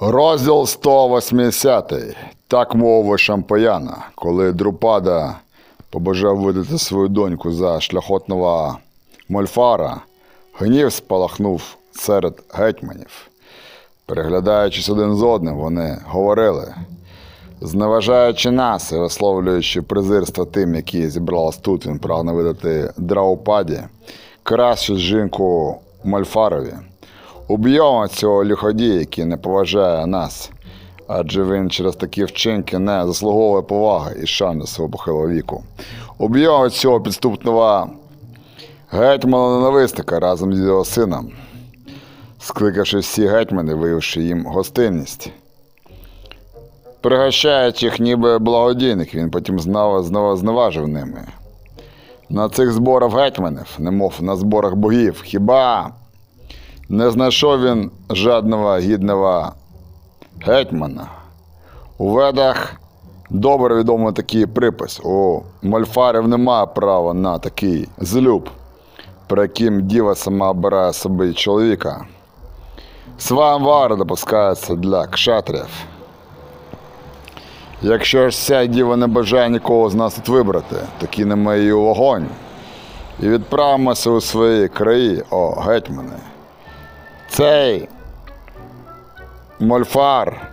Розділ 180. Так мовив Шампаяна, коли Друпада побажав видати свою доньку за шляхотного Мольфара, гнів спалахнув серед гетьманів. Переглядаючись один з одним, вони говорили, зневажаючи нас і висловлюючи презирство тим, які зібрались тут, він прагне видати Драупаді, кращу жінку Мольфарові. Уб'ємо цього ліходія, який не поважає нас, адже він через такі вчинки не заслуговує поваги і шани свого похилого віку. Уб'ємо цього підступного гетьмана ненависника разом з його сином, скликавши всі гетьмани, виявивши їм гостинність. Пригощаючи їх ніби благодійник, він потім знав, знов зневажив ними. На цих зборах гетьманів, немов на зборах богів, хіба не знайшов він жадного гідного гетьмана. У ведах добре відомий такий припис. У мольфарів немає права на такий злюб, при яким діва сама обирає собі чоловіка. Свамвара допускається для кшатрів. Якщо ж ця діва не бажає нікого з нас тут вибрати, то кинемо її вогонь і відправимося у свої краї, о гетьмани. Цей Мольфар,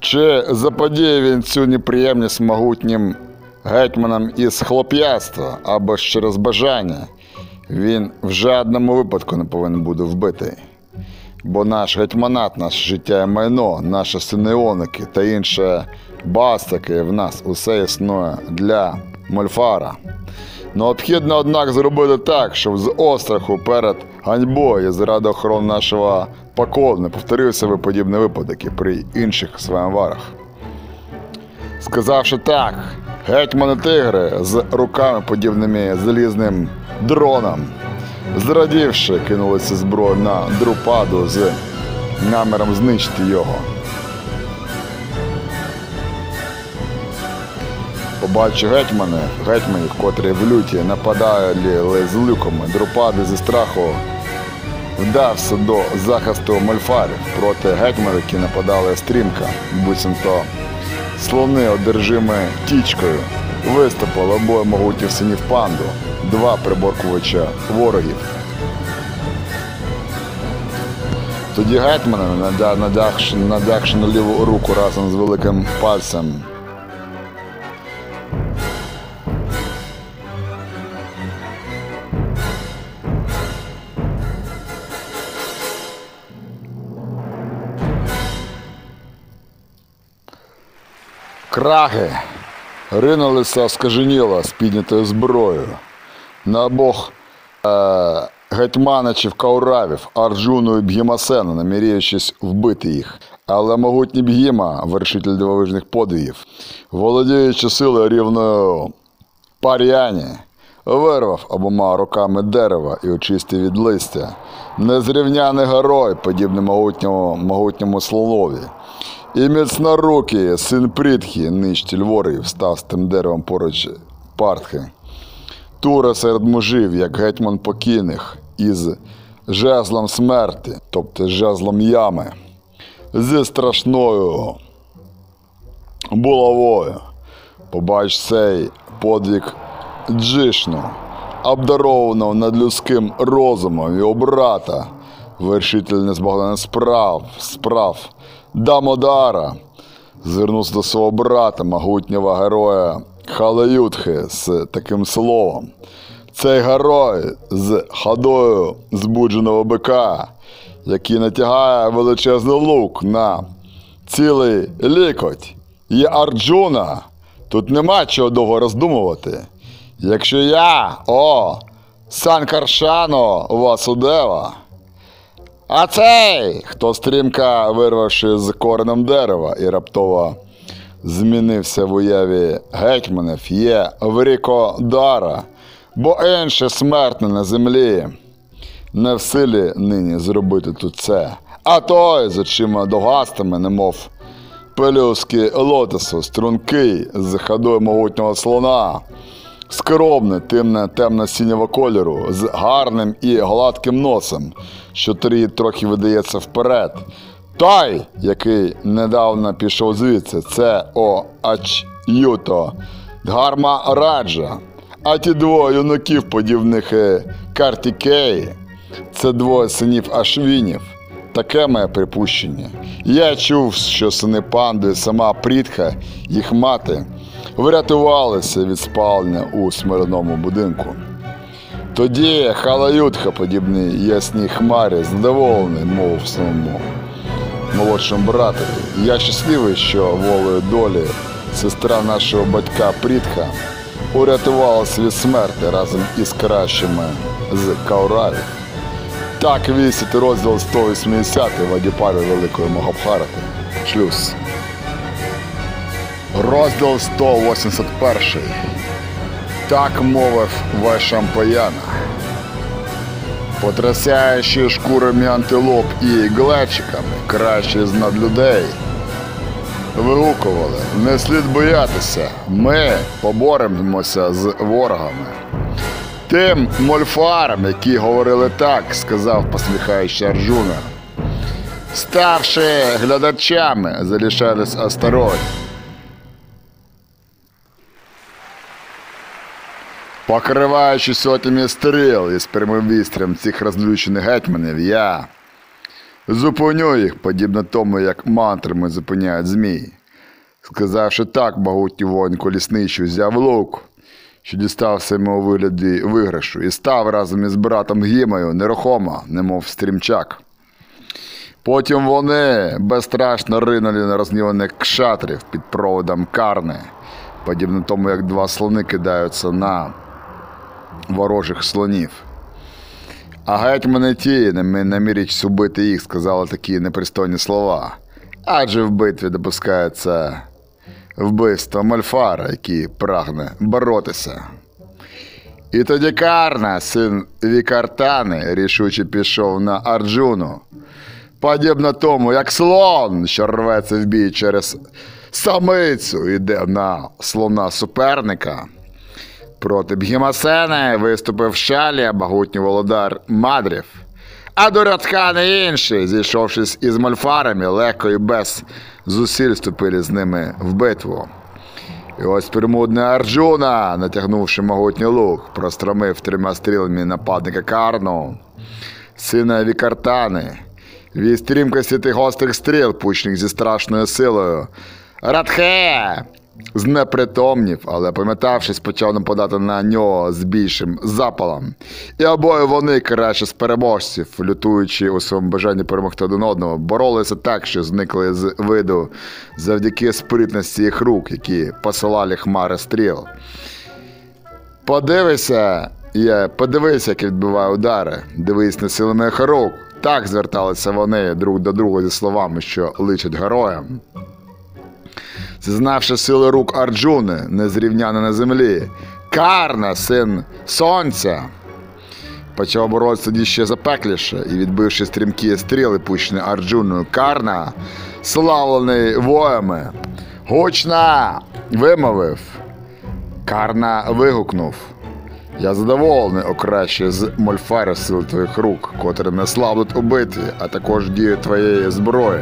чи заподіє він цю неприємність могутнім гетьманам із хлоп'яства або ж через бажання, він в жодному випадку не повинен бути вбитий. Бо наш гетьманат, наше життя і майно, наші синеоники та інше бастики в нас усе існує для Мольфара. Необхідно, однак, зробити так, щоб з остраху перед ганьбою заради охорони нашого поколу не повторився би подібний випадок і при інших своємварах. Сказавши так, гетьмани тигри з руками подібними залізним дроном, зрадівши, кинулися зброю на друпаду з наміром знищити його. Побачив гетьмани, гетьманів, котрі в люті нападали з луками, друпади зі страху вдався до захисту мольфарів проти гетьманів, які нападали стрімка, буцімто слони, одержими тічкою, виступили обоє могутніх синів панду, два приборкувача ворогів. Тоді надягши, надягши на ліву руку разом з великим пальцем Краги ринулися скаженіло з піднятою зброєю. На обох е, гетьманичів кауравів, Арджуну і Б'ємасену, наміряючись вбити їх. Але могутній Б'єма, вершитель дивовижних подвигів, володіючи силою рівною пар'яні, вирвав обома руками дерева і очистив від листя. Незрівняний герой, подібний могутньому, могутньому слонові. І міцнорукий син Прітхі, нищитель ворогів, став з тим деревом поруч партхи. Тура серед мужів, як гетьман покійних, із жезлом смерти, тобто жезлом ями, зі страшною булавою. Побач цей подвиг Джишну, обдарованого надлюдським розумом його брата, вершитель незбагнених справ, справ Дамодара, звернувся до свого брата, могутнього героя Халаюдхи з таким словом. Цей герой з ходою збудженого бика, який натягає величезний лук на цілий лікоть, є Арджуна. Тут нема чого довго роздумувати. Якщо я, о, Санкаршано Васудева, а цей, хто стрімка вирвавши з коренем дерева і раптово змінився в уяві гетьманів, є Врікодара, бо інше смертне на землі не в силі нині зробити тут це. А той з очима догастими, немов пелюски лотосу, стрункий з ходою могутнього слона, скромне, темне, темно-синього кольору, з гарним і гладким носом, що трохи видається вперед. Той, який недавно пішов звідси, це О Ач'юто Дгарма Раджа. А ті двоє юнаків подібних е, Картікеї це двоє синів Ашвінів. Таке моє припущення. Я чув, що сини панди, сама Прітха, їх мати, врятувалися від спалення у смиреному будинку. Тоді Халаютха, подібний ясній хмарі, задоволений, мов своєму молодшому братові. Я щасливий, що волею долі сестра нашого батька Прітха урятувалася від смерти разом із кращими з Кауравів. Так вісить розділ 180 в Адіпарі Великої Магабхарати. Шлюз. Розділ 181. Так мовив Вашампаяна. Потрясаючи шкурами антилоп і глечиками, краще з надлюдей. Вигукували, не слід боятися, ми поборемося з ворогами. Тим мольфарам, які говорили так, сказав посміхаючи Арджуна. Ставши глядачами, залишались осторонь. Покриваючи сотнями стріл із прямим вістрям цих розлючених гетьманів, я зупиню їх, подібно тому, як мантрами зупиняють змій. Сказавши так, могутній воїн колісничий взяв лук, що дістався йому у вигляді виграшу, і став разом із братом Гімою нерухомо, немов стрімчак. Потім вони безстрашно ринули на розніваних кшатрів під проводом карни, подібно тому, як два слони кидаються на ворожих слонів. А гетьмани ті, не наміряч убити їх, сказали такі непристойні слова. Адже в битві допускається вбивство Мальфара, який прагне боротися. І тоді Карна, син Вікартани, рішуче пішов на Арджуну. Подібно тому, як слон, що рветься в бій через самицю, йде на слона суперника. Проти Бгімасени виступив шалія, багутній володар Мадрів. А до Радхани інші, зійшовшись із мольфарами, легко і без зусиль вступили з ними в битву. І ось примудний Арджуна, натягнувши могутній лук, простромив трьома стрілами нападника Карну, сина Вікартани, від стрімкості тих гострих стріл, пучних зі страшною силою. Радхе! Знепритомнів, але пам'ятавшись, почав нападати на нього з більшим запалом. І обоє вони, краще з переможців, лютуючи у своєму бажанні перемогти один одного, боролися так, що зникли з виду завдяки спритності їх рук, які посилали хмари стріл. Подивися, є, подивися, як відбиває удари, дивись на сили моїх рук. Так зверталися вони друг до друга зі словами, що личать героям. Зізнавши сили рук Арджуни, незрівняна на землі, Карна, син сонця, почав боротися тоді ще запекліше і, відбивши стрімкі стріли, пущені Арджуною, Карна, славлений воями, гучно вимовив. Карна вигукнув. Я задоволений, о краще, з мольфарів сил твоїх рук, котрі не славлять у битві, а також дію твоєї зброї.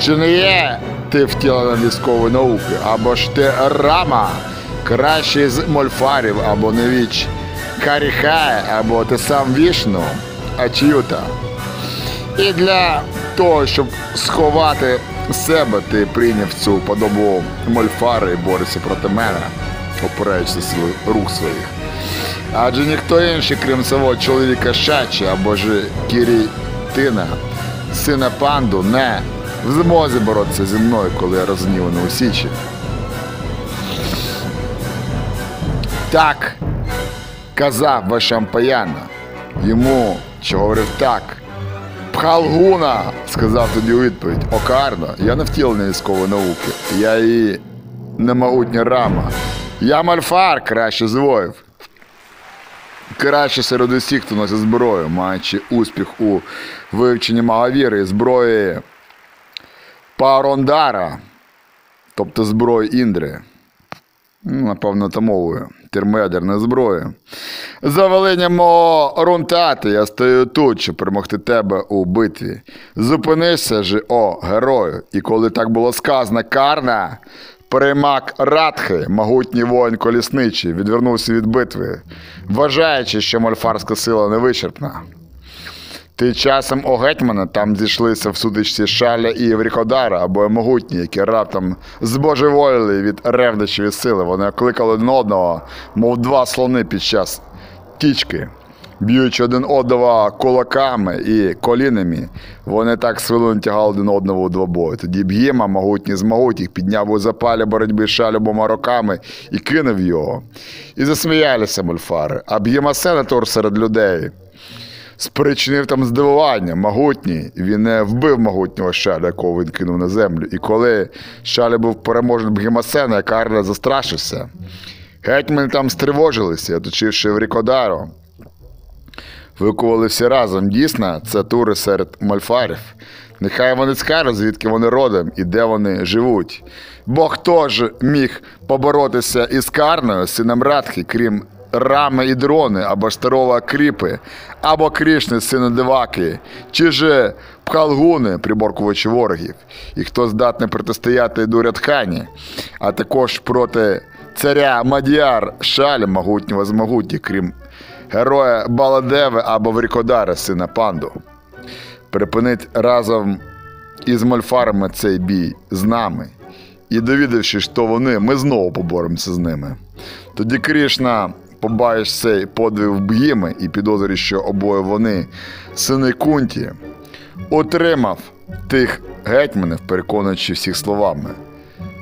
Чи не є ти втілена військової науки, або ж ти рама, кращий з мольфарів, або невіч, каріхай, або ти сам вішну, ачюта. І для того, щоб сховати себе, ти прийняв цю подобу мольфари і борешся проти мене, опираючи сили рук своїх. Адже ніхто інший, крім свого чоловіка Шачі або ж Кірітина, сина панду, не в змозі боротися зі мною, коли я розгніваний у січі. Так казав Вашампаяна. Йому, що говорив так. Пхалгуна, сказав тоді у відповідь. Окарно, я не втілений військової науки. Я її немогутня рама. Я мальфар краще з воїв. Краще серед усіх, хто носить зброю, маючи успіх у вивченні Магавіри зброї Парондара, тобто зброї Індри. Ну, напевно, та мовою. Термоядерна зброя. За веленням рунтати я стою тут, щоб перемогти тебе у битві. Зупинися же, о, герою, і коли так було сказано, карна, примак Радхи, могутній воїн колісничий, відвернувся від битви, вважаючи, що мольфарська сила невичерпна. Ти часом о гетьмана там зійшлися в сутичці Шаля і Вріходара, або могутні, які раптом збожеволіли від ревнощів сили. Вони окликали одного, мов два слони під час тічки. Б'ючи один одного кулаками і колінами, вони так свило тягали один одного у двобой. Тоді б'єма, могутній з могутніх, підняв у запалі боротьби шаль обома руками і кинув його. І засміялися мульфари. А б'єма сенатор серед людей спричинив там здивування, могутній. Він не вбив могутнього шаля, якого він кинув на землю. І коли шаля був переможений Бгемасена, Карля застрашився. Гетьмани там стривожилися, оточивши в Врікодаро. Викували всі разом. Дійсно, це тури серед мальфарів. Нехай вони скажуть, звідки вони родом і де вони живуть. Бо хто ж міг поборотися із Карною, сином Радхи, крім Рами і дрони, або старого Кріпи, або Крішни, сина Деваки, чи же Пхалгуни, приборкувачі ворогів, і хто здатний протистояти Дурядхані, а також проти царя Мадіар Шаля, могутнього з могутніх, крім героя Баладеви або Врікодаря, сина Панду. Припинить разом із мольфарами цей бій з нами. І довідавшись, що вони, ми знову поборемося з ними. Тоді Крішна побачиш цей подвиг в б'єми і підозрює, що обоє вони, сини Кунті, отримав тих гетьманів, переконуючи всіх словами.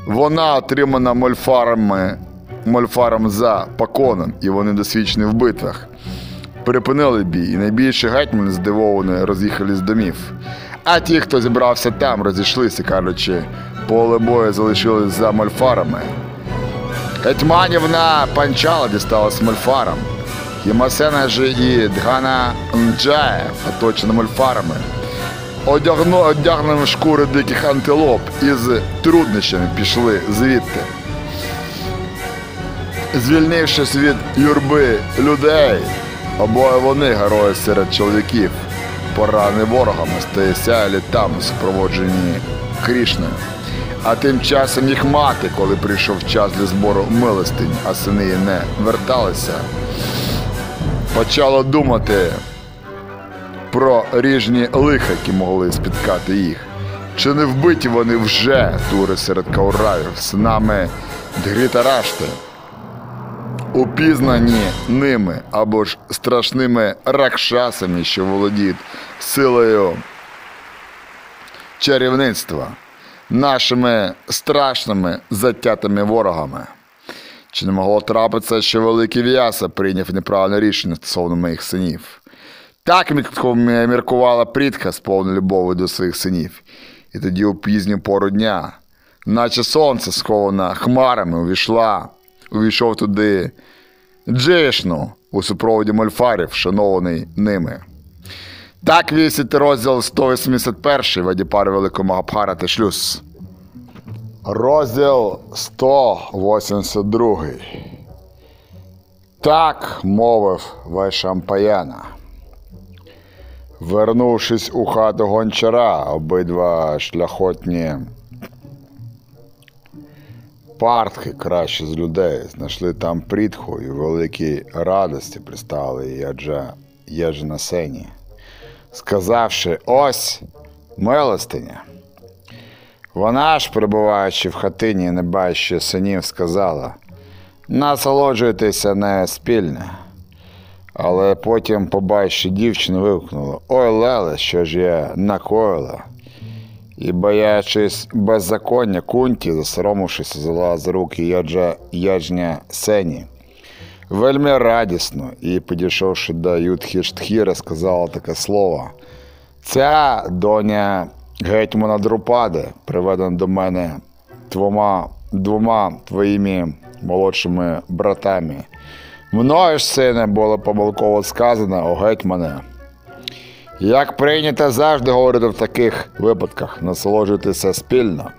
Вона отримана мольфарами, мольфаром за поконом, і вони досвідчені в битвах. Припинили бій, і найбільші гетьмани здивовані роз'їхали з домів. А ті, хто зібрався там, розійшлися, кажучи, поле бою залишились за мольфарами. Гетьманівна панчала дісталась мольфаром. Хімасена же і Дгана Нджая, оточена мольфарами. Одягнені шкури диких антилоп і з труднощами пішли звідти. Звільнившись від юрби людей, обоє вони герої серед чоловіків, поранені ворогами, стоясяли там, супроводжені Крішною. А тим часом їх мати, коли прийшов час для збору милостинь, а сини не верталися, почала думати про ріжні лиха, які могли спіткати їх. Чи не вбиті вони вже тури серед каураїв, синами Дгрітарашти, упізнані ними або ж страшними ракшасами, що володіють силою чарівництва, нашими страшними затятими ворогами. Чи не могло трапитися, що великий В'яса прийняв неправильне рішення стосовно моїх синів? Так мі- міркувала Прітка з повною любов'ю до своїх синів. І тоді у пізню пору дня, наче сонце сховане хмарами, увійшла, увійшов туди Джешну у супроводі мольфарів, шанований ними. Так вісить розділ 181 Вадіпари Великого Магабхара та Шлюз. Розділ 182. Так мовив Вайшампаяна. Вернувшись у хату гончара, обидва шляхотні партки кращі з людей знайшли там прітху і в великій радості пристали яджа, яджа на сені, сказавши ось милостиня. Вона ж, перебуваючи в хатині, не бачачи синів, сказала насолоджуйтеся не спільне. Але потім, побачивши дівчину, вигукнула Ой, Леле, що ж я накоїла. І, боячись беззаконня, кунті, засоромившись, взяла з руки яджа, яджня сені. Вельми радісно і, підійшовши до Юдхіштхіра, сказала таке слово. Ця доня гетьмана Друпади, приведена до мене двома, двома твоїми молодшими братами. Мною ж, сине, було помилково сказано, о гетьмане. Як прийнято завжди говорити в таких випадках, насолоджуйтеся спільно.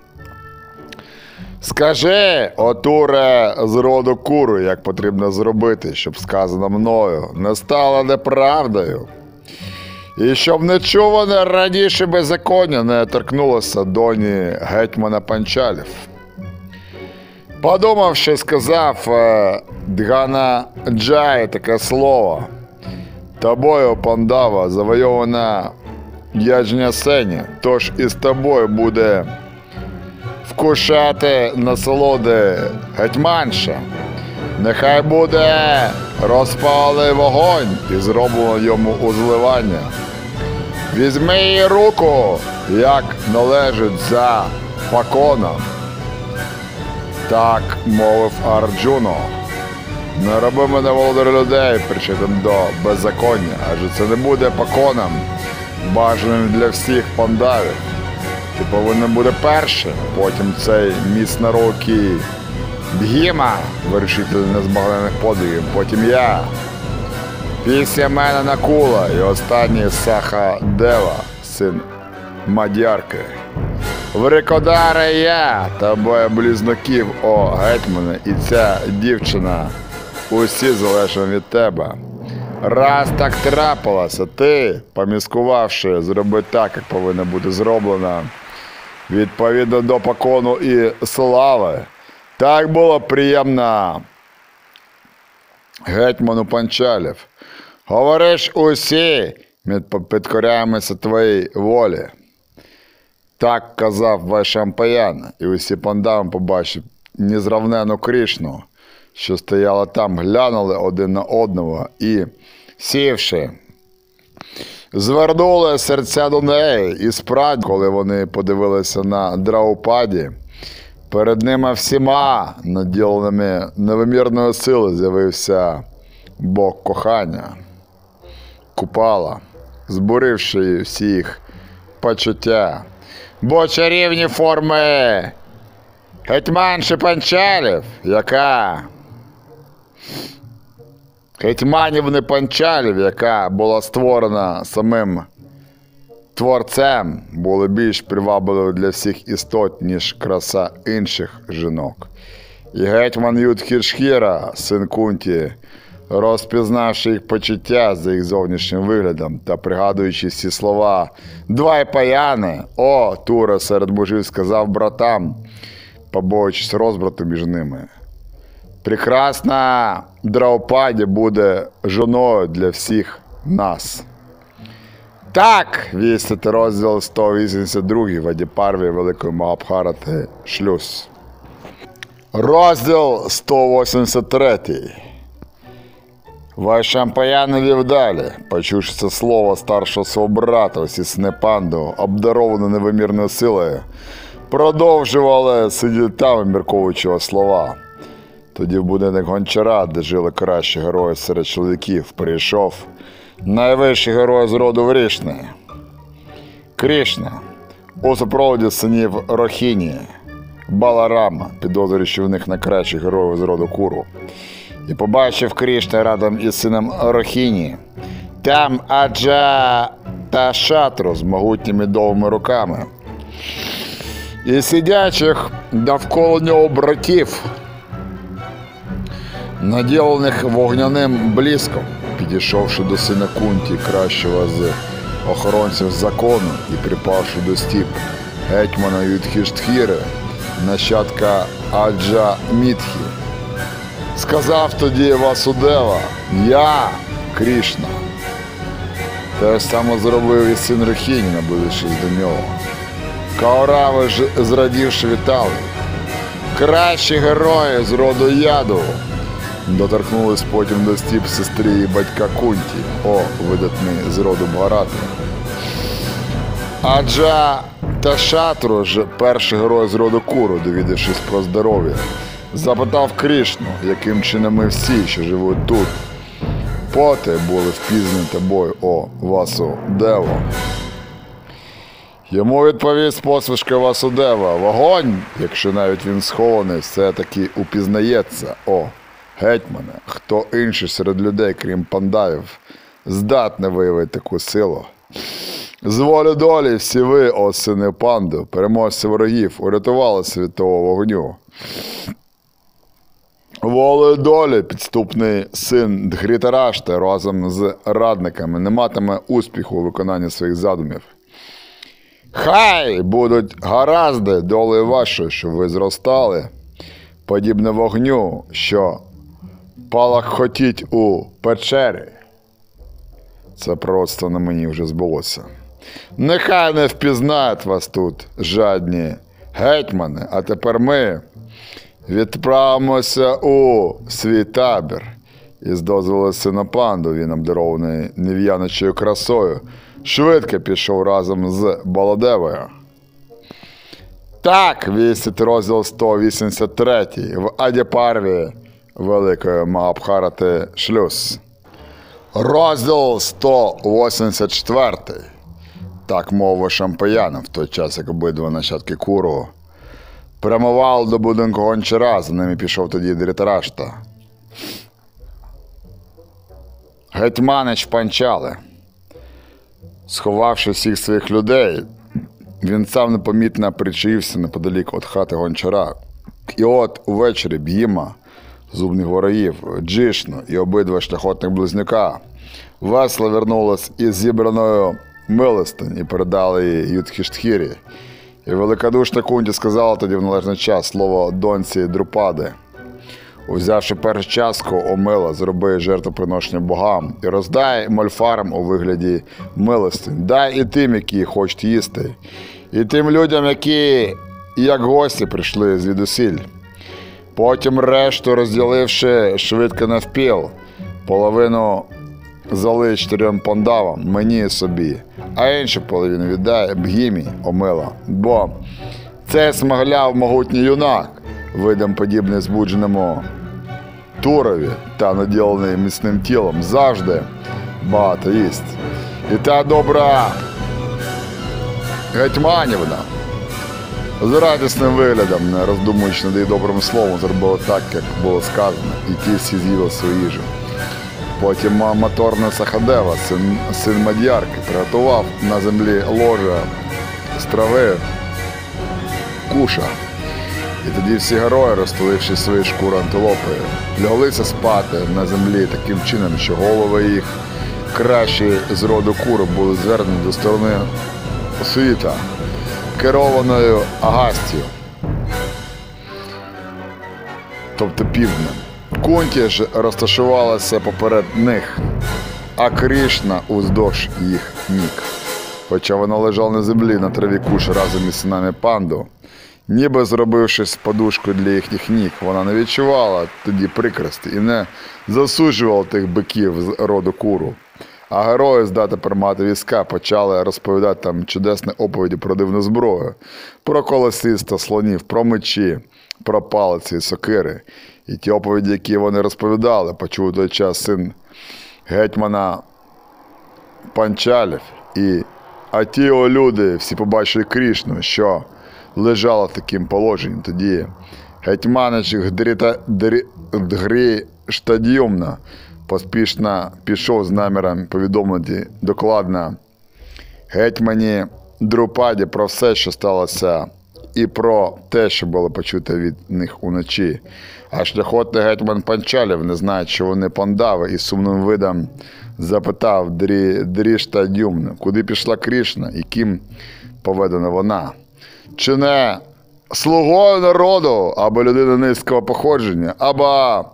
Скажи, отуре з роду куру, як потрібно зробити, щоб сказано мною не стало неправдою. І щоб нечуване раніше беззаконня не торкнулося доні гетьмана Панчалів. Подумавши, сказав е, Дгана Джай таке слово. Тобою, пандава, завойована яджня сені, тож із тобою буде вкушати насолоди гетьманша. Нехай буде розпалений вогонь і зроблено йому узливання. Візьми її руку, як належить за поконом. Так мовив Арджуно. Не роби мене володар людей причетним до беззаконня, адже це не буде поконом, бажаним для всіх пандавів. Ти повинен бути першим, потім цей міцнорукий Бгіма, вирішитель незбагнених подвигів, потім я. Після мене Накула і останній Саха Дева, син Мадярки. Врикодаре я та близнуків, о гетьмане, і ця дівчина усі залежать від тебе. Раз так трапилося, ти, поміскувавши, зроби так, як повинно бути зроблено, відповідно до покону і слави. Так було приємно гетьману Панчалів. Говориш усі, ми підкоряємося твоїй волі. Так казав Вайшампаян, і усі пандави, побачив незравнену Кришну, що стояла там, глянули один на одного і, сівши, звернули серця до неї. І справді, коли вони подивилися на Драупаді, перед ними всіма наділеними невимірної сили з'явився Бог кохання, купала, збуривши всі їх почуття. Бо чарівні форми Гетьманши Панчалів, яка Гетьманівни Панчалів, яка була створена самим творцем, були більш привабливі для всіх істот, ніж краса інших жінок. І гетьман Юдхіршхіра, син Кунті, розпізнавши їх почуття за їх зовнішнім виглядом та пригадуючи всі слова Двай паяни, о, Тура серед мужів сказав братам, побоюючись розбрату між ними. Прекрасна Драупаді буде жоною для всіх нас. Так, вістити розділ 182 в Адіпарві Великої Магабхарати Шлюз. Розділ 183. Вайшампаян вів далі, почувши це слово старшого свого брата, усі сни панду, невимірною силою, продовжували сидіти там, вимірковуючи слова. Тоді в будинок гончара, де жили кращі герої серед чоловіків, прийшов найвищий герой з роду Врішни. Крішна у супроводі синів Рохіні, Баларама, підозрюючи в них найкращих героїв з роду Куру. І побачив Крішна радом із сином Рохіні. Там Аджа та Шатру з могутніми довгими руками. І сидячих навколо нього братів, наділених вогняним блиском, підійшовши до сина Кунті, кращого з охоронців закону і припавши до стіп гетьмана Юдхіштхіри, нащадка Аджа Мітхі. Сказав тоді Васудева, я Крішна. Те саме зробив і син Рахіні, наблизившись до нього. Каорави ж зрадівши вітали. Кращі герої з роду яду. Доторкнулись потім до стіп сестрі і батька Кунті, о, видатний з роду Бгарати. Аджа та Шатру ж перший герой з роду Куру, довідавшись про здоров'я, запитав Крішну, яким чином ми всі, що живуть тут, поти були впізнані тобою, о Васу Дево. Йому відповість посвишка Васудева. Вогонь, якщо навіть він схований, все-таки упізнається. О, гетьмане, хто інший серед людей, крім пандавів, здатний виявити таку силу. З волі долі всі ви, о сини панду, переможці ворогів, урятувалися від того вогню. Волею долі підступний син Дгрітарашти разом з радниками не матиме успіху у виконанні своїх задумів. Хай будуть гаразди долею вашої, щоб ви зростали, подібне вогню, що палахотіть у печері. Це просто на мені вже збулося. Нехай не впізнають вас тут жадні гетьмани, а тепер ми відправимося у свій табір. І з дозволу сина панду він обдарований нев'яночою красою, швидко пішов разом з Баладевою. Так, вісить розділ 183 в Адіпарві Великої Маабхарати Шлюз. Розділ 184. Так мова шампаяна в той час, як обидва нащадки куру. Прямував до будинку гончара, за ними пішов тоді Дрітарашта. Гетьманич панчали. Сховавши всіх своїх людей, він сам непомітно причаївся неподалік від хати гончара. І от увечері б'їма зубних ворогів, Джишну і обидва шляхотних близнюка весело вернулись із зібраною милостин і передали її Юдхіштхірі. І великодушна кунті сказала тоді в належний час слово доньці Друпади. Узявши першу частку омила, зроби жертвоприношення богам і роздай мольфарам у вигляді милостин. Дай і тим, які хочуть їсти, і тим людям, які як гості прийшли звідусіль. Потім решту розділивши швидко навпіл, половину залиш чотирьом пандавам, мені собі, а іншу половину віддай бгімі омила. Бо це смагляв могутній юнак, видом подібний збудженому турові та наділений міцним тілом, завжди багато їсть. І та добра гетьманівна з радісним виглядом, не роздумуючи над її добрим словом, зробила так, як було сказано, і ті всі з'їли свою їжу. Потім моторна Сахадева, син, син Мад'ярки, приготував на землі ложа з трави куша. І тоді всі герої, розтуливши свої шкури антилопи, ляглися спати на землі таким чином, що голови їх кращі з роду кури були звернені до сторони світа, керованою Агастію, тобто півднем. Кунті ж розташувалася поперед них, а Кришна уздовж їх ніг. Хоча вона лежала на землі на траві куш разом із синами панду, ніби зробившись подушкою для їхніх ніг, вона не відчувала тоді прикрості і не засуджувала тих биків з роду куру. А герої здати пермати війська почали розповідати там чудесні оповіді про дивну зброю, про колесиста слонів, про мечі, про палиці і сокири. І ті оповіді, які вони розповідали, почув той час син гетьмана Панчалів. І а ті о люди всі побачили Крішну, що лежала в таким положенні. Тоді гетьманич Гріштадіумна поспішно пішов з наміром повідомити докладно гетьмані Друпаді про все, що сталося, і про те, що було почуто від них уночі. А шляхотний гетьман Панчалів, не знає, що вони пандави, і сумним видом запитав Дрі, Дрішта Дюмну, куди пішла Крішна і ким поведена вона. Чи не слугою народу, або людиною низького походження, або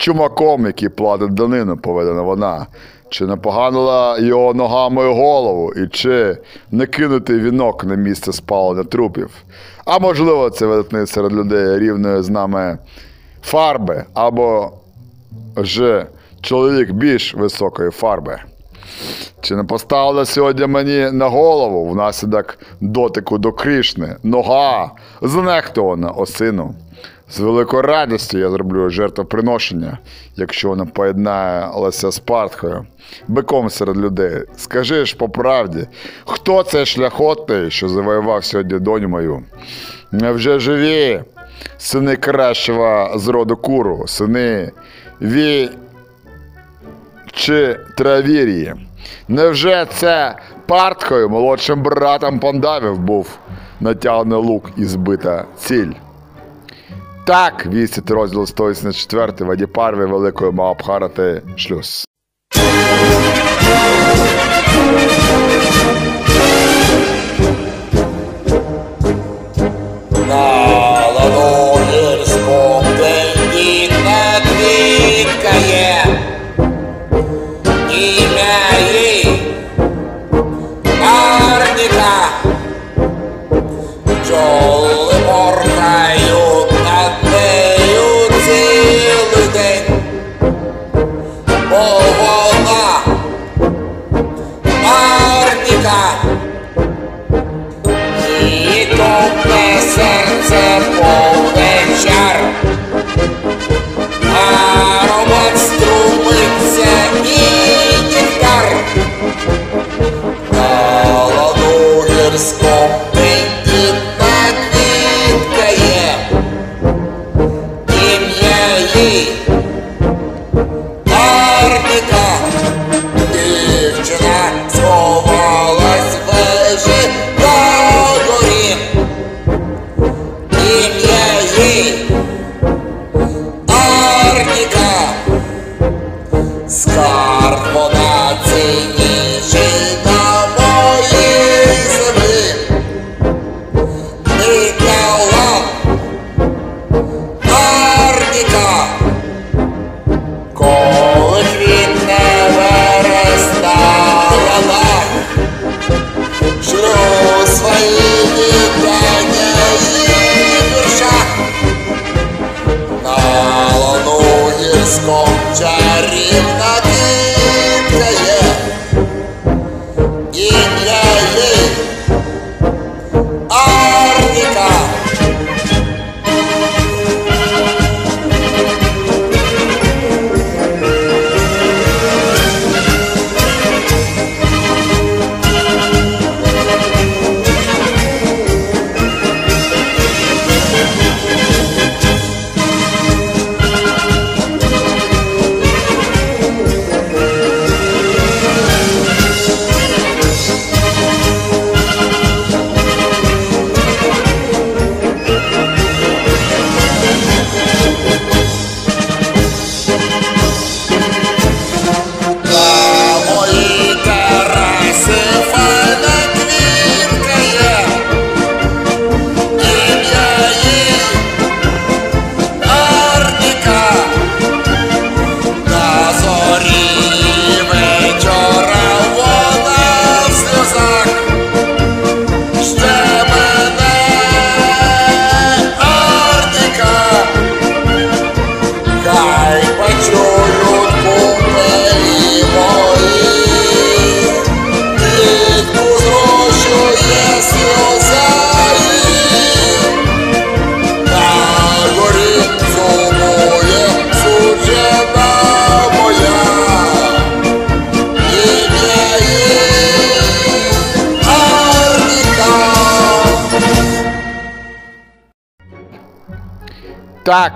чумаком, який платить данину, поведена вона. Чи не поганила його ногами голову, і чи не кинути вінок на місце спалення трупів? А можливо, це видатний серед людей рівної з нами фарби, або ж чоловік більш високої фарби. Чи не поставила сьогодні мені на голову внаслідок дотику до Крішни, нога знехтована осину? З великою радістю я зроблю жертвоприношення, якщо вона поєдналася з Партхою, биком серед людей. Скажи ж по правді, хто цей шляхотний, що завоював сьогодні доню мою? Невже живі сини кращого з роду куру, сини ві чи травірії? Невже це парткою, молодшим братом пандавів був натягнений лук і збита ціль. Так, вісить розділ 184 воді парви великої Маабхарати шлюз. На Ладогірському тендітна не є.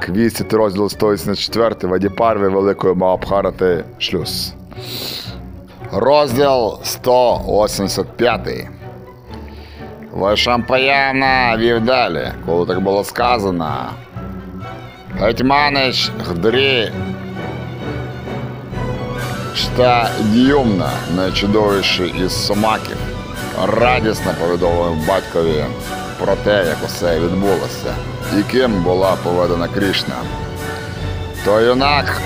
Так, вісить розділ 184 воді парви великої Маабхарати шлюз. Розділ 185. Вайшампаяна вів далі, коли так було сказано. Гетьманич Гдрі Шта Діюмна, найчудовіший із сомаків, радісно повідомив батькові про те, як усе відбулося, і ким була поведена Крішна. То юнак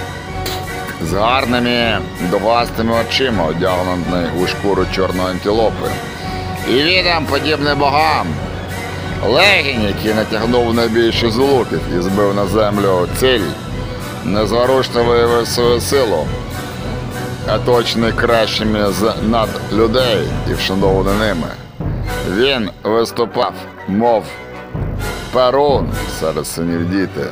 з гарними довгастими очима, одягнений у шкуру чорної антилопи, і відом подібний богам. Легінь, який натягнув найбільше луків і збив на землю ціль, незворушно виявив свою силу, оточений кращими над людей і вшанований ними. Він виступав, мов перун серед синів діти,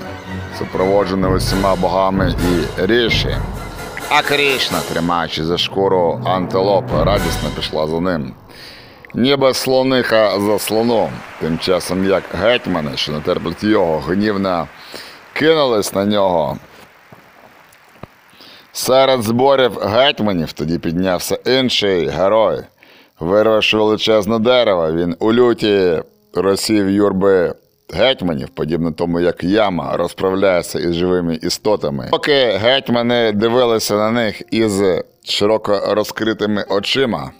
супроводжений усіма богами і ріші. А Крішна, тримаючи за шкуру антилопи, радісно пішла за ним. Ніби слониха за слоном, тим часом як гетьмани, що не терплять його, гнівно кинулись на нього. Серед зборів гетьманів тоді піднявся інший герой, Вирвавши величезне дерево, він у люті розсів юрби гетьманів, подібно тому, як яма розправляється із живими істотами. Поки гетьмани дивилися на них із широко розкритими очима.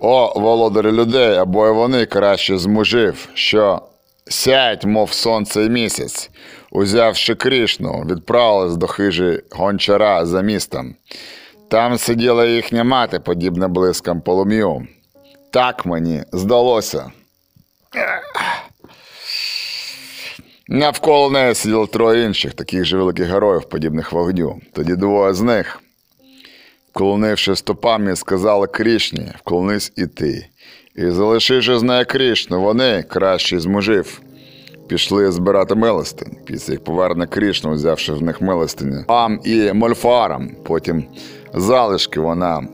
О, володарі людей, або й вони краще з мужів, що сяють, мов сонце і місяць, узявши Крішну, відправились до хижі гончара за містом. Там сиділа їхня мати, подібна блискам полум'ю. Так мені здалося. Навколо неї сиділо троє інших, таких же великих героїв, подібних вогню. Тоді двоє з них, вклонивши стопами, сказали Крішні, вклонись і ти. І залишивши з нею Крішну, вони, кращі з мужів, пішли збирати милостинь. Після їх повернення Крішну, взявши в них милостиню, Пам і Мольфарам, потім залишки вона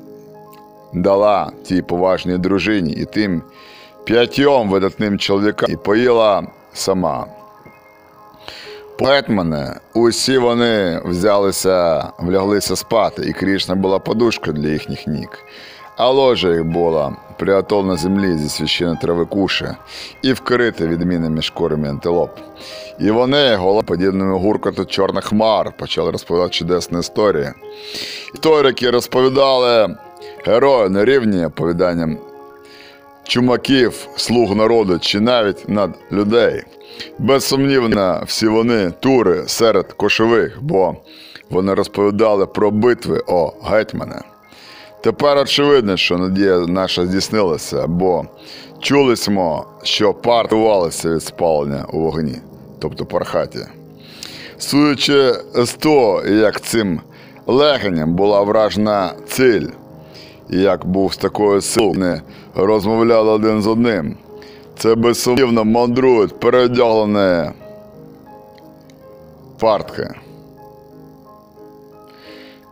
дала тій поважній дружині і тим п'ятьом видатним чоловікам і поїла сама. Гетьмани, усі вони взялися, вляглися спати, і Крішна була подушкою для їхніх ніг. А ложа їх була приготовлена на землі зі священної трави куши і вкрита відмінними шкурами антилоп. І вони, голоподібними гуркоту чорних хмар, почали розповідати чудесні історії. Історики розповідали герої на рівні оповіданням чумаків, слуг народу чи навіть над людей. Безсумнівно, всі вони тури серед кошових, бо вони розповідали про битви о гетьмана. Тепер очевидно, що надія наша здійснилася, бо чули смо, що партувалися від спалення у вогні, тобто пархаті. Судячи з того, як цим легеням була вражена ціль, як був з такою силою, розмовляли один з одним. Це безсумнівно мандрують переодягнені партки.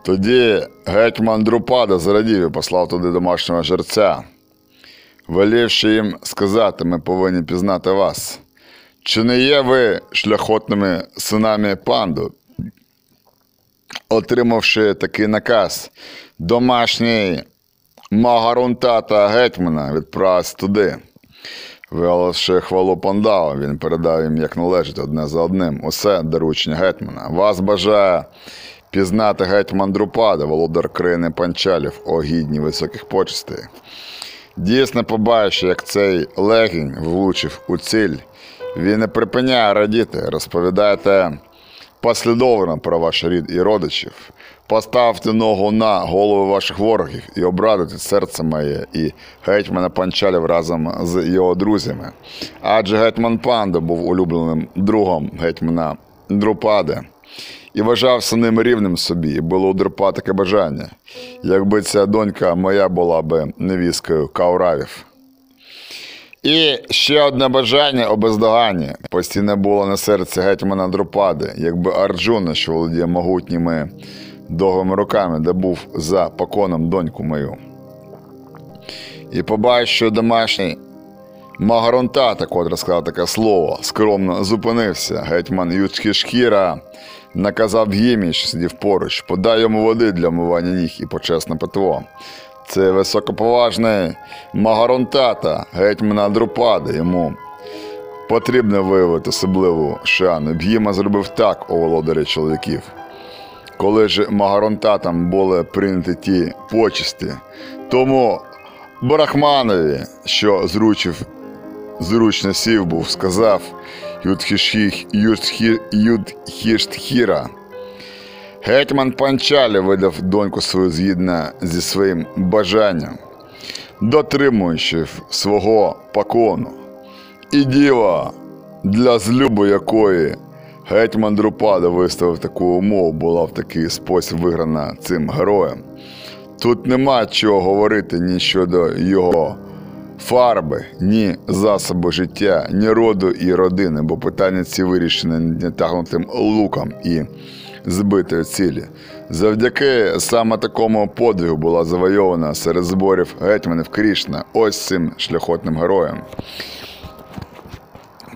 Тоді гетьман Друпада зрадів і послав туди домашнього жерця, велівши їм сказати, ми повинні пізнати вас. Чи не є ви шляхотними синами панду? Отримавши такий наказ, домашній Магарунтата гетьмана відправився туди. Виголосивши хвалу пандаву, він передав їм, як належить, одне за одним. Усе доручення гетьмана. Вас бажає пізнати гетьман Друпада, володар країни панчалів, о гідні високих почестей. Дійсно, побачивши, як цей легінь влучив у ціль, він не припиняє радіти. Розповідайте послідовно про ваш рід і родичів. Поставте ногу на голови ваших ворогів і обрадуйте серце моє і гетьмана Панчалів разом з його друзями. Адже гетьман Панда був улюбленим другом гетьмана Друпади і вважався ним рівним собі, і було у Друпа таке бажання, якби ця донька моя була би невісткою Кауравів. І ще одне бажання о бездоганні постійне було на серці гетьмана Друпади, якби Арджуна, що володіє могутніми довгими руками, де був за поконом доньку мою. І побачив, що домашній Магаронтата, котра сказав таке слово, скромно зупинився. Гетьман Юцькішкіра наказав гімі, що сидів поруч, подай йому води для вмивання ніг і почесне питво. Це високоповажний Магаронтата, гетьмана Друпади. Йому потрібно виявити особливу шану. Б'їма зробив так, о володарі чоловіків. Коли ж Магаронтатам були прийняті ті почесті, тому Барахманові, що зручив, зручно сів був, сказав Юдхіштхіра. Гетьман Панчалі видав доньку свою згідно зі своїм бажанням, дотримуючи свого покону. І діва, для злюбу якої гетьман Друпада виставив таку умову, була в такий спосіб виграна цим героєм. Тут нема чого говорити ні щодо його фарби, ні засобу життя, ні роду і родини, бо питання ці вирішені нетягнутим луком і збитої цілі. Завдяки саме такому подвигу була завойована серед зборів гетьманів Крішна ось цим шляхотним героєм.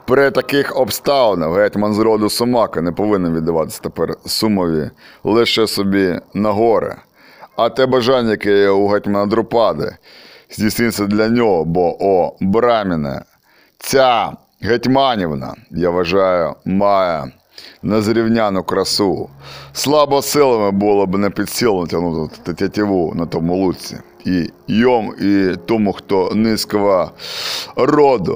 При таких обставинах гетьман з роду Сумака не повинен віддаватися тепер сумові лише собі на горе. А те бажання, яке є у гетьмана Друпади, здійсниться для нього, бо о Браміне, ця гетьманівна, я вважаю, має незрівняну красу. Слабо силами було б не під силу тягнути тятіву на тому луці. І йом, і тому, хто низького роду.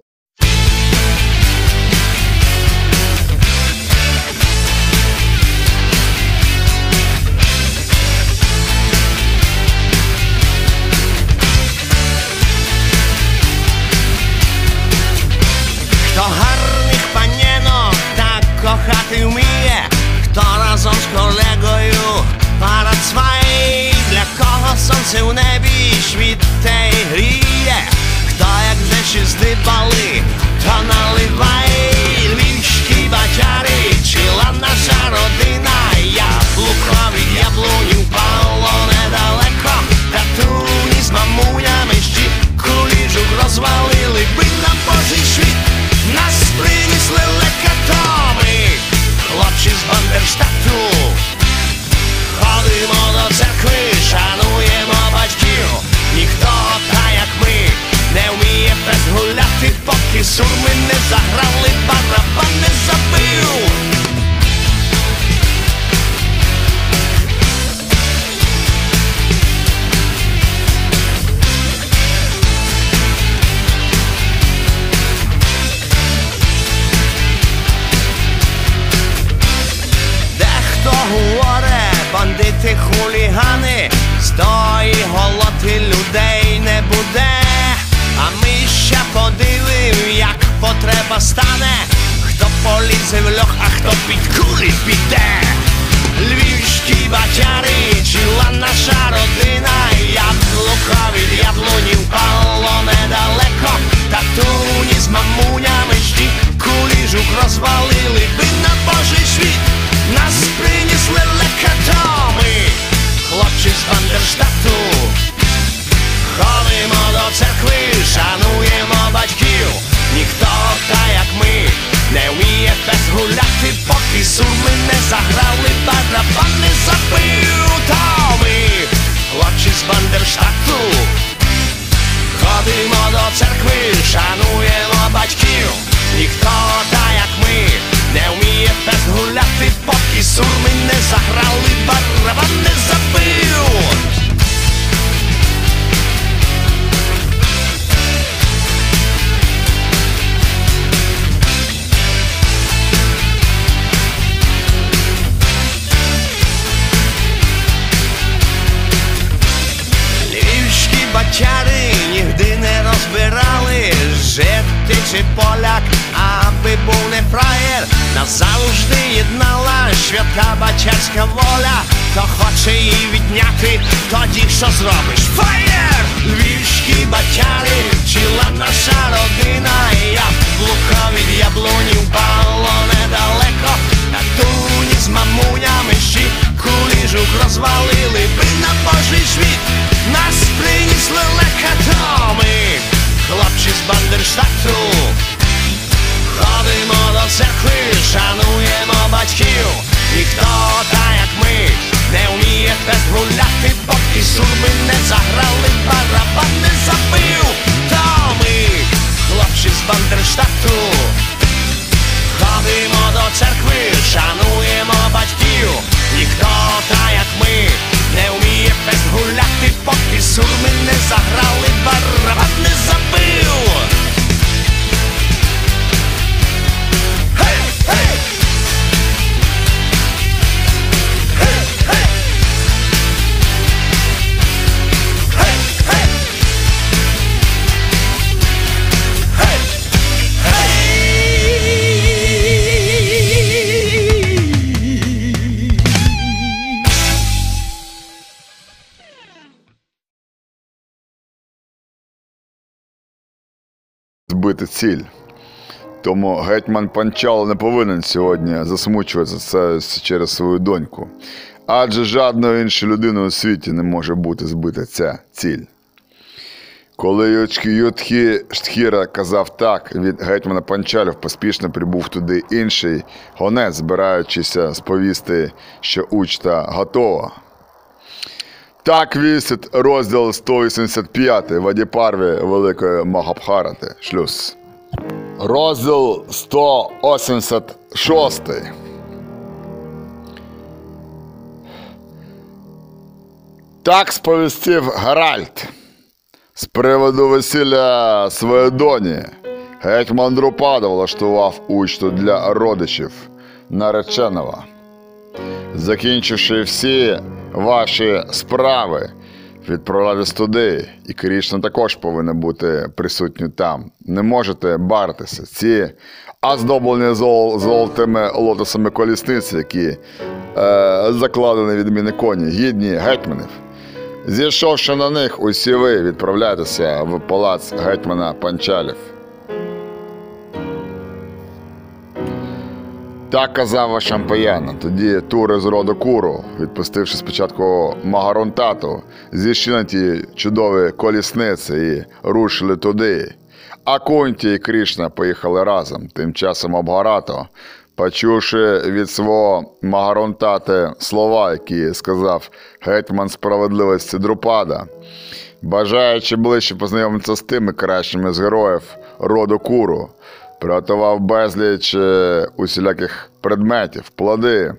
Гетьман Панчало не повинен сьогодні засмучуватися це через свою доньку, адже жодної іншої людини у світі не може бути збита ця ціль. Коли Ютхі Штхіра казав так, від гетьмана Панчалів поспішно прибув туди інший гонець, збираючися сповісти, що учта готова. Так вісить розділ 185 в Великої Магабхарати. Шлюз. Розділ 186. Так сповістив Гаральд з приводу весілля своєї доні. Гетьман Друпада влаштував учту для родичів нареченого. Закінчивши всі ваші справи, відправлятись туди, і Крішна також повинен бути присутній там. Не можете баритися. Ці оздоблені зол, золотими лотосами колісниці, які е, закладені відміни коні, гідні гетьманів. Зійшовши на них, усі ви відправляйтеся в палац гетьмана Панчалів. Так казав Шампаяна. Тоді тури з роду Куру, відпустивши спочатку Магаронтату, зійшли ті чудові колісниці і рушили туди. А Кунті і Крішна поїхали разом. Тим часом Обгарато, почувши від свого Магаронтати слова, які сказав гетьман справедливості Друпада, бажаючи ближче познайомитися з тими кращими з героїв роду Куру, приготував безліч е, усіляких предметів, плоди,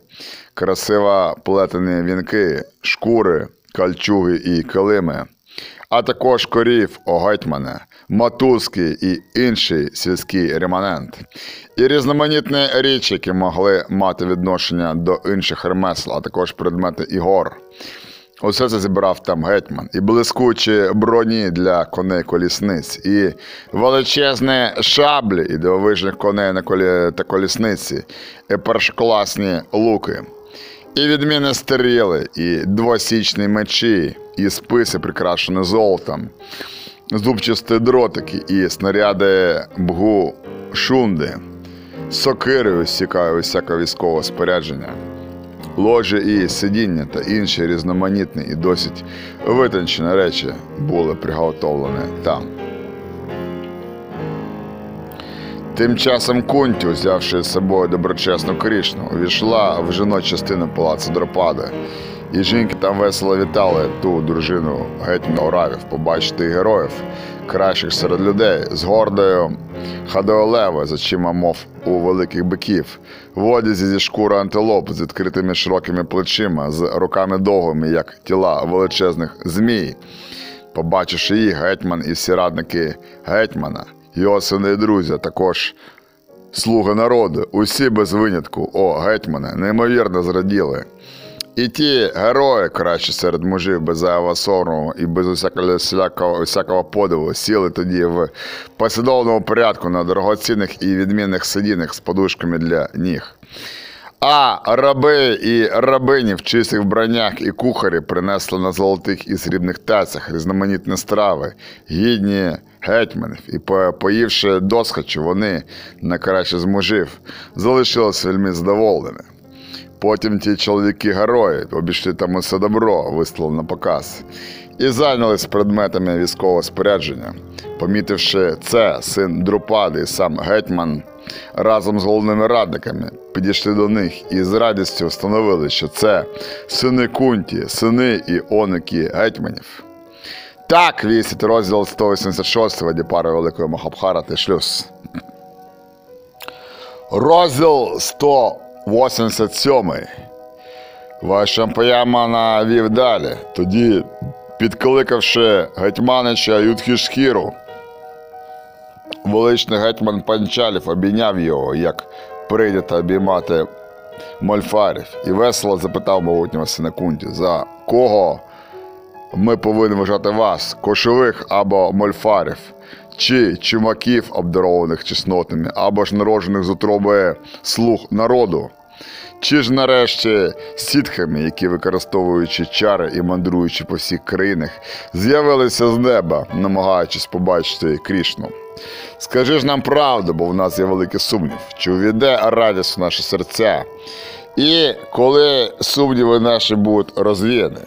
красиво плетені вінки, шкури, кальчуги і килими, а також корів, огетьмане, мотузки і інший сільський реманент, і різноманітні річі, які могли мати відношення до інших ремесел, а також предмети ігор. Усе це зібрав там гетьман, і блискучі броні для коней колісниць, і величезні шаблі і дивовижних коней на колі... та колісниці, і першокласні луки, і відмінні стріли, і двосічні мечі, і списи, прикрашені золотом, зубчасті дротики, і снаряди бгу шунди, сокири усікає усяке військове спорядження ложі і сидіння та інші різноманітні і досить витончені речі були приготовлені там. Тим часом Кунті, взявши з собою доброчесну Крішну, увійшла в жіночу частину палацу Дропади, і жінки там весело вітали ту дружину гетьмана Оравів побачити героїв, кращих серед людей, з гордою ходою лева, з очима, мов у великих биків, в одязі зі шкури антилоп з відкритими широкими плечима, з руками довгими, як тіла величезних змій. Побачивши їх, гетьман і всі радники гетьмана, його сини і друзі, також слуги народу, усі без винятку, о, гетьмане, неймовірно зраділи. І ті герої, краще серед мужів, без зайвого сорому і без усякого, всякого, подиву, сіли тоді в послідовному порядку на дорогоцінних і відмінних сидіннях з подушками для ніг. А раби і рабині в чистих вбраннях і кухарі принесли на золотих і срібних тацях різноманітні страви, гідні гетьманів, і по- поївши досхочу, вони, найкраще з мужів, залишилися вельми задоволеними. Потім ті чоловіки-герої обійшли там усе добро, вислали на показ, і зайнялись предметами військового спорядження. Помітивши це, син Друпади і сам гетьман разом з головними радниками підійшли до них і з радістю встановили, що це сини Кунті, сини і оники гетьманів. Так, вісить розділ 186 Діпари Великої Махабхарати шлюз. Розділ 187. Вашампаяма навів далі. Тоді, підкликавши гетьманича Юдхішхіру, величний гетьман Панчалів обійняв його, як прийнято обіймати мольфарів, і весело запитав могутнього сина Кунті, за кого ми повинні вважати вас, кошових або мольфарів, чи чумаків, обдарованих чеснотами, або ж народжених з утроби слуг народу, чи ж нарешті сітхами, які, використовуючи чари і мандруючи по всіх країнах, з'явилися з неба, намагаючись побачити Крішну. Скажи ж нам правду, бо в нас є великий сумнів, чи увійде радість в наші серця, і коли сумніви наші будуть розвіяні.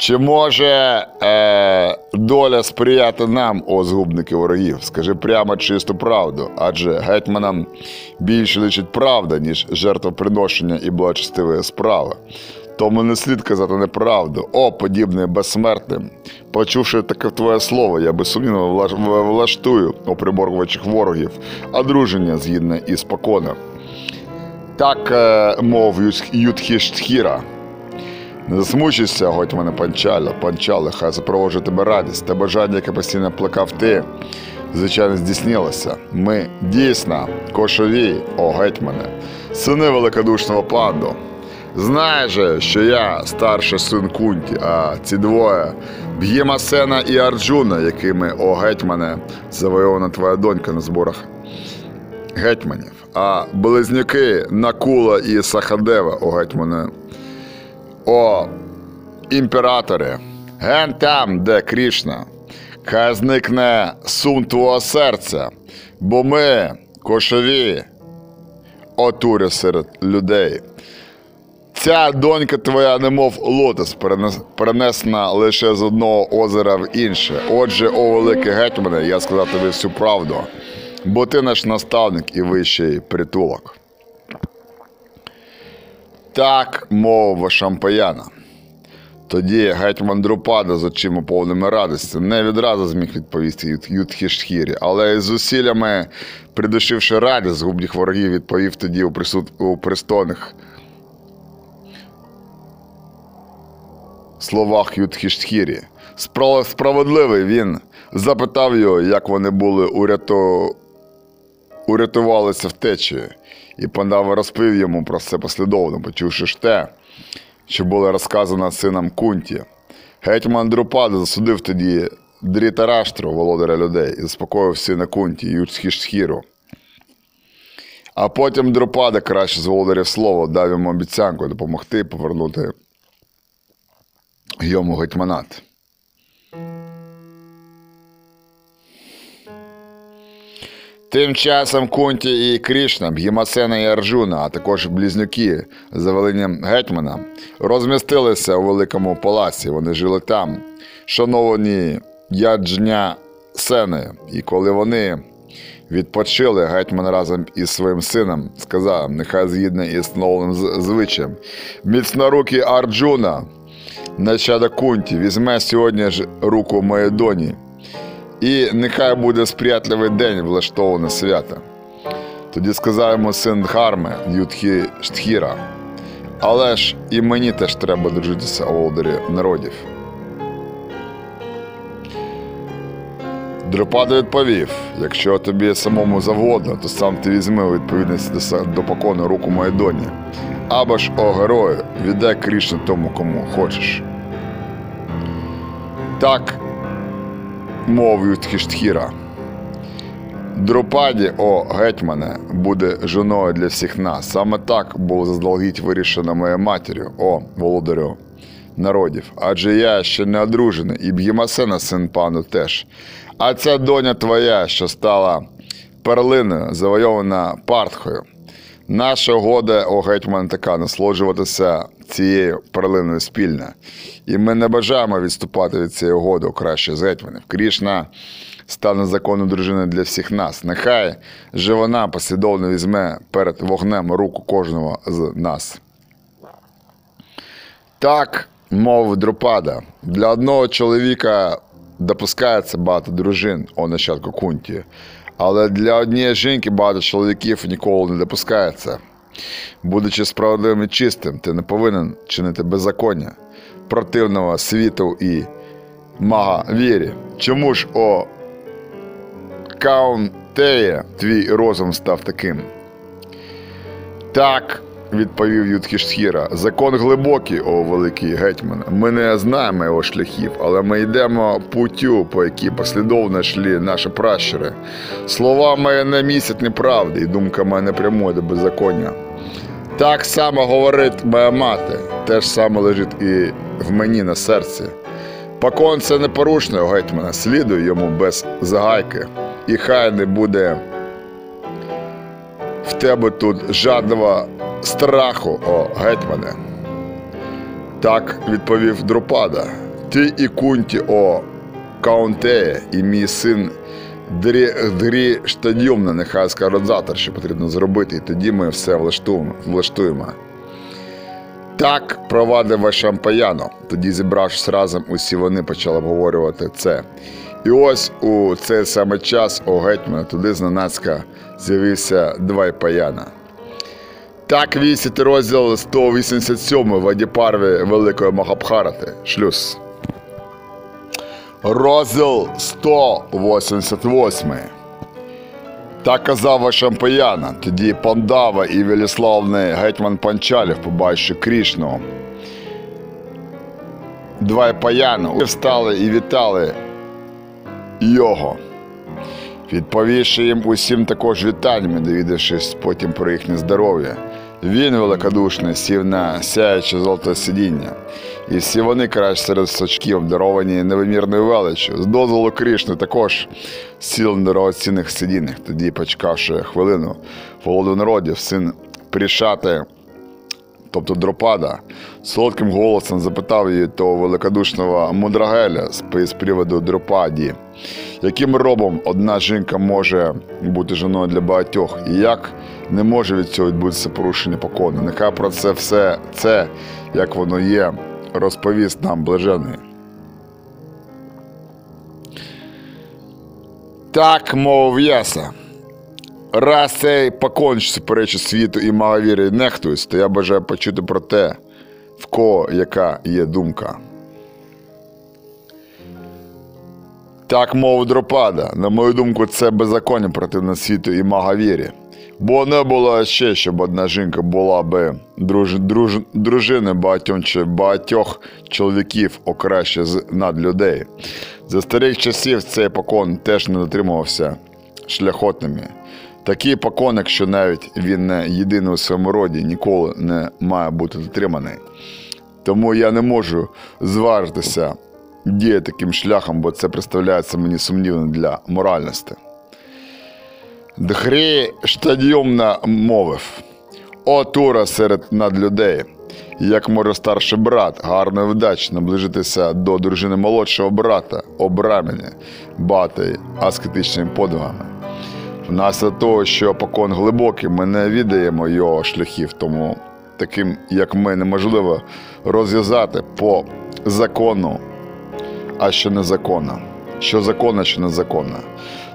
Чи може е, доля сприяти нам, о згубники ворогів? Скажи прямо чисту правду, адже гетьманам більше личить правда, ніж жертвоприношення і благочестивої справи. Тому не слід казати неправду. О, подібний безсмертним. Почувши таке твоє слово, я безсумнівно влаш- влаштую у приборгувачах ворогів одруження згідно із поконом. Так е, мов Ютхіштхіра. Не засмучуйся, готь мене панчало, панчало, хай запроводжує тебе радість. Та бажання, яке постійно плекав ти, звичайно, здійснилося. Ми дійсно кошові, о гетьмане, сини великодушного панду. Знай же, що я старший син Кунті, а ці двоє Б'ємасена і Арджуна, якими, о гетьмане, завойована твоя донька на зборах гетьманів, а близнюки Накула і Сахадева, о гетьмане, о імператоре, ген там, де Крішна, хай зникне сум твого серця, бо ми, кошові, отури серед людей. Ця донька твоя, немов лотос, перенес- перенесена лише з одного озера в інше. Отже, о великий гетьмане, я сказав тобі всю правду, бо ти наш наставник і вищий притулок. Так мовив Шампаяна. Тоді гетьман Друпада з очима повними радості не відразу зміг відповісти Ютхіштхірі, але з зусиллями, придушивши радість з ворогів, відповів тоді у, присут... у пристойних словах Ютхіштхірі. Спро- Справедливий він запитав його, як вони були уряту... урятувалися втечі, і пандава розповів йому про це послідовно, почувши ж те, що було розказано синам Кунті. Гетьман Друпада засудив тоді Дрітараштру, володаря людей, і заспокоїв сина Кунті, Ютхіштхіру. А потім Друпада, краще з володарів слова, дав йому обіцянку допомогти повернути йому гетьманат. Тим часом Кунті і Крішна, Б'ємасена і Арджуна, а також близнюки за веленням гетьмана, розмістилися у великому палаці. Вони жили там, шановані яджня сени. І коли вони відпочили, гетьман разом із своїм сином сказав, нехай згідно із з- звичаєм, міцнорукий Арджуна, нащада Кунті, візьме сьогодні ж руку моєї доні. І нехай буде сприятливий день влаштоване свято. Тоді сказав йому син Дхарми, Юдхі Штхіра. Але ж і мені теж треба дружитися володарі народів. Друпада відповів: якщо тобі самому завгодно, то сам ти візьми у відповідності до, покону руку моєї доні. Або ж, о герою, віддай Крішну тому, кому хочеш. Так мов Юдхіштхіра. Друпаді, о гетьмане, буде жоною для всіх нас. Саме так було заздалегідь вирішено моєю матір'ю, о володарю народів. Адже я ще не одружений, і Б'ємасена син пану теж. А ця доня твоя, що стала перлиною, завойована партхою. Наша угода, о гетьман, така насолоджуватися цією перлиною спільно. І ми не бажаємо відступати від цієї угоди краще з гетьманів. Крішна стане законною дружиною для всіх нас. Нехай же вона послідовно візьме перед вогнем руку кожного з нас. Так, мов Друпада, для одного чоловіка допускається багато дружин, о нащадку кунті, але для однієї жінки багато чоловіків ніколи не допускається. Будучи справедливим і чистим, ти не повинен чинити беззаконня, противного світу і мага вірі. Чому ж, о Каунтеє, твій розум став таким? Так, відповів Юдхіштхіра, закон глибокий, о великий гетьман. Ми не знаємо його шляхів, але ми йдемо путю, по якій послідовно йшли наші пращури. Слова мої не містять неправди, і думка моя не прямує до беззаконня. Так само говорить моя мати, те ж саме лежить і в мені на серці. Покон це непорушний, о гетьмана, слідуй йому без загайки, і хай не буде в тебе тут жадного страху, о гетьмане. Так відповів Друпада. Ти і кунті, о Каунтеє, і мій син Дрі, Дрі Штадюмна, нехай завтра, що потрібно зробити, і тоді ми все влаштуємо. Так провадив Вашампаяно. Тоді, зібравшись разом, усі вони почали обговорювати це. І ось у цей самий час у гетьмана туди зненацька з'явився Двайпаяна. Так вісить розділ 187 в Адіпарві Великої Махабхарати. Шлюз. Розділ 188. Так казав Вашампаяна. Тоді Пандава і веліславний гетьман Панчалів, побачивши Крішну. Двайпаяну встали і вітали його. Відповівши їм усім також вітаннями, довідавшись потім про їхнє здоров'я, він великодушний сів на сяюче золоте сидіння, і всі вони краще серед сочків, обдаровані невимірною величчю. З дозволу Кришни також сіли на дорогоцінних сидіннях. Тоді, почекавши хвилину, володу народів, син Прішати, тобто Дропада, солодким голосом запитав її того великодушного мудрагеля з приводу Дропаді, яким робом одна жінка може бути жіною для багатьох, і як не може від цього відбутися порушення покону. Нехай про це все це, як воно є, розповість нам блажений. Так мовив яса. Раз цей поконч суперечить світу і маговірі нехтують, то я бажаю почути про те, в кого яка є думка. Так мов Дропада, на мою думку, це беззаконня противне світу і маговірі. Бо не було ще, щоб одна жінка була би друж, друж, дружиною багатьом чи багатьох чоловіків, окраще з надлюдей. За старих часів цей покон теж не дотримувався шляхотними. Такий покон, якщо навіть він не єдиний у своєму роді, ніколи не має бути дотриманий. Тому я не можу зважитися діяти таким шляхом, бо це представляється мені сумнівним для моральності. Дхрі штадіумна мовив: О, Тура серед надлюдей, як може старший брат, гарної вдач наближитися до дружини молодшого брата, обрамені, бати аскетичними подвигами. Внаслідок того, що покон глибокий, ми не відаємо його шляхів, тому таким, як ми, неможливо розв'язати по закону, а що незаконно. Що законно, що незаконно.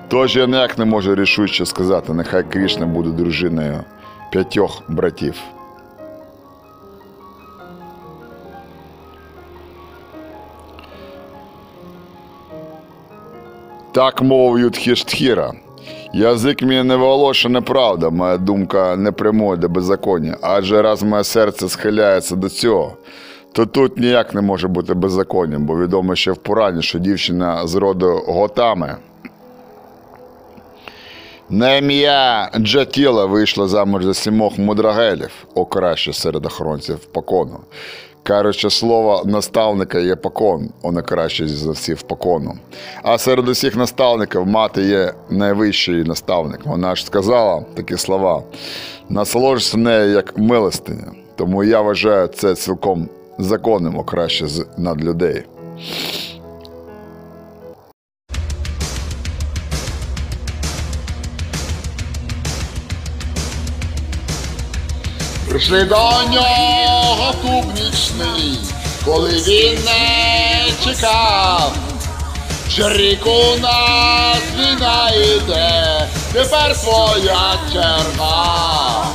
Тож я ніяк не можу рішуче сказати, нехай Крішна буде дружиною п'ятьох братів. Так мовив Юдхіштхіра. Язик мій не волоша неправда, моя думка не прямує до беззаконня, адже раз моє серце схиляється до цього, то тут ніяк не може бути беззаконням, бо відомо ще в Пурані, що дівчина з роду Готами. На ім'я Джатіла вийшла замуж за сімох мудрагелів, о краще серед охоронців покону. Кажучи, слово наставника є покон, воно краще за всіх покону. А серед усіх наставників мати є найвищий наставник. Вона ж сказала такі слова: насолоджуйся нею як милостиня. Тому я вважаю це цілком законним, о краще над людей. Прийшли до нього тубнічний, коли він не чекав. Чаріку нас війна йде, тепер твоя черга.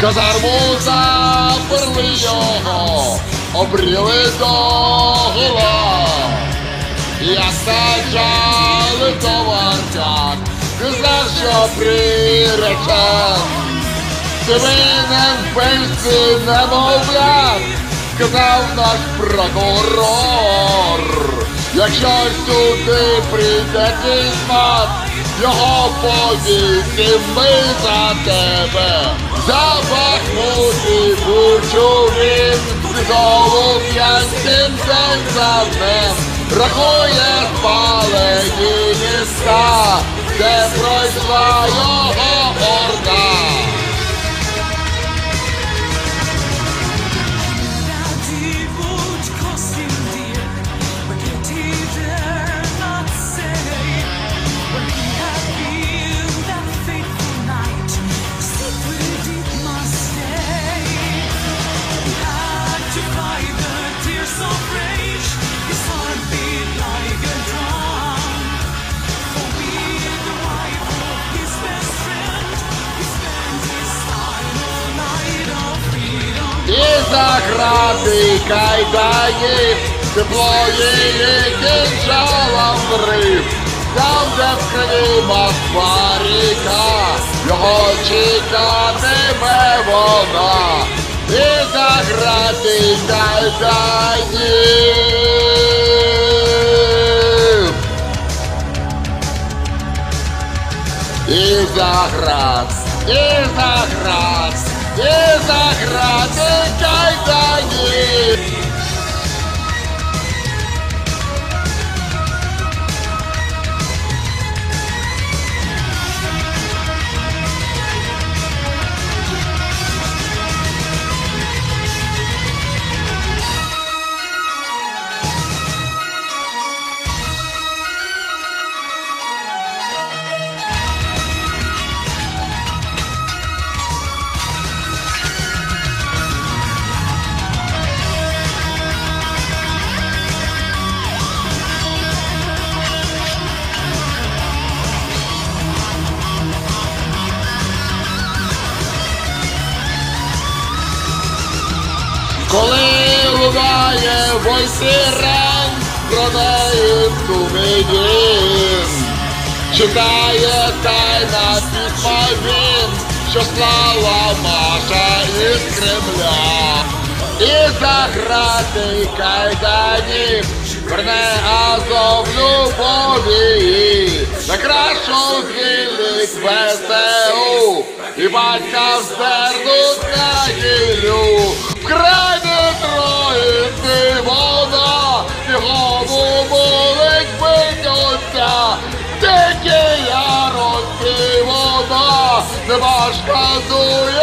Казарму заперли його, обріли до гола. Я саджали до вартяк, ти знав, що приречен. Ти винен в пенсі немовлят, сказав наш прокурор. Якщо сюди прийде кізмат, його повісим ми за тебе. За Бахмуті бучу він, знову п'янцем день за днем. Рахує спалені міста, де пройшла його орда. Заграти кайданів, тепло її кінжалом врив. Там, де в криві Москва ріка, його чекатиме вона. І заграти кайданів. І заград, і заград, і заград, і Коли лунає вой сирен, про неї сумидін. Читає тайна письма він, що слава Маша із Кремля. І заграти кайданів верне Азов любові, на кращу звільнить ВСУ, і батька вздернуть на гілю. Вода, не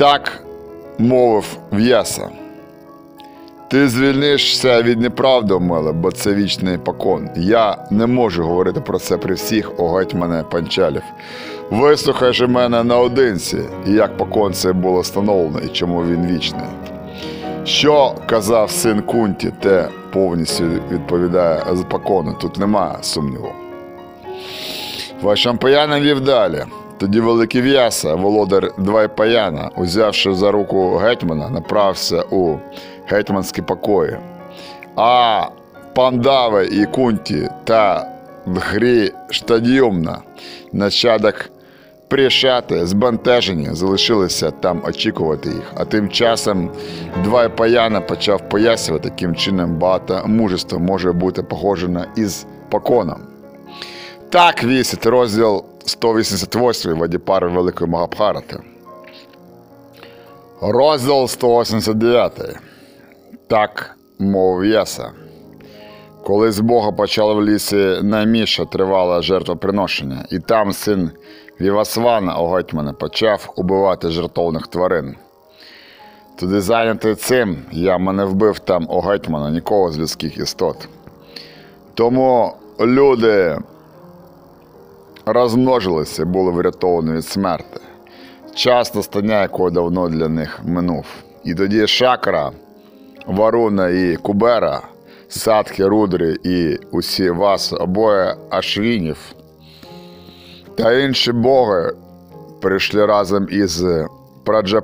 Так мовив В'яса. Ти звільнишся від неправди, Омеле, бо це вічний покон. Я не можу говорити про це при всіх, о гетьмане панчалів. Вислухай же мене наодинці, і як покон це було встановлено, і чому він вічний. Що казав син Кунті, те повністю відповідає з покону, тут немає сумніву. Вашампаяна вів далі. Тоді великий в'яса, володар Двайпаяна, узявши за руку гетьмана, направився у гетьманські покої. А Пандави і Кунті та Дхрі Штадіумна, нащадок Прішати, збентежені, залишилися там очікувати їх. А тим часом Двайпаяна почав пояснювати, яким чином багато мужество може бути погоджено із поконом. Так вісить розділ 188 Вадіпари Великої Магабхарати. Розділ 189. Так мовив Єса. Коли з Бога почала в лісі Найміша тривала жертвоприношення, і там син Вівасвана Огетьмана почав убивати жертовних тварин. Туди зайнятий цим, я мене вбив там Огетьмана, нікого з людських істот. Тому люди розмножилися були врятовані від смерти. Час настання, якого давно для них минув. І тоді Шакра, Варуна і Кубера, Садхи, Рудрі і усі вас, обоє Ашвінів та інші боги прийшли разом із, Праджа...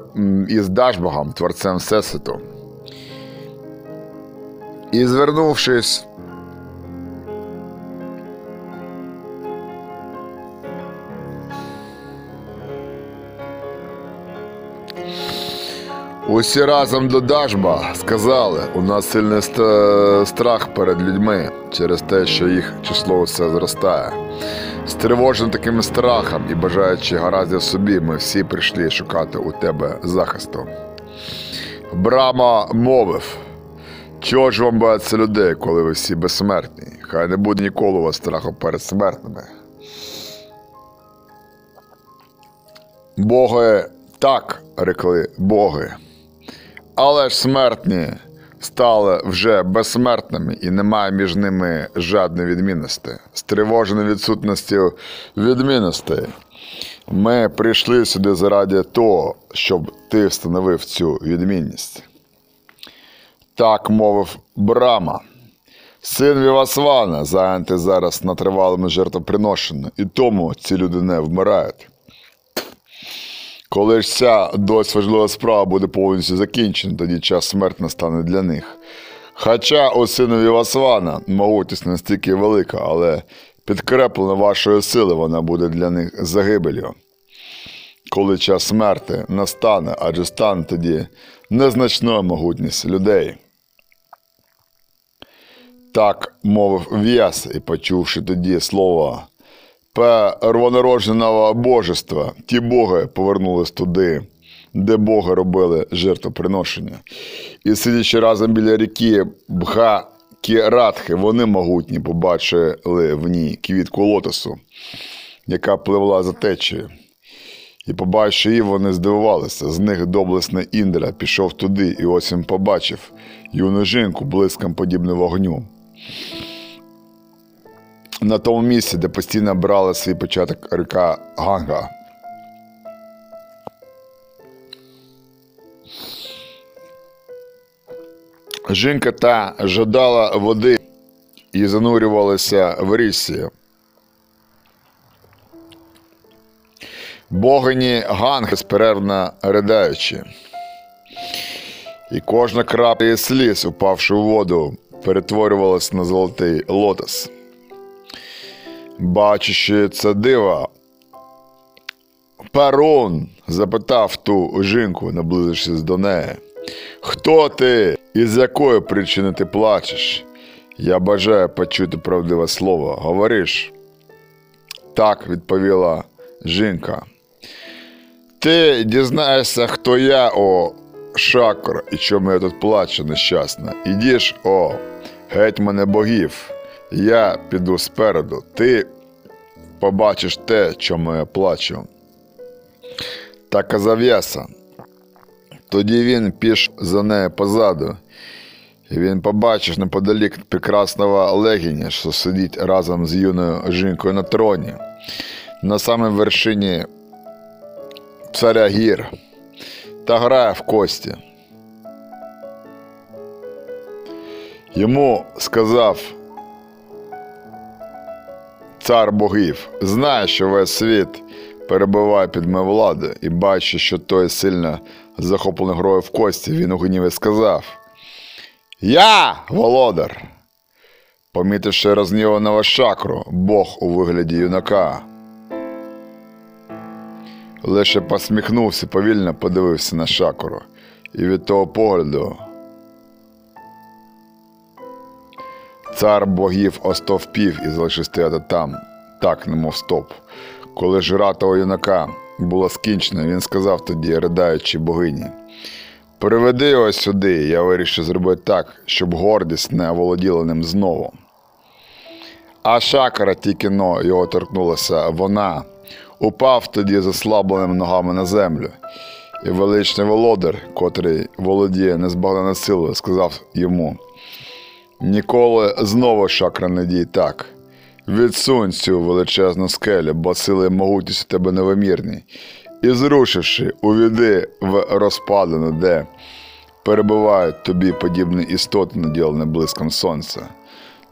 із Дашбогом, творцем Всесвіту. І звернувшись Усі разом до Дажба сказали, у нас сильний ст- страх перед людьми через те, що їх число все зростає. Стривожені таким страхом і бажаючи гараздів собі, ми всі прийшли шукати у тебе захисту. Брама мовив. Чого ж вам бояться людей, коли ви всі безсмертні? Хай не буде ніколи у вас страху перед смертними. Боги так рекли боги. Але ж смертні стали вже безсмертними і немає між ними жодної відмінності, стривоженої відсутністю відмінностей. Ми прийшли сюди заради того, щоб ти встановив цю відмінність. Так мовив Брама. Син Вівасвана, зайнятий зараз на тривалому жертвоприношенні, і тому ці люди не вмирають. Коли ж ця досить важлива справа буде повністю закінчена, тоді час смерті настане для них. Хоча у сину Вівасвана могутність настільки велика, але підкреплена вашою силою вона буде для них загибелью. Коли час смерти настане, адже стане тоді незначною могутність людей. Так мовив В'яс, і почувши тоді слово первонародженого божества, ті боги повернулись туди, де боги робили жертвоприношення. І сидячи разом біля ріки Бха-Кіратхи, вони могутні побачили в ній квітку лотосу, яка пливла за течією. І побачивши її, вони здивувалися. З них доблесний Індра пішов туди, і ось він побачив юну жінку блиском подібну вогню. На тому місці, де постійно брала свій початок ріка Ганга. Жінка та жадала води і занурювалася в річці. Богині Ганги безперервно ридаючи. І кожна крапля сліз, упавши в воду, перетворювалась на золотий лотос. Бачачи це диво, Перун запитав ту жінку, наблизившись до неї. Хто ти і з якої причини ти плачеш? Я бажаю почути правдиве слово. Говориш? Так, відповіла жінка. Ти дізнаєшся, хто я, о шакр, і чому я тут плачу нещасна. Ідіш, о, геть мене богів. Я піду спереду. Ти побачиш те, чому я плачу. Та казав Яса. Тоді він піш за нею позаду, і він побачив неподалік прекрасного легіня, що сидить разом з юною жінкою на троні, на самій вершині царя гір та грає в кості. Йому сказав цар богів, знає, що весь світ перебуває під моєю владою, і бачить, що той сильно захоплений грою в кості, він у гніві сказав: Я, володар! Помітивши розніваного шакру, Бог у вигляді юнака. Лише посміхнувся, повільно подивився на шакру, і від того погляду цар богів остовпів і залишив стояти там, так, немов стоп. Коли ж гра того юнака була скінчена, він сказав тоді, ридаючи богині: Приведи його сюди, я вирішив зробити так, щоб гордість не оволоділа ним знову. А шакара тільки но його торкнулася вона, упав тоді заслабленими ногами на землю. І величний володар, котрий володіє незбагненою силою, сказав йому: Ніколи знову шакра не дій так. Відсунь цю величезну скелю, бо сили могутність у тебе невимірні, і зрушивши, увійди в розпадину, де перебувають тобі подібні істоти, наділені блиском сонця.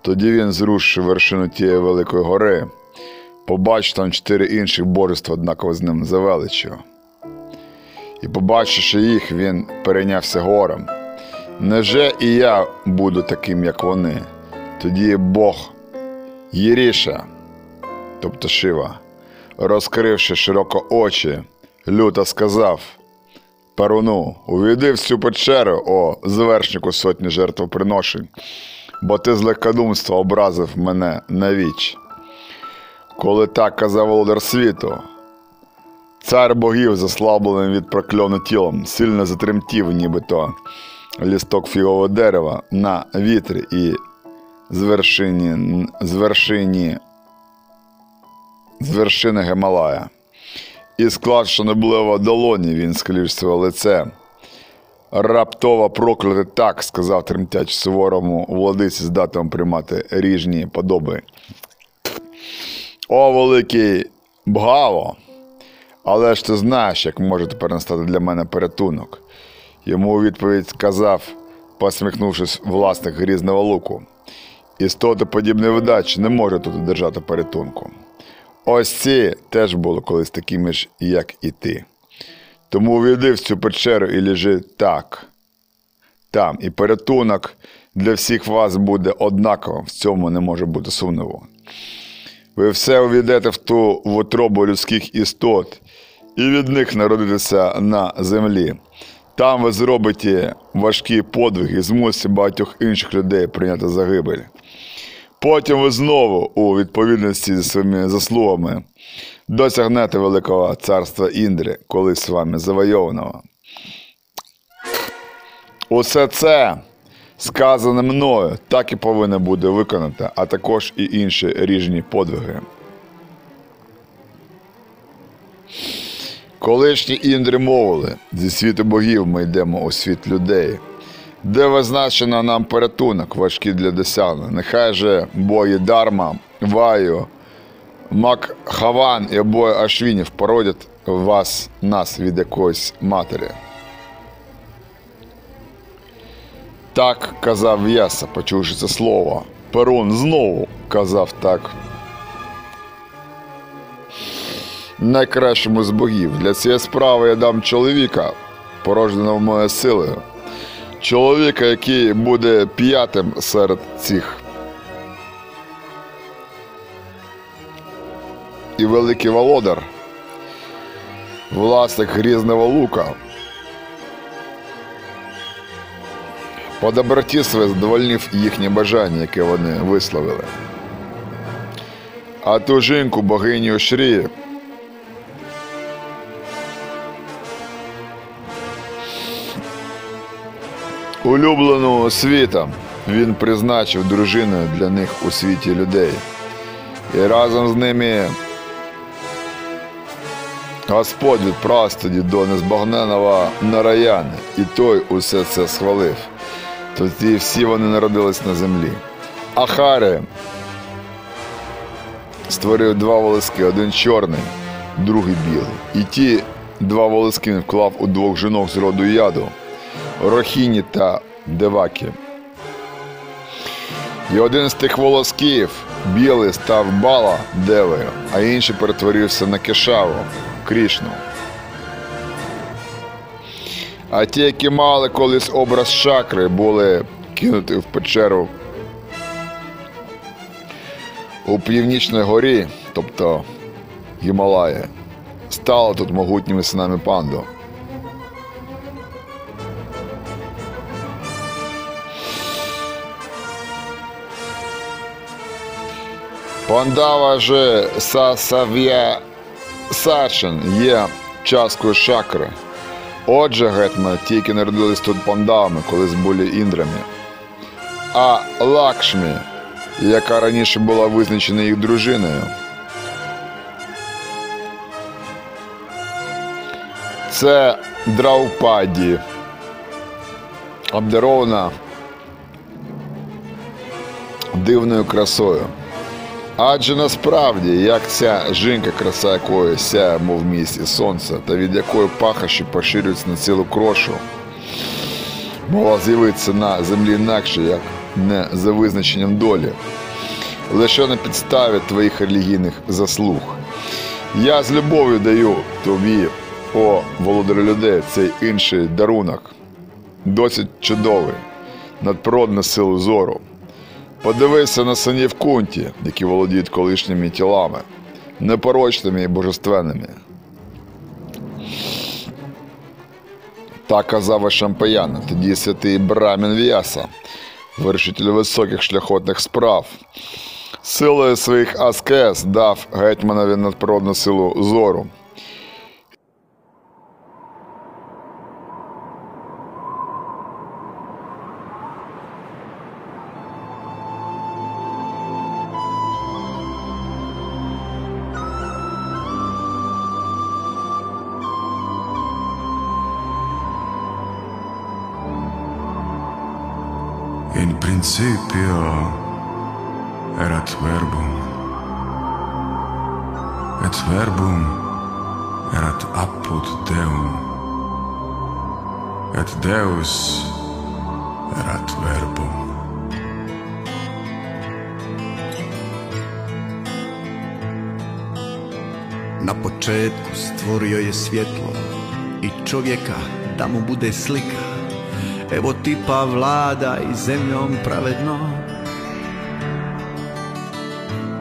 Тоді він зрушив вершину тієї великої гори, побачив там чотири інших божества, однаково з ним за величчю. І побачивши їх, він перейнявся горем. Неже і я буду таким, як вони? Тоді Бог Єріша, тобто Шива, розкривши широко очі, люто сказав Паруну, увійди в цю печеру, о звершнику сотні жертвоприношень, бо ти з легкодумства образив мене навіч. Коли так казав володар світу, Цар богів, заслаблений від прокльону тілом, сильно затремтів, нібито лісток фігового дерева на вітрі і з вершині, з вершині, з вершини Гималая. І склад, що не було в долоні, він скліж своє лице. Раптово проклятий так, сказав тремтяч суворому владиці, здатному приймати ріжні подоби. О, великий Бгаво! Але ж ти знаєш, як може тепер настати для мене порятунок. Йому у відповідь сказав, посміхнувшись власник грізного луку. Істоти подібної видачі не може тут одержати порятунку. Ось ці теж були колись такими ж, як і ти. Тому увійди в цю печеру і лежи так. Там і порятунок для всіх вас буде однаковим, в цьому не може бути сумніву. Ви все увійдете в ту вотробу людських істот, і від них народитеся на землі. Там ви зробите важкі подвиги і змусите багатьох інших людей прийняти загибель. Потім ви знову, у відповідності зі своїми заслугами, досягнете Великого царства Індри, колись вами завойованого. Усе це, сказане мною, так і повинно буде виконати, а також і інші ріжні подвиги. Колишні індри мовили, зі світу богів ми йдемо у світ людей, де визначено нам порятунок важкий для досягнення. Нехай же бої Дарма, Ваю, Макхаван і обоє Ашвінів породять вас, нас від якоїсь матері. Так казав В'яса, почувши це слово. Перун знову казав так. Найкращому з богів. Для цієї справи я дам чоловіка, порожненого моєю силою. Чоловіка, який буде п'ятим серед цих. І великий володар, власник грізного лука. По доброті своє задовольнив їхнє бажання, яке вони висловили. А ту жінку богиню Шрі улюблену світа він призначив дружиною для них у світі людей. І разом з ними Господь відправив тоді до незбагненого Нараяни, і той усе це схвалив. Тоді всі вони народились на землі. Ахари створив два волоски, один чорний, другий білий. І ті два волоски вклав у двох жінок з роду яду Рохіні та Девакі. І один з тих волосків, білий, став бала девою, а інший перетворився на кешаву, Крішну. А ті, які мали колись образ чакри, були кинуті в печеру у північній горі, тобто Гімалаї, стали тут могутніми синами панду. Пандава же Сасав'я Сачин є часткою чакри. Отже, гетьман тільки народились тут пандавами, колись були індрами. А Лакшмі, яка раніше була визначена їх дружиною, це Драупаді, обдарована дивною красою. Адже насправді, як ця жінка, краса якої сяє, мов місці сонця, та від якої пахощі поширюються на цілу крошу, могла з'явитися на землі інакше, як не за визначенням долі, лише на підставі твоїх релігійних заслуг. Я з любов'ю даю тобі, о володарю людей, цей інший дарунок, досить чудовий, надприродну силу зору. Подивися на синів кунті, які володіють колишніми тілами, непорочними і божественними. Так казав Шампаян, тоді святий Брамін В'яса, вирішитель високих шляхотних справ. Силою своїх аскез дав гетьманові надприродну силу зору in principio erat verbum. Et verbum erat apud Deum. Et Deus erat verbum. Na početku stvorio je svjetlo i čovjeka da mu bude slika. Evo tipa vlada i zemljom pravedno.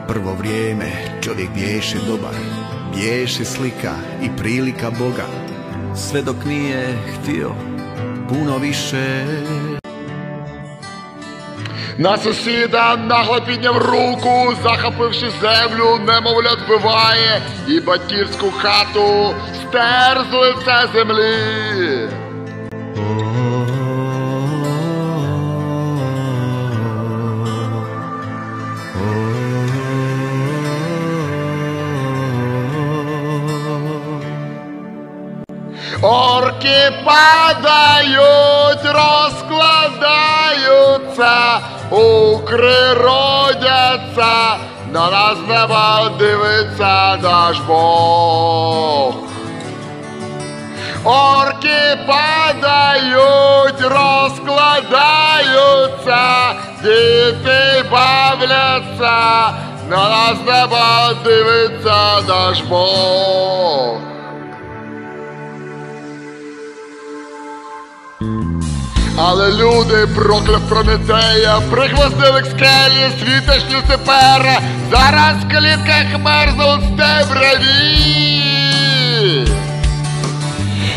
Prvo vrijeme čovjek biješe dobar, biješe slika i prilika Boga. Sve dok nije htio puno više. На сусіда нагло підняв руку, захопивши землю, немовля збиває, і батьківську хату стер з лиця землі. Орки падають, розкладаються, укри на нас неба дивиться наш Бог. Орки падають, розкладаються, діти бавляться, на нас неба дивиться наш Бог. Але люди прокляв Прометея, пригвоздили к скелі світиш Люцифера, зараз в клітках мерзнуть стебраві.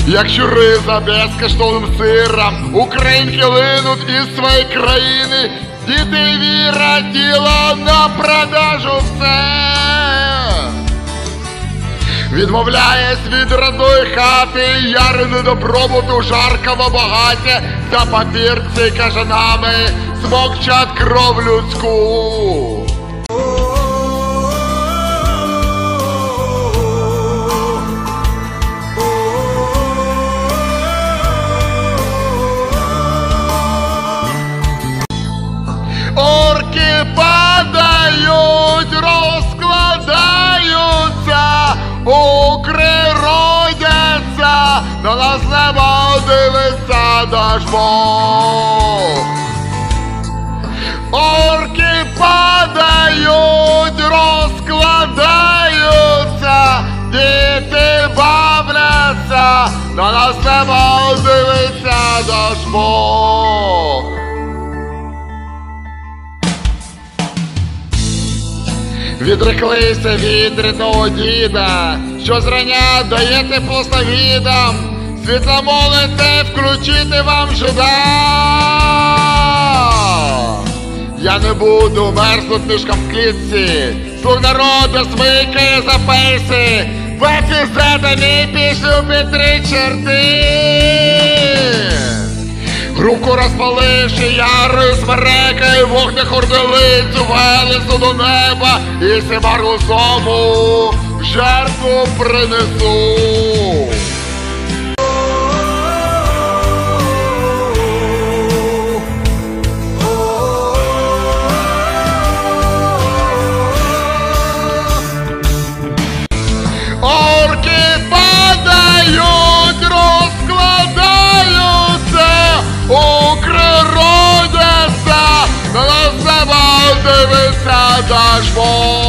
Як щури за безкоштовним сиром, українки линуть із своєї країни, діти віра, тіло на продажу все. Відмовляєсь від родної хати, ярини добробуту, жаркого багаття, за папірці кажанами смокчат кров людську. Орки падають, розкладаються, укри родяться, на нас небо дивиться наш Бог. Орки падають, розкладаються, діти бавляться, на нас небо дивиться наш Бог. Відреклися від рідного діда, що зрання дає тепло сновідам, світло молите включити вам жида. Я не буду мерзнуть мішком в клітці, слуг народу смикає за пейси, в епізетами пісню під три. Руку розпаливши ярою смерекою, вогне хорделицю велесу до неба і симару сому жертву принесу. Дивиться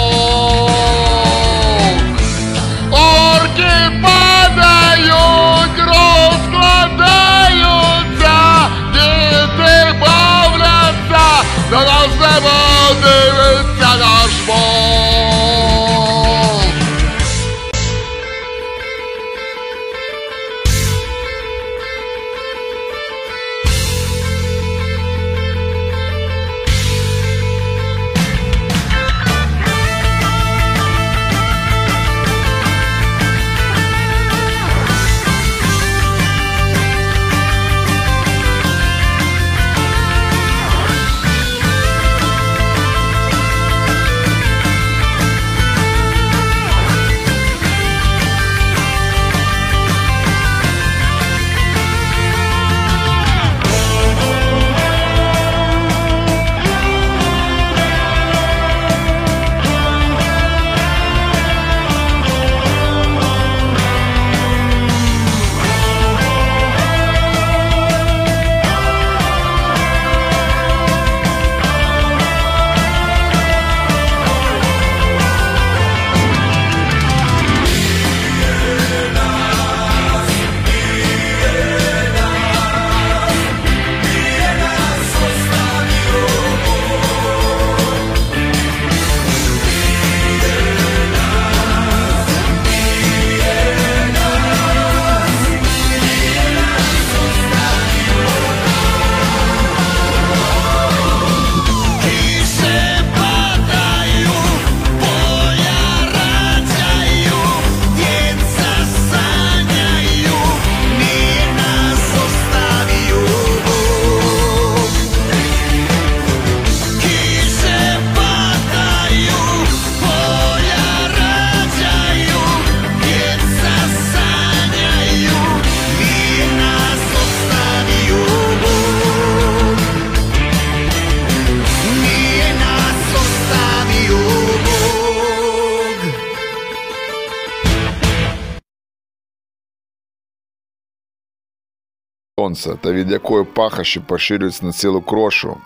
сонця, та від якої пахощі поширюються на цілу крошу,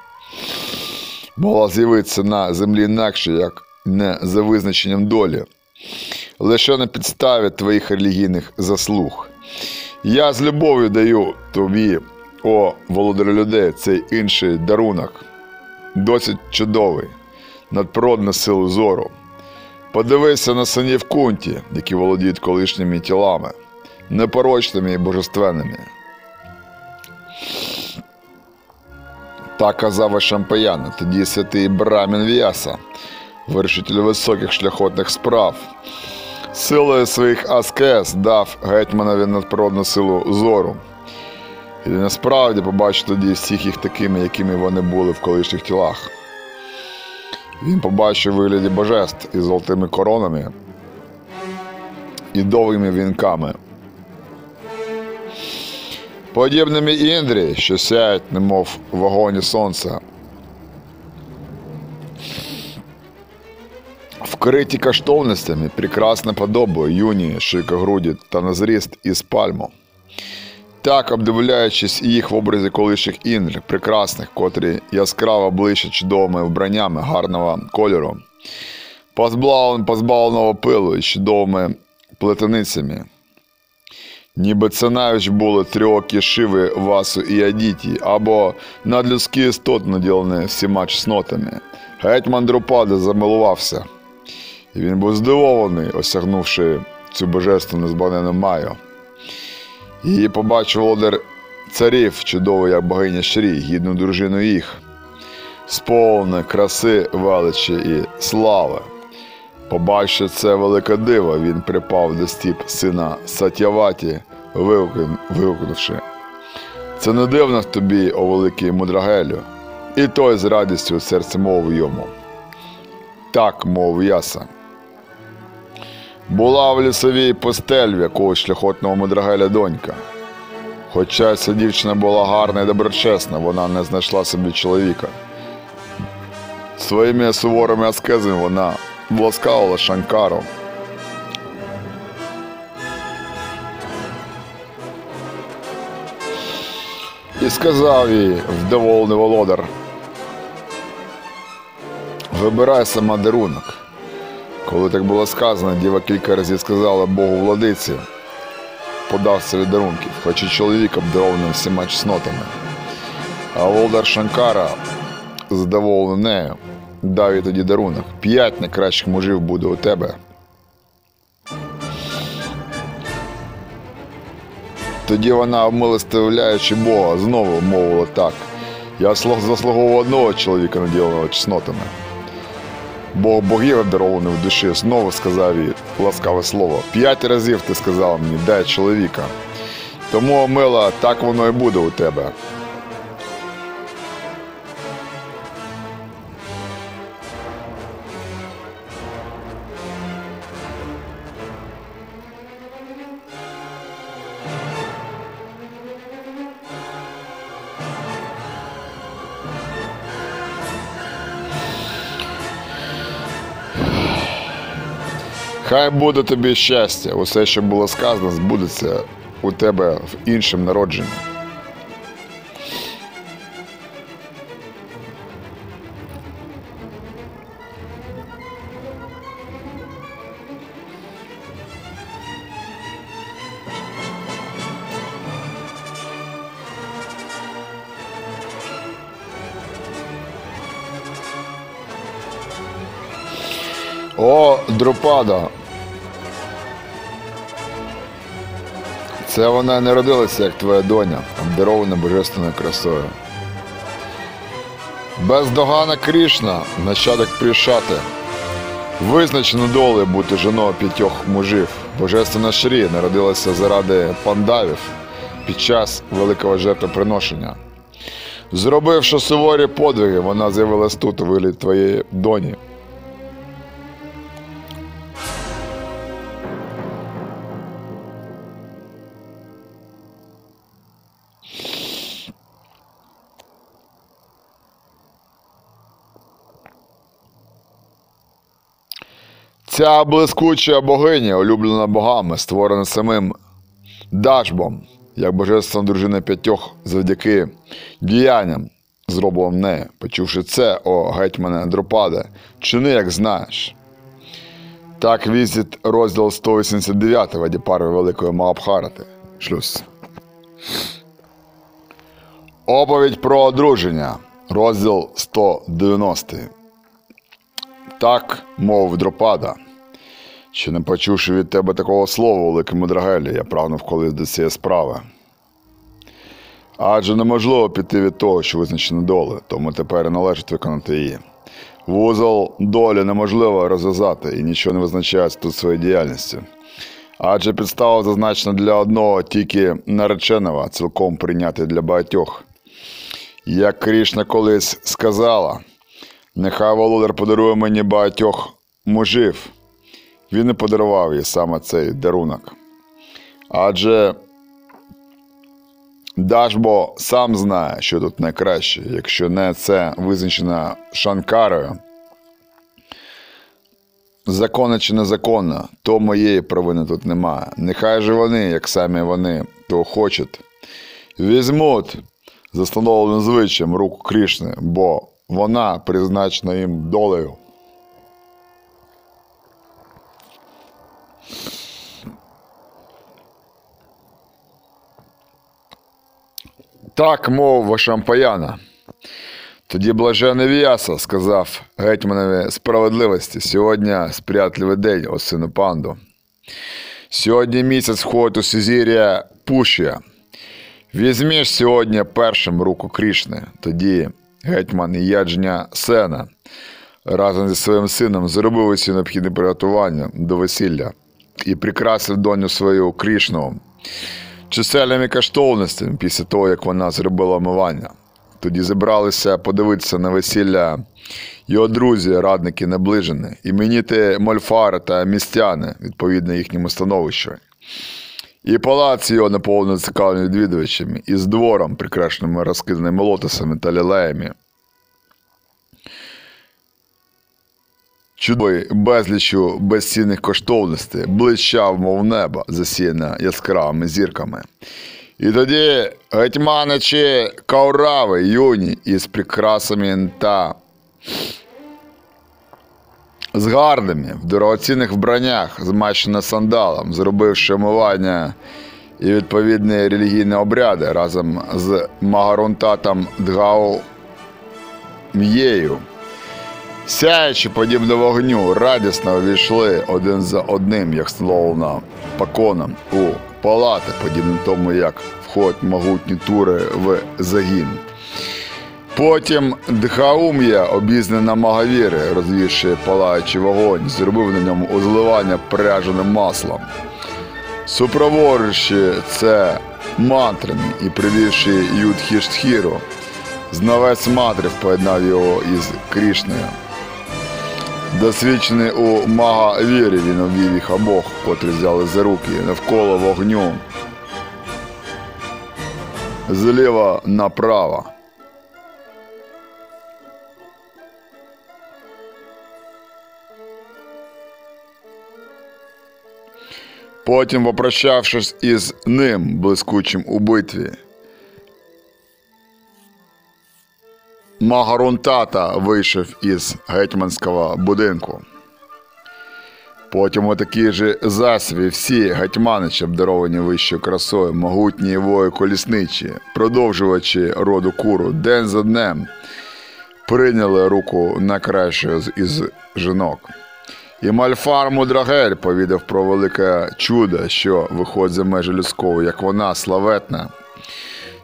могла з'явитися на землі інакше, як не за визначенням долі, лише на підставі твоїх релігійних заслуг. Я з любов'ю даю тобі, о володар людей, цей інший дарунок, досить чудовий, надприродну силу зору. Подивися на синів кунті, які володіють колишніми тілами, непорочними і божественними. Так казав Шампаяна, тоді святий Брамін В'яса, вершитель високих шляхотних справ. Силою своїх аскез дав гетьманові надприродну силу зору. І насправді побачив тоді всіх їх такими, якими вони були в колишніх тілах. Він побачив вигляді божеств із золотими коронами і довгими вінками. Подібними індрі, що сяють, немов в вагоні сонця. Вкриті коштовностями, прекрасно подобою, юні, широкогруді та на зріст із пальму. Так, обдивляючись їх в образі колишніх індр, прекрасних, котрі яскраво ближче чудовими вбраннями гарного кольору, позбавленого пилу і чудовими плетеницями. Ніби це навіть були трьокі шиви Васу і Адіті, або надлюдські істоти, наділені всіма чеснотами. Гетьман Друпада замилувався, і він був здивований, осягнувши цю божественну збанену маю. Її побачив володар царів, чудовий, як богиня Шрі, гідну дружину їх, сповне краси, величі і слави. Побачивши це велике диво, він припав до стіп сина Сатяваті, вигукнувши. Це не дивно тобі, о великий мудрагелю, і той з радістю в серці мовив йому. Так, мов яса. Була в лісовій постель в якогось шляхотного мудрагеля донька. Хоча ця дівчина була гарна і доброчесна, вона не знайшла собі чоловіка. Своїми суворими аскезами вона власкавила Шанкару. І сказав їй вдоволений володар. Вибирай сама дарунок. Коли так було сказано, діва кілька разів сказала Богу владиці, подався від дарунків, хоч і чоловік обдарований всіма чеснотами. А володар Шанкара, задоволений нею, дав їй тоді дарунок. П'ять найкращих мужів буде у тебе. Тоді вона, обмилостивляючи Бога, знову мовила так. Я заслуговував одного чоловіка, наділеного чеснотами. Бог богів обдарований в душі, знову сказав їй ласкаве слово. П'ять разів ти сказала мені, дай чоловіка. Тому, мила, так воно і буде у тебе. Хай буде тобі щастя, усе, що було сказано, збудеться у тебе в іншому народженні. О, Друпада! Це вона не родилася, як твоя доня, обдарована божественною красою. Бездогана Крішна, нащадок Прішати. Визначено долею бути жіною п'ятьох мужів. Божественна Шрі народилася заради пандавів під час великого жертвоприношення. Зробивши суворі подвиги, вона з'явилась тут у вигляді твоєї доні. Ця блискуча богиня, улюблена богами, створена самим Дашбом, як божественна дружина п'ятьох завдяки діянням, зробленим нею. Почувши це, о гетьмане Дропаде, чини, як знаєш. Так візить розділ 189 Вадіпари Великої Маабхарати. Шлюз. Оповідь про одруження. Розділ 190. Так, мов Дропада. Ще не почувши від тебе такого слова, великий мудрагелі, я прагнув колись до цієї справи. Адже неможливо піти від того, що визначено доли, тому тепер і належить виконати її. Вузол долі неможливо розв'язати і нічого не визначається тут своєю діяльністю. Адже підстава зазначена для одного тільки нареченого, цілком прийнятий для багатьох. Як Крішна колись сказала, нехай володар подарує мені багатьох мужів. Він і подарував їй саме цей дарунок. Адже Дашбо сам знає, що тут найкраще, якщо не це визначено Шанкарою. Законно чи незаконно, то моєї провини тут немає. Нехай же вони, як самі вони, то хочуть, візьмуть за встановленим звичаєм руку Крішни, бо вона призначена їм долею. Так, мов Вашампаяна. Тоді блажений В'яса сказав гетьманові справедливості. Сьогодні сприятливий день, о сину панду. Сьогодні місяць входить у Сізірія Пушія. Візьміш сьогодні першим руку Крішни. Тоді гетьман Яджня Сена разом зі своїм сином зробив усі необхідні приготування до весілля і прикрасив доню свою Крішну чисельними коштовностями після того, як вона зробила омивання. Тоді зібралися подивитися на весілля його друзі, радники наближені, іменіти Мольфари та містяни, відповідно їхньому становищу. І палац його наповнений цікавими відвідувачами, з двором, прикрашеним розкиданими лотосами та лілеями. Чудовий безлічу безцінних коштовностей блищав, мов небо, засіяне яскравими зірками. І тоді гетьманичі каурави юні із прикрасами та з гарними в дорогоцінних вбраннях, змащено сандалом, зробивши омивання і відповідні релігійні обряди разом з Магарунтатом Дгау М'єю. Сяючи подібно вогню, радісно увійшли один за одним, як встановлено поконом, у палати, подібно тому, як входять могутні тури в загін. Потім Дхаум'я, обізнана Магавіри, розвівши палаючий вогонь, зробив на ньому озливання пряженим маслом. Супроводжуючи це мантрами і привівши Юдхіштхіру, знавець матрів поєднав його із Крішнею. Досвідчений у мага вірі він обвів їх обох, котрі взяли за руки навколо вогню. Зліва направо. Потім, попрощавшись із ним, блискучим у битві, Магарунтата вийшов із гетьманського будинку. Потім у такій же засві всі гетьманичі, обдаровані вищою красою, могутні вої колісничі, продовжувачі роду куру, день за днем прийняли руку найкращої з- із жінок. І Мальфар Мудрагель повідав про велике чудо, що виходить за межі людського, як вона славетна,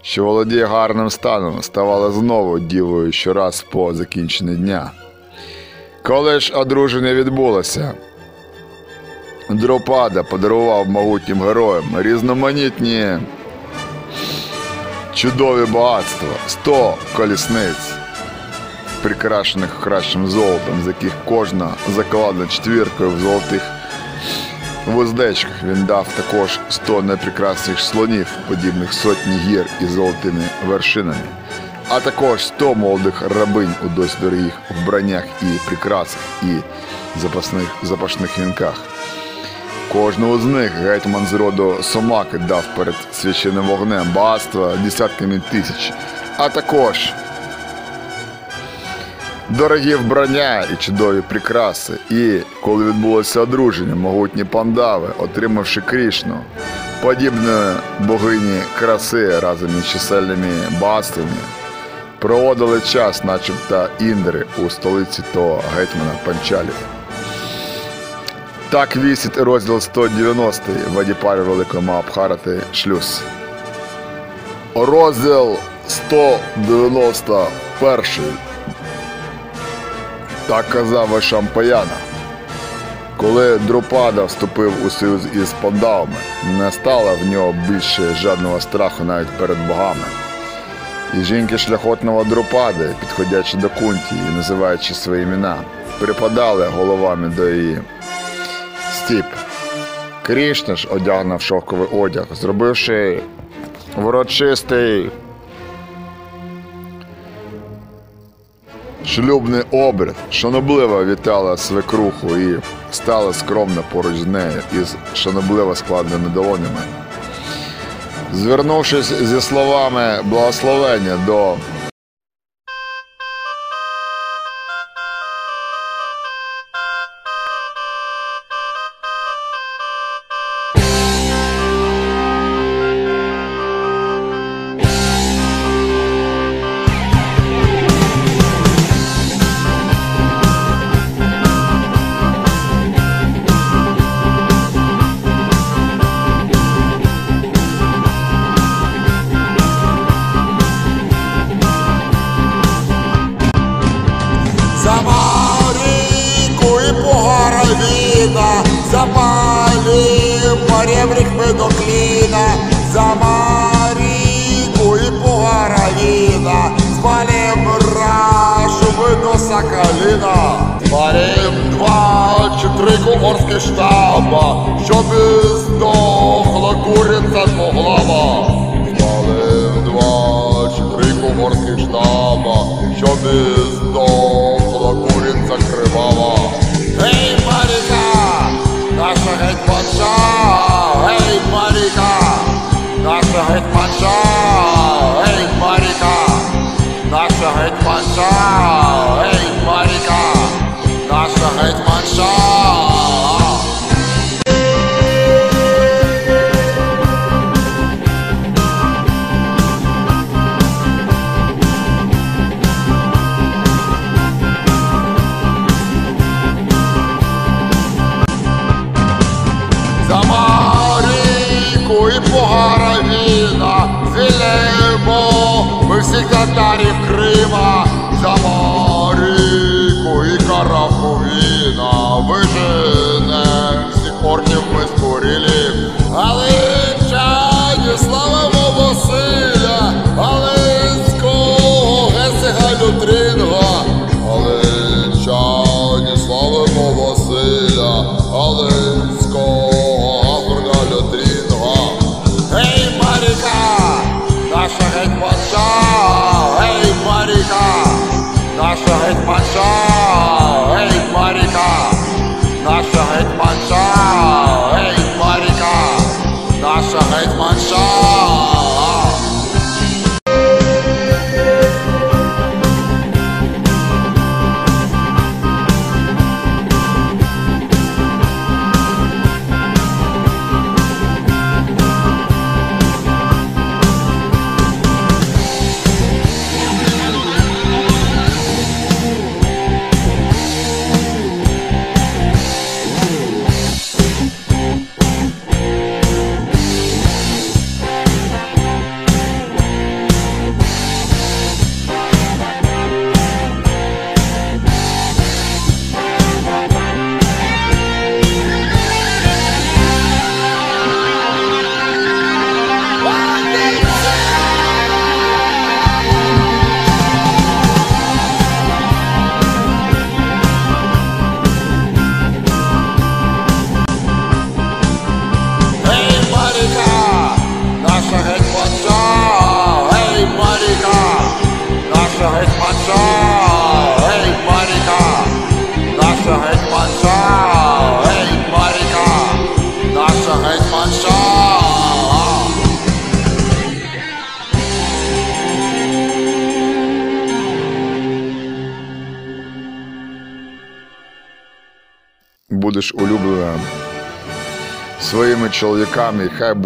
що володіє гарним станом, ставала знову дівою щораз по закінченні дня. Коли ж одруження відбулося, Дропада подарував могутнім героям різноманітні чудові багатства, 100 колісниць, прикрашених кращим золотом, з яких кожна закладена четвіркою в золотих вуздечках. Він дав також 100 найпрекрасніших слонів, подібних сотні гір із золотими вершинами, а також 100 молодих рабинь у досить дорогих вбраннях і прикрасах, і запасних, запашних вінках. Кожного з них гетьман з роду Сомаки дав перед священним вогнем багатства десятками тисяч, а також дорогі вбрання і чудові прикраси. І коли відбулося одруження, могутні пандави, отримавши Крішну, подібної богині краси разом із чисельними багатствами, проводили час, начебто індри у столиці того гетьмана Панчалів. Так вісить розділ 190 в Адіпарі Великої Маабхарати шлюз. Розділ 191. Так казав Шампаяна. Коли Друпада вступив у союз із пандавами, не стало в нього більше жодного страху навіть перед богами. І жінки шляхотного Друпади, підходячи до кунті і називаючи свої імена, припадали головами до її стіп. Крішна ж одягнув шовковий одяг, зробивши врочистий шлюбний обряд, шанобливо вітала свекруху і стала скромно поруч з нею із шанобливо складними долонями. Звернувшись зі словами благословення до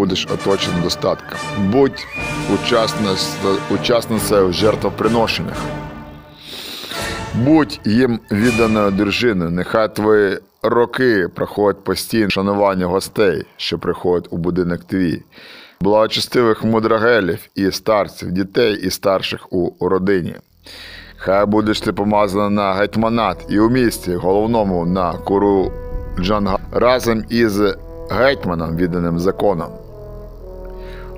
будеш оточений достатком. Будь учасницею жертвоприношеннях. Будь їм відданою дружиною, нехай твої роки проходять постійне шанування гостей, що приходять у будинок твій, благочестивих мудрагелів і старців, дітей і старших у родині. Хай будеш ти помазана на гетьманат і у місті, головному на куру Джанга, разом із гетьманом, відданим законом.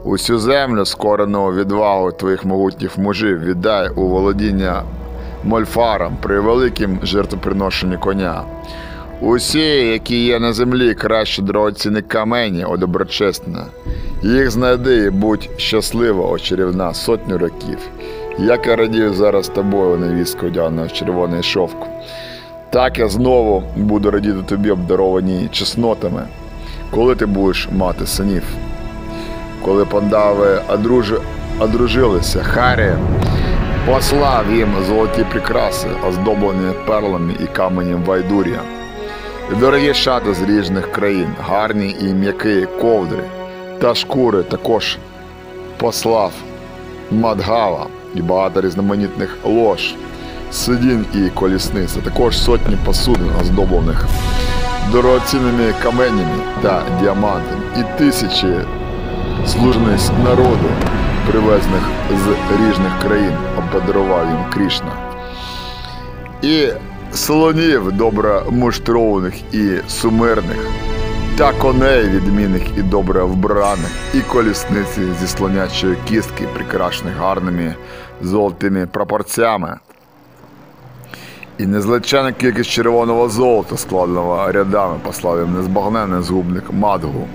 Усю землю, скорену відвагу твоїх могутніх мужів, віддай у володіння мольфарам при великім жертвоприношенні коня. Усі, які є на землі, краще дорогоцінні камені, о доброчесна. Їх знайди і будь щаслива, о чарівна, сотню років. Як я радію зараз тобою, невістка, одягнена в червоний шовк. Так я знову буду радіти тобі, обдаровані чеснотами, коли ти будеш мати синів. Коли пандави одружи, одружилися, Харі послав їм золоті прикраси, оздоблені перлами і каменем вайдур'я. І дорогі шати з різних країн, гарні і м'які ковдри та шкури також послав Мадгава і багато різноманітних лож, сидін і колісниць, а також сотні посудин, оздоблених дорогоцінними каменями та діамантами, і тисячі служниць народу, привезених з різних країн, обподарував їм Крішна. І слонів добре муштрованих і сумирних, та коней відмінних і добре вбраних, і колісниці зі слонячої кістки, прикрашених гарними золотими пропорціями. І незлечена кількість червоного золота, складеного рядами, послав їм незбагненний згубник Мадгу.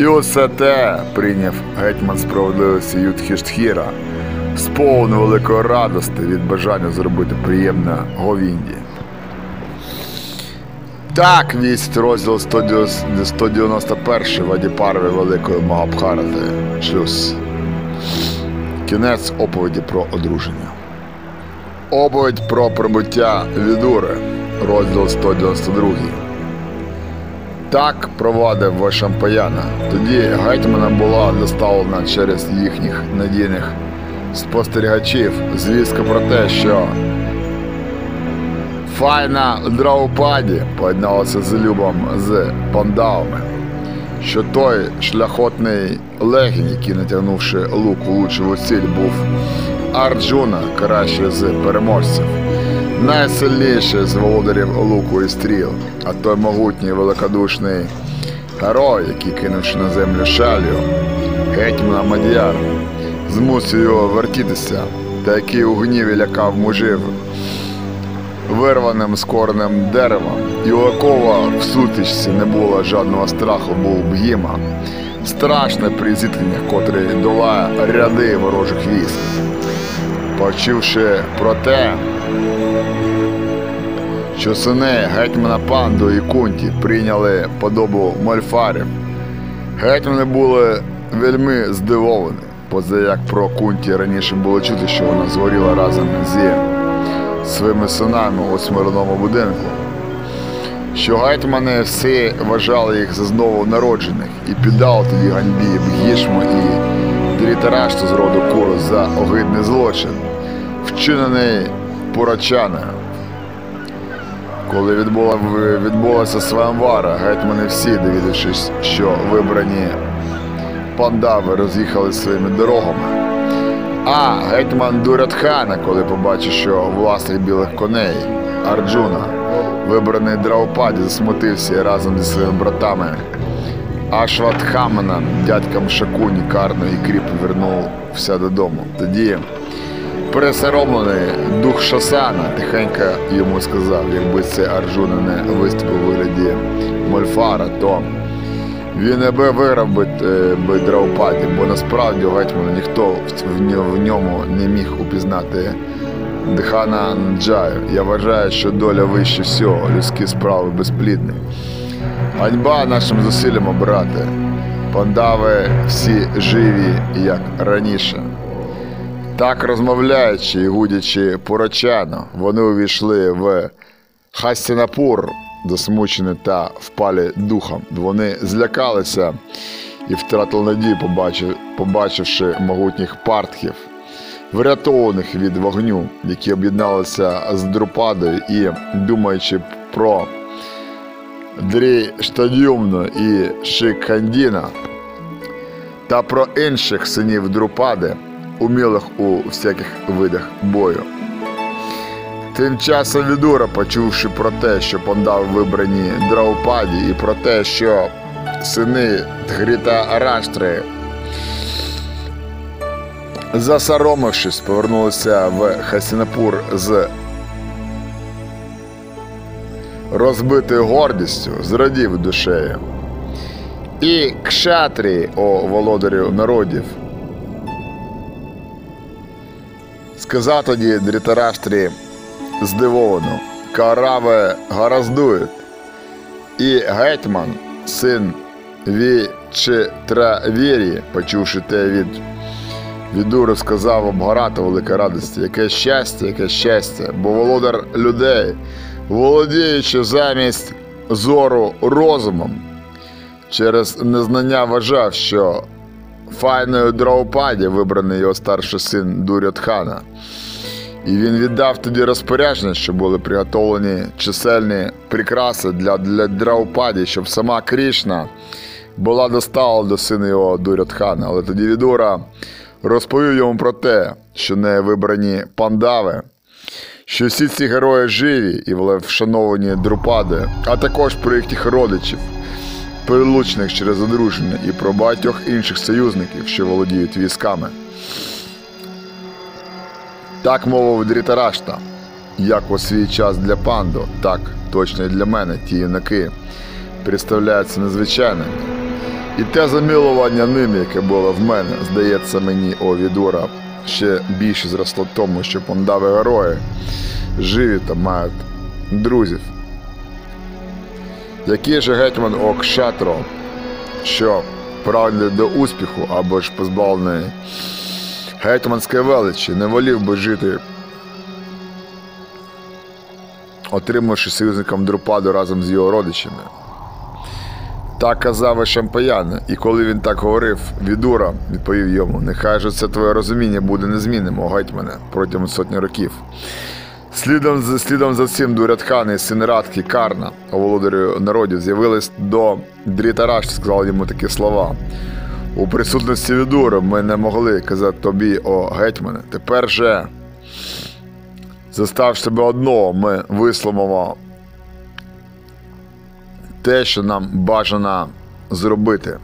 І усе те прийняв гетьман справедливості Юдхіштхіра, сповнений великої радості від бажання зробити приємне Говінді. Так, вість розділ 191 Вадіпарви Великої Магабхарати. Шлюз. Кінець оповіді про одруження. Оповідь про прибуття Відури. Розділ 192. Так провадив Вашампаяна. Тоді гетьмана була доставлена через їхніх надійних спостерігачів звістка про те, що Файна Драупаді поєдналася з любом з пандавами, що той шляхотний легінь, який, натягнувши лук, влучив у ціль, був Арджуна, кращий з переможців, найсильніший з володарів луку і стріл, а той могутній великодушний герой, який, кинувши на землю шалю, гетьмана Мадіяр, змусив його вертітися, та який у гніві лякав мужів вирваним з коренем дерева, і у якого в сутичці не було жодного страху, був бгіма. Страшне при зіткненнях, котрий долає ряди ворожих військ. Почувши про те, що сини гетьмана Панду і Кунті прийняли подобу мольфарів, гетьмани були вельми здивовані, поза як про Кунті раніше було чути, що вона згоріла разом зі своїми синами у смирному будинку, що гетьмани всі вважали їх за знову народжених і піддали тоді ганьбі Бгішму і Дрітарашту з роду Куру за огидний злочин, вчинений Пурачаною. Коли відбула, відбулася свамвара, гетьмани всі, довідавшись, що вибрані пандави роз'їхали своїми дорогами. А гетьман Дурадхана, коли побачив, що власник білих коней Арджуна, вибраний Драупаді, засмутився разом зі своїми братами Ашватхаманом, дядьком Шакуні, Карно і Кріп вернувся додому. Тоді пересоромлений дух Шасана тихенько йому сказав, якби це Арджуна не виступив у вигляді Мольфара, то він аби виграв би, е, би Драупаді, бо насправді у гетьмана ніхто в- в ньому не міг упізнати Дхана Нджаю. Я вважаю, що доля вище всього, людські справи безплідні. Ганьба нашим зусиллям обрати. Пандави всі живі, як раніше. Так розмовляючи і гудячи порочано, вони увійшли в Хастінапур засмучені та впалі духом. Вони злякалися і втратили надію, побачивши могутніх партхів, врятованих від вогню, які об'єдналися з Друпадою і, думаючи про Дрі Штадіумну і Шикандіна та про інших синів Друпади, умілих у всяких видах бою. Тим часом Відура, почувши про те, що пондав вибрані Драупаді, і про те, що сини Тхріта Араштри, засоромившись, повернулися в Хасінапур з розбитою гордістю, зрадів душею. І кшатрі, о володарю народів, сказав тоді Дрітараштрі здивовано, караве гараздують. І гетьман, син Вічетравірі, почувши те від Відуру, сказав обгорати велика радості, яке щастя, яке щастя, бо володар людей, володіючи замість зору розумом, через незнання вважав, що файною Драупаді вибраний його старший син Дурятхана. І він віддав тоді розпорядження, що були приготовлені чисельні прикраси для, для Драупаді, щоб сама Крішна була доставлена до сина його Дурятхана. Але тоді Відура розповів йому про те, що не вибрані пандави, що всі ці герої живі і були вшановані Друпади, а також про їхніх родичів, перелучених через одруження, і про багатьох інших союзників, що володіють військами. Так мовив Дрітарашта, як у свій час для панду, так точно і для мене ті юнаки представляються незвичайними. І те замилування ними, яке було в мене, здається мені, о Відура, ще більше зросло тому, що пандави герої живі та мають друзів. Який же гетьман Окшатро, що прагне до успіху або ж позбавлений гетьманської величі, не волів би жити, отримавши союзником Друпаду разом з його родичами. Так казав і Шампаян, і коли він так говорив, Відура відповів йому: нехай же це твоє розуміння буде незмінним, о гетьмане, протягом сотні років. Слідом за, слідом за цим Дурятхан і син Радки Карна, володарю народів, з'явились до Дрітараш, сказали йому такі слова. У присутності Відура ми не могли казати тобі, о гетьмане. Тепер же, заставши тебе одного, ми висловимо те, що нам бажано зробити.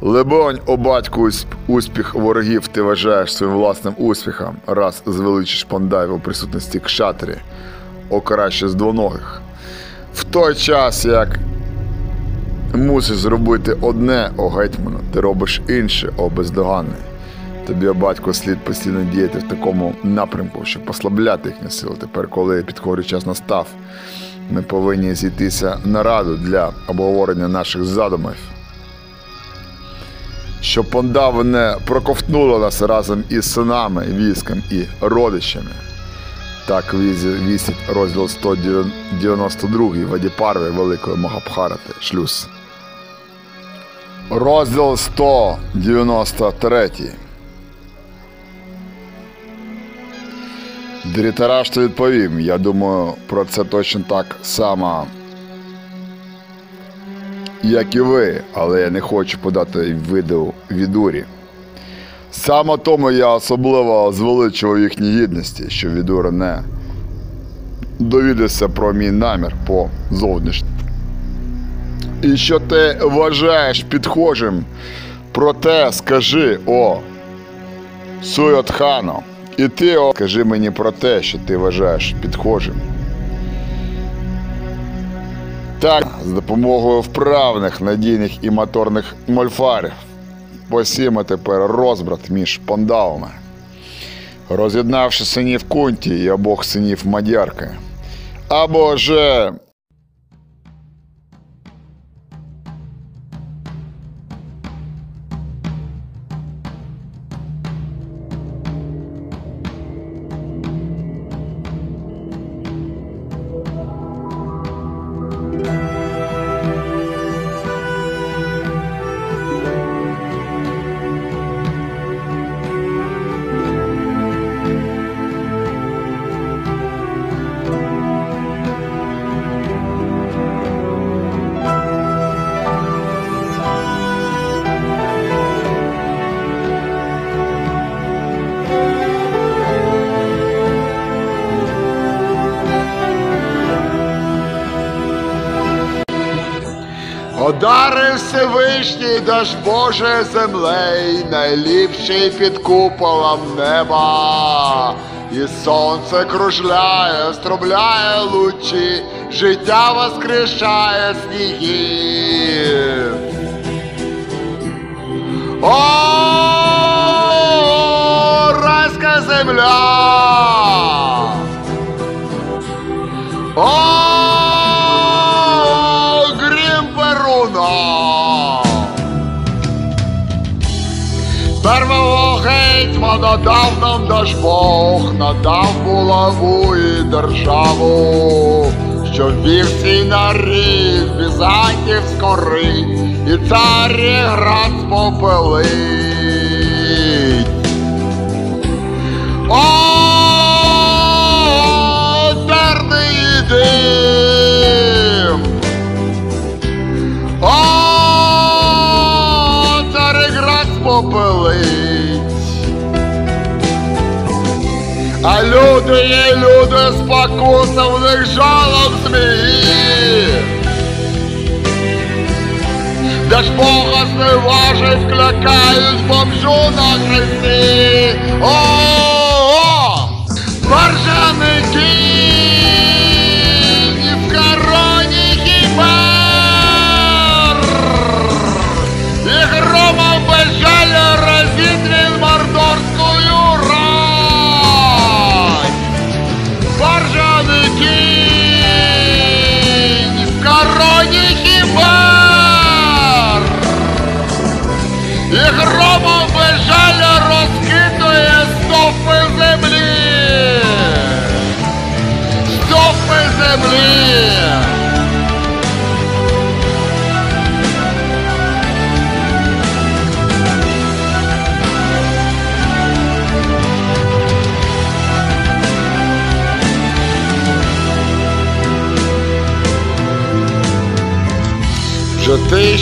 Либонь, о батьку, усп- успіх ворогів ти вважаєш своїм власним успіхом, раз звеличиш пандавів у присутності кшатрі, о краще з двоногих. В той час, як мусиш зробити одне, о гетьману, ти робиш інше, о бездоганний. Тобі, о батько, слід постійно діяти в такому напрямку, щоб послабляти їхні сили. Тепер, коли підходить час настав, ми повинні зійтися на раду для обговорення наших задумів. Щоб пондави не проковтнуло нас разом із синами, військом і родичами. Так вісить розділ 192 Вадіпарви Великої Магабхарати Шлюз. Розділ 193. Дрітарашта відповім. Я думаю про це точно так само, як і ви, але я не хочу подати виду відурі. Саме тому я особливо звеличував їхні гідності, що відура не довідався про мій намір по зовнішньому. І що ти вважаєш підхожим, проте скажи, о, Суйотхано, і ти, о, скажи мені про те, що ти вважаєш підхожим. Так, з допомогою вправних, надійних і моторних мольфарів посімо тепер розбрат між пандавами, роз'єднавши синів Кунті і обох синів Мадярки. Або же Всевишній, даж Боже землей, найліпший під куполом неба. І сонце кружляє, струбляє лучі, життя воскрешає снігів. О, райська земля! О, гетьмана дав нам даж Бог, надав булаву і державу, що вів свій нарід Бізантів скорить, і царі град спопелить. Люди є люди спокуса, в них жалом змії! Де ж Бога зневажить, клякають бомжу на хресті. О, о,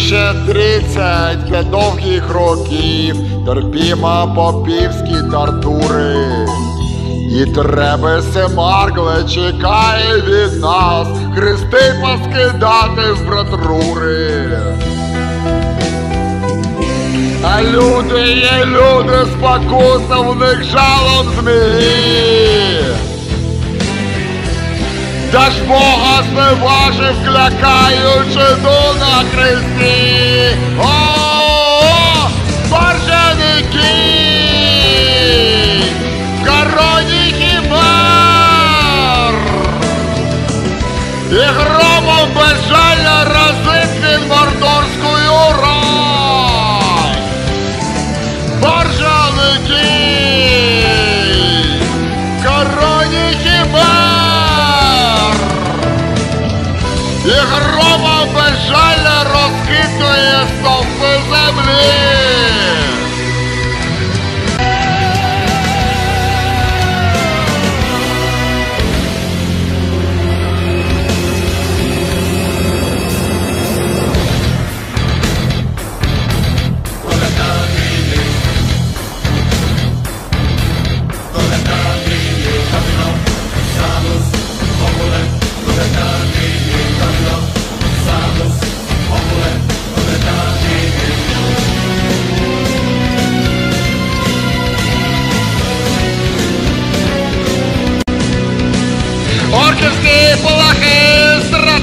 Тисяча тридцять п'ять довгих років терпімо попівські тортури. І треба Семаргле чекає від нас хрести поскидати в братрури. А люди є люди спокуса, в них жалом змії. Та ж Бога зневажив, клякаючи до на хресті.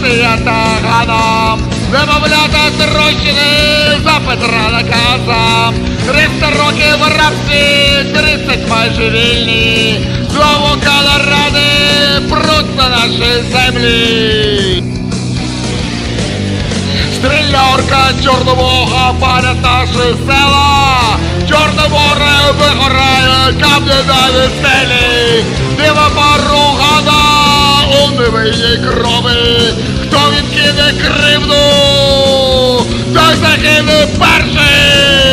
Полахи стратія таганом, Немовлята зрощені за Петра наказом. 300 років в рабстві, 30 майже вільні, Знову колоради пруть на землі. Стрільна орка Чорнового палять наші села, Чорне море вигорає, камні на веселі, Дива поругана невинній крові, хто відкине кривду, той загине першим.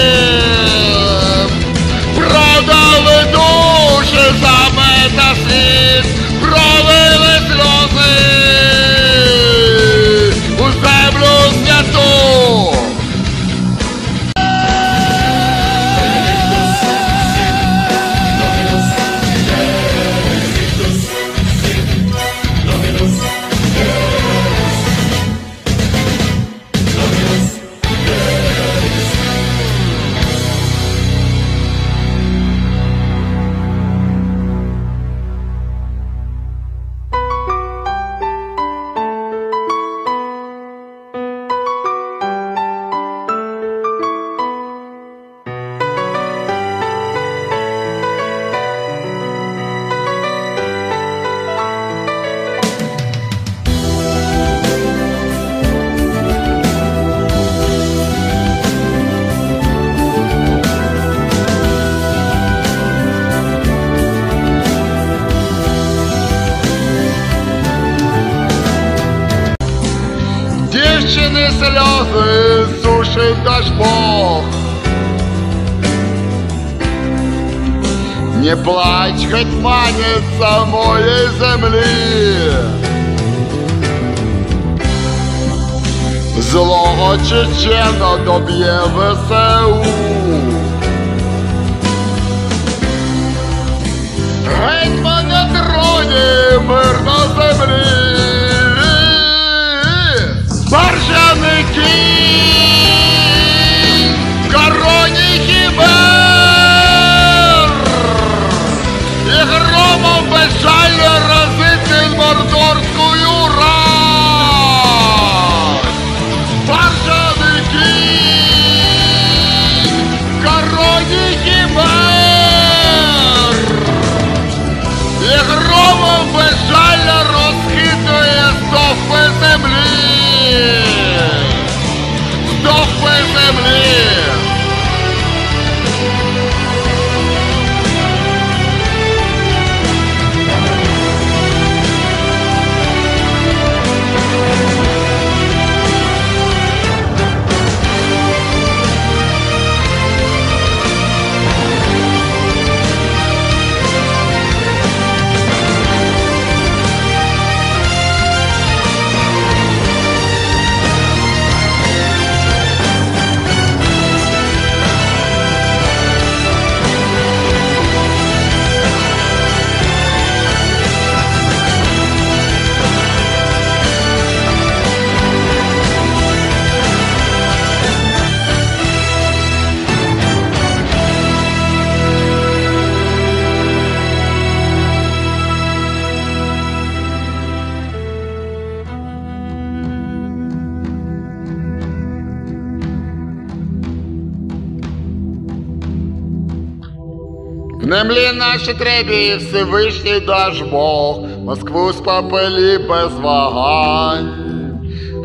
Наші требі Всевишній даш Бог, Москву спопелі без вагань.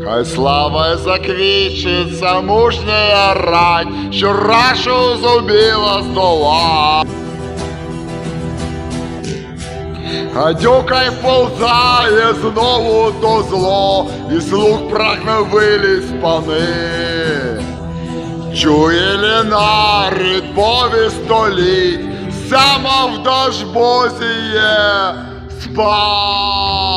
Хай слава заквічиться мужня рать, що рашу зубіла здола. Гадюка й вползає знову то зло, і слух прагне вилізь пани. Чує лінарит пові століть, сама в дажбозі є спас.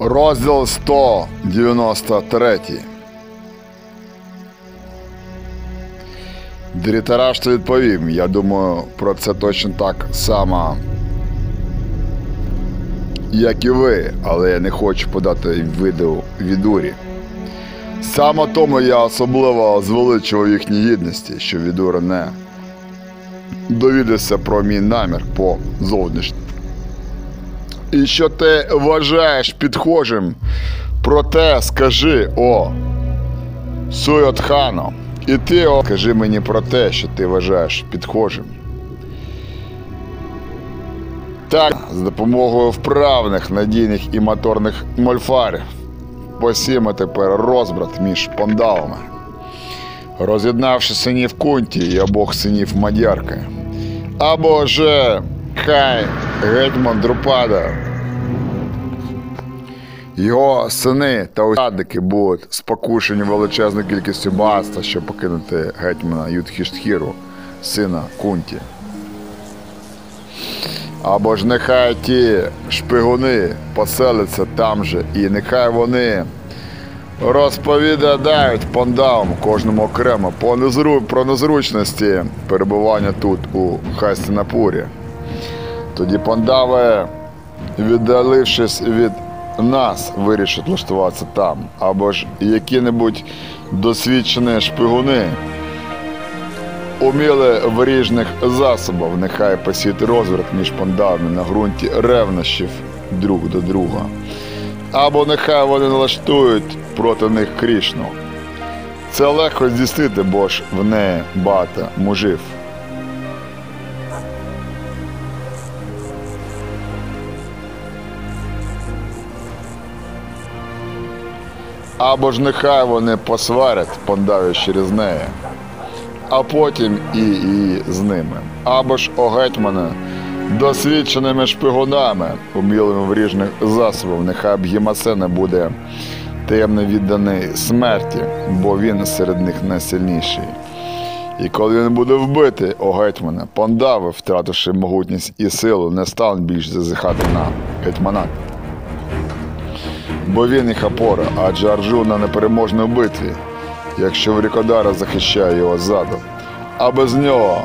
Розділ 193. Дрітараш відповів. Я думаю, про це точно так само, як і ви, але я не хочу подати виду відурі. Саме тому я особливо звеличував їхні гідності, що відура не довідався про мій намір по зовнішньому. І що ти вважаєш підхожим, проте скажи, о, Суйотхано, і ти, о, скажи мені про те, що ти вважаєш підхожим. Так, з допомогою вправних, надійних і моторних мольфарів посіємо тепер розбрат між пандалами, роз'єднавши синів Кунті і обох синів Мадярки. Або же хай гетьман Друпада. Його сини та усадники будуть спокушені величезною кількістю багатства, щоб покинути гетьмана Юдхіштхіру, сина Кунті. Або ж нехай ті шпигуни поселяться там же, і нехай вони розповідають пандавам кожному окремо по незру... про незручності перебування тут у Хастінапурі. Тоді пандави, віддалившись від нас, вирішать влаштуватися там, або ж які-небудь досвідчені шпигуни, уміли в ріжних засобах, нехай посіти розверт між пандавами на ґрунті ревнощів друг до друга. Або нехай вони налаштують проти них Крішну. Це легко здійснити, бо ж в неї багато мужів. Або ж нехай вони посварять, пандаві через неї, а потім і, і з ними. Або ж о гетьмане, досвідченими шпигунами, умілими в ріжних засобах, нехай б Гімасена буде таємно відданий смерті, бо він серед них найсильніший. І коли він буде вбитий, о гетьмане, пандави, втративши могутність і силу, не стануть більш зазихати на гетьманат. Бо він їх опора, адже Арджуна непереможний у битві, якщо Врікодара захищає його ззаду. А без нього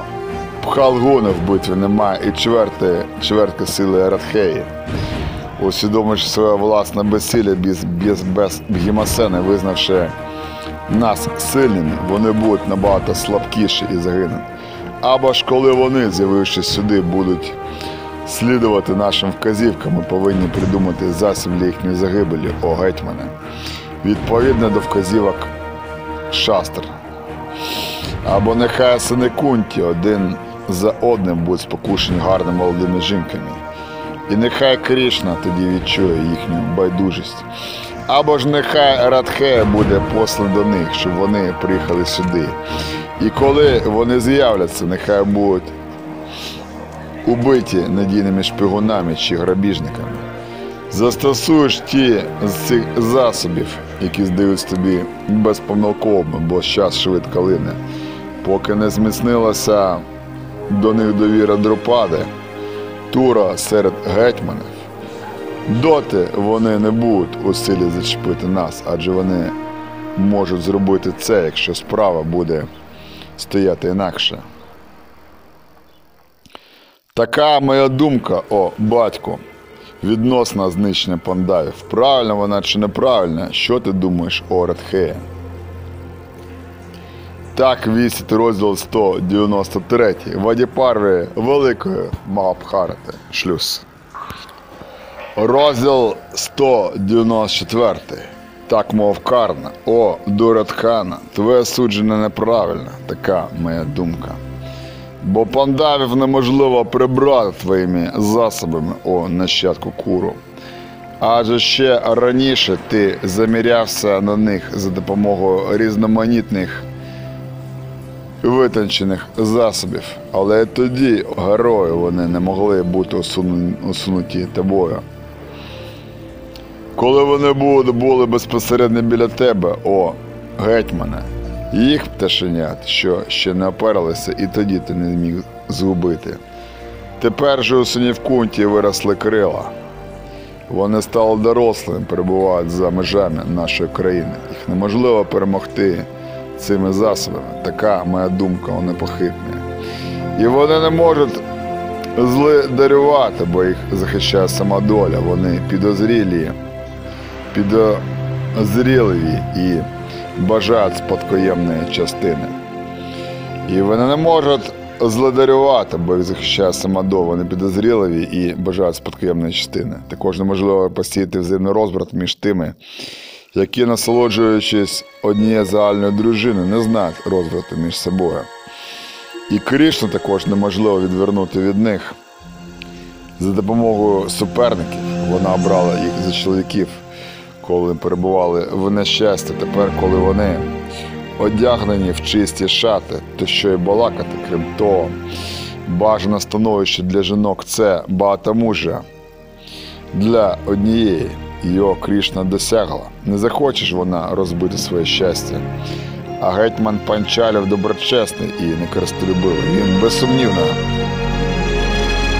Пхалгуна в битві немає і чверти, чвертки сили Радхеї. Усвідомивши своє власне безсилля без, без, без Гімасени, визнавши нас сильними, вони будуть набагато слабкіші і загинуть. Або ж коли вони, з'явившись сюди, будуть слідувати нашим вказівкам, ми повинні придумати засіб для їхньої загибелі, о гетьмане, відповідно до вказівок шастр. Або нехай сини кунті один за одним будуть спокушені гарними молодими жінками. І нехай Крішна тоді відчує їхню байдужість. Або ж нехай Радхея буде посланий до них, щоб вони приїхали сюди. І коли вони з'являться, нехай будуть убиті надійними шпигунами чи грабіжниками. Застосуєш ті з цих засобів, які здаються тобі безпомилковими, бо час швидко лине, поки не зміцнилася до них довіра Друпади, тура серед гетьманів. Доти вони не будуть у силі зачепити нас, адже вони можуть зробити це, якщо справа буде стояти інакше. Така моя думка, о, батько, відносно знищення пандавів. Правильно вона чи неправильна? Що ти думаєш, о Радхея? Так вісить розділ 193 Вадіпарви Великої Магабхарати. Шлюз. Розділ 194. Так мов Карна. О, Дуратхана, твоє судження неправильне, така моя думка. Бо пандавів неможливо прибрати твоїми засобами, о нащадку куру. Адже ще раніше ти замірявся на них за допомогою різноманітних витончених засобів, але тоді герої вони не могли бути усунуті тобою. Коли вони були безпосередньо біля тебе, о, гетьмане, їх пташенят, що ще не опиралися, і тоді ти не міг згубити. Тепер же у синів кунті виросли крила. Вони стали дорослими, перебувають за межами нашої країни. Їх неможливо перемогти цими засобами. Така моя думка, вони похитні. І вони не можуть зли дарювати, бо їх захищає сама доля. Вони підозрілі, підозріливі і бажають спадкоємної частини. І вони не можуть злодарювати, бо їх захищає сама доля. Вони підозріливі і бажають спадкоємної частини. Також неможливо посіяти взаємний розбрат між тими, які, насолоджуючись однією загальною дружиною, не знають розврату між собою. І Крішну також неможливо відвернути від них. За допомогою суперників вона обрала їх за чоловіків, коли перебували в нещасті. Тепер, коли вони одягнені в чисті шати, то що й балакати, крім того, бажане становище для жінок це багатомужжя для однієї. Його Крішна досягла. Не захоче вона розбити своє щастя. А гетьман Панчалів доброчесний і некористолюбивий. Він безсумнівно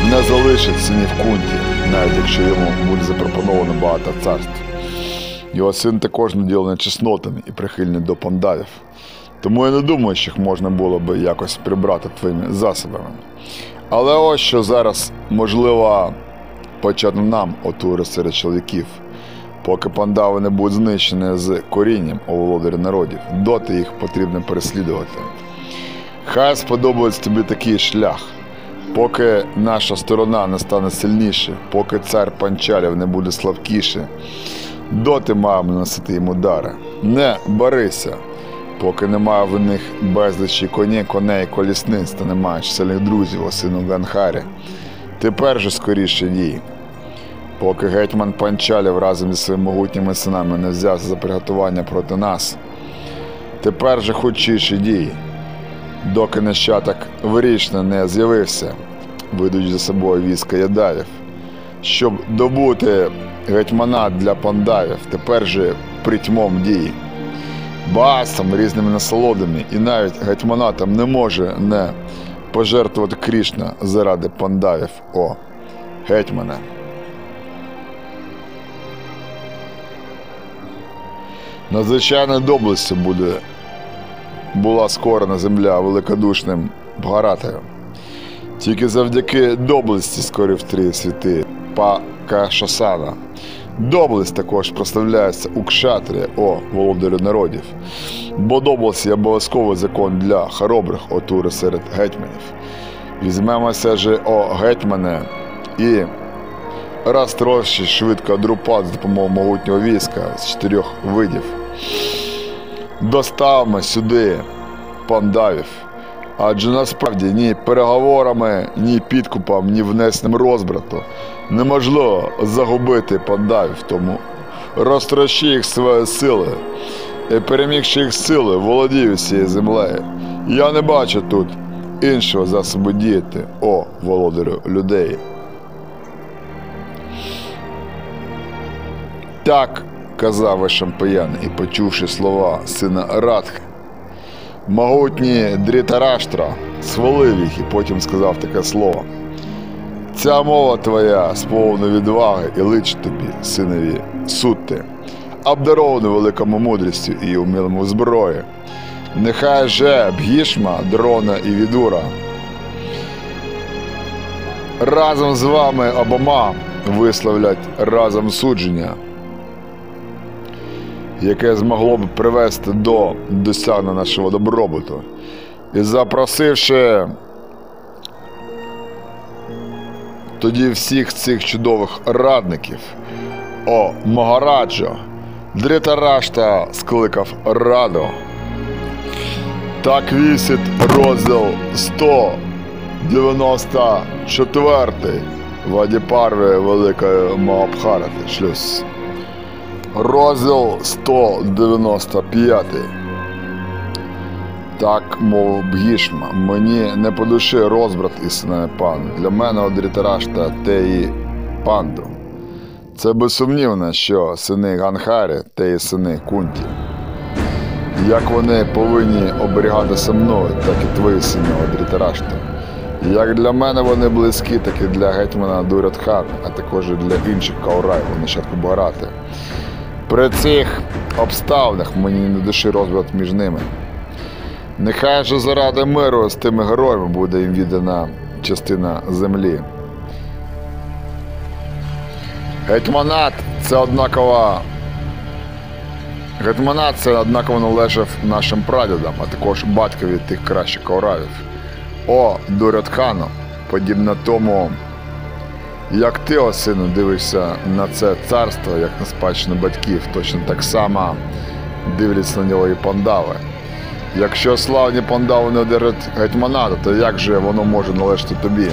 не залишить синів кунті, навіть якщо йому буде запропоновано багато царств. Його син також наділений чеснотами і прихильний до пандавів. Тому я не думаю, що їх можна було би якось прибрати твоїми засобами. Але ось що зараз можливо почати нам, отури серед чоловіків. Поки пандави не будуть знищені з корінням у володарі народів, доти їх потрібно переслідувати. Хай сподобається тобі такий шлях. Поки наша сторона не стане сильніше, поки цар панчалів не буде слабкіше, доти маємо наносити їм удари. Не барися, поки немає в них безлічі коні, коней, колісниць та немає чисельних друзів, о сину Ганхарі. Тепер же скоріше дій. Поки гетьман Панчалів разом зі своїми могутніми синами не взявся за приготування проти нас. Тепер же худшіші дії, доки нащадок вирішно не з'явився, ведуть за собою війська ядавів. Щоб добути гетьманат для пандавів, тепер же притьмом дії. Багатством, різними насолодами і навіть гетьманатом не може не пожертвувати Крішна заради пандавів. О, гетьмане. Надзвичайною доблестю буде була скорена земля великодушним Бгаратою. Тільки завдяки доблесті скорів три світи Пакашасана. Доблесть також прославляється у кшатрі, о володарю народів. Бо доблесть є обов'язковий закон для хоробрих отури серед гетьманів. Візьмемося же, о гетьмане, і раз трошки швидко друпат з допомогою могутнього війська з чотирьох видів. Доставимо сюди пандавів. Адже насправді ні переговорами, ні підкупом, ні внесенням розбрату неможливо загубити пандавів, тому розтрощи їх своєю силою і перемігши їх сили, володію цією землею. Я не бачу тут іншого засобу діяти, о володарю людей. Так казав Шампаян і почувши слова сина Радхи, могутній Дрітараштра свалив їх і потім сказав таке слово. Ця мова твоя сповна відваги і лич тобі, синові, сутти, обдарований великому мудрістю і умілому зброї. Нехай же Бгішма, дрона і відура. Разом з вами обома висловлять разом судження, яке змогло б привести до досягнення нашого добробуту. І запросивши тоді всіх цих чудових радників, о Магараджо, Дритарашта скликав раду. Так вісить розділ 194 Вадіпарви Великої Маабхарати. Шлюз. Розділ 195. Так, мов Бгішма, мені не по душі розбрат синами пан. Для мене Одрітарашта те і панду. Це безсумнівно, що сини Ганхарі те і сини Кунті. Як вони повинні оберігатися мною, так і твої сини Одрітарашта. Як для мене вони близькі, так і для гетьмана Дуратхан, а також і для інших каурай, вони щадку Баграти. При цих обставинах мені не душі розбрат між ними. Нехай же заради миру з тими героями буде їм віддана частина землі. Гетьманат це однакова. Гетьманат це однаково належав нашим прадідам, а також батькові тих кращих кауравів. О, Дурятхану, подібно тому, як ти, о сину, дивишся на це царство, як на спадщину батьків, точно так само дивляться на нього і пандави. Якщо славні пандави не одержать гетьманата, то як же воно може належати тобі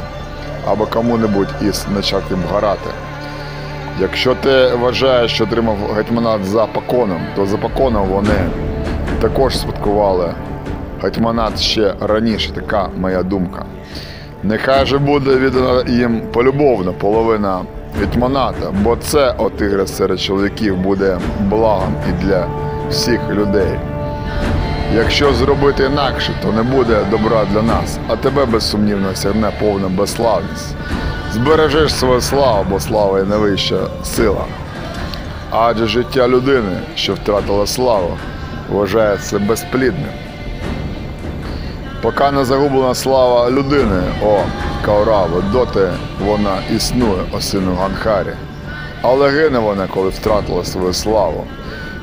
або кому-небудь із нащадків Бгарати? Якщо ти вважаєш, що отримав гетьманат за поконом, то за поконом вони також спадкували гетьманат ще раніше, така моя думка. Нехай же буде віддана їм полюбовна половина гетьманата, бо це, о тигре серед чоловіків, буде благом і для всіх людей. Якщо зробити інакше, то не буде добра для нас, а тебе безсумнівно сягне повна безславність. Збережеш свою славу, бо слава є найвища сила. Адже життя людини, що втратила славу, вважається безплідним. Поки не загублена слава людини, о Каурави, доти вона існує, о сину Ганхарі. Але гине вона, коли втратила свою славу.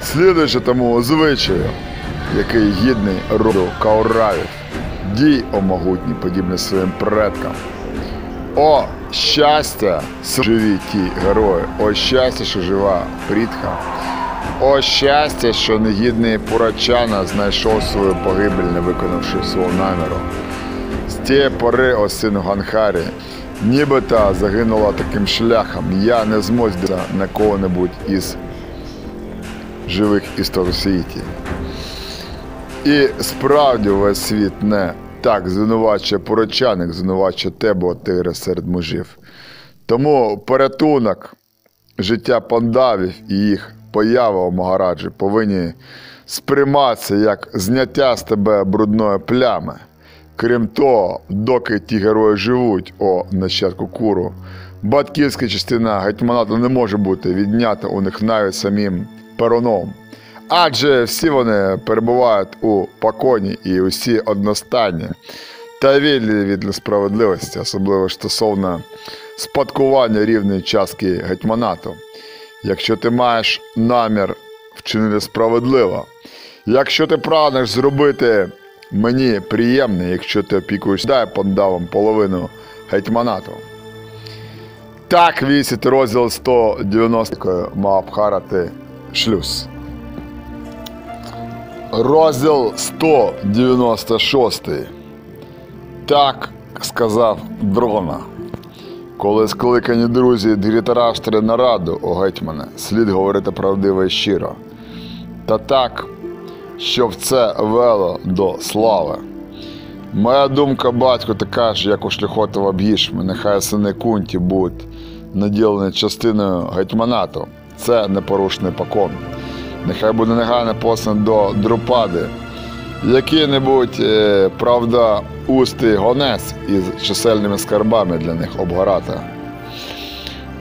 Слідуючи тому звичаю, який гідний роду Кауравів, дій о могутній, подібний своїм предкам. О, щастя, живі ті герої, о щастя, що жива Прітха. О щастя, що негідний Пурачана знайшов свою погибель, не виконавши свого наміру. З тієї пори, о сину Ганхарі, нібито загинула таким шляхом. Я не зможу на кого-небудь із живих світі. І справді весь світ не так звинувачує порочаник, звинувачує тебе, о серед мужів. Тому порятунок життя пандавів і їх поява у Магараджі повинні сприйматися як зняття з тебе брудної плями. Крім того, доки ті герої живуть, о нащадку куру, батьківська частина гетьманату не може бути віднята у них навіть самим пероном. Адже всі вони перебувають у поконі і усі одностайні та вільні від несправедливості, особливо стосовно спадкування рівної частки гетьманату. Якщо ти маєш намір вчинити справедливо, якщо ти прагнеш зробити мені приємне, якщо ти опікуєш дай пандавам половину гетьманату. Так вісить розділ 190 Маабхарати Шлюз. Розділ 196. Так сказав Дрона. Коли скликані друзі Дрітараштри на раду, о гетьмане, слід говорити правдиво і щиро. Та так, щоб це вело до слави. Моя думка, батько, така ж, як у шляхотова б'їшми, нехай сини кунті будуть наділені частиною гетьманату. Це непорушний покон. Нехай буде негайно посланий до Друпади, який-небудь, е, правда, усти гонець із чисельними скарбами для них обгората,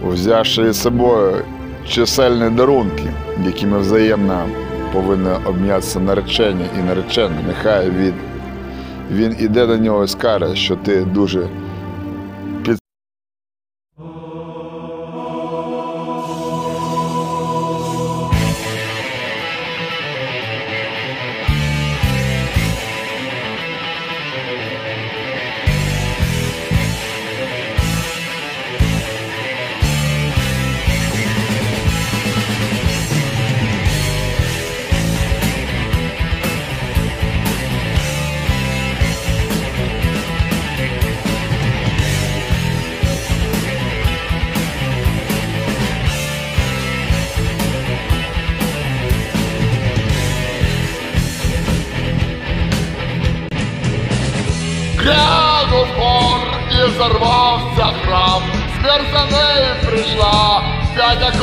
взявши із собою чисельні дарунки, якими взаємно повинні обмінятися наречені і наречені, нехай від, він іде до нього і скаже, що ти дуже і взорвався храм. Смерть за нею прийшла, п'ять як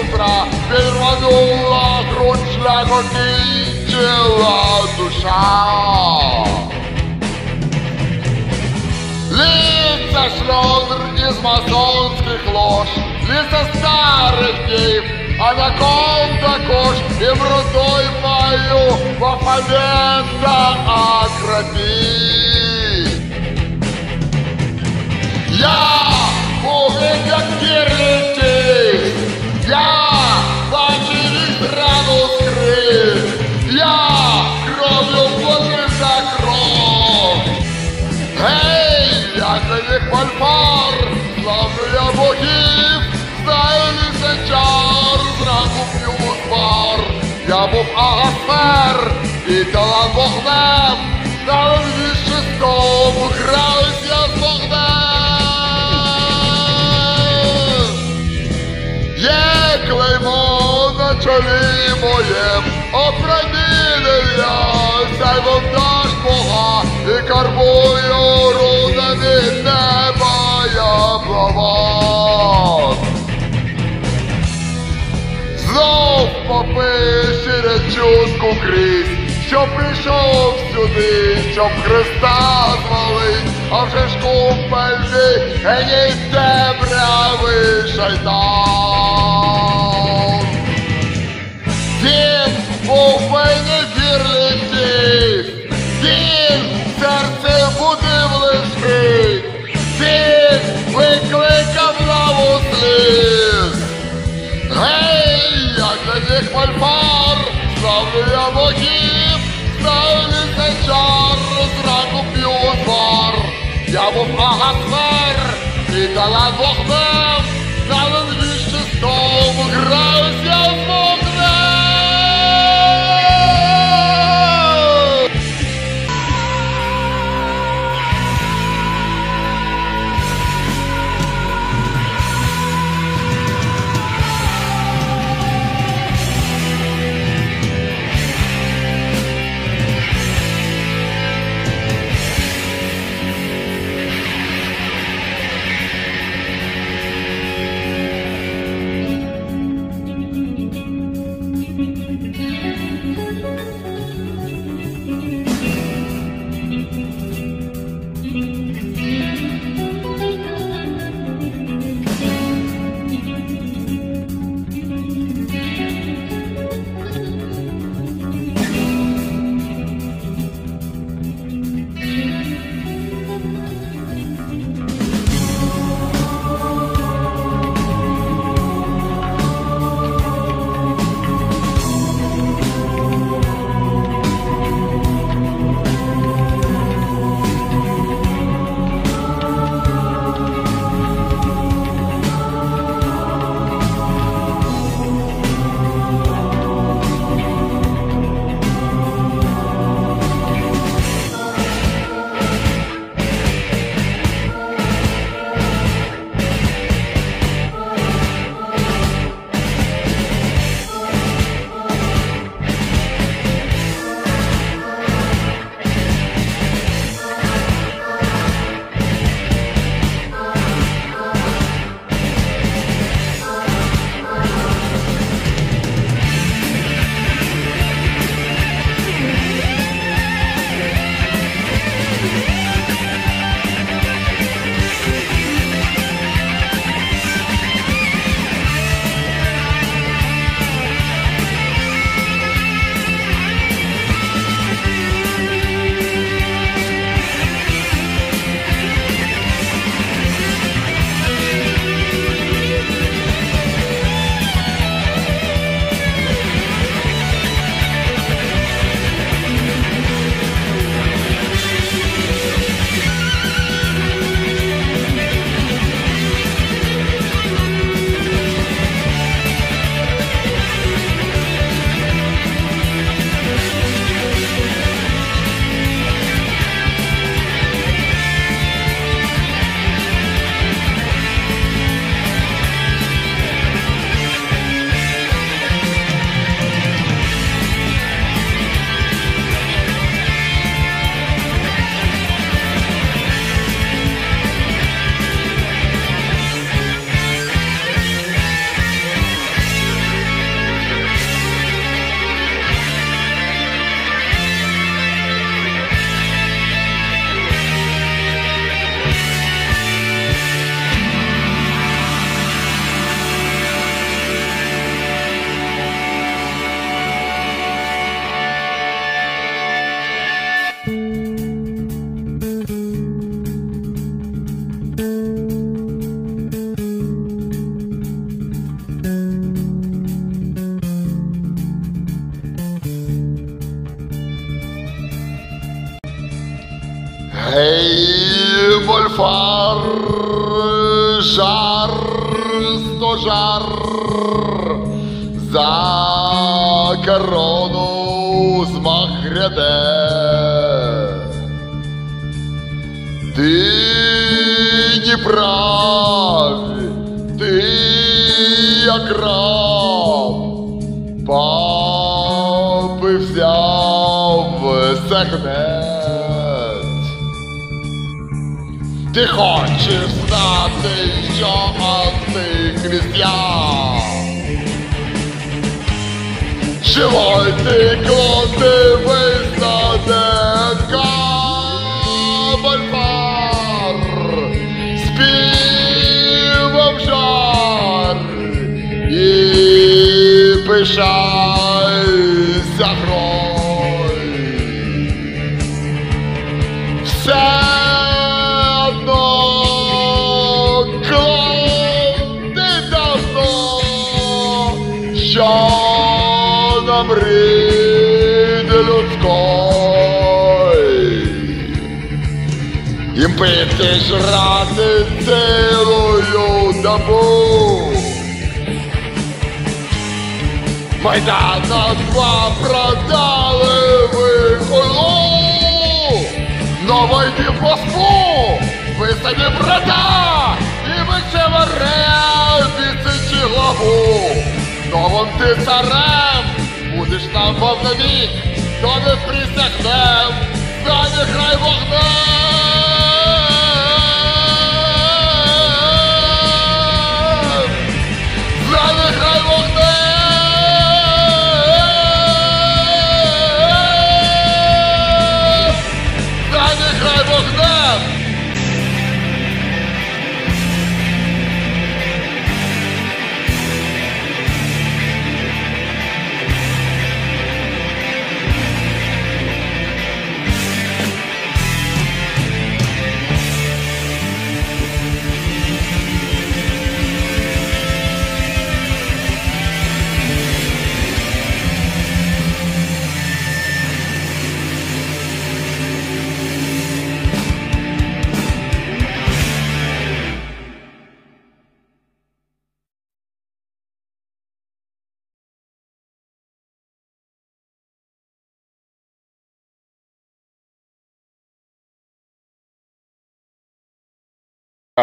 утра, підрванула грудь кінчила душа. Літься шльондр із масонських лож, літься старих дів, а на ком також і брудой маю Вафамента Акропій. Я повинен я бачив рану скрив, я кров'ю платив за кров. Гей, я за них мальфар, славлю я богів, знаю лисичар, зранку п'ю звар. Я був агасфер, і талант вогнем, на леві шестом, граюсь чолі моєм, опромінення, сяй вовдаш Бога, і карбую рудами неба я плавав. Знов попи через чутку крізь, що прийшов сюди, щоб Христа звалить, а вже ж купельний, геній темряви шайтан. І дала вогнем,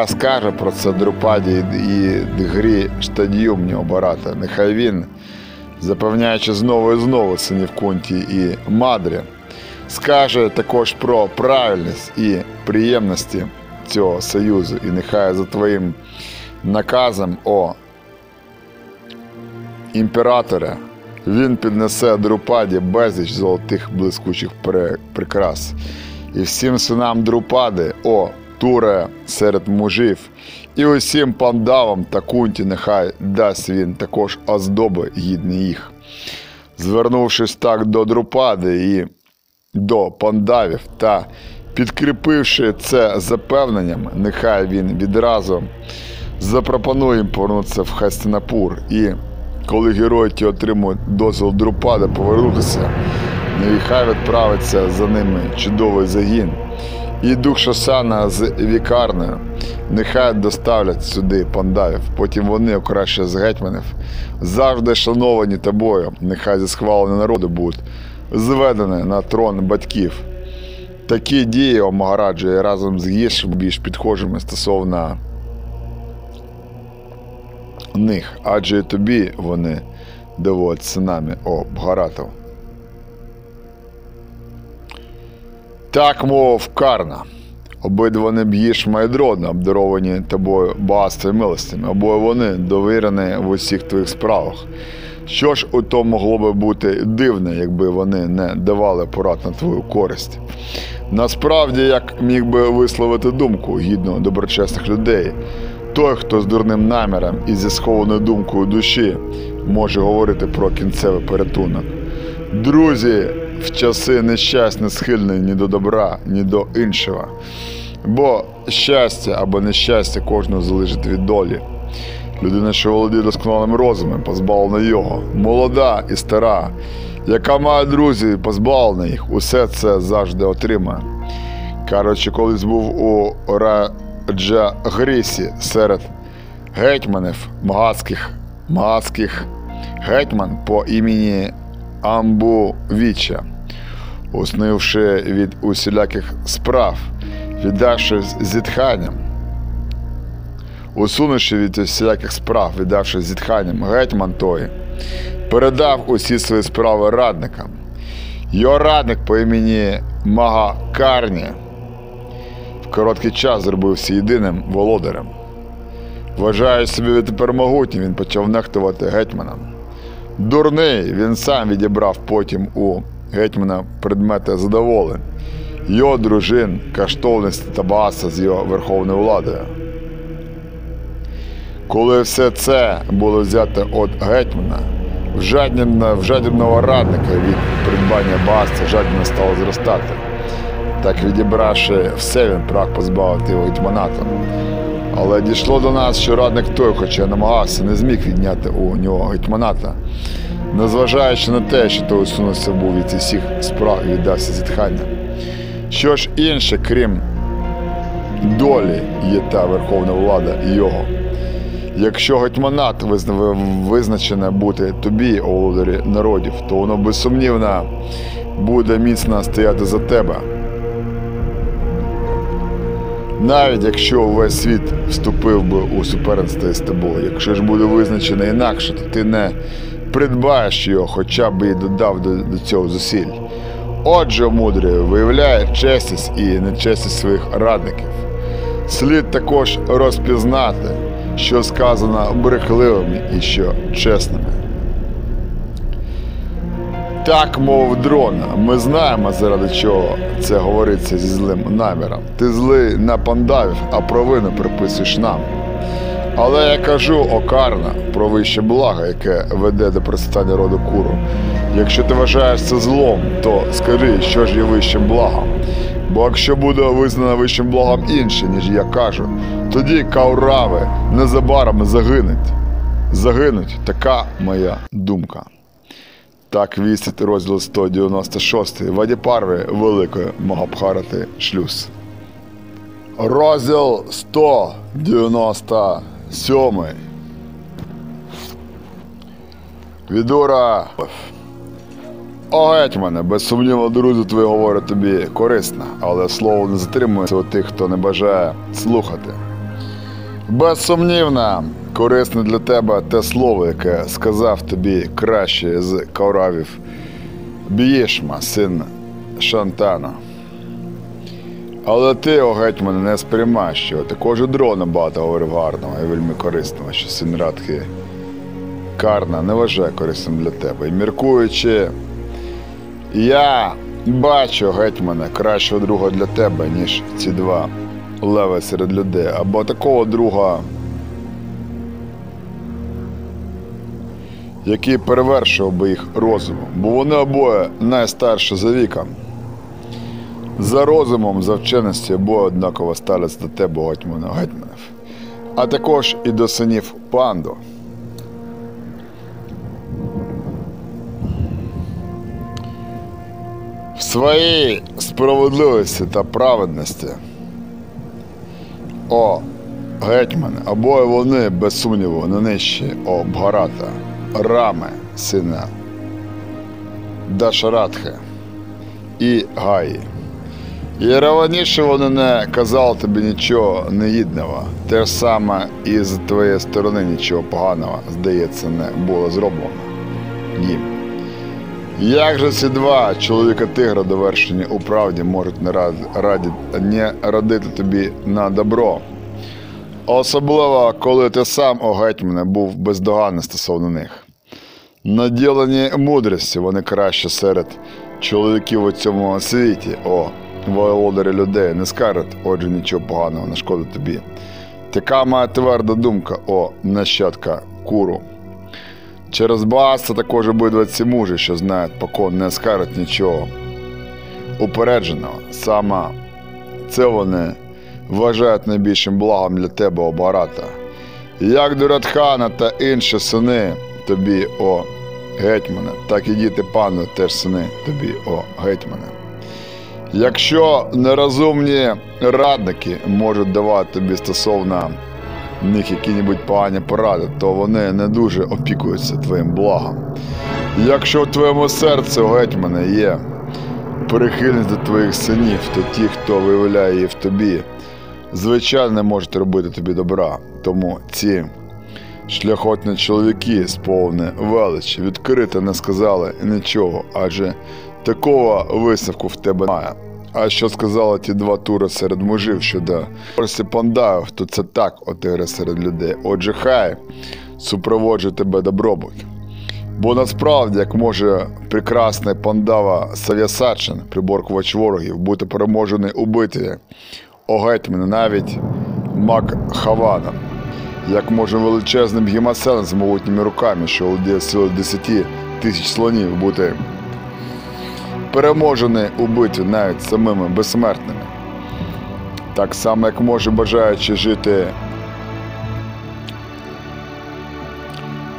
А скаже про це Друпаді і грі штадіум нього барата. Нехай він, запевняючи знову і знову синів Кунті і Мадрі, скаже також про правильність і приємності цього союзу, і нехай за твоїм наказом, о імператоре, він піднесе Друпаді безліч золотих блискучих прикрас. І всім синам Друпади, о, Туре серед мужів, і усім пандавам та кунті нехай дасть він також оздоби гідні їх. Звернувшись так до Друпади і до пандавів та підкріпивши це запевненням, нехай він відразу запропонує повернутися в Хастинапур. І коли герої ті отримують дозвіл Друпада повернутися, нехай відправиться за ними чудовий загін. І дух Шосана з вікарнею нехай доставлять сюди пандавів. Потім вони, краще з гетьманів, завжди шановані тобою, нехай зі схвалення народу будуть зведені на трон батьків. Такі дії о разом з гіршими більш підхожими стосовно них, адже і тобі вони доводять синами о Бгаратов. Так мов Карна. Обидва вони б'єш майдродно, обдаровані тобою багатством і милостями, обоє вони довірені в усіх твоїх справах. Що ж у тому могло би бути дивне, якби вони не давали порад на твою користь? Насправді, як міг би висловити думку гідно доброчесних людей, той, хто з дурним наміром і зі схованою думкою душі може говорити про кінцевий порятунок. Друзі, в часи нещасні схильні ні до добра, ні до іншого. Бо щастя або нещастя кожного залежить від долі. Людина, що володіє досконалим розумом, позбавлена його, молода і стара, яка має друзів позбавлена їх, усе це завжди отримає. Кажучи, колись був у Раджагрісі серед гетьманів магацьких, магацьких гетьман по імені Амбувіча, уснивши від усіляких справ, віддавшись зітханням, усунувши від усіляких справ, віддавшись зітханням, гетьман той передав усі свої справи радникам. Його радник по імені Мага Карні в короткий час зробився єдиним володарем. Вважає собі тепер могутнім, він почав нехтувати гетьманом. Дурний, він сам відібрав потім у гетьмана предмети задоволень, його дружин, коштовності та багатства з його верховною владою. Коли все це було взято від гетьмана, в жадібного радника від придбання багатства жадібно стало зростати. Так відібравши все, він праг позбавити його гетьманата. Але дійшло до нас, що радник той, хоча намагався, не зміг відняти у нього гетьманата, незважаючи на те, що той усунувся був від усіх справ і віддався зітхання. Що ж інше, крім долі, є та верховна влада його. Якщо гетьманат визна- визначене бути тобі, о володарі народів, то воно безсумнівно буде міцно стояти за тебе. Навіть якщо увесь світ вступив би у суперництво з тобою, якщо ж буде визначено інакше, то ти не придбаєш його, хоча б і додав до, до цього зусиль. Отже, мудрий виявляє чесність і нечесність своїх радників. Слід також розпізнати, що сказано брехливими і що чесними. Так, мов дрона, ми знаємо, заради чого це говориться зі злим наміром. Ти злий на пандавів, а провину приписуєш нам. Але я кажу окарна про вище благо, яке веде до процвітання роду куру. Якщо ти вважаєш це злом, то скажи, що ж є вищим благом. Бо якщо буде визнано вищим благом інше, ніж я кажу, тоді каурави незабаром загинуть. Загинуть, така моя думка. Так вісить розділ 196 Ваді Парви Великої Могабхарати Шлюз. Розділ 197. Відура. О, гетьмане, безсумнівно, друзі твої говорять тобі корисно, але слово не затримується у тих, хто не бажає слухати. Безсумнівно, корисне для тебе те слово, яке сказав тобі краще з кауравів Бієшма, син Шантана. Але ти, о гетьмане, не сприймаєш, що також і дрона багато говорив гарного. І вельми корисного, що син Радхи Карна не вважає корисним для тебе. І міркуючи, я бачу, гетьмане, кращого друга для тебе, ніж ці два леви серед людей, або такого друга, який перевершував би їх розумом, бо вони обоє найстарші за віком. За розумом, за вченості обоє однаково ставляться до тебе, гетьмана гетьманів, а також і до синів панду. В своїй справедливості та праведності. О, гетьман, обоє вони, без сумніву, не нижчі о Бгарата, Рами, сина Дашаратхи і Гаї. І раніше вони не казали тобі нічого негідного. Те ж саме і з твоєї сторони нічого поганого, здається, не було зроблено їм. Як же ці два чоловіка тигра довершені у правді можуть не, рад, раді, не радити тобі на добро? Особливо, коли ти сам, о гетьмане, був бездоганний стосовно них. Наділені мудрістю вони краще серед чоловіків у цьому світі, о володарі людей, не скажуть, отже, нічого поганого не шкодить тобі. Така моя тверда думка, о нащадка куру. Через багатство також обидва ці мужі, що знають покон, не скажуть нічого упередженого. Саме це вони вважають найбільшим благом для тебе, о Барата. Як до Радхана та інші сини тобі, о гетьмане, так і діти пану теж сини тобі, о гетьмане. Якщо нерозумні радники можуть давати тобі стосовно них які-небудь погані поради, то вони не дуже опікуються твоїм благом. Якщо в твоєму серці, гетьмане, є прихильність до твоїх синів, то ті, хто виявляє її в тобі, звичайно, не можуть робити тобі добра. Тому ці шляхотні чоловіки, сповне величі, відкрито не сказали нічого, адже такого висновку в тебе немає. А що сказали ті два тури серед мужів щодо Орсі Пандаїв, то це так отире серед людей. Отже, хай супроводжує тебе добробут. Бо насправді, як може прекрасний пандава Сав'ясачин, приборкувач ворогів, бути переможений у битві Огетьмана, навіть Мак Хавана, як може величезним гімаселем з могутніми руками, що володіє силою 10 тисяч слонів, бути переможений у битві навіть самими безсмертними. Так само, як може бажаючи жити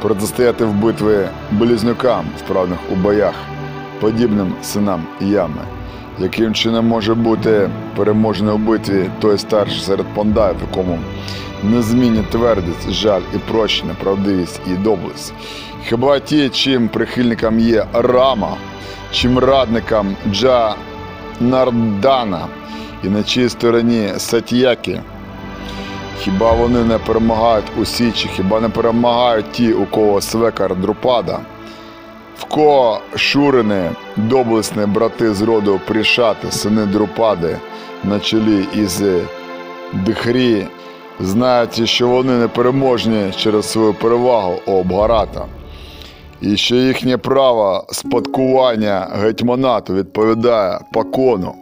протистояти в битві близнюкам, вправних у боях, подібним синам ями. Яким чином може бути переможений у битві той старший серед пандаїв, якому незмінні твердість, жаль і прощення, правдивість і доблесть. Хіба ті, чим прихильникам є Рама, чим радникам Джа Нардана і на чиїй стороні Сатьяки, Хіба вони не перемагають у Січі, хіба не перемагають ті, у кого свекар Друпада? В кого шурини, доблесні брати з роду Прішати, сини Друпади на чолі із Дихрі, знають, що вони непереможні через свою перевагу у Обгарата, і що їхнє право спадкування гетьманату відповідає покону.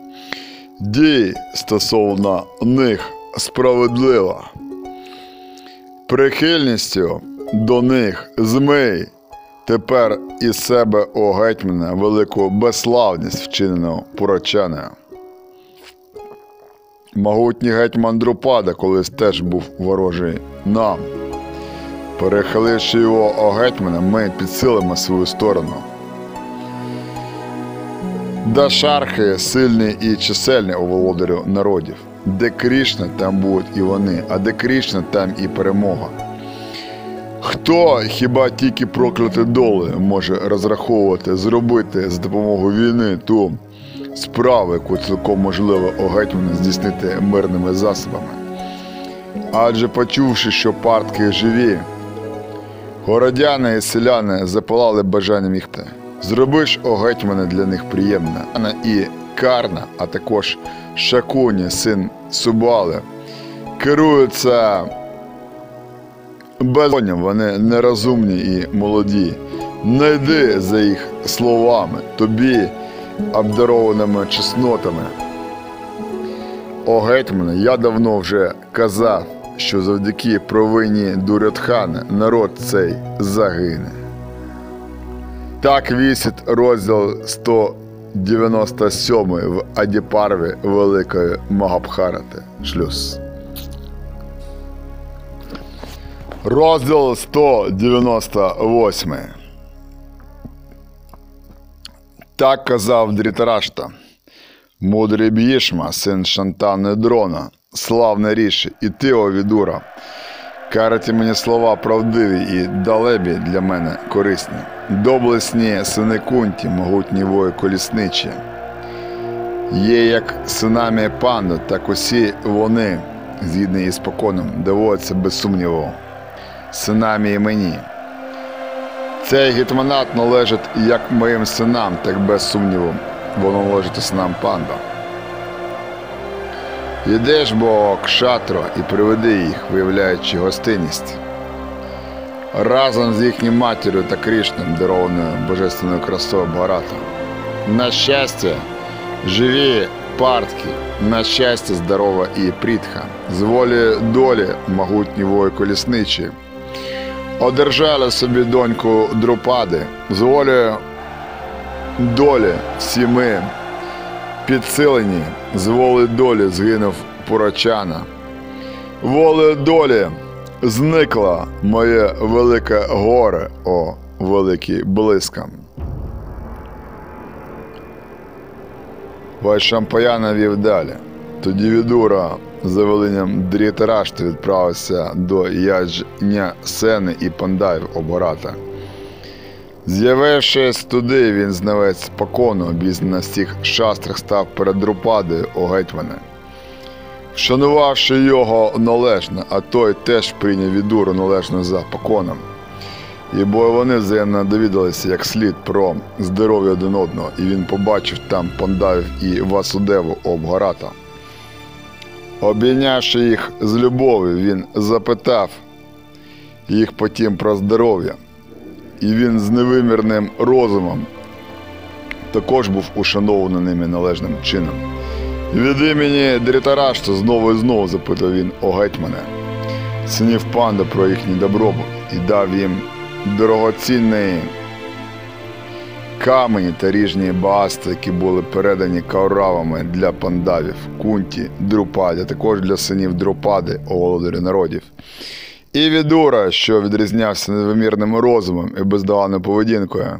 Дій стосовно них справедлива. Прихильністю до них змий тепер із себе о гетьмана велику безславність вчинену порочаною. Могутній гетьман Друпада колись теж був ворожий нам. Перехиливши його гетьмана, ми підсилимо свою сторону. Дашархи сильні і чисельні у володарю народів. Де Крішна, там будуть і вони, а де Крішна, там і перемога. Хто хіба тільки проклятий доли може розраховувати, зробити з допомогою війни ту справу, яку цілком можливо гетьмана здійснити мирними засобами? Адже почувши, що партки живі, городяни і селяни запалали бажанням їх. Зробиш о гетьмане для них приємне. І Карна, а також Шакуні, син Субали, керуються безонням, вони нерозумні і молоді. Не йди за їх словами, тобі обдарованими чеснотами. О гетьмане, я давно вже казав, що завдяки провині Дурятхана народ цей загине. Так вісить розділ 197 в Адіпарві Великої Магабхарати. Шлюз. Розділ 198. Так казав Дрітарашта. Мудрий Б'єшма, син Шантани Дрона, славне ріші, і ти, о відура. Караті мені слова правдиві і далебі для мене корисні. Доблесні сини кунті, могутні вої колісничі. Є як синами панду, так усі вони, згідні із поконом, доводяться без сумніву, синами і мені. Цей гетманат належить як моїм синам, так без сумніву, воно належить синам панда. Ідеш бо кшатро і приведи їх, виявляючи гостинність. Разом з їхнім матір'ю та Крішнем, дарованою божественною красою Бгарата. На щастя, живі партки, на щастя, здорова і прітха, з волі долі могутні вої колісничі. Одержали собі доньку Друпади, з волі долі всі ми підсилені, з воли долі згинув Пурачана. Волею долі зникла моє велике горе, о великий блискам. Вайшампаяна вів далі. Тоді Відура за веленням Дрітарашти відправився до Яджня Сени і Пандавів обората. З'явившись туди, він знавець покону, обізнаний на всіх шастрах, став перед Друпадою о гетьмане. Вшанувавши його належно, а той теж прийняв відуру належно за поконом. І бо вони взаємно довідалися як слід про здоров'я один одного, і він побачив там Пандавів і Васудеву Обгората. Обійнявши їх з любов'ю, він запитав їх потім про здоров'я. І він з невимірним розумом також був ушанований ними належним чином. Від імені Дрітарашту знову і знову запитав він о гетьмане, синів панда про їхній добробут і дав їм дорогоцінні камені та ріжні багатства, які були передані кауравами для пандавів, кунті, друпаді, а також для синів друпади, о народів. І Відура, що відрізнявся невимірним розумом і бездоганною поведінкою,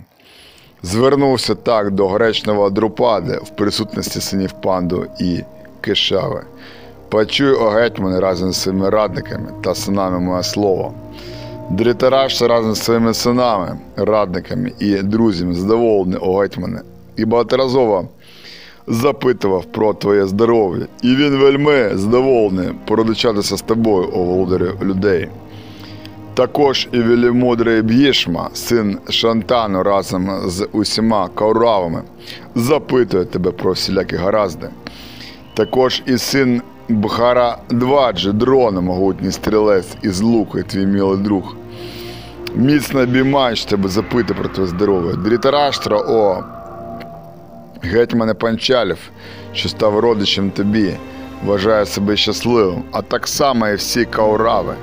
звернувся так до гречного Друпади в присутності синів панду і Кишави. Почуй, о гетьмане, разом з своїми радниками та синами моє слово. Дрітараш разом з своїми синами, радниками і друзями задоволений, о гетьмане, і багаторазово запитував про твоє здоров'я, і він вельми задоволений породичатися з тобою, о володарю людей. Також і велімудрий Б'єшма, син Шантану, разом з усіма кауравами, запитує тебе про всілякі гаразди. Також і син Бхара Дваджи, дрона, могутній стрілець із луку, і твій мілий друг. Міцно бімач тебе запитує про твоє здоров'я. Дрітараштра, о гетьмане Панчалів, що став родичем тобі, вважає себе щасливим, а так само і всі каурави.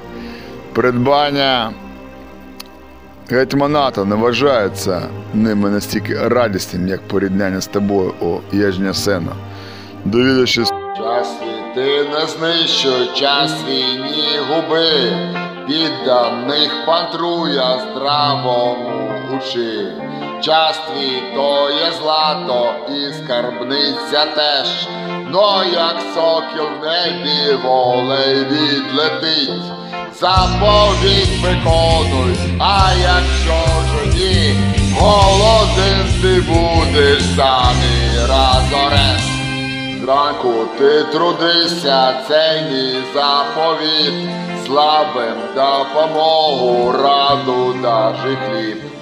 Придбання гетьманата не вважається ними настільки радісним, як порідняння з тобою, о Єжня Сена. Довідавшись Час свій ти не знищуй, час свій ні губи, підданих пантруя здравому учи. Час твій то є злато і скарбниця теж, но як сокіл в небі волей відлетить. Заповідь виконуй, а якщо ж ні, голоден ти будеш самі разореш. Зранку ти трудися, цей мій заповіт, слабим допомогу, раду даже хліб.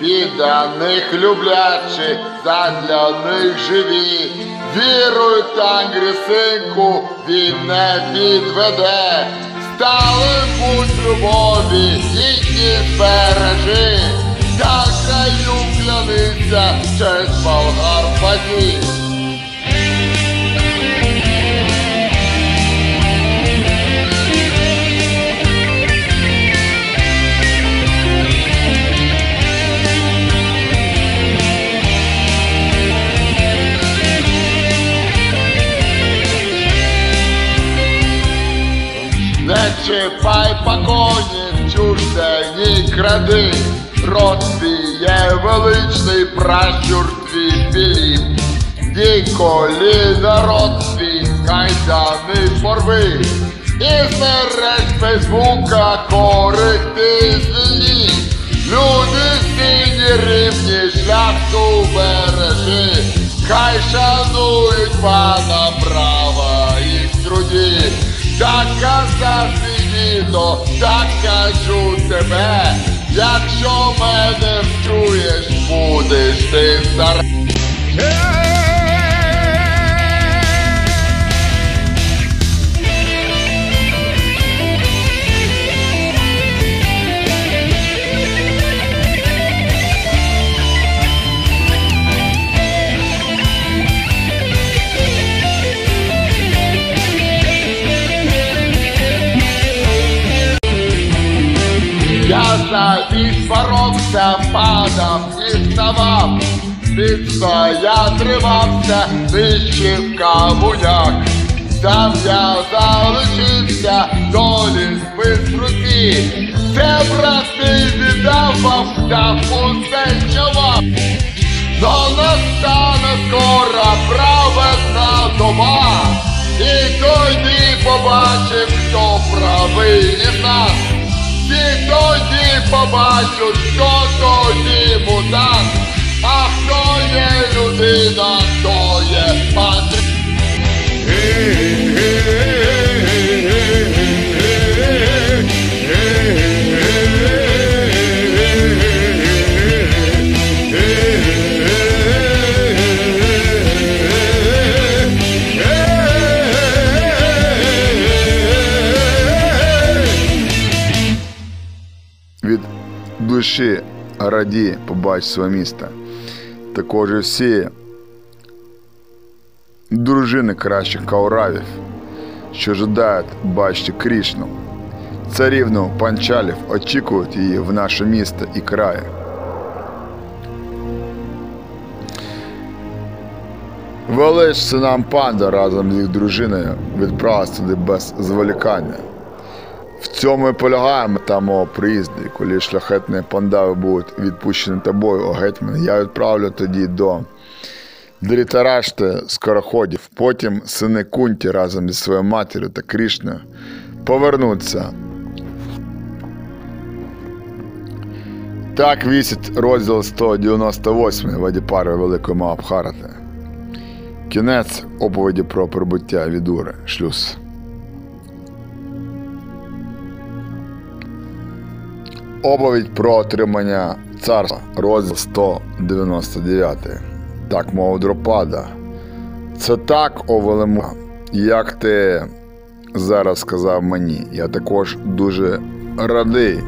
Підданих люблячи, задля них живі, вірую Тангрі, синку, він не підведе, стали будь любові, тільки бережи, та краю кляниться, честь болгар пані. Не чіпай покоїв, чужде ні кради, род твій є величний пращур твій Філіп. Ніколи народ свій кайдани порви, і збереш без звука корихти злі. Люди сині рівні шляхту бережи, хай шанують пана права в труді. Так казав так кажу тебе, якщо мене вчуєш, будеш ти цар. стада, і боровся, падав, і вставав, міцно я тримався, нищив кавуняк. Там я залишився, долі спис руки. Це брати віддав вам, дав усе чувак. Но настане скоро праведна дома, і тоді побачив, хто правий і нас. Всі тоді побачать, хто тоді мудак, а хто є людина, душі раді побач своє місто. Також всі дружини кращих кауравів, що жадають бачити Крішну. Царівну панчалів очікують її в наше місто і край. Велич синам панда разом з їх дружиною відправився туди без зволікання. В цьому і полягає мета мого приїзду, коли шляхетні пандави будуть відпущені тобою, о гетьман, я відправлю тоді до Дрітарашти скороходів. Потім сини Кунті разом зі своєю матір'ю та Крішнею повернуться. Так вісить розділ 198 Вадіпари Великої Маабхарати. Кінець оповіді про прибуття Відури. Шлюз. Оповідь про отримання царства, розділ 199. Так мов Дропада. Це так, о Велема, як ти зараз сказав мені. Я також дуже радий,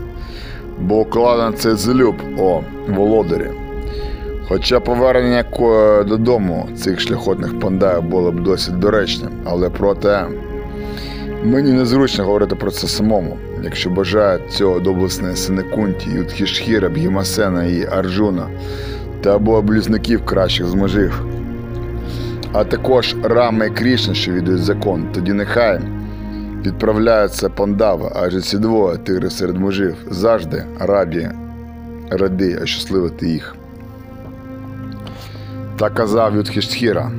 бо укладено цей злюб, о володарі. Хоча повернення додому цих шляхотних пандаїв було б досить доречним, але проте Мені незручно говорити про це самому. Якщо бажають цього доблесні сини Юдхішхіра, Б'ємасена і Арджуна та або близнюків кращих з мужів, а також Рами і Крішна, що віддають закон, тоді нехай відправляються пандави, адже ці двоє тигри серед мужів завжди раді, раді ощасливити їх. Так казав Юдхішхіра.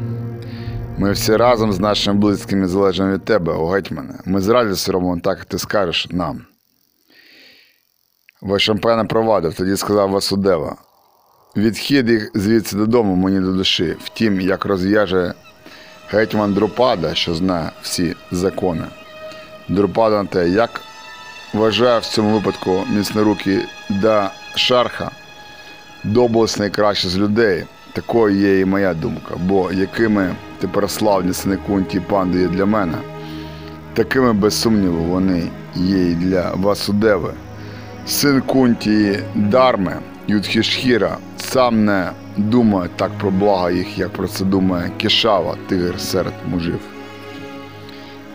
Ми всі разом з нашими близькими залежимо від тебе, о гетьмане. Ми з радістю робимо так, як ти скажеш нам. Вашампена провадив, тоді сказав Васудева. Відхід їх звідси додому мені до душі. Втім, як розв'яже гетьман Друпада, що знає всі закони. Друпада на те, як вважає в цьому випадку міцнорукий да Шарха, доблесний краще з людей. Такою є і моя думка, бо якими тепер славні сини Кунті і панди є для мене, такими без сумніву вони є і для Васудеви. Син Кунті Дарми, Юдхішхіра, сам не думає так про блага їх, як про це думає Кішава, тигр серед мужів.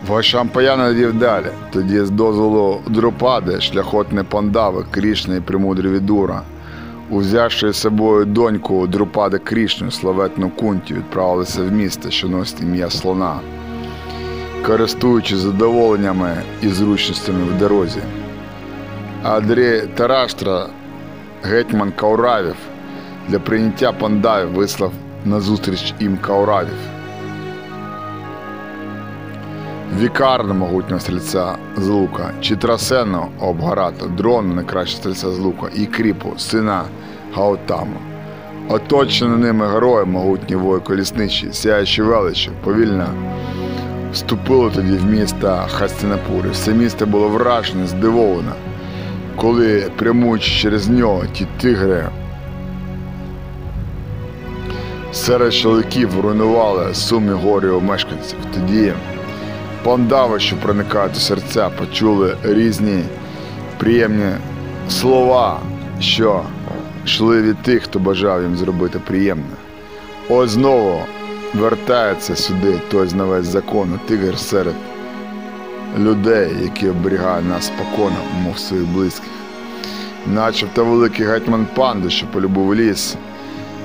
Вашампая надів далі. Тоді з дозволу Друпади, шляхотне пандави, Крішни і премудрі Відура, узявши з собою доньку Друпади Крішну, славетну кунті, відправилися в місто, що носить ім'я слона, користуючись задоволеннями і зручностями в дорозі. Адрі Тараштра, гетьман Кауравів, для прийняття пандавів вислав назустріч їм Кауравів. Вікарна могутнього стрільця з лука, Чітрасену обгарата, дрону найкращого стрільця з лука і кріпу, сина Гаутама. Оточені ними герої могутні вої колісничі, сяючі величі, повільно вступили тоді в місто Хастинапури. Все місто було вражене, здивоване, коли прямуючи через нього ті тигри серед чоловіків руйнували сумі горі мешканців. Тоді пандави, що проникають у серця, почули різні приємні слова, що йшли від тих, хто бажав їм зробити приємне. Ось знову вертається сюди той знавець закону, тигр серед людей, які оберігають нас споконом, мов своїх близьких. Начебто великий гетьман панди, що полюбив ліс,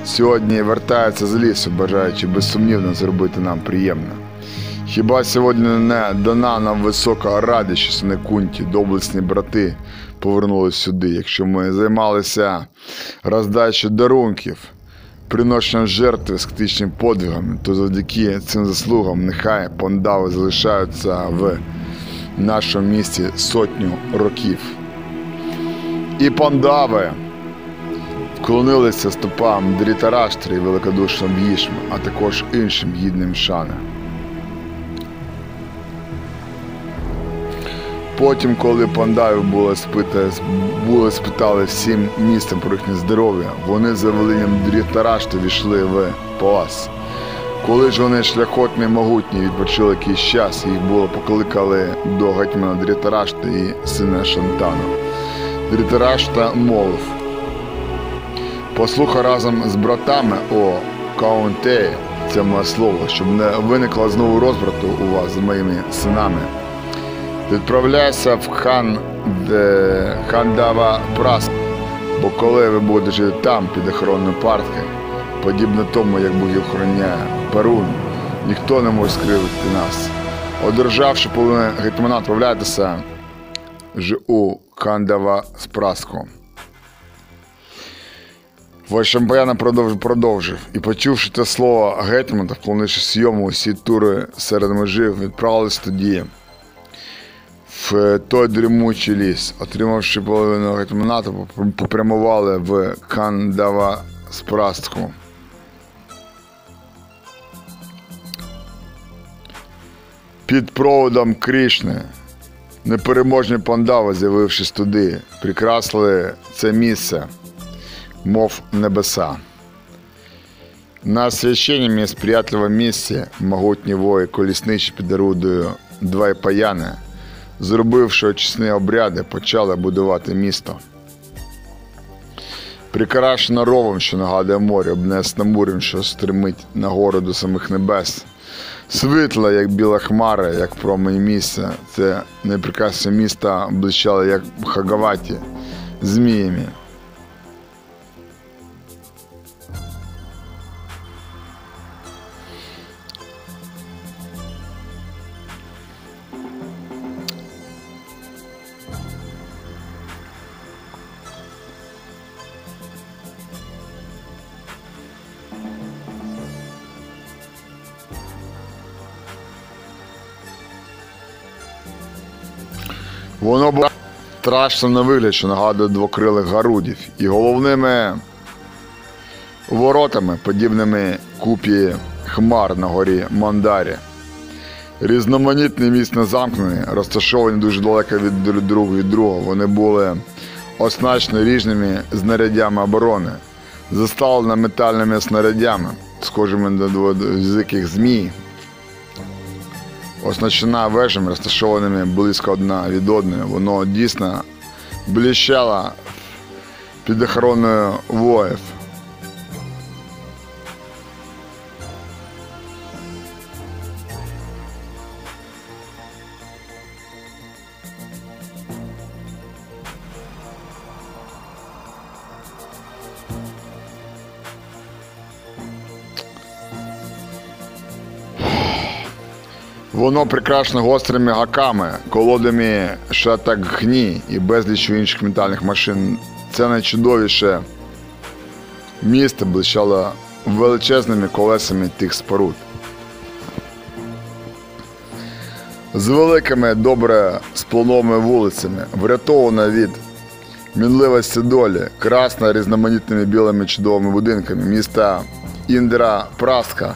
сьогодні вертається з лісу, бажаючи безсумнівно зробити нам приємне. Хіба сьогодні не дана нам висока радість, що сини кунті, доблесні брати повернулись сюди, якщо ми займалися роздачею дарунків, приношенням жертви скетичним подвигами, то завдяки цим заслугам нехай пандави залишаються в нашому місті сотню років. І пандави вклонилися стопам Дрітараштри і великодушним Вішм, а також іншим гідним шани. Потім, коли пандавів було спите, було спитали всім містом про їхнє здоров'я, вони за веленням Дрітарашти війшли в палац. Коли ж вони шляхотні могутні відпочили якийсь час, їх було покликали до гетьмана Дрітарашти і сина Шантану. Дрітарашта мовив, послухай разом з братами о Каунтеї, це моє слово, щоб не виникло знову розбрату у вас з моїми синами. Відправляйся в хан Хандава Прас, бо коли ви будете там під охоронною парткою, подібно тому, як Бог охороняє Перун, ніхто не може скривити нас. Одержавши половину гетьмана, відправляйтеся ж у Хандава з Праску. Вайшампаяна продовжив і, почувши те слово гетьмана, вклонившись йому усі тури серед межів, відправились тоді в той дрімучий ліс. Отримавши половину гетьманату, попрямували в Кандава Спрастку. Під проводом Крішни непереможні пандави, з'явившись туди, прикрасили це місце, мов небеса. На священнім і сприятливому місці могутні вої колісничі під орудою два паяни, зробивши очисні обряди, почали будувати місто. Прикрашено ровом, що нагадує море, обнесено мурем, що стримить нагору до самих небес. Світла, як біла хмара, як промень місця. Це непрекрасне місто блищало, як хагаваті, зміями. Воно було страшно на вигляд, що нагадує двокрилих гарудів, і головними воротами, подібними купі хмар на горі Мандарі. Різноманітні міцно замкнені, розташовані дуже далеко від друг від друга. Вони були оснащені різними знаряддями оборони, заставлені метальними снарядями, схожими на двоязиких змій, оснащена вежами, розташованими близько одна від одної. Воно дійсно блищало під охороною воїв. Воно прикрашено гострими гаками, колодами шатакгні і безлічю інших метальних машин. Це найчудовіше місто блищало величезними колесами тих споруд. З великими добре спланованими вулицями, врятована від мінливості долі, красна різноманітними білими чудовими будинками міста Індра Праска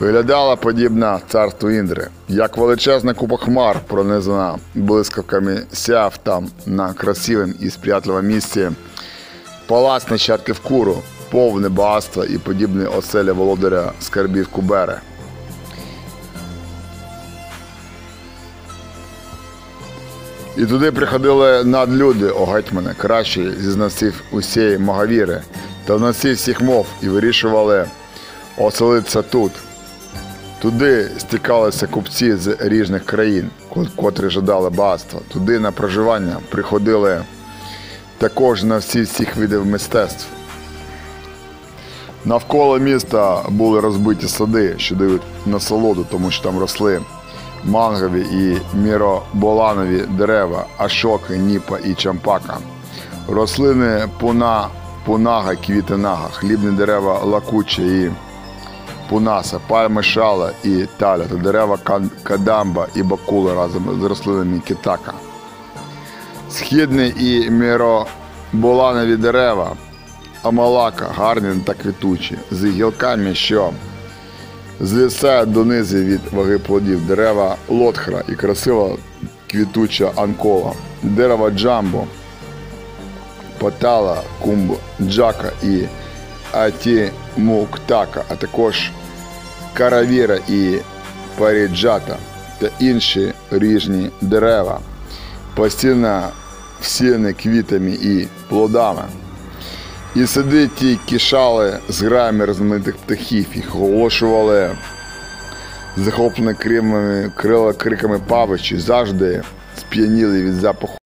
виглядала подібна царству Індри, як величезна купа хмар, пронизана блискавками сяв там на красивому і сприятливому місці. Палац нащадків куру, повне багатство і подібні оселі володаря скарбів Кубери. І туди приходили надлюди, о гетьмане, кращі зі знавців усієї Магавіри та знавців всіх мов і вирішували оселитися тут. Туди стікалися купці з різних країн, котрі жадали багатства. Туди на проживання приходили також на всі всіх видів мистецтв. Навколо міста були розбиті сади, що дають насолоду, тому що там росли мангові і міроболанові дерева, ашоки, ніпа і чампака. Рослини пуна, пунага, квітинага, хлібні дерева лакуче і пунаса, пальми шала і таля та дерева кадамба і бакула разом з рослинами китака. Східні і міроболанові дерева, амалака, гарні та квітучі, з гілками, що звисають донизу від ваги плодів, дерева лотхра і красива квітуча анкола, дерева джамбо, Патала, Кумб, Джака і Атімуктака, а також Каравіра і Паріджата та інші ріжні дерева, постійно всіяні квітами і плодами. І сади ті кишали з грами розмитих птахів, їх оголошували захоплені крила криками павичі, завжди сп'яніли від запаху.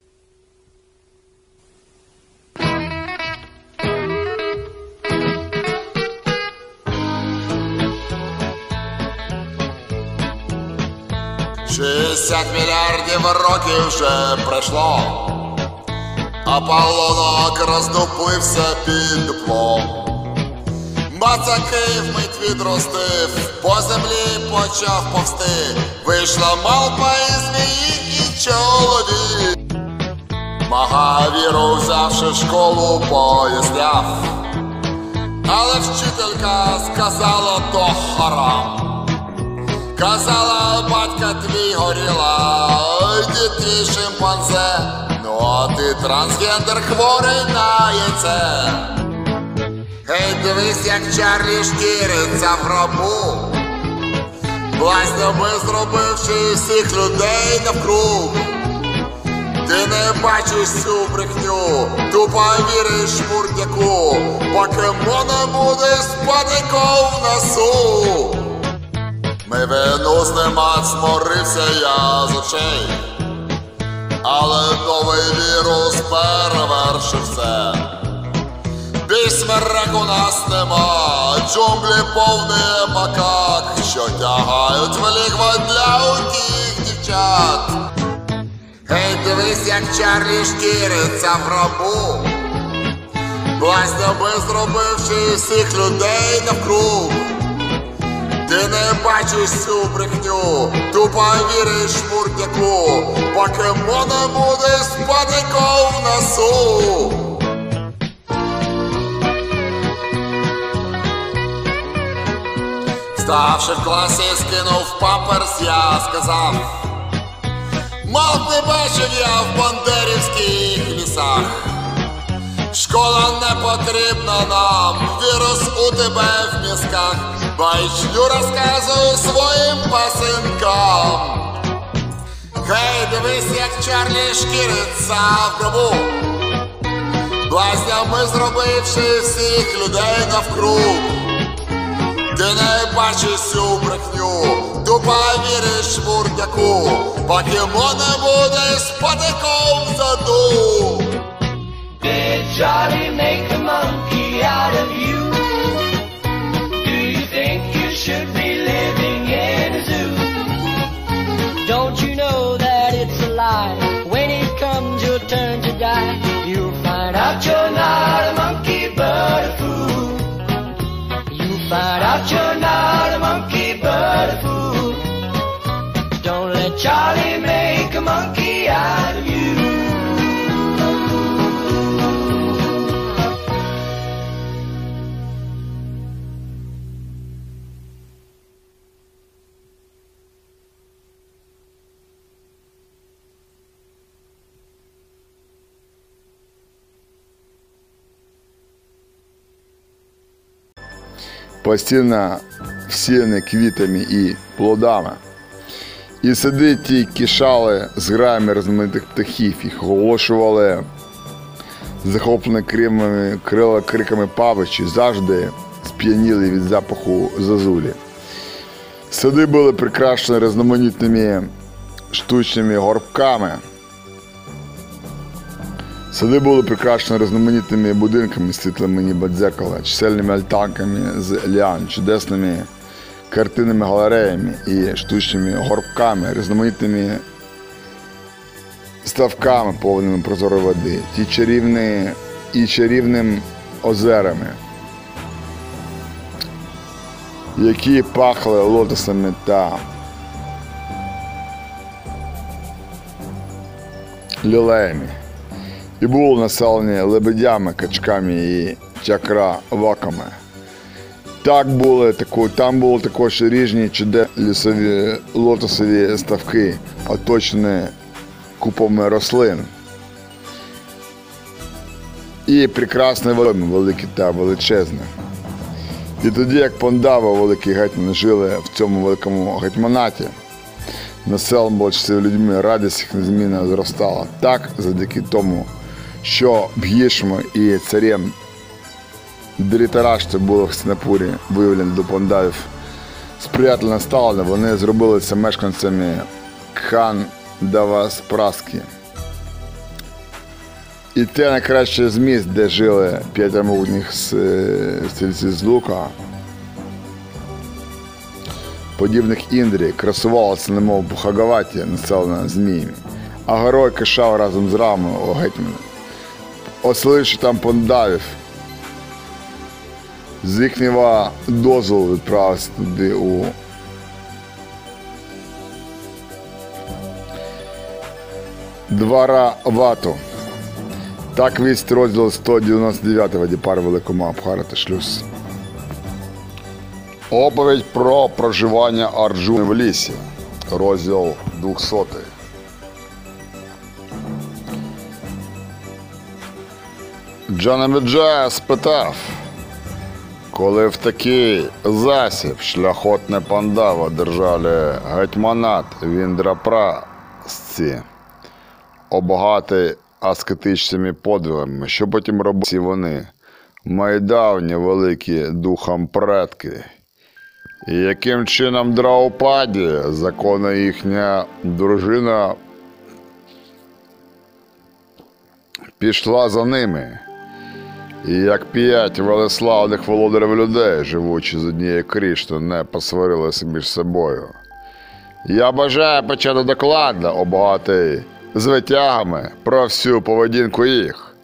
Шістдесят мільярдів років вже пройшло, Аполлонок роздупився під дуплом. Мацаки вмить відростив, по землі почав повсти. Вийшла малпа і змії і чоловік. Магавіру взявши школу поясняв, але вчителька сказала то харам. Казала, батька твій горіла, ой, ти твій шимпанзе, ну а ти трансгендер хворий на яйце. Гей, дивись, як Чарлі шкіриться в гробу, Власно би зробивши всіх людей навкруг. Ти не бачиш цю брехню, тупо віриш мурдяку, покемона буде з паником в носу. Ми вину знімать зморився я з очей, але новий вірус перевершив все. Більш у нас нема, джунглі повні макак, що тягають в лігва для утіх дівчат. Гей, дивись, як Чарлі шкіриться в гробу, Власно би зробивши всіх людей навкруг. Ти не бачиш цю брехню, тупо віриш мурдяку, покемона буде з паником в носу. Ставши в класі, скинув памперс, я сказав. Мав не бачив я в бандерівських лісах. Школа не потрібна нам, вірус у тебе в мізках. Байчню розказую своїм пасинкам. Гей, дивись, як Чарлі шкіриться в гробу. Блазнями зробивши всіх людей навкруг. Ти не бачиш цю брехню, тупо віриш мурдяку, покемона буде з патиком заду. Did Charlie make a monkey out of you? Do you think you should be living in a zoo? Don't you know that it's a lie? When it comes your turn to die, you'll find out you're not a monkey but a fool. You'll find out you're not постійно всіяні квітами і плодами. І сади ті кишали з грами розмитих птахів, їх оголошували захоплені крила криками павичі, завжди сп'яніли від запаху зазулі. Сади були прикрашені різноманітними штучними горбками. Сади були прикрашені різноманітними будинками, світлими ніби дзеркала, чисельними альтанками з ліан, чудесними картинними галереями і штучними горбками, різноманітними ставками, повними прозорої води, ті чарівні і чарівним озерами, які пахли лотосами та лілеями. І були населені лебедями, качками і чакраваками. Так були, таку, там були також ріжні чуде лісові лотосові ставки, оточені купами рослин. І прекрасне водойми, велике та величезне. І тоді, як Пондава, великі гетьмани жили в цьому великому гетьманаті, населення було людьми, радість їх незмінно зростала. Так, завдяки тому, що Б'їшмо і царем Дрітарашти було в Синапурі виявлені до Пондавів сприятельне ставлення, вони зробилися мешканцями Кхандаваспраски. І те найкраще з міст, де жили п'ятеро могутніх с- з лука, подібних Індрі, красувалося немов Бухагаваті, населена зміями, а герой кишав разом з рамою у гетьмана. Оселивши там пондавів, з їхнього дозволу відправився туди у Двара Вату. Так вість розділ 199 Вадіпар Великома Абхарата Шлюз. Оповідь про проживання Арджуни в лісі. Розділ 200. Джанаміджая спитав, коли в такий засіб шляхотне пандава держали гетьманат Віндрапрасці, обагатий аскетичними подвигами, що потім робили вони, майдавні великі духом предки. І яким чином Драупаді, законна їхня дружина, пішла за ними. І як п'ять велеславних володарів людей, живучи з однією кріштою, не посварилися між собою. Я бажаю почати докладно обагатий з витягами про всю поведінку їх,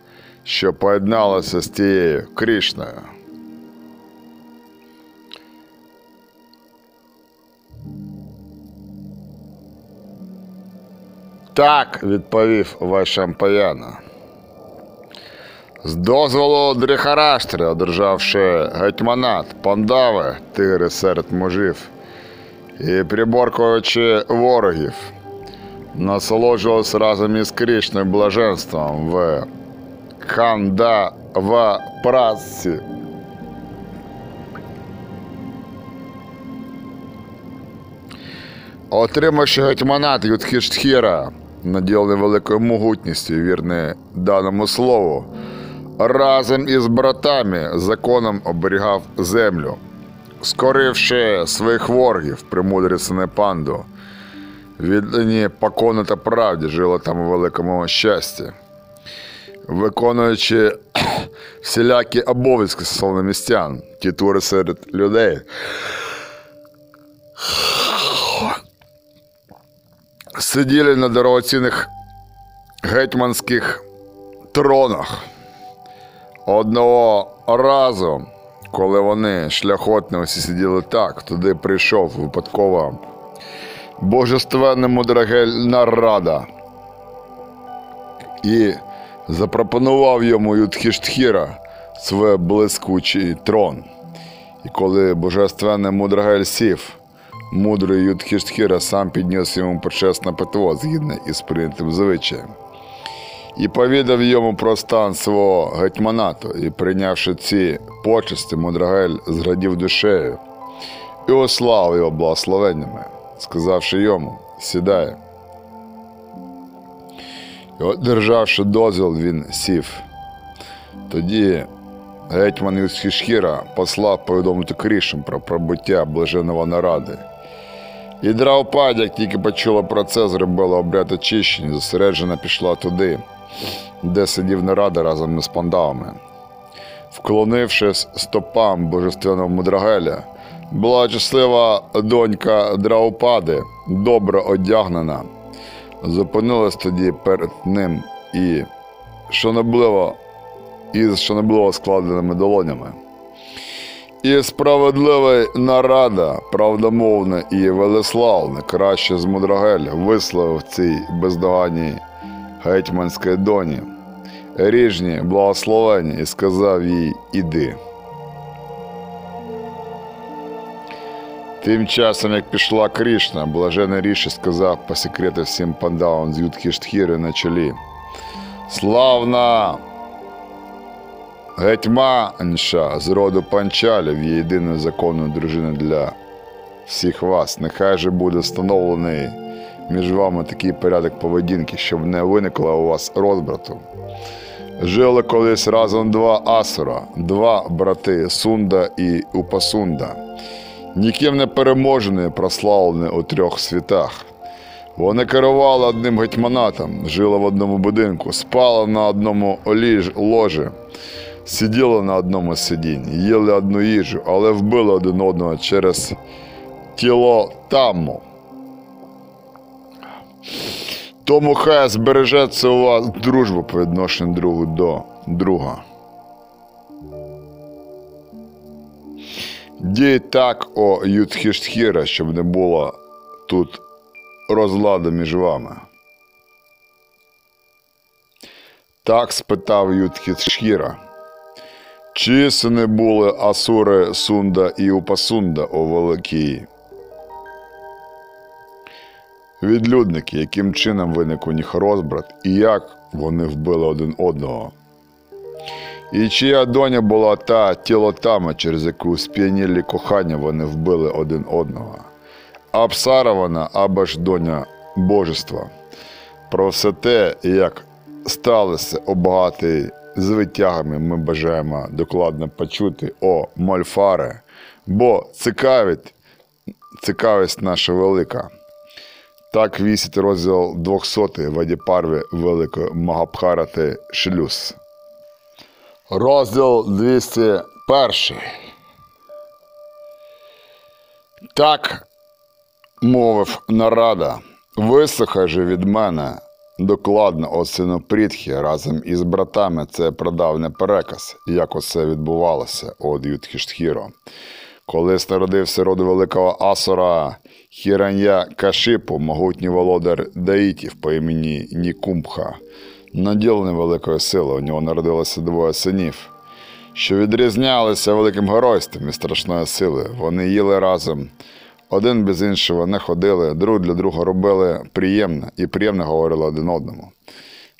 що поєдналася з тією Крішною. Так, відповів Вайшампаяна. З дозволу Дрихараштри, одержавши гетьманат, пандави, тигри серед мужів, і приборкуючи ворогів, насолоджувалися разом із Крішною блаженством в Хандава-прасці. Отримавши гетьманат Юдхіштхіра, наділений великою могутністю, і вірний даному слову, разом із братами законом оберігав землю, скоривши своїх ворогів, премудрі сини панду, віддані покону та правді жили там у великому щасті, виконуючи всілякі обов'язки стосовно містян, тітури серед людей. Сиділи на дорогоцінних гетьманських тронах. Одного разу, коли вони шляхотно всі сиділи так, туди прийшов випадково божественна мудрагель Нарада і запропонував йому Юдхіштхіра свій блискучий трон. І коли божественний мудрагель сів, мудрий Юдхіштхіра сам підніс йому почесне питво згідно із прийнятим звичаєм і повідав йому про стан свого гетьманату, і прийнявши ці почесті, Мудрагель зрадів душею і ослав його благословеннями, сказавши йому, сідай. І одержавши дозвіл, він сів. Тоді гетьман Юсхішхіра послав повідомити Крішем про пробуття блаженого наради. І Драупадя, як тільки почула про це, зробила обряд очищення, зосереджена пішла туди, де сидів нарада разом із пандавами. Вклонившись стопам божественного мудрагеля, була щаслива донька Драупади, добре одягнена, зупинилась тоді перед ним і шанобливо, із шанобливо складеними долонями. І справедливий нарада, правдомовне і велеславне, краще з мудрогель, висловив цій бездоганній гетьманській доні ріжні благословення і сказав їй іди. Тим часом, як пішла Крішна, блажений ріші сказав по секрету всім пандавам з Юдхіштхіри на чолі. Славна гетьманша з роду панчалів є єдиною законною дружиною для всіх вас. Нехай же буде встановлений між вами такий порядок поведінки, щоб не виникло у вас розбрату. Жили колись разом два асура, два брати Сунда і Упасунда, ніким не переможені, прославлені у трьох світах. Вони керували одним гетьманатом, жили в одному будинку, спали на одному оліж, ложі, сиділи на одному сидінні, їли одну їжу, але вбили один одного через тіло таму. Тому хай збережеться у вас дружба по відношенню другу до друга. Дій так, о Юдхіштхіра, щоб не було тут розладу між вами. Так спитав Юдхіштхіра. Чи сини були Асури Сунда і Упасунда о Великій? Відлюдники, яким чином виник у них розбрат і як вони вбили один одного. І чия доня була та тілотама, через яку сп'янілі кохання вони вбили один одного. Абсарована або ж доня божества. Про все те, як сталося обагати з витягами, ми бажаємо докладно почути о Мольфаре, бо цікавить, цікавість наша велика. Так вісить розділ 200 в Адіпарві Великої Магабхарати Шлюз. Розділ 201. Так мовив нарада. Вислухай же від мене докладно сину Прітхі разом із братами це прадавний переказ, як оце відбувалося от Юдхіштхіро. Колись народився роду великого Асора Хіран'я Кашипу, могутній володар Даїтів по імені Нікумбха, наділений великою силою. У нього народилося двоє синів, що відрізнялися великим геройством і страшною силою. Вони їли разом. Один без іншого не ходили, друг для друга робили приємне і приємно говорили один одному.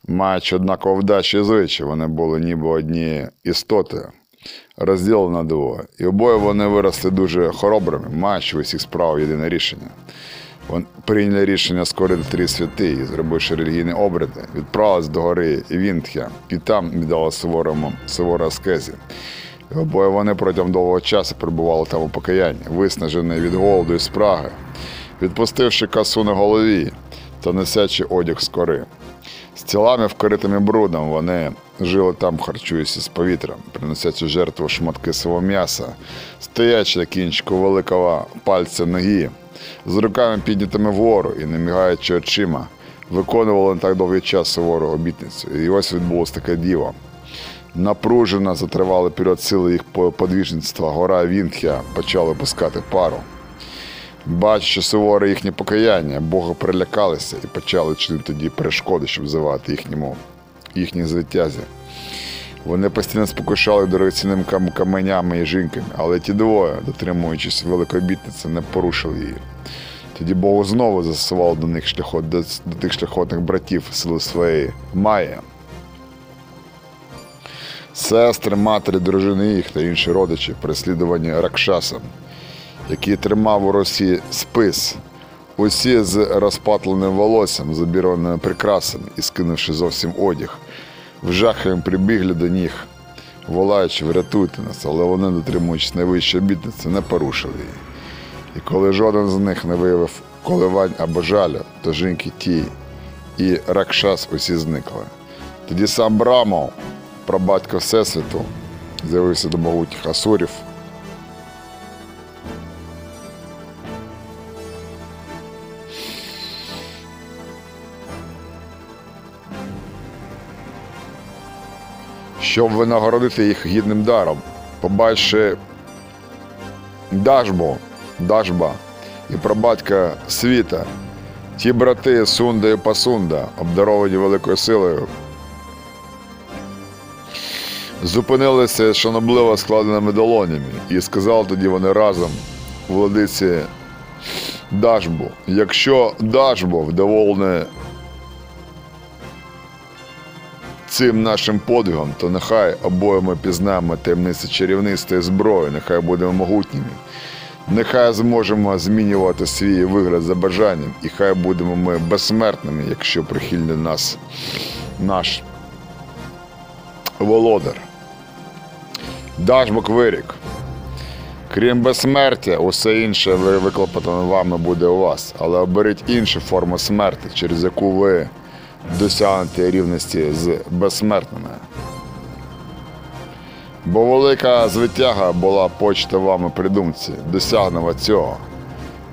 Маючи однаково вдачі і звичаї, вони були ніби одні істоти, розділені на двоє. І обоє вони виросли дуже хоробрими, маючи усіх справах єдине рішення. Вони прийняли рішення скорити три святи зробивши релігійні обряди, відправились до гори Вінтхя і там віддали суворому сувору аскезі. І обоє вони протягом довгого часу перебували там у покаянні, виснажені від голоду і спраги, відпустивши касу на голові та несячи одяг з кори. З тілами вкритими брудом вони жили там, харчуючись з повітрям, приносячи жертву шматки свого м'яса, стоячи на кінчику великого пальця ноги, з руками піднятими вгору і не мігаючи очима, виконували на так довгий час сувору обітницю. І ось відбулось таке діво. Напружено затривали період сили їх подвіжництва, гора Вінхя почала пускати пару. Бачачи суворе їхнє покаяння, Бога прилякалися і почали чинити тоді перешкоди, щоб завати їхньому, їхній звитязі. Вони постійно спокушали дорогоцінними кам- каменями і жінками, але ті двоє, дотримуючись великої обітниці, не порушили її. Тоді Бог знову застосував до них шляхот, до, до тих шляхотних братів сили своєї Майя. Сестри, матері, дружини їх та інші родичі, переслідувані Ракшасом, який тримав у Росі спис, усі з розпатленим волоссям, забірваними прикрасами і скинувши зовсім одяг, в жахом прибігли до них, волаючи, врятуйте нас, але вони, дотримуючись найвищої обітниці, не порушили її. І коли жоден з них не виявив коливань або жалю, то жінки ті і Ракшас усі зникли. Тоді сам Брамов, прабатько Всесвіту, з'явився до могутніх асурів. Щоб винагородити їх гідним даром, побачивши Дажбо, Дажба і прабатька світа, ті брати Сунда і Пасунда, обдаровані великою силою, зупинилися шанобливо складеними долонями, і сказали тоді вони разом владиці Дажбу, якщо Дажбо вдоволене цим нашим подвигом, то нехай обоє ми пізнаємо таємниці чарівництва і зброї, нехай будемо могутніми. Нехай зможемо змінювати свій вигляд за бажанням, і хай будемо ми безсмертними, якщо прихильний нас наш володар. Дажбок вирік. Крім безсмертя, усе інше ви- виклопотане вами буде у вас, але оберіть іншу форму смерті, через яку ви досягнете рівності з безсмертними. Бо велика звитяга була почта вами при думці, цього.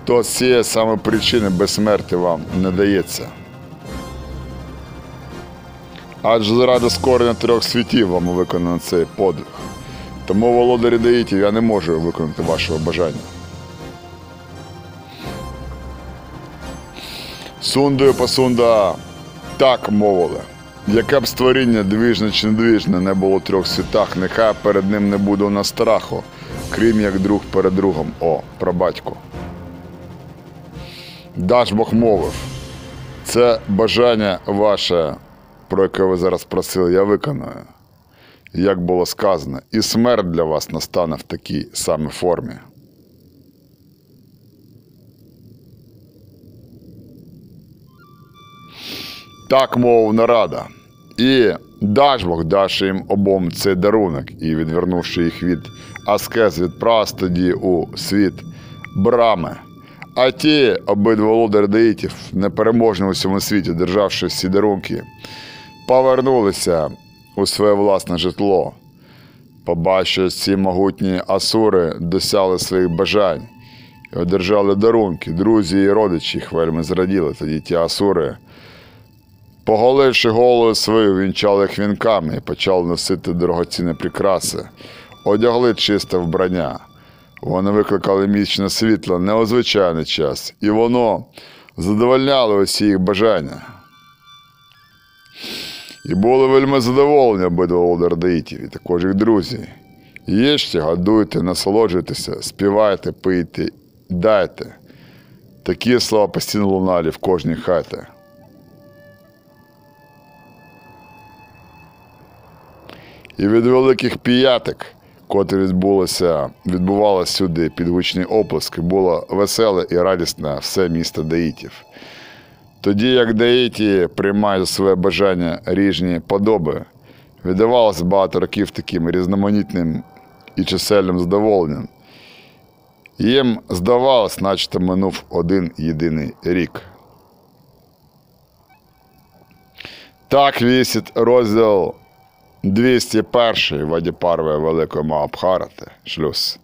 То з цієї саме причини безсмерти вам не дається. Адже заради скорення трьох світів вам виконано цей подвиг. Тому, володарі Даїтів, я не можу виконати вашого бажання. Сундою посунда так мовили. Яке б створіння двіжне чи недвіжне не було в трьох світах, нехай перед ним не буде у нас страху, крім як друг перед другом, о, прабатько. Даш Бог мовив. Це бажання ваше, про яке ви зараз просили, я виконую. Як було сказано, і смерть для вас настане в такій самій формі. Так мовив нарада. І даш Бог даш їм обом цей дарунок, і відвернувши їх від аскез, відправ тоді у світ брами. А ті обидва володарі Даїтів, непереможні у всьому світі, державши всі дарунки, повернулися у своє власне житло. Побачивши ці могутні асури досягли своїх бажань і одержали дарунки. Друзі і родичі їх вельми зраділи. Тоді ті асури, поголивши голову свою, вінчали їх вінками і почали носити дорогоцінні прикраси, одягли чисте вбрання. Вони викликали місячне світло не у звичайний час, і воно задовольняло усі їх бажання. І були вельми задоволені обидва володардаїтів, і також їх друзі. Їжте, гадуйте, насолоджуйтеся, співайте, пийте, дайте. Такі слова постійно лунали в кожній хаті. І від великих піятик, котрі відбулося, відбувалося сюди під гучні оплески, було веселе і радісне все місто Даїтів. Тоді як Даїті приймають своє бажання ріжні подоби, віддавалося багато років таким різноманітним і чисельним задоволенням. Їм здавалось, наче минув один єдиний рік. Так вісить розділ 201 Вадіпарви Великої Маабхарати. Шлюз.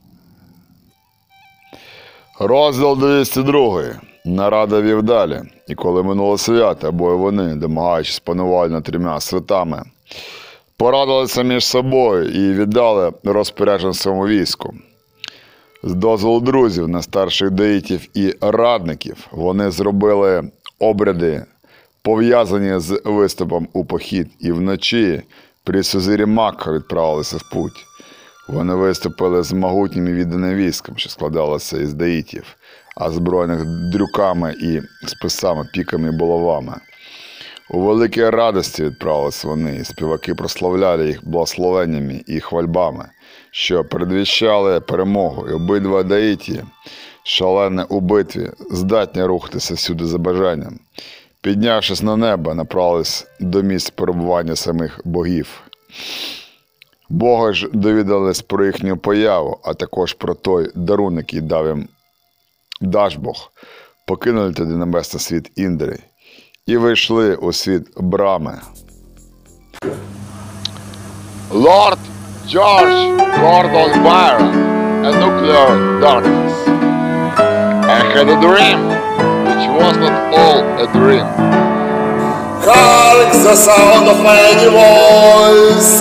Розділ 202. Нарада вів далі. І коли минуло свято, обоє вони, домагаючись панувати трьома святами, порадилися між собою і віддали розпорядження своєму війську. З дозволу друзів, найстарших деїтів і радників, вони зробили обряди, пов'язані з виступом у похід, і вночі при Сузирі Макха відправилися в путь. Вони виступили з могутнім і відданим військом, що складалося із даїтів, а збройних дрюками і списами, піками і булавами. У великій радості відправились вони, і співаки прославляли їх благословеннями і хвальбами, що передвіщали перемогу, і обидва даїті, шалене у битві, здатні рухатися всюди за бажанням. Піднявшись на небо, направились до місць перебування самих богів. Боги ж довідались про їхню появу, а також про той дарунок, який дав їм Дажбог, покинули тоді небесний світ Індри і вийшли у світ Брами. Lord George Gordon Byron, a nuclear darkness. I had a dream, which was not all a dream. Hark the sound of many voices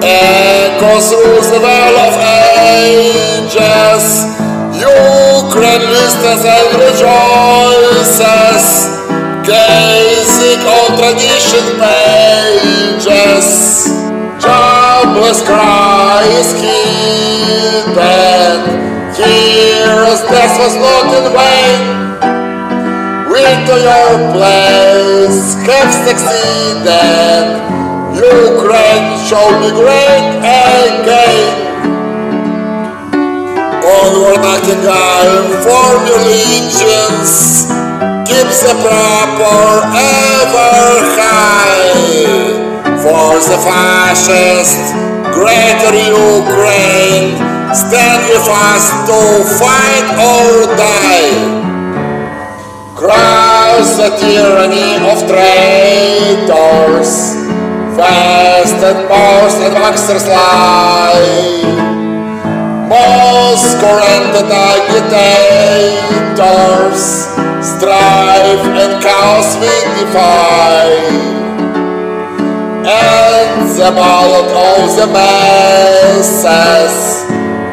echoes through the well of ages. Ukraine listens and rejoices, gazing on tradition pages. Jobless cry is hidden, heroes' death was not in vain. We to your place have succeeded. Ukraine shall be great again. Onward Nightingale, form your legions. Keep the proper ever high. For the fascist, greater Ukraine, stand with us to fight or die. Crush the tyranny of traitors, vested powers and baxters lie. And the agitators, strife and chaos we defy. And the ballad of the masses,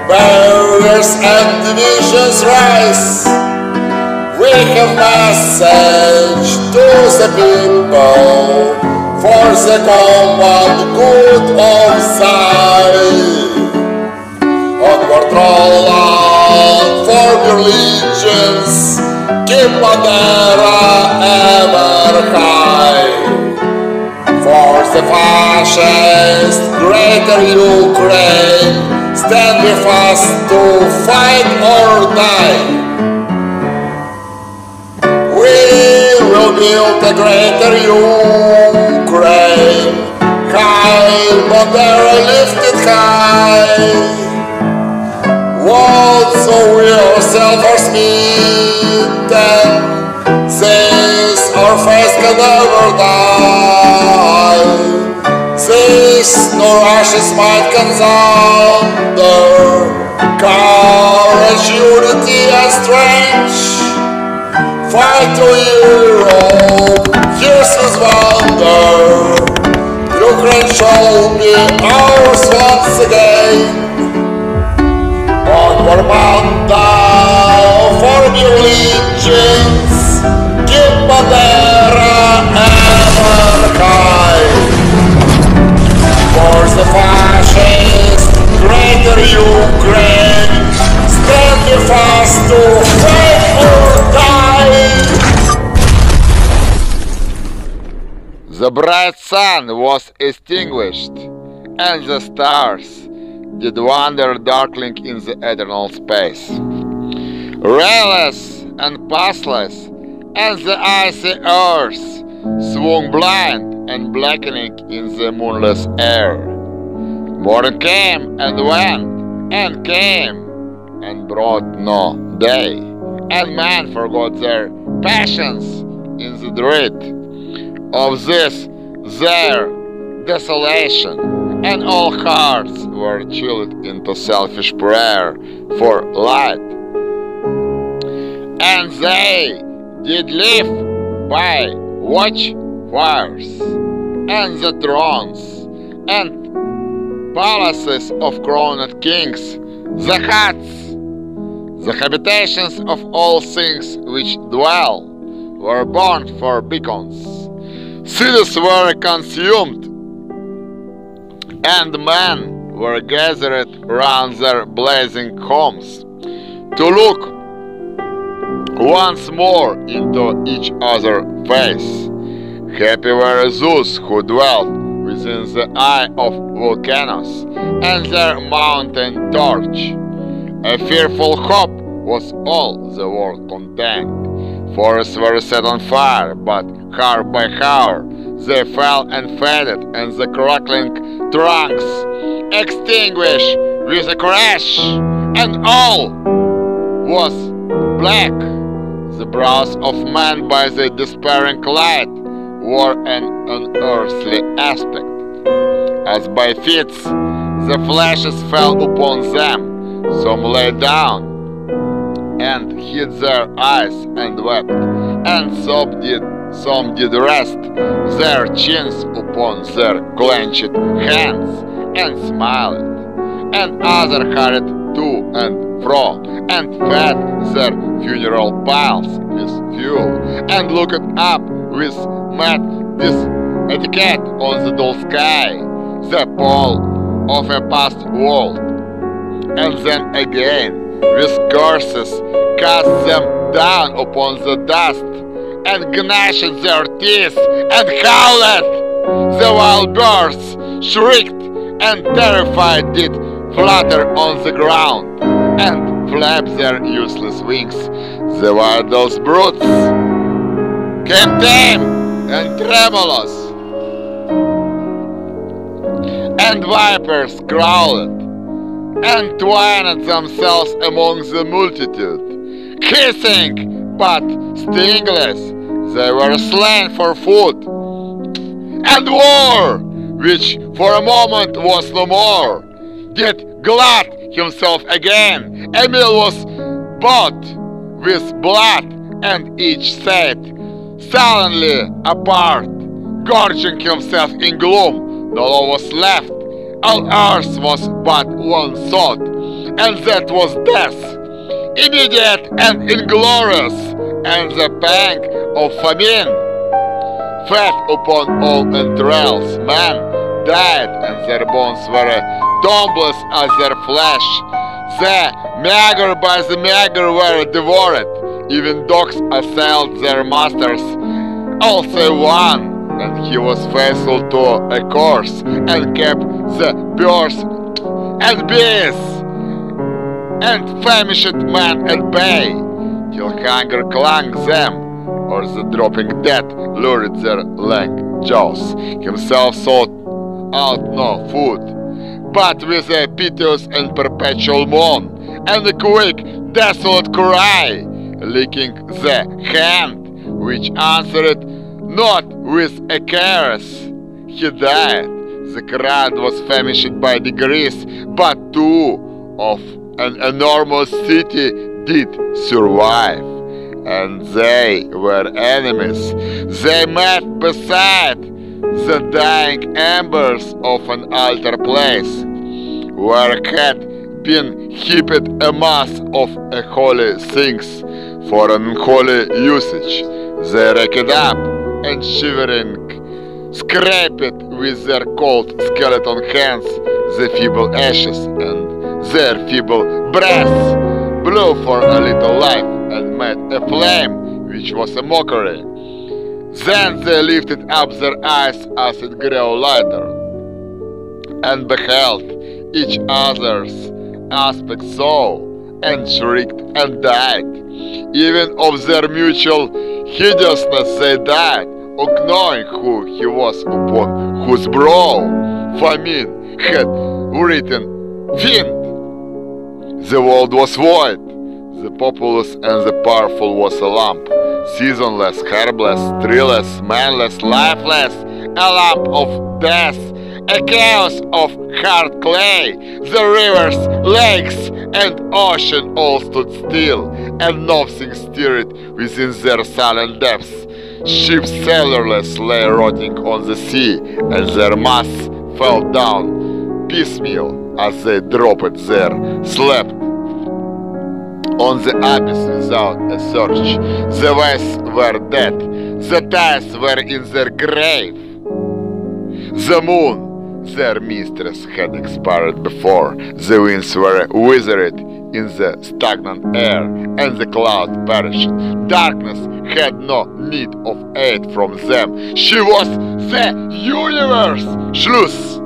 barriers and divisions rise. We have message to the people for the common good of Zion. Onward Roland, for your legions, keep Bandera ever high. For the fascist, greater Ukraine, stand with us to fight or die. Build a greater Ukraine, high Bandera lifted high. What so we ourselves are smitten, this our face can never die. This nor ashes might consunder, courage, unity and strength. Fight to Europe, Jesus wonder, you can show me ours once again. On your mountain for your legions, give Madera ever oh, Kai. For the fascist, greater Ukraine, stand fast to fight or die. The bright sun was extinguished, and the stars did wander darkling in the eternal space. Rayless and pathless, and the icy earth swung blind and blackening in the moonless air. Morning came and went, and came, and brought no day, and men forgot their passions in the dread of this their desolation, and all hearts were chilled into selfish prayer for light. And they did live by watchfires, and the thrones, and palaces of crowned kings, the huts, the habitations of all things which dwell, were burned for beacons. Cities were consumed, and men were gathered round their blazing homes to look once more into each other's face. Happy were those who dwelt within the eye of volcanoes and their mountain torch. A fearful hope was all the world contained. Forests were set on fire, but hour by hour they fell and faded, and the crackling trunks extinguished with a crash, and all was black. The brows of men by the despairing light wore an unearthly aspect. As by fits, the flashes fell upon them. Some lay down and hid their eyes and wept, and some did, some did rest their chins upon their clenched hands, and smiled. And others hurried to and fro and fed their funeral piles with fuel and looked up with mad disetiquette on the dull sky, the pole of a past world. And then again, with curses, cast them down upon the dust and gnashed their teeth and howled. The wild birds shrieked and terrified did flutter on the ground and flap their useless wings. The wild brutes came tame and tremulous, and vipers growled and twined themselves among the multitude, kissing, but stingless. They were slain for food and war, which for a moment was no more, did glut himself again. Emil was bought with blood, and each sat sullenly apart, gorging himself in gloom. No law was left. All earth was but one thought, and that was death, immediate and inglorious, and the pang of famine fed upon all entrails. Men died, and their bones were tombless as their flesh. The meager by the meager were devoured. Even dogs assailed their masters. Also one, and he was faithful to a course, and kept the birds and bees, and famished men at bay, till hunger clung them or the dropping dead lured their lank jaws. Himself sought out no food, but with a piteous and perpetual moan, and a quick, desolate cry, licking the hand which answered not with a caress. He died. The crowd was famished by degrees, but two of an enormous city did survive and they were enemies. They met beside the dying embers of an altar place, where had been heaped a mass of holy things for unholy usage. They raked up and shivering scraped with their cold skeleton hands the feeble ashes and their feeble breaths blew for a little life and made a flame, which was a mockery. Then they lifted up their eyes as it grew lighter, and beheld each other's aspect so, and shrieked and died. Even of their mutual hideousness they died, of knowing who he was upon whose brow famine had written Fiend. The world was void, the populous and the powerful was a lump, seasonless, herbless, treeless, manless, lifeless, a lump of death, a chaos of hard clay. The rivers, lakes, and ocean all stood still, and nothing stirred within their silent depths. Ships sailorless lay rotting on the sea, and their masts fell down piecemeal as they dropped there, slept on the abyss without a search. The west were dead, the tides were in their grave. The moon, their mistress, had expired before, the winds were withered in the stagnant air, and the cloud perished. Darkness had no need of aid from them. She was the universe! Schluss!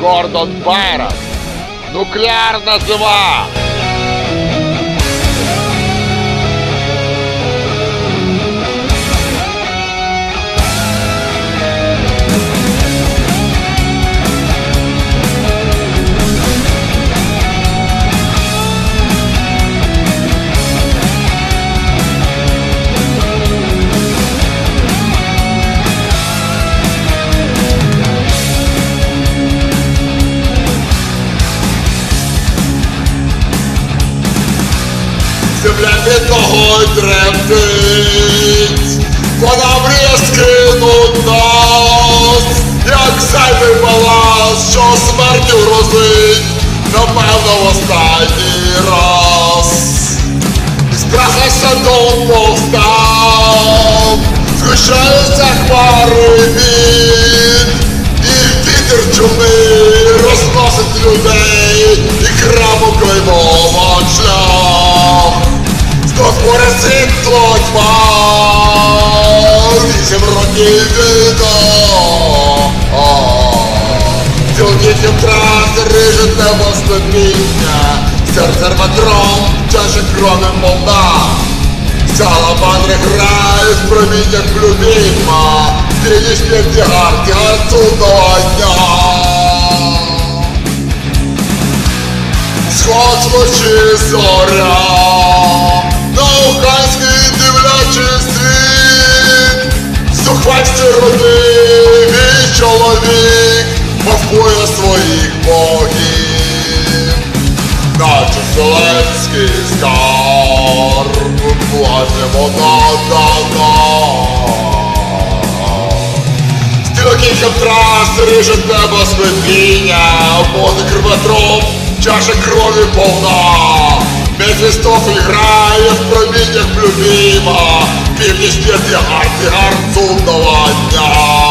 Gordon Byron. Nuklearna zima. Земля від ногою тремтить, вона мріє скинуть нас, як зайвий баланс, що смертю грозить, напевно в останній раз. Із праха садом повстав, згущаються хмари від, і вітер чумний розносить людей, тьма, вісім років війна. Цілкітів трас рижить небо слепіння, серце рватром, чаша крові повна. Саламандри грають в проміннях любима, Стріні смерті тягар судного дня. Сход лучі зоря, Роди, чоловік, Мовкує своїх богів, Наче Зеленський скарб, Власне вода дана. Стрілків трас ріжуть небо склепіння, Обози кривотром, чаша крові повна. Мефістофель грає в проміннях любима, Північ смерті гарті гар судного дня.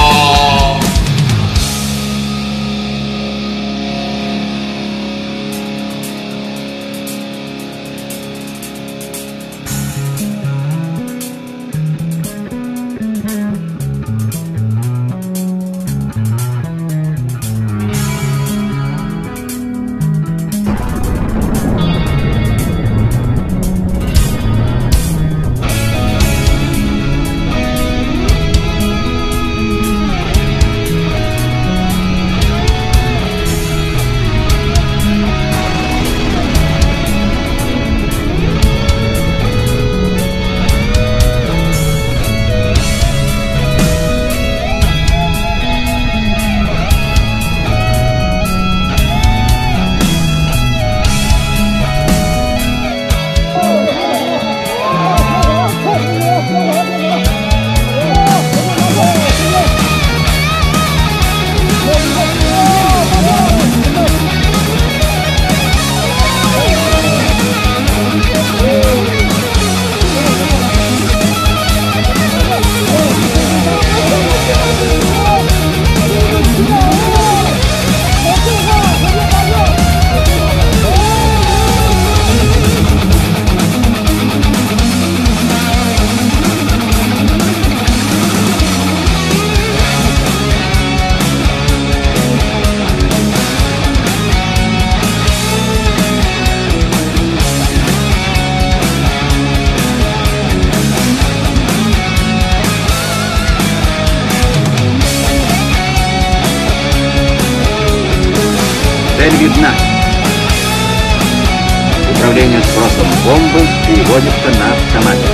бомбы переводится на автомате.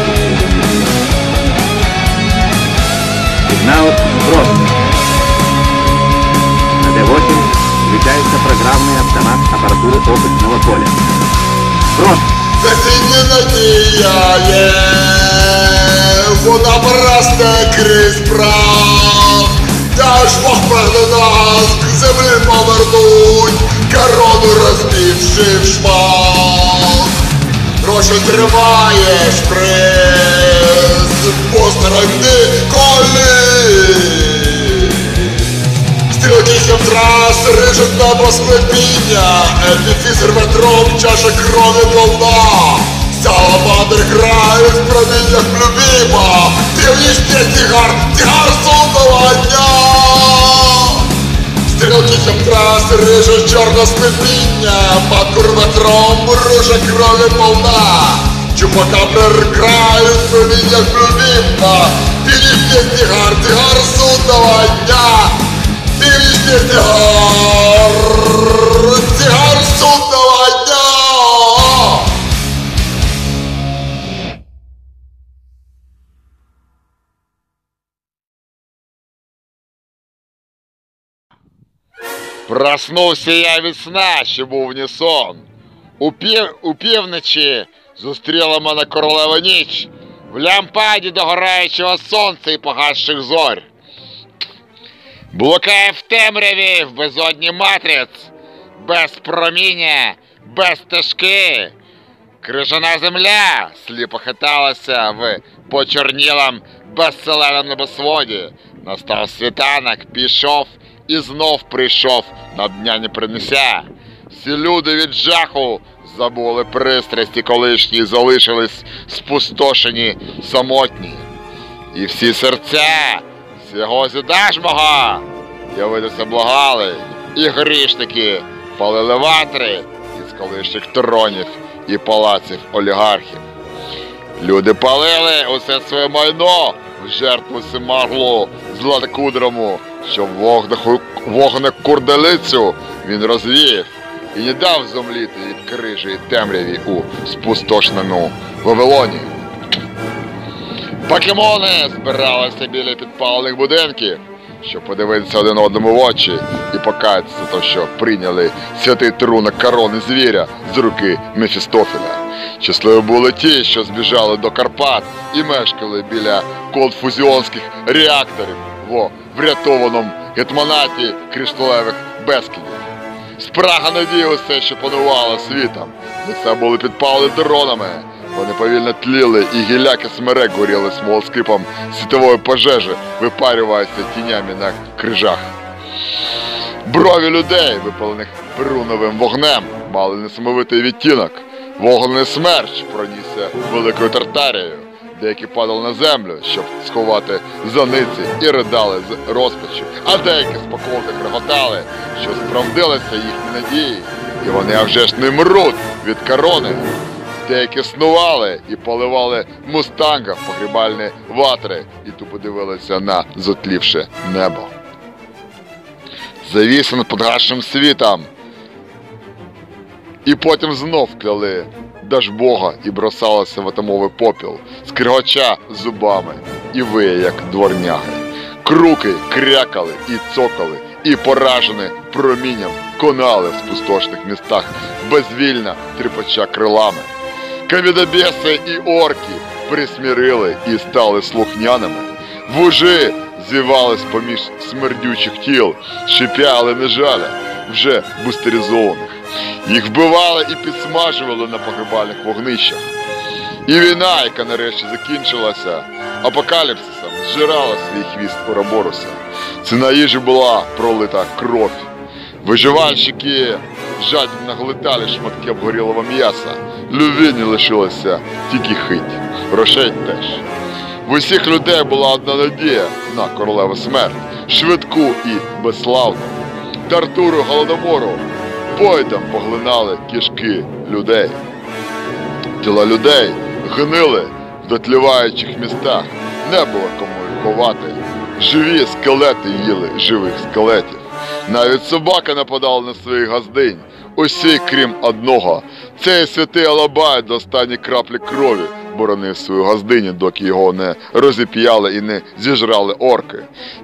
Сигнал сброс. На D8 включается программный автомат аппаратуры опытного поля. Сброс. Насіння надіяє, вона поросте крізь прах, та ж Бог прагне нас к землі повернуть, корону розбивши в шмат. Гроші тримаєш приз, постерегни колись. Стрілків трас рижуть небо склепіння, епіфізер ветром, чаша крові повна. Саламандр грають в проміннях любима, північ п'ять тігар, тігар судного дня. Потім трас ріже чорне склепіння, Под курватром ружа крові повна. Чупакабри грають проміння любима, ти не тигар, тигар судного дня. Ты не тигар, тигар судного Проснувся я від сна, що був не сон. У, пів... у півночі зустріла мене королева ніч в лямпаді догораючого сонця і погасших зорь. Блукає в темряві в безодні матриць, без проміння, без стежки. Крижана земля сліпо хиталася в почорнілом безселеному небосводі. Настав світанок, пішов і знов прийшов, на дня не принеся. Всі люди від жаху забули пристрасті колишні, залишились спустошені, самотні. І всі серця всього зідажмого явитися благали, і грішники палили ватри із колишніх тронів і палаців олігархів. Люди палили усе своє майно в жертву Симаглу златокудрому, щоб вогнеху- вогнекурделицю він розвіяв і не дав зомліти від крижі і темряві у спустошному Вавилоні. Покемони збиралися біля підпалених будинків, щоб подивитися один одному в очі і покаятися за те, що прийняли святий трунок корони звіря з руки Мефістофеля. Щасливі були ті, що збіжали до Карпат і мешкали біля колдфузіонських реакторів во врятованому гетманаті кришталевих безкідів. Спрага надії усе, що панувало світом. Лице були підпалені дронами. Вони повільно тліли, і гіляки смерек горіли смолоскипом світової пожежі, випарюваються тінями на крижах. Брові людей, випалених перуновим вогнем, мали несамовитий відтінок. Вогнений смерч пронісся великою тартарією. Деякі падали на землю, щоб сховати заниці і ридали з розпачу, а деякі спокійно реготали, що справдилися їхні надії, і вони а вже ж не мруть від корони. Деякі снували і поливали в мустангах погрібальні ватри і тупо дивилися на зотлівше небо. Завіси над подгашним світом. І потім знов кляли Дажбога і бросалися в атомовий попіл, скригоча зубами і виє, як дворняги. Круки крякали і цокали, і поражені промінням конали в спустошних містах, безвільно тріпоча крилами. Кавідобеси і орки присмірили і стали слухняними. Вужи звівались поміж смердючих тіл, шипя, але не жаля, вже бустеризованих. Їх вбивали і підсмажували на погребальних вогнищах. І війна, яка нарешті закінчилася, апокаліпсисом зжирала свій хвіст Уроборуса. Ціна їжі була пролита кров. Виживальщики жадібно глитали шматки обгорілого м'яса. Любві не лишилося тільки хить. Грошей теж. В усіх людей була одна надія на королеву смерть, швидку і безславну. Тартуру голодомору бойдом поглинали кишки людей. Тіла людей гнили в дотліваючих містах, не було кому ховати. Живі скелети їли живих скелетів. Навіть собака нападала на своїх газдинь. Усі, крім одного. Цей святий Алабай до останньої краплі крові боронив свою газдиню, доки його не розіп'яли і не зіжрали орки.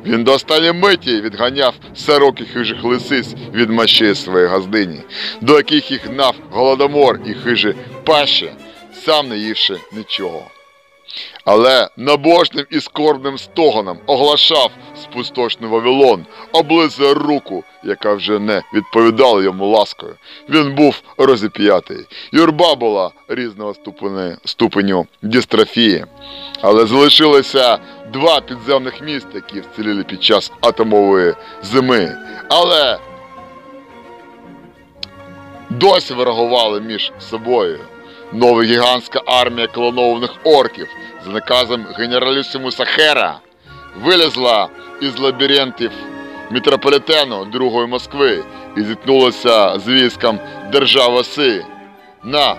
Він до останньої миті відганяв сороки хижих лисиць від мощей своєї газдині, до яких їх гнав голодомор і хижі пащі, сам не ївши нічого. Але набожним і скорбним стогоном оглашав спустошний Вавилон, облизує руку, яка вже не відповідала йому ласкою. Він був розіп'ятий. Юрба була різного ступені, ступеню дистрофії. Але залишилося два підземних міста, які вціліли під час атомової зими. Але досі ворогували між собою. Нова гігантська армія клонованих орків за наказом генералісимуса Хера вилізла із лабіринтів мітрополітену Другої Москви і зіткнулася з військом держави Си на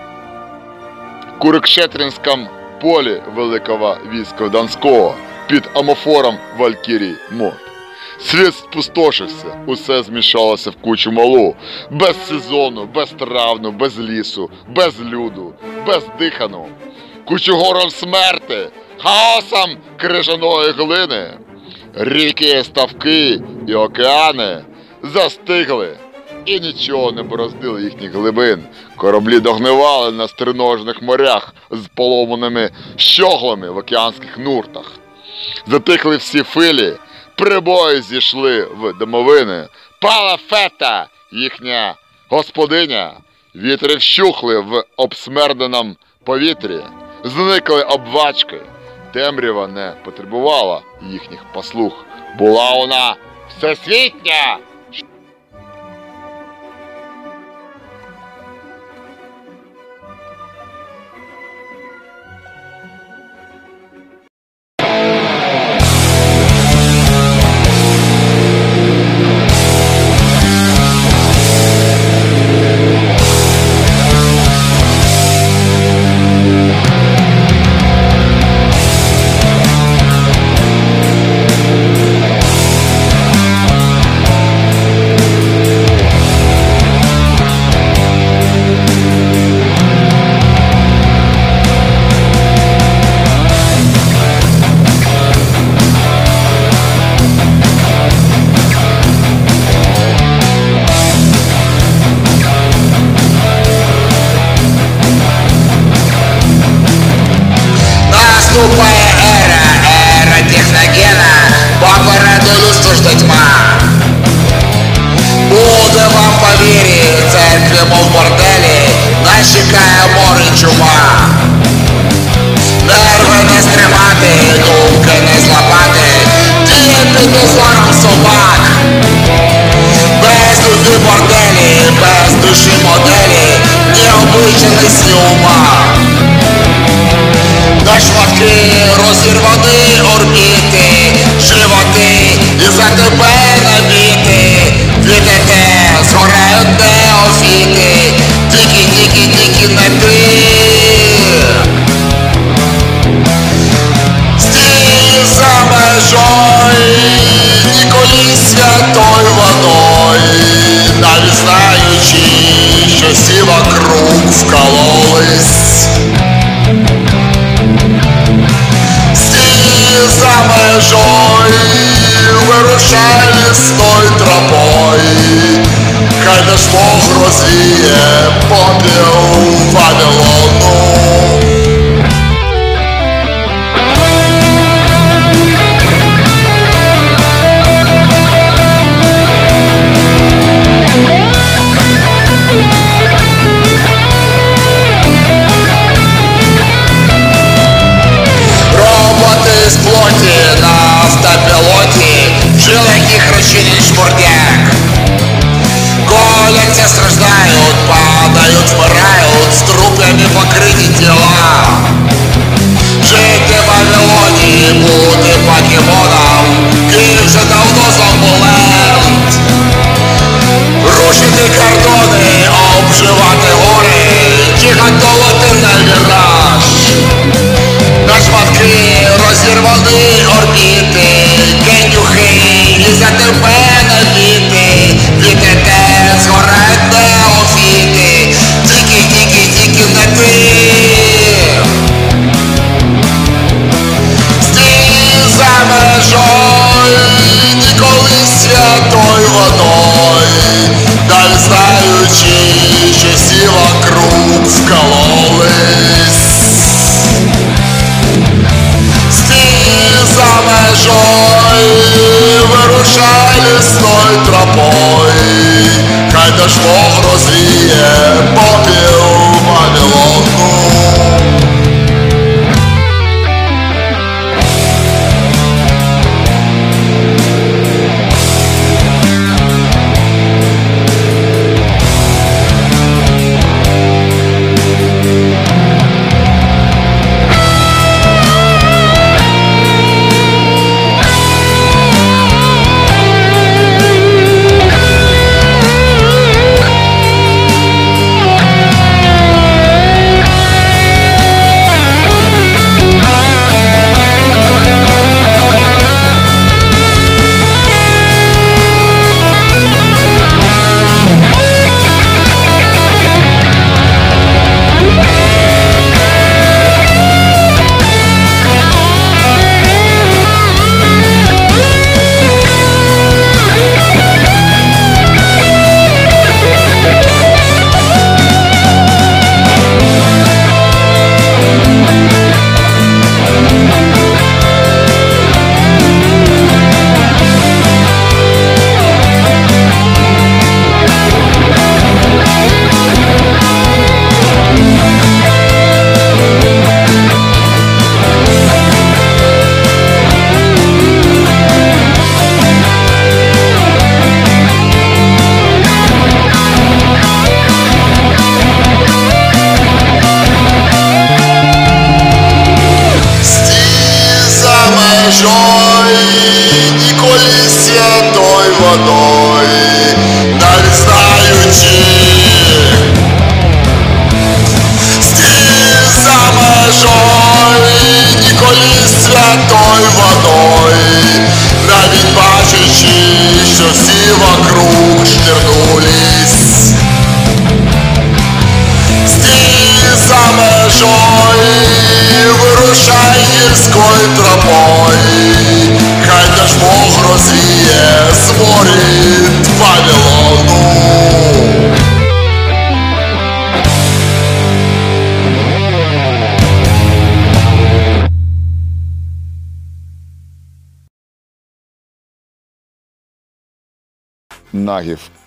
Курикшетринському полі Великого війська Донського під амофором Валькірій Мот. Світ спустошився, усе змішалося в кучу малу, без сезону, без травну, без лісу, без люду, без дихану, кучугором смерти, хаосом крижаної глини. Ріки, ставки і океани застигли і нічого не бороздили їхніх глибин. Кораблі догнивали на стриножних морях з поломаними щоглами в океанських нуртах. Затихли всі филі, прибої зійшли в домовини, пала фета, їхня господиня, вітри вщухли в обсмерденому повітрі, зникли обвачки, темрява не потребувала їхніх послуг. Була вона всесвітня.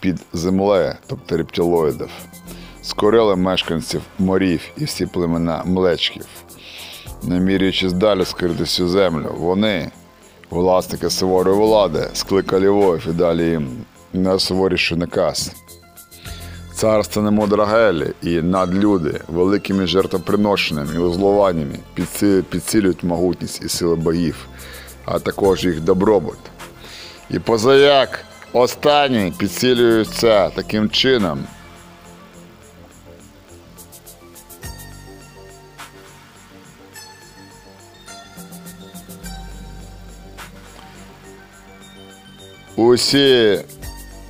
Нагів під землею, тобто рептилоїдів, скорили мешканців морів і всі племена млечків. Намірюючись далі скрити всю землю, вони, власники суворої влади, скликали воїв і далі їм найсуворіший наказ. Царство Немудрагелі і надлюди великими жертвоприношеннями і підсилюють, підсилюють могутність і сили богів, а також їх добробут. І позаяк останні підсилюються таким чином. Усі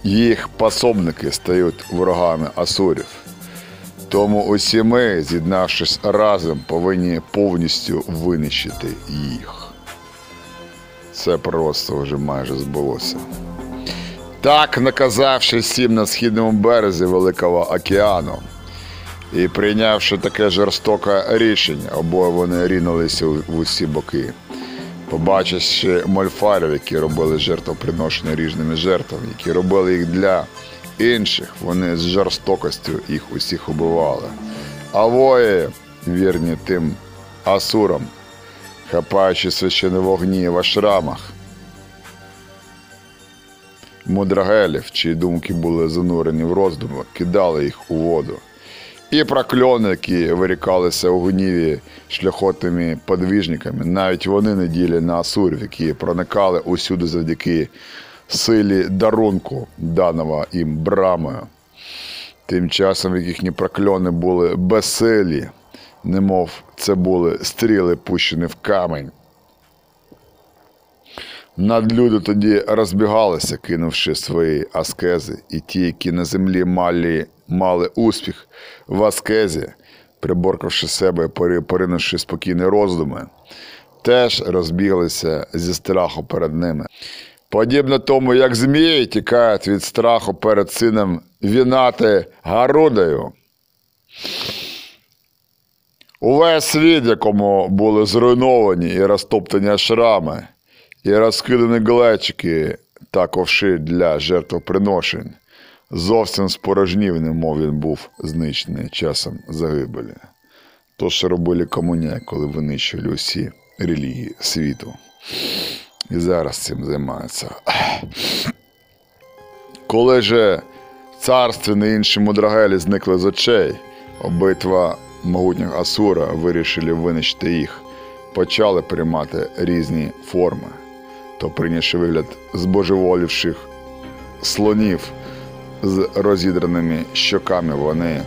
їх пособники стають ворогами асурів. Тому усі ми, з'єднавшись разом, повинні повністю винищити їх. Це пророцтво вже майже збулося. Так, наказавши всім на східному березі Великого океану і прийнявши таке жорстоке рішення, обоє вони рінулися в усі боки. Побачивши мольфарів, які робили жертвоприношення різними жертвами, які робили їх для інших, вони з жорстокостю їх усіх убивали. А вої, вірні тим асурам, хапаючи священні вогні в ашрамах, мудрагелів, чиї думки були занурені в роздуми, кидали їх у воду. І прокльони, які вирікалися у гніві шляхотними подвіжниками, навіть вони не діли на асурів, які проникали усюди завдяки силі дарунку, даного їм брамою. Тим часом їхні прокльони були безсилі, немов це були стріли, пущені в камень. Надлюди тоді розбігалися, кинувши свої аскези, і ті, які на землі мали, мали успіх в аскезі, приборкавши себе, поринувши спокійні роздуми, теж розбіглися зі страху перед ними. Подібно тому, як змії тікають від страху перед сином Вінати Гарудою. Увесь світ, якому були зруйновані і розтоптані шрами, і розкидані глечики та ковши для жертвоприношень, зовсім спорожнів, немов він був знищений часом загибелі. То, що робили комуня, коли винищували усі релігії світу. І зараз цим займаються. Коли же царственні інші мудрагелі зникли з очей, обидва могутніх Асура вирішили винищити їх, почали приймати різні форми, то прийнявши вигляд збожеволівших слонів з розідраними щоками, вони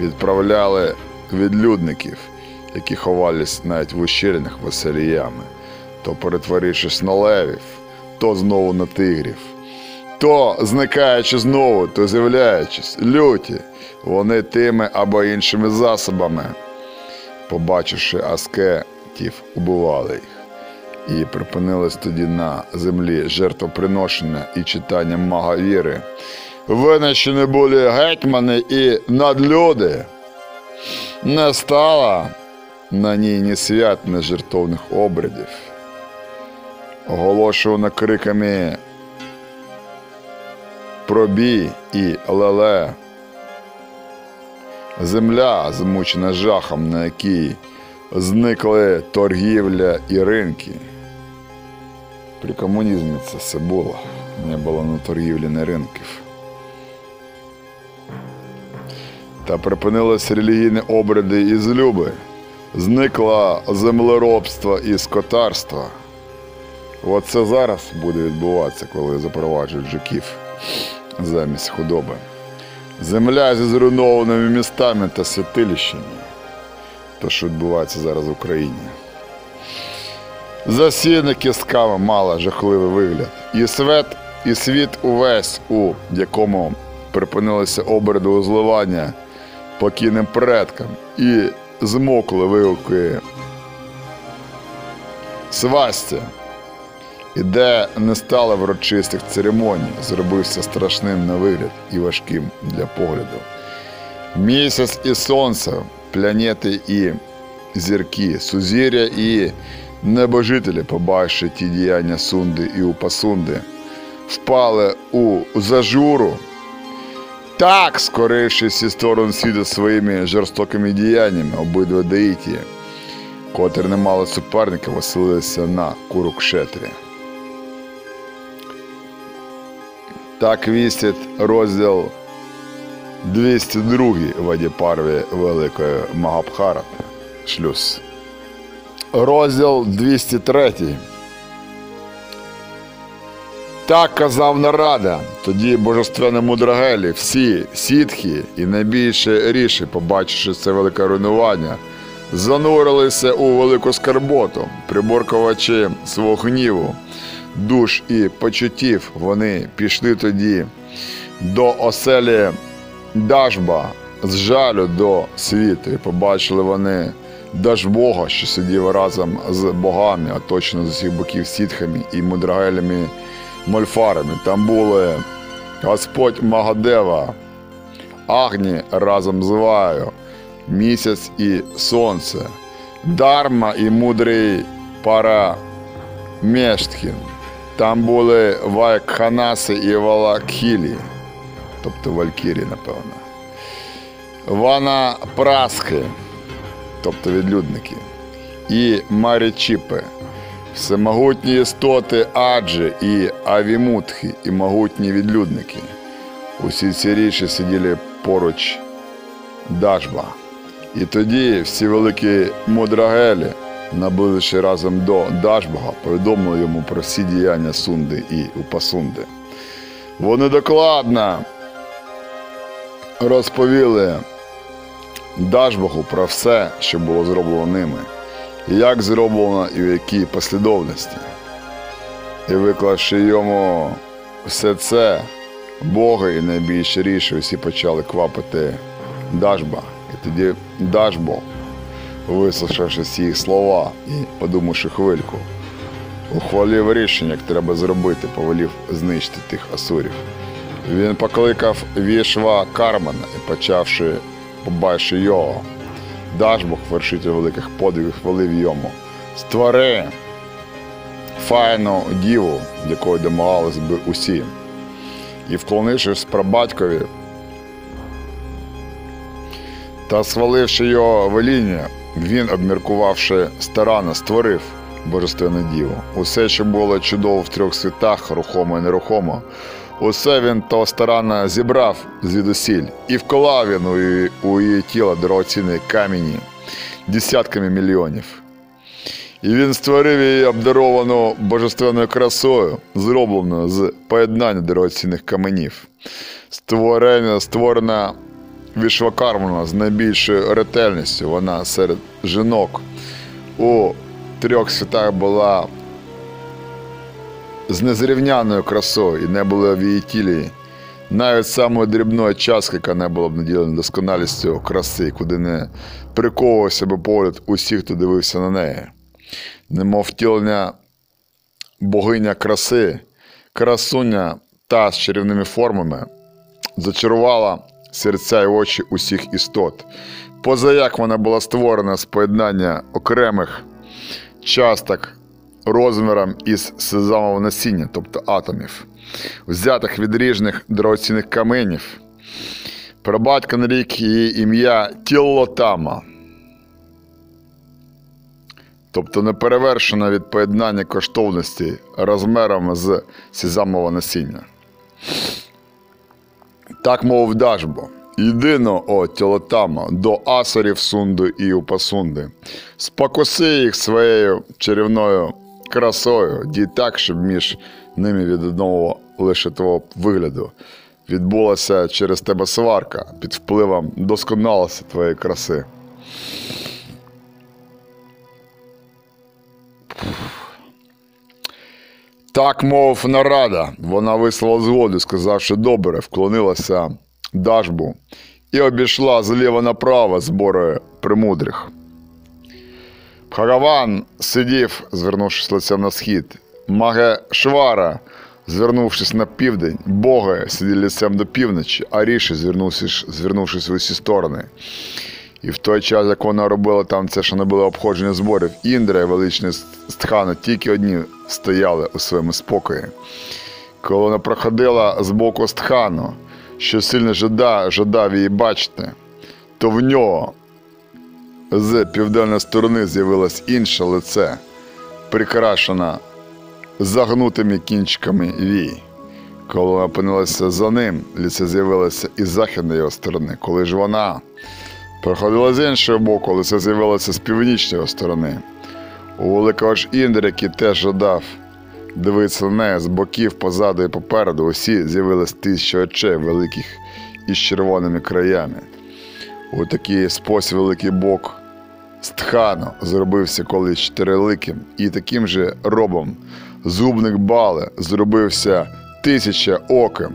відправляли відлюдників, які ховались навіть в ущелинах веселіями, то перетворившись на левів, то знову на тигрів. То, зникаючи знову, то з'являючись, люті, вони тими або іншими засобами, побачивши аскетів, убивали їх. І припинилось тоді на землі жертвоприношення і читання мага віри. Винищені були гетьмани і надлюди. Не стало на ній ні свят, ні жертовних обрядів. Оголошувано криками пробій і леле. Земля, змучена жахом, на якій зникли торгівля і ринки. При комунізмі це все було. Не було ні торгівлі, ні ринків. Та припинились релігійні обряди і злюби. Зникло землеробство і скотарство. Оце зараз буде відбуватися, коли запроваджують жуків замість худоби. Земля зі зруйнованими містами та святилищами. То, що відбувається зараз в Україні. Засіяна кістками мала жахливий вигляд. І свет і світ увесь, у якому припинилися обряди узливання покійним предкам, і змокли вигуки свастя, і де не стало врочистих церемоній, зробився страшним на вигляд і важким для погляду. Місяць і сонце, планети і зірки, сузір'я і небожителі, побачивши ті діяння Сунди і Упасунди, впали у зажуру, так скоривши всі сторони світу своїми жорстокими діяннями, обидва деїті, котрі не мали суперника, веселилися на Курукшетрі. Так вістить розділ 202 в Адіпарві Великої Магабхарати. Шлюз. Розділ 203. Так казав Нарада. Тоді божественні мудрагелі, всі сітхи і найбільше ріші, побачивши це велике руйнування, занурилися у велику скарботу, приборкувачи свого гніву, душ і почуттів, вони пішли тоді до оселі Дажба з жалю до світу, і побачили вони Дажбога, що сидів разом з богами, оточено з усіх боків сітхами і мудрагелями мольфарами. Там були Господь Магадева, Агні разом з Ваю, місяць і сонце, Дарма і мудрий Парамештхін. Там були Вайкханаси і Валакхілі, тобто Валькірі, напевно. Вана Праски, тобто відлюдники, і Марічіпи, всемогутні істоти Аджі і Авімутхи, і могутні відлюдники. Усі ці ріші сиділи поруч Дажба. І тоді всі великі мудрагелі, наблизивши разом до Дажбога, повідомили йому про всі діяння Сунди і Упасунди. Вони докладно розповіли Дажбогу про все, що було зроблено ними, як зроблено і в якій послідовності. І виклавши йому все це, Боги і найбільше ріші, усі почали квапити Дажба. І тоді Дажбо, вислухавши всі їх слова і подумавши хвильку, ухвалив рішення, як треба зробити, повелів знищити тих асурів. Він покликав Вішва Кармана і почавши, побачивши його, Дажбог, вершитель великих подвигів, хвалив йому. Створи файну діву, якої домагались би усі. І вклонившись прабатькові та сваливши його веління, він, обміркувавши старанно, створив божественну діву. Усе, що було чудово в трьох світах, рухомо і нерухомо, усе він то старанно зібрав звідусіль і вклав він у у її тіло дорогоцінні камені десятками мільйонів. І він створив її обдаровану божественною красою, зробленою з поєднання дорогоцінних каменів. Створена, створена Вішвакармана з найбільшою ретельністю. Вона серед жінок у трьох світах була з незрівняною красою і не було в її тілі навіть самої дрібної частки, яка не була б наділена досконалістю краси, куди не приковувався би погляд усіх, хто дивився на неї. Немов втілення богиня краси, красуня та з чарівними формами зачарувала серця й очі усіх істот. Поза як вона була створена з поєднання окремих часток розміром із сезамового насіння, тобто атомів, взятих від ріжних дорогоцінних каменів. Прабатька нарік її ім'я Тіллотама, тобто неперевершена від поєднання коштовності розміром з сезамового насіння. Так мовив Дажбо. Єдино, о тілотама, до асорів Сунди і Упасунди. Спокуси їх своєю чарівною красою, дій так, щоб між ними від одного лише твого вигляду відбулася через тебе сварка під впливом досконалості твоєї краси. Так мов нарада, вона вислала згоду, сказавши добре, вклонилася дажбу і обійшла зліва направо збори примудрих. Бхагаван сидів, звернувшись лицем на схід. Маге Швара, звернувшись на південь, боги сиділи лицем до півночі, а ріші, звернувшись, звернувшись в усі сторони. І в той час, як вона робила там це, що не було обходження зборів, Індра і величний Стхана тільки одні стояли у своєму спокої. Коли вона проходила з боку Стхану, що сильно жада, жадав її бачити, то в нього з південної сторони з'явилось інше лице, прикрашене загнутими кінчиками вій. Коли вона опинилася за ним, лице з'явилося із західної його сторони. Коли ж вона проходила з іншого боку, лице з'явилося з північної сторони. У великого ж Індра, який теж жадав дивитися на неї з боків, позаду і попереду, усі з'явились тисячі очей великих із червоними краями. У такий спосіб великий бок Стхану зробився колись чотириликим, і таким же робом зубник Бали зробився тисяча оком.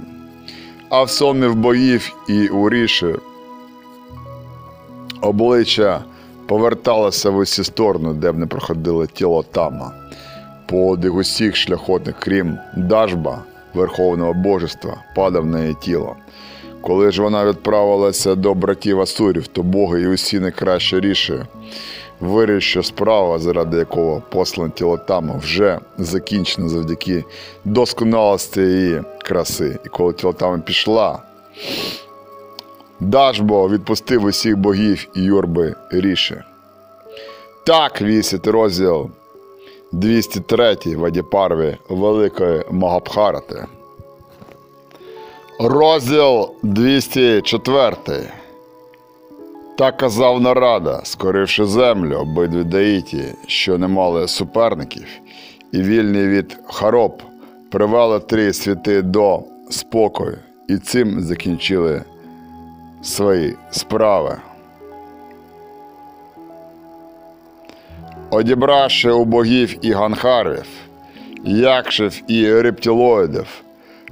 А в сонмів боїв і у ріші обличчя поверталося в усі сторони, де б не проходило тіло тама. Подих усіх шляхотних, крім Дажба, Верховного Божества, падав на її тіло. Коли ж вона відправилася до братів Асурів, то боги і усі найкраще ріші вирішили, що справа, заради якого послане тіло Тама, вже закінчена завдяки досконалості її краси. І коли тіло Тама пішла, Дажбо відпустив усіх богів і юрби ріші. Так вісить розділ 203 в Великої Магабхарати. Розділ 204. Так казав нарада, скоривши землю обидві даїті, що не мали суперників, і вільні від хароб, привели три світи до спокою, і цим закінчили свої справи. Одібравши у богів і ганхарів, якшів і рептилоїдів,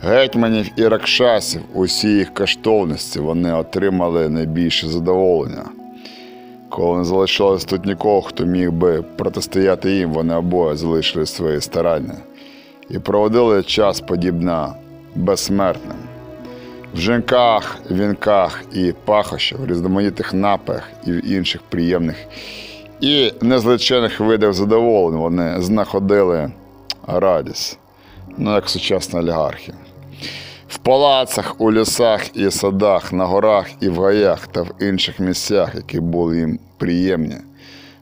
гетьманів і ракшасів, усі їх коштовності вони отримали найбільше задоволення. Коли не залишилось тут нікого, хто міг би протистояти їм, вони обоє залишили свої старання і проводили час подібно безсмертним. В жінках, вінках і пахощах, різноманітних напах і в інших приємних і незлічених видів задоволень вони знаходили радість, ну як сучасна олігархія. В палацах, у лісах і садах, на горах і в гаях та в інших місцях, які були їм приємні,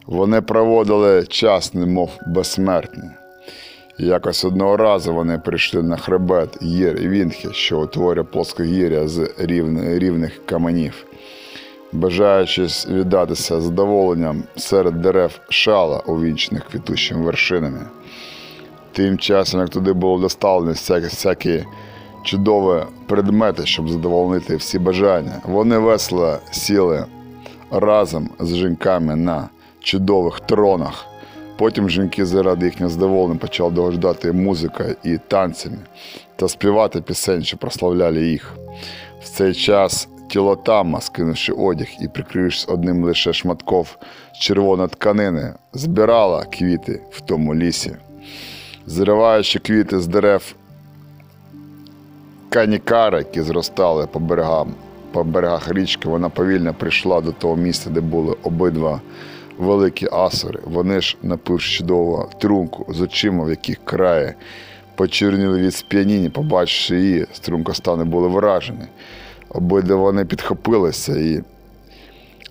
вони проводили час, немов безсмертні. Якось одного разу вони прийшли на хребет Єр і Вінхи, що утворює плоскогір'я з рівних, каменів. Бажаючись віддатися задоволенням серед дерев шала, увінчених квітучими вершинами. Тим часом, як туди було доставлено всякі, всякі чудові предмети, щоб задовольнити всі бажання, вони весело сіли разом з жінками на чудових тронах. Потім жінки заради їхнього задоволення почали догождати музикою і танцями та співати пісень, що прославляли їх. В цей час тіло Тама, скинувши одяг і прикрившись одним лише шматков червоної тканини, збирала квіти в тому лісі. Зриваючи квіти з дерев канікари, які зростали по берегам, по берегах річки, вона повільно прийшла до того місця, де були обидва великі асури. Вони ж, напивши чудового трунку з очима, в яких краї почерніли від сп'яніння, побачивши її, стрункостани були вражені. Обидва вони підхопилися і,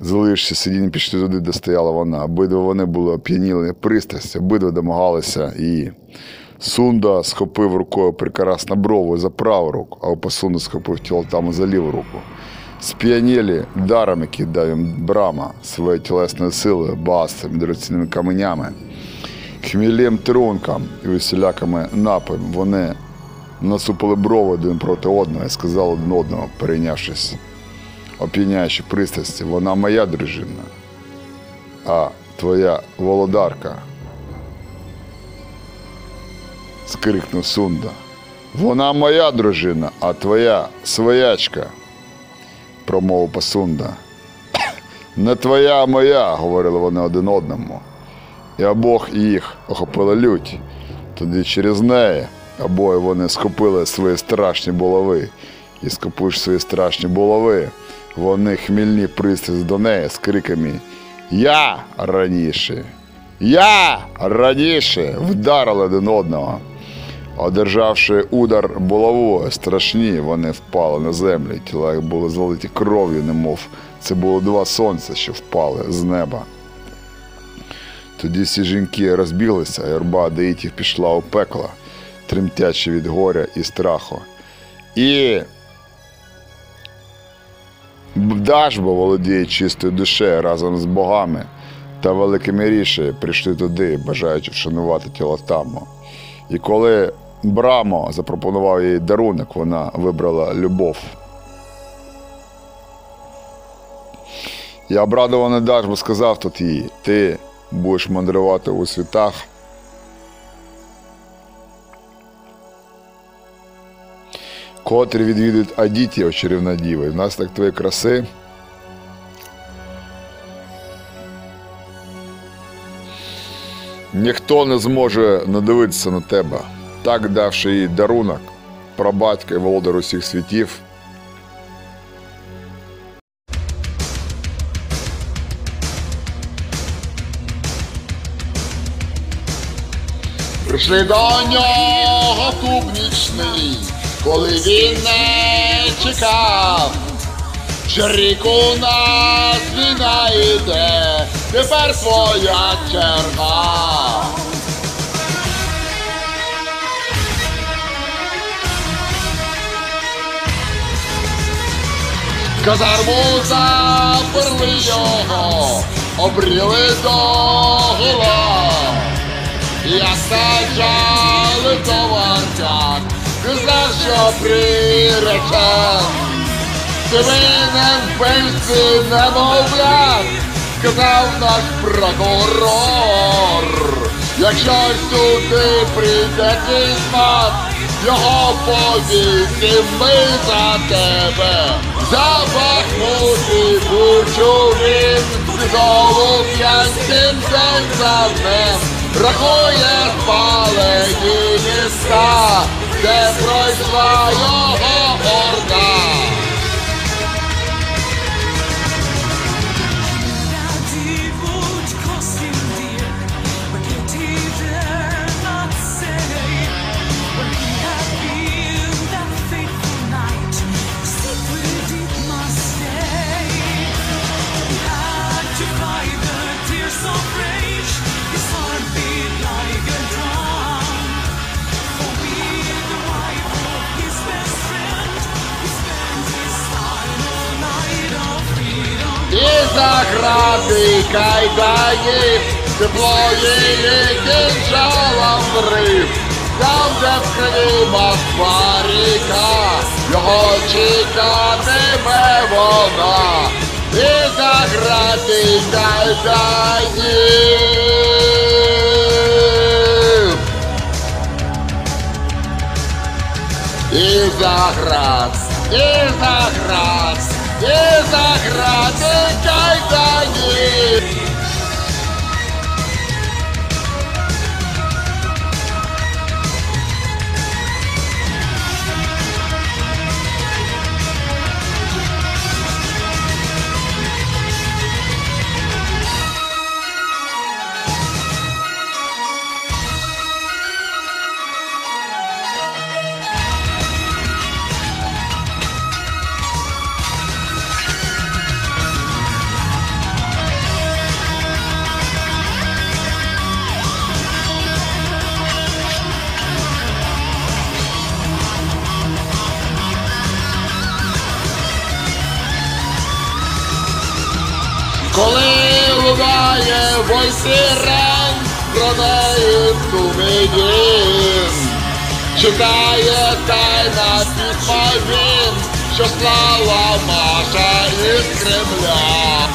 залишивши сидіння, пішли туди, де стояла вона. Обидва вони були оп'яніли пристрасті, обидва домагалися її. Сунда схопив рукою прекрасну брову за праву руку, а Опасунда схопив тіло там за ліву руку. Сп'янілі даром, які дав їм брама, своєю тілесною силою, багатством, дорогоцінними каменями, хмілем трункам і усілякими напоями, вони насупили брови один проти одного і сказали один одного, перейнявшись, оп'яняючи пристрасті, вона моя дружина, а твоя володарка. Скрикнув Сунда. Вона моя дружина, а твоя своячка, промовив Пасунда. Не твоя, а моя, говорили вони один одному. І обох їх охопила лють. Тоді через неї обоє вони схопили свої страшні булави. І скопивши свої страшні булави, вони хмільні пристріли до неї з криками Я раніше, я раніше вдарили один одного. Одержавши удар булавою, страшні, вони впали на землю. Тіла їх були залиті кров'ю, немов це було два сонця, що впали з неба. Тоді всі жінки розбіглися, а юрба деїтів пішла у пекло, тремтячи від горя і страху. І Дажбо володіє чистою душею разом з богами та великими ріші прийшли туди, бажаючи вшанувати тіло Таму. І коли Брамо запропонував їй дарунок, вона вибрала любов. Я обрадований Дажбо сказав тут їй, ти будеш мандрувати у світах. Котрі відвідують Адітія, чарівна діва. І внаслідок твоєї краси ніхто не зможе надивитися на тебе, так давши їй дарунок, прабатька і володар усіх світів. Прийшли до нього нічний, коли він не чекав. Чаріку нас війна йде, тепер твоя черга. Казарму заперли його, обріли до гола. Я саджали товарчак, ти знав, що приречен. Ти винен вбивці немовлят, сказав наш прокурор. Якщо сюди прийде кізмат, його повіки ми за тебе. Запахнути бучу він, день за днем. Рахує спалені міста, де пройшла його орда. І загради кайданів, тепло її кінжалом врив. Там, де в криві Москва ріка, його чекатиме вона. І загради кайданів. І заград, і заград, і загради кайданів. Коли лунає вой сирен, про неї сумидін. Чекає тайна пітьма він, що слава Маша із Кремля.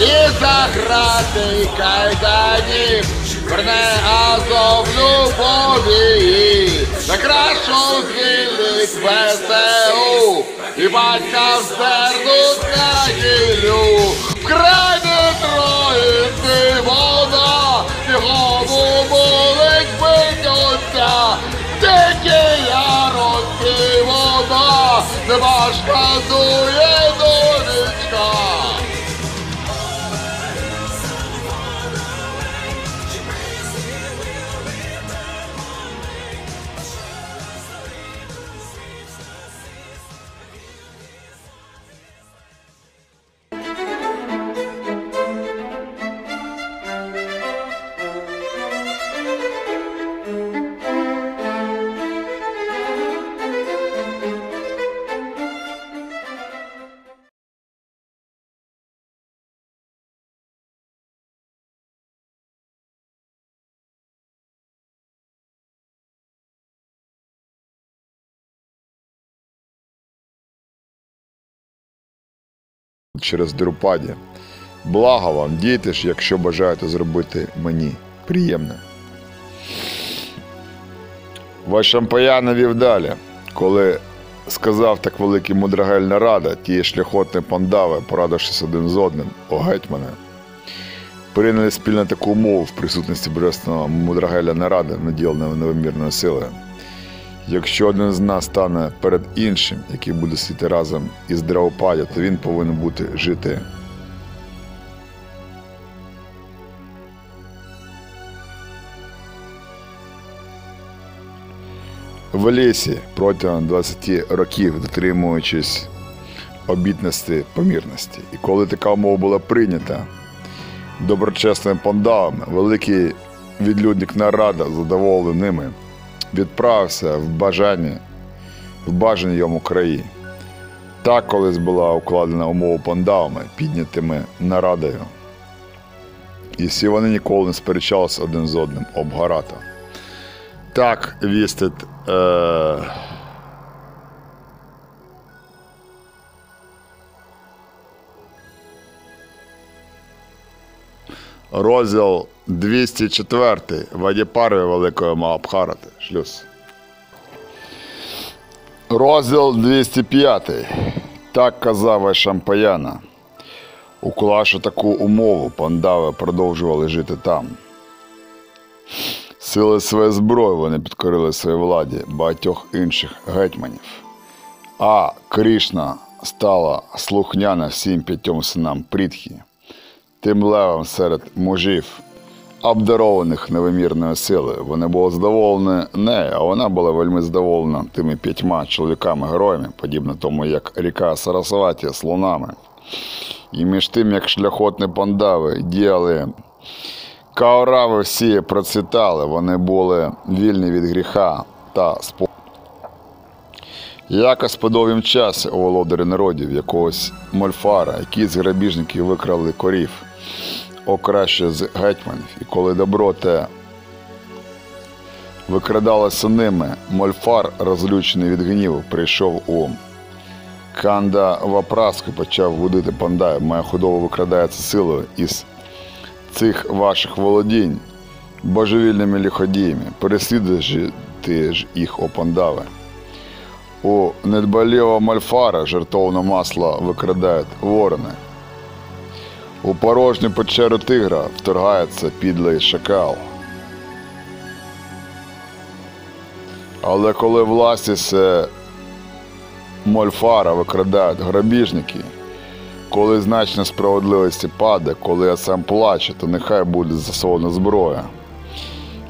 І заграти кайданів верне Азов любові, на кращу звільнить ВСУ, і батька вздернуть на гілю, вода, не важка через Друпаді. Благо вам, дійте ж, якщо бажаєте зробити мені приємне. Вашампая навів далі, коли сказав так великий мудрагельна рада, ті шляхотні пандави, порадившись один з одним, о гетьмане, прийняли спільно таку умову в присутності божественного мудрагеля наради, наділеного невимірною силою. Якщо один з нас стане перед іншим, який буде сидіти разом із Драупадя, то він повинен бути жити. В лісі протягом 20 років дотримуючись обітності помірності. І коли така умова була прийнята доброчесними пандавами, великий відлюдник нарада, задоволений ними, відправився в бажання, в бажані йому краї. Так колись була укладена умова пандавами, піднятими нарадою. І всі вони ніколи не сперечалися один з одним об Гарата. Так вістить. Е... Розділ 204 Вадіпарві Великої Маабхарати. Шлюз. Розділ 205. Так казав Шампаяна. Уклавши таку умову, пандави продовжували жити там. Сили своєї зброї вони підкорили своїй владі багатьох інших гетьманів. А Крішна стала слухняна всім п'ятьом синам Прітхі, тим левам серед мужів, обдарованих невимірною силою. Вони були задоволені нею, а вона була вельми задоволена тими п'ятьма чоловіками-героями, подібно тому, як ріка Сарасваті слонами. І між тим, як шляхотні пандави діяли Каорави всі процвітали, вони були вільні від гріха та спо. Якось по довгім часі у володарі народів якогось мольфара, які з грабіжників викрали корів, о краще з гетьманів, і коли добро те викрадалося ними, мольфар, розлючений від гніву, прийшов у Канда Вапраску, почав будити пандаю. Моя худоба викрадається силою із цих ваших володінь божевільними ліходіями, переслідуйте ж їх опандави. У недбалєвого мальфара жертовне масло викрадають ворони. У порожню печеру тигра вторгається підлий шакал. Але коли власті се мольфара викрадають грабіжники, коли значна справедливості паде, коли я сам плачу, то нехай буде засована зброя.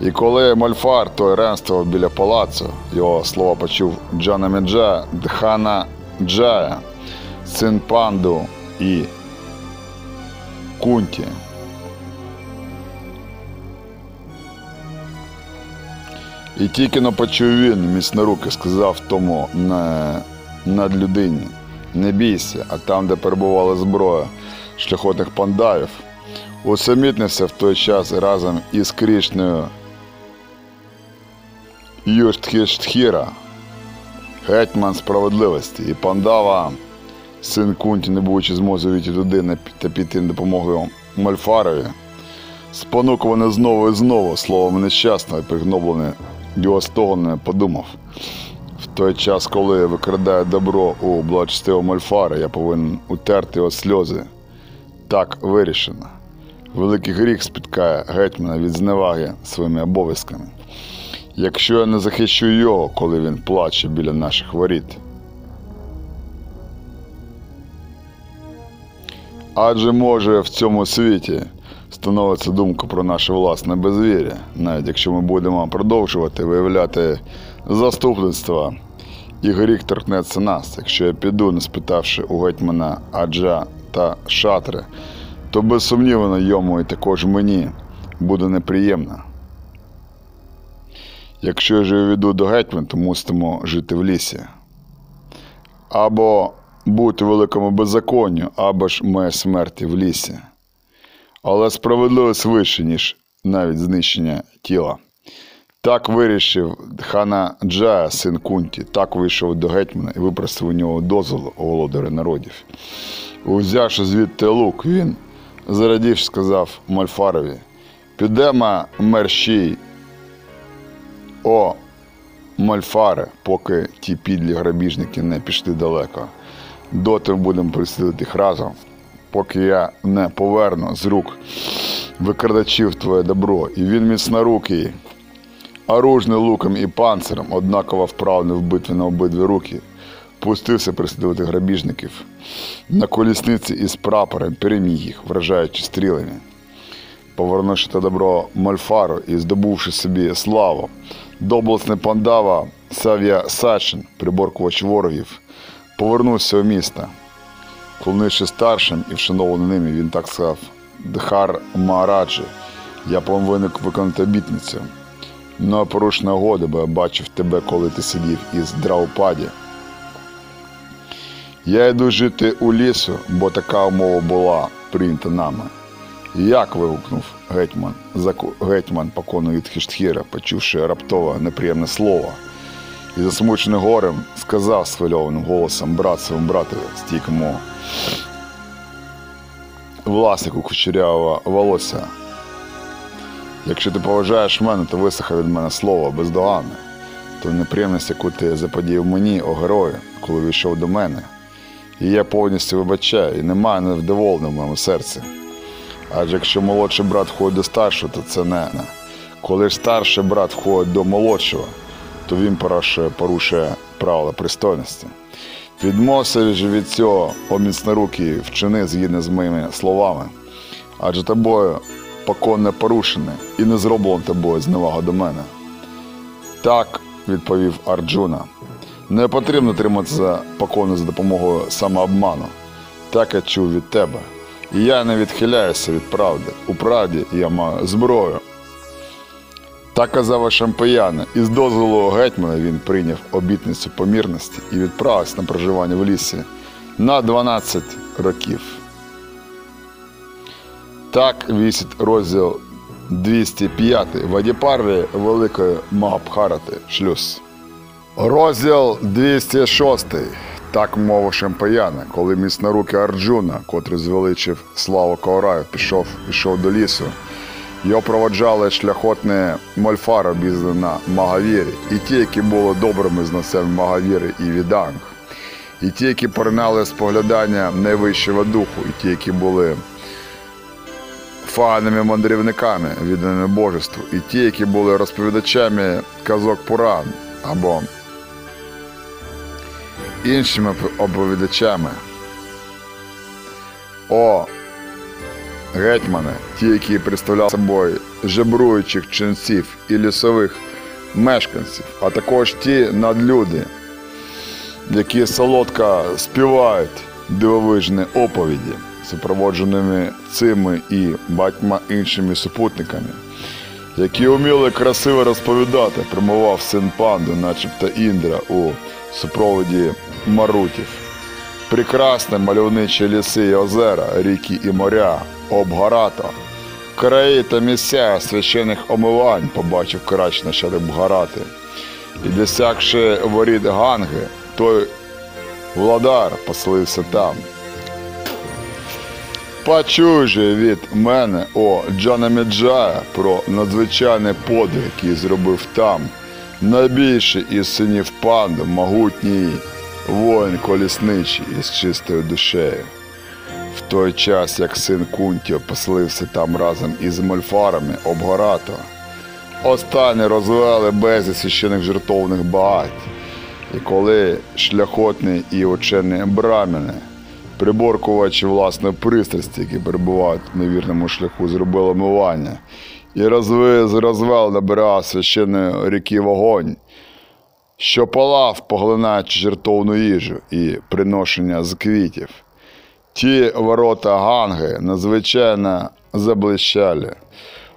І коли Мольфар той ремствував біля палацу, його слова почув Джана Меджа, Дхана Джая, син Панду і Кунті. І тільки но почув він міцноруки, сказав тому на, надлюдині. Не бійся, а там, де перебувала зброя шляхотних пандавів, усамітнився в той час разом із Крішнею Юштхіштхіра, гетьман справедливості, і пандава, син Кунті, не будучи змозі війти туди та піти на допомогу Мольфарові, Спонукуваний знову і знову словом нещасного і пригноблений його стогони, подумав. В той час, коли викрадає добро у благочестивого Мольфара, я повинен утерти його сльози. Так вирішено. Великий гріх спіткає гетьмана від зневаги своїми обов'язками. Якщо я не захищу його, коли він плаче біля наших воріт. Адже може в цьому світі становиться думка про наше власне безвір'я, навіть якщо ми будемо продовжувати виявляти заступництво, і гріх торкнеться нас. Якщо я піду, не спитавши у гетьмана Аджа та Шатри, то безсумнівно йому і також мені буде неприємно. Якщо я же віду до гетьмана, то мусимо жити в лісі. Або бути великому беззаконню, або ж моя смерті в лісі. Але справедливість вище, ніж навіть знищення тіла. Так вирішив хана Джая, син Кунті, так вийшов до гетьмана і випросив у нього дозволу у володаря народів. Узявши звідти лук, він, зарадівши, сказав Мальфарові: Підемо мерщій, о Мальфаре, поки ті підлі грабіжники не пішли далеко. Доти будемо присидити їх разом, поки я не поверну з рук викрадачів твоє добро, і він міцнорукий, оружний луком і панциром, однаково вправний в битві на обидві руки, пустився прислідувати грабіжників. На колісниці із прапором переміг їх, вражаючи стрілами. Повернувши те добро Мольфару і здобувши собі славу, доблесний пандава Сав'я Сачин, приборкувач ворогів, повернувся у місто. Клонивши старшим і вшанований ними, він так сказав Дхар Мараджі, я повинен виконати обітницю. Ну, порушена угода, бо я бачив тебе, коли ти сидів із Драупаді. Я йду жити у лісу, бо така умова була прийнята нами. Як вигукнув гетьман, гетьман покону від Хіштхіра, почувши раптово неприємне слово, і засмучений горем сказав схвильованим голосом брат своєму братові, стійкому власнику кучерявого волосся. Якщо ти поважаєш мене, то висохай від мене слово бездоганне, то неприємність, яку ти заподіяв мені, о герою, коли війшов до мене. І я повністю вибачаю, і немає невдоволення в моєму серці. Адже якщо молодший брат входить до старшого, то це не. Коли ж старший брат входить до молодшого, то він порушує, правила пристойності. Відмовся ж від цього о міцнорукий вчини згідно з моїми словами. Адже тобою покон не порушене і не зроблено тобою зневага до мене. Так, відповів Арджуна. Не потрібно триматися покону за допомогою самообману. Так я чув від тебе. І я не відхиляюся від правди. У правді я маю зброю. Так казав Шампияна, і з дозволу гетьмана він прийняв обітницю помірності і відправився на проживання в лісі на 12 років. Так вісить розділ 205 Вадіпарві Великої Махабхарати Шлюз. Розділ 206. Так мова Шампаяна, коли міцнорукий Арджуна, котрий звеличив славу Каураю, пішов, пішов до лісу. Його проводжали шляхотні Мольфар, обізнані на Магавірі, і ті, які були добрими з зносем Магавіри і Віданг, і ті, які поринали споглядання найвищого духу, і ті, які були фанами мандрівниками, відданими божеству, і ті, які були розповідачами казок Пуран або іншими оповідачами. О, гетьмани, ті, які представляли собою жебруючих ченців і лісових мешканців, а також ті надлюди, які солодко співають дивовижні оповіді, супроводженими цими і батьма іншими супутниками, які вміли красиво розповідати, промовав син панду, начебто Індра у супроводі марутів. Прекрасні мальовничі ліси і озера, ріки і моря, обгарата, краї та місця священих омивань побачив крач нащадок Бгарати. І досягши воріт Ганги, той владар поселився там. Почуй же від мене, о Джана Меджая, про надзвичайний подвиг, який зробив там. Найбільший із синів панду, могутній воїн колісничий із чистою душею. В той час, як син Кунтіо поселився там разом із мольфарами Обгорато, останні розвели безліч священих жертовних багать. І коли шляхотний і учений браміни, приборкувачі власної пристрасті, які перебувають на вірному шляху, зробили омивання, і розвел на берега священної ріки вогонь, що палав, поглинаючи жертовну їжу і приношення з квітів. Ті ворота Ганги надзвичайно заблищали.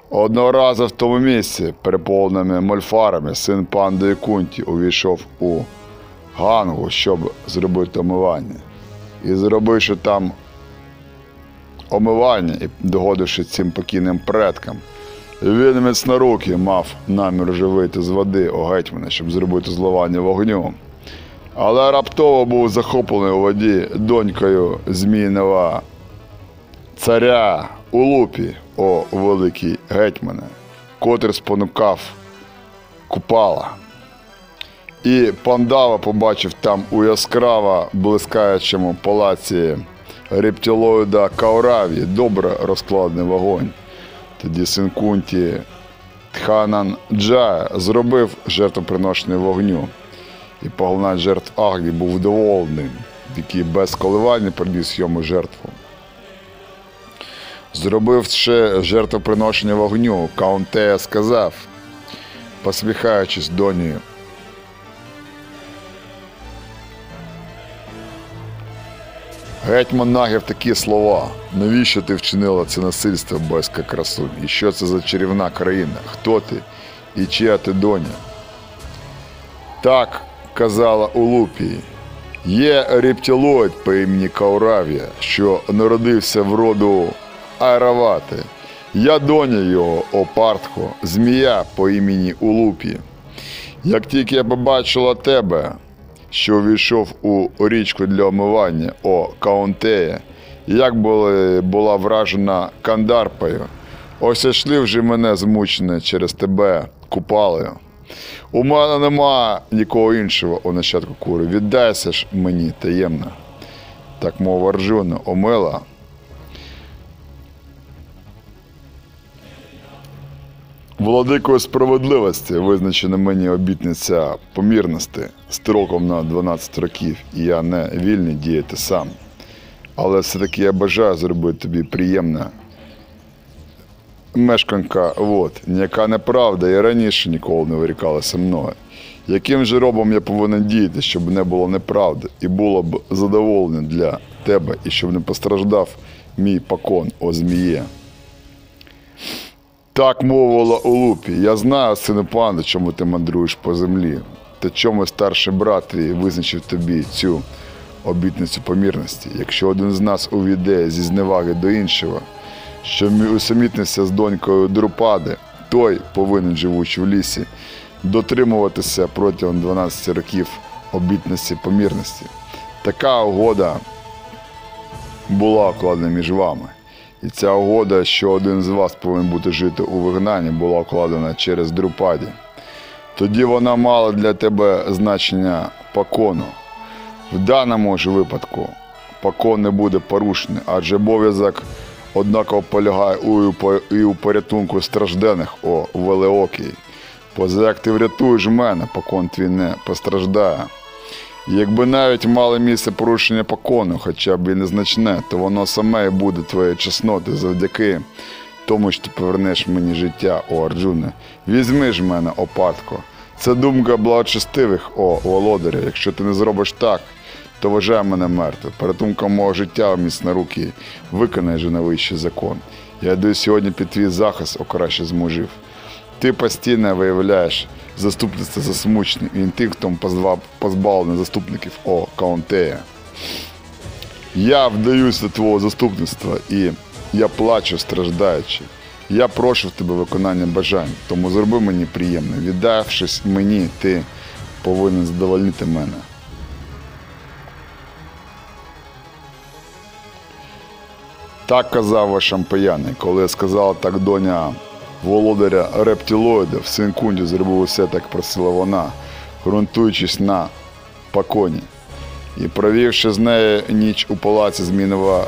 Одного разу в тому місці, переповненими мольфарами, син панди Кунті увійшов у Гангу, щоб зробити омивання. І зробивши там омивання і догодивши цим покійним предкам, він міцноруки мав намір вже вийти з води у гетьмана, щоб зробити зливання вогню. Але раптово був захоплений у воді донькою Зміїнова царя у лупі, о великий гетьмане, котрий спонукав купала. І пандава побачив там у яскраво блискаючому палаці рептилоїда Каураві добре розкладений вогонь. Тоді син Кунті Тханан Джая зробив жертвоприношення вогню. І поглинач жертв Агді був вдоволений, який без коливання приніс йому жертву. Зробивши жертвоприношення вогню, Каунтея сказав, посміхаючись доні. Гетьман нагів такі слова. Навіщо ти вчинила це насильство, бойська красунь? І що це за чарівна країна? Хто ти? І чия ти доня? Так казала Улупій. Є рептилоїд по імені Кауравія, що народився в роду Айравати. Я доня його, Опартхо, змія по імені Улупі. Як тільки я побачила тебе, що увійшов у річку для омивання, о Каунтея, як були, була вражена кандарпою, осяшли вже мене змучене через тебе купалею. У мене нема нікого іншого у нащадку кури. Віддайся ж мені таємно. Так мов Арджуна омила. Владикою справедливості визначена мені обітниця помірності строком на 12 років, і я не вільний діяти сам. Але все-таки я бажаю зробити тобі приємне. Мешканка, от, ніяка неправда і раніше ніколи не вирікалася мною. Яким же робом я повинен діяти, щоб не було неправди, і було б задоволення для тебе, і щоб не постраждав мій покон, о зміє. Так мовила Улупі. Я знаю, сину пане, чому ти мандруєш по землі. Та чому старший брат твій визначив тобі цю обітницю помірності. Якщо один з нас увійде зі зневаги до іншого, що мі- усамітнився з донькою Друпади, той повинен, живучи в лісі, дотримуватися протягом 12 років обітниці помірності. Така угода була укладена між вами. І ця угода, що один з вас повинен бути жити у вигнанні, була укладена через Друпаді. Тоді вона мала для тебе значення покону. В даному ж випадку покон не буде порушений, адже обов'язок однаково полягає і у порятунку страждених, о Велеокій. Поза як ти врятуєш мене, покон твій не постраждає. Якби навіть мало місце порушення покону, хоча б і незначне, то воно саме і буде твоєю чесноти завдяки тому, що ти повернеш мені життя, о Арджуне. Візьми ж мене, о Партко. Це думка благочестивих, о володаря. Якщо ти не зробиш так, то вважай мене мертвим. Порятунком мого життя у міцна руки. Виконай же найвищий закон. Я йду сьогодні під твій захист, о краще з мужів. Ти постійно виявляєш заступництво засмучений, він тих, хто позбавлений заступників о Каунтея. Я вдаюсь до твого заступництва і я плачу, страждаючи. Я прошу в тебе виконання бажань, тому зроби мені приємно. Віддавшись мені, ти повинен задовольнити мене. Так казав ваш шампаяни, коли сказала так доня володаря рептилоїдів, син Кунді зробив усе, так просила вона, ґрунтуючись на паконі. І провівши з нею ніч у палаці змінова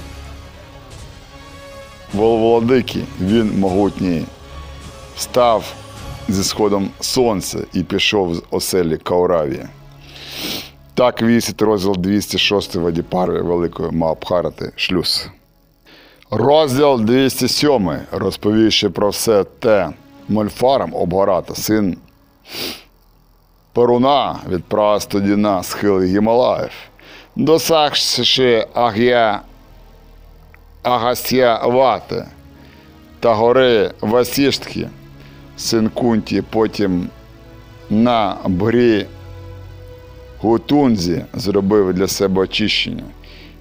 владики, він могутній став зі сходом сонця і пішов з оселі Каураві. Так вісить розділ 206 Вадіпари Великої Маабхарати Шлюз. Розділ 207, розповівши про все те, Мольфарам Обгарата, син. Перуна, відправився тоді на схили Гімалаїв, досягши Аг'я Агастя Вати та гори Васіштки, син Кунті, потім на брі Гутунзі зробив для себе очищення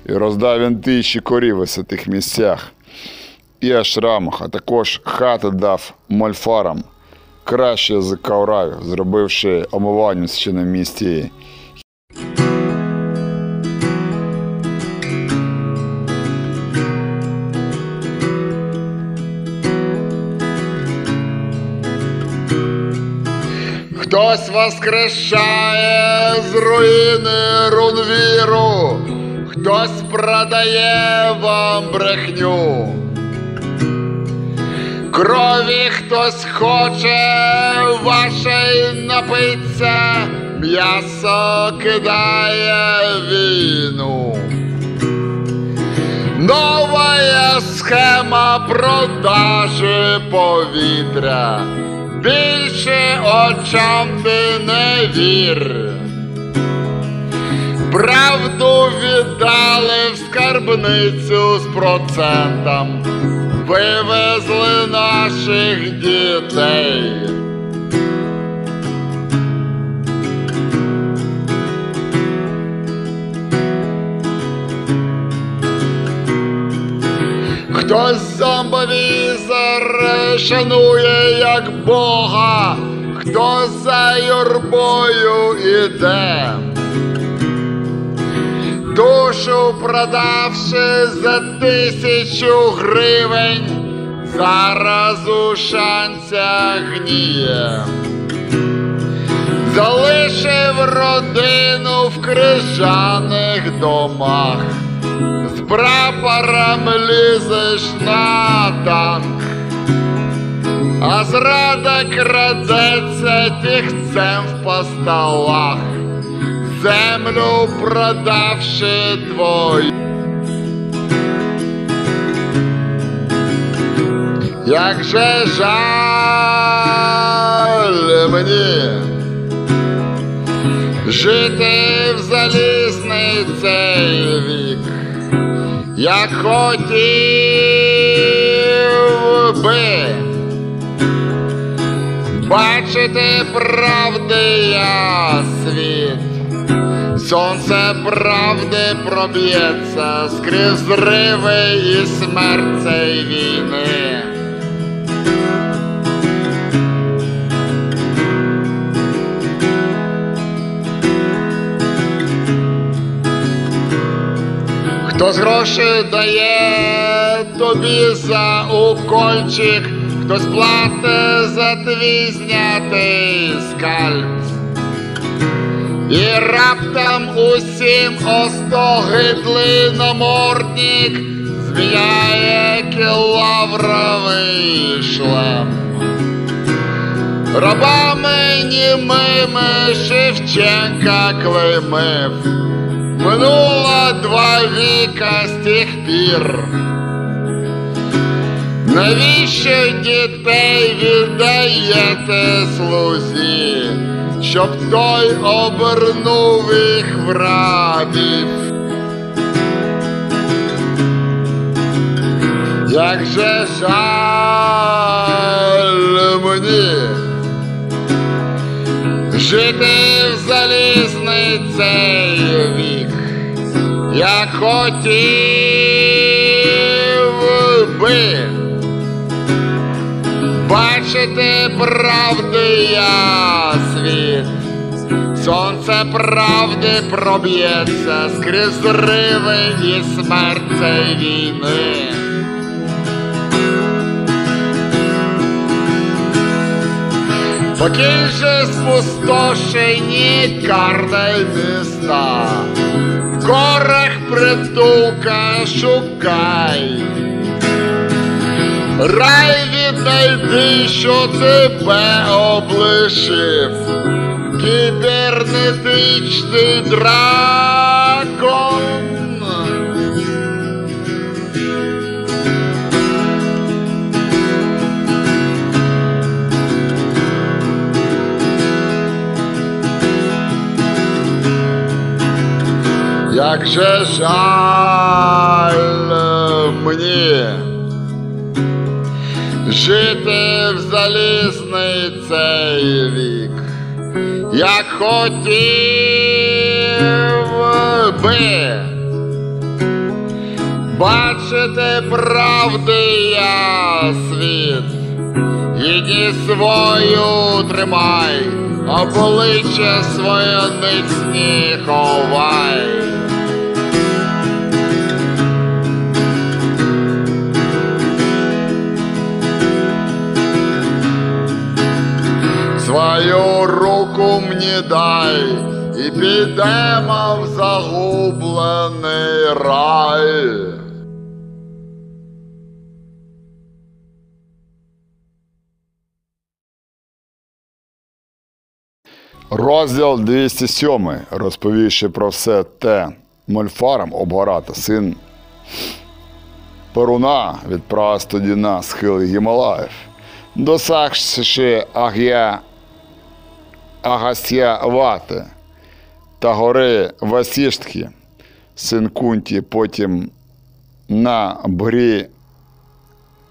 і роздав він тисячі корів у тих місцях і ашрамах, а також хати дав мольфарам краще з кауравів, зробивши омивання в священному місті. Хтось воскрешає з руїни рунвіру, хтось продає вам брехню. Крові хтось хоче вашей напиться, м'ясо кидає війну. Новая схема продажі повітря. Більше очам ти не вір. Правду віддали в скарбницю з процентом, вивезли наших дітей. Хтось зомбовізор шанує як Бога, хто за юрбою іде. Душу продавши за тисячу гривень, зараз у шанцях гніє. Залишив родину в крижаних домах з прапором лізеш на танк, а зрада крадеться тихцем в постолах, землю продавши твою. Як же жаль мені жити в залізний цей вік, як хотів би бачити правди я світ. Сонце правди проб'ється скрізь зриви і смерть цієї війни. Хтось гроші дає тобі за укольчик, хтось платить за твій знятий скальп. І раптом усім остогидлий намордник зміняє кілавровий шлем. Рабами німими Шевченка клеймив. Минуло два віка з тих пір. Навіщо дітей віддаєте слузі, щоб той обернув їх в рабів? Як же жаль мені жити в залізний цей вік, як хотів би бачити правди я Сонце правди проб'ється скрізь ривень і смерцей війни. же спустошені картай міста, в горах притулка шукай. Рай від що тебе облишив кібернетичний дракон. Як же жаль мені жити в залізний цей вік, як хотів би бачити правди я світ, гідність свою тримай, обличчя своє не ховай. Свою руку мені дай і підемо в загублений рай. Розділ 207, розповівши про все те, Мольфаром обгората, син. Перуна відправився тоді на схили Гімалаїв, досягши Аг'я Агасія Вати та гори Васіштхи, син Кунті, потім на брі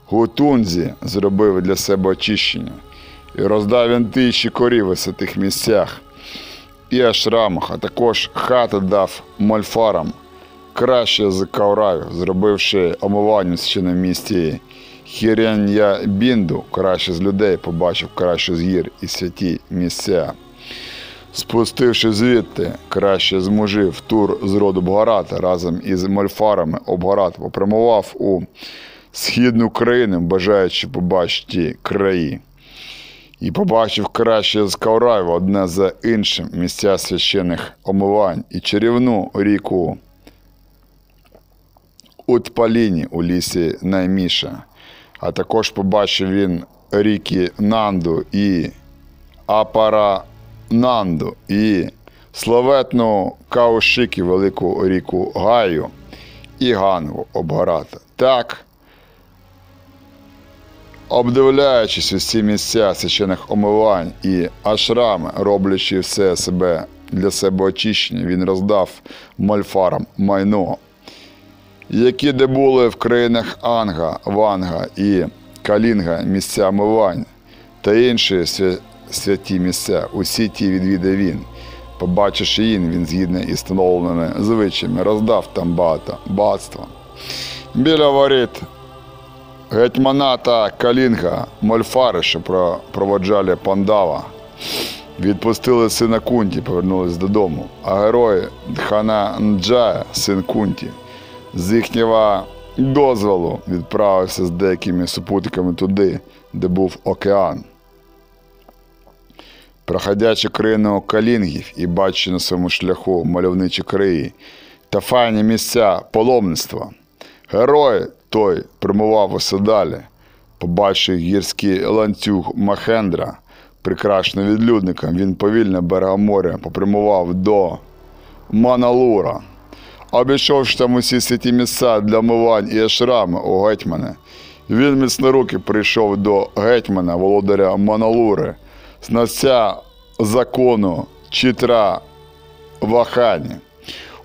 Гутунзі зробив для себе очищення. І роздав він тисячі корів у тих місцях і ашрамах, також хати дав мольфарам, краще з каураю, зробивши омивання в священному місті Хірян'я Бінду, краще з людей, побачив краще з гір і святі місця. Спустивши звідти, краще з мужів тур з роду Бгарата разом із мольфарами Обгарат попрямував у східну країну, бажаючи побачити краї. І побачив краще з Каурайва одне за іншим місця священих омивань і чарівну ріку Утпаліні у лісі Найміша. А також побачив він ріки Нанду і Апарананду і славетну Каушики, велику ріку Гаю і Ганву Обгарата. Так, обдивляючись усі місця священих омивань і ашрами, роблячи все себе для себе очищення, він роздав мольфарам майно, які де були в країнах Анга, Ванга і Калінга місця омивань та інші святі місця. Усі ті відвідав він. Побачивши їх, він згідно із встановленими звичаями роздав там багато багатства. Біля воріт гетьманата Калінга, Мольфари, що про- проводжали Пандава, відпустили сина Кунті, повернулись додому. А герой Дхана Нджая, син Кунті, з їхнього дозволу відправився з деякими супутниками туди, де був океан. Проходячи країну калінгів і бачачи на своєму шляху мальовничі краї та файні місця паломництва, герой той примував усе далі, побачив гірський ланцюг Махендра, прикрашений відлюдником, він повільно берегом моря попрямував до Маналура. Обійшовши там усі святі місця для мивань і ашрами у гетьмана, він міцноруки прийшов до гетьмана, володаря Маналури, знавця закону Читра Вахані.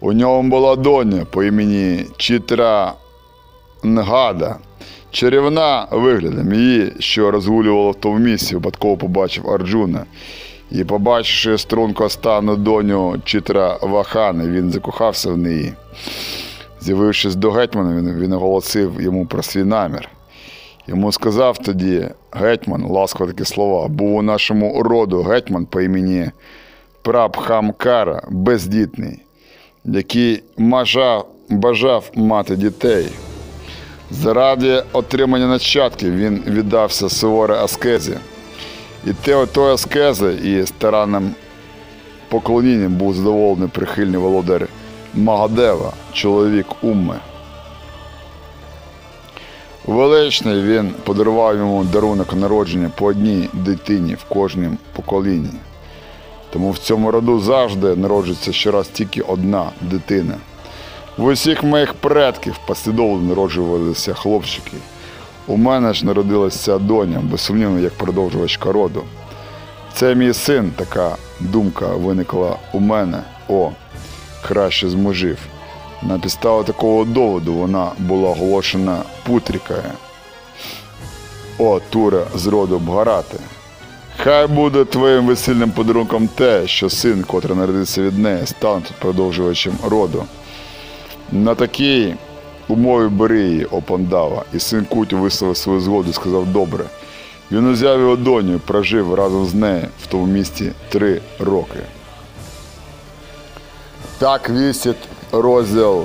У ньому була доня по імені Читра Нгада, чарівна виглядом її, що розгулювала в тому місці, випадково побачив Арджуна. І, побачивши струнко стану доню Читра Вахани, він закохався в неї. З'явившись до гетьмана, він оголосив йому про свій намір. Йому сказав тоді гетьман, ласково такі слова, був у нашому роду гетьман по імені Прабхамкара, бездітний, який мажав, бажав мати дітей. Заради отримання нащадків він віддався суворій аскезі І те отої аскези і старанним поклонінням був задоволений прихильний володар Магадева, чоловік Умми. Величний він подарував йому дарунок народження по одній дитині в кожнім поколінні. Тому в цьому роду завжди народжується щораз тільки одна дитина. В усіх моїх предків послідовно народжувалися хлопчики. У мене ж народилася доня, безсумнівно, як продовжувачка роду. Це мій син, така думка виникла у мене. О, краще з мужів. На підставі такого доводу вона була оголошена путрікою. О, Туре з роду Бгарати. Хай буде твоїм весільним подарунком те, що син, котрий народився від неї, стане тут продовжувачем роду. На такій умові бери її, о Пандава, і син Куті висловив свою згоду і сказав добре. Він узяв його доню прожив разом з нею в тому місті три роки. Так вісить розділ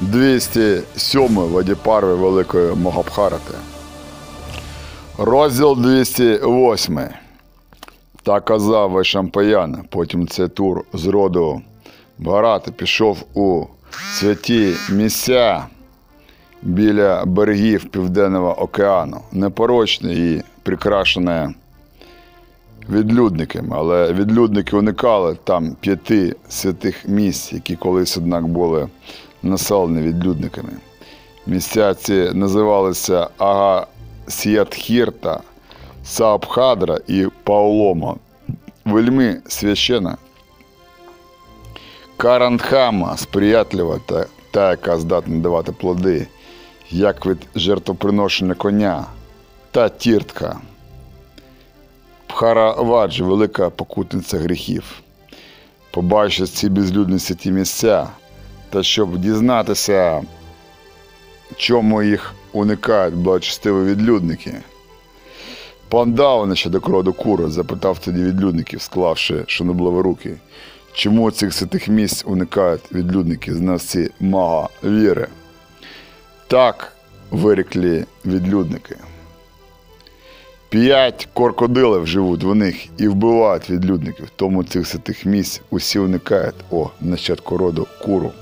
207 Вадіпарви Великої Могабхарати. Розділ 208. Так казав Вайшампаян. Потім цей тур з роду Бгарати пішов у святі місця біля берегів Південного океану, непорочне і прикрашене відлюдниками, але відлюдники уникали там п'яти святих місць, які колись, однак, були населені відлюдниками. Місця ці називалися Агасіятхірта, Саабхадра і Паулома. Вельми священа. Карандхама сприятлива та, та, яка здатна давати плоди, як від жертвоприношення коня та тіртка. Пхараваджі велика покутниця гріхів. Побачив ці безлюдні святі місця, та щоб дізнатися, чому їх уникають благочестиві відлюдники. Пандавна ще до роду кура запитав тоді відлюдників, склавши шанобливі руки, чому цих святих місць уникають відлюдники, знавці мага віри. Так виріклі відлюдники. П'ять крокодилів живуть в них і вбивають відлюдників, тому цих святих місць усі уникають, о, нащадку роду куру.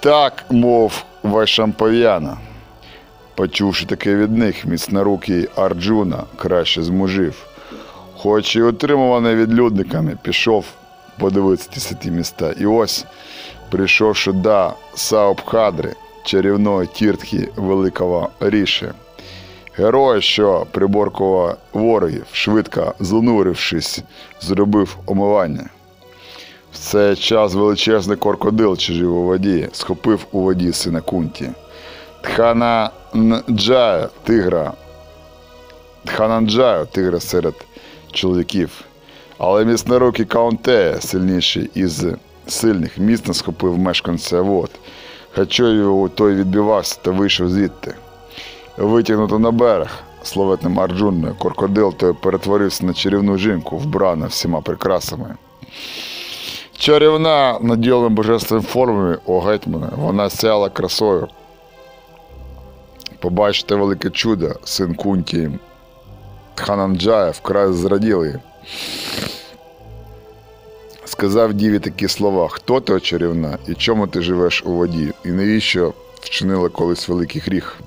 Так, мов Вайшампав'яна, почувши таке від них, міцнорукий Арджуна краще змужив, хоч і отримуваний відлюдниками, пішов подивитися ті святі міста. І ось, прийшовши до Саобхадри, чарівної тіртхи Великого Ріші, Герой, що приборкував ворогів, швидко занурившись, зробив омивання. В цей час величезний крокодил, що жив у воді, схопив у воді сина кунті. Тхананджая, тигра. Тхананджаю, тигра серед чоловіків. Але міцнорукий Каунтея, сильніший із сильних, міцно схопив мешканця вод. Хоча його той відбивався та вийшов звідти. Витягнуто на берег славетним Арджунною, крокодил той перетворився на чарівну жінку, вбрану всіма прикрасами. Чарівна наділеним божественним формами о гетьмана, вона сяла красою. Побачите велике чудо, син Кунті Тхананджая вкрай зраділи. Сказав діві такі слова: Хто ти, чарівна, і чому ти живеш у воді? І навіщо вчинила колись великий гріх?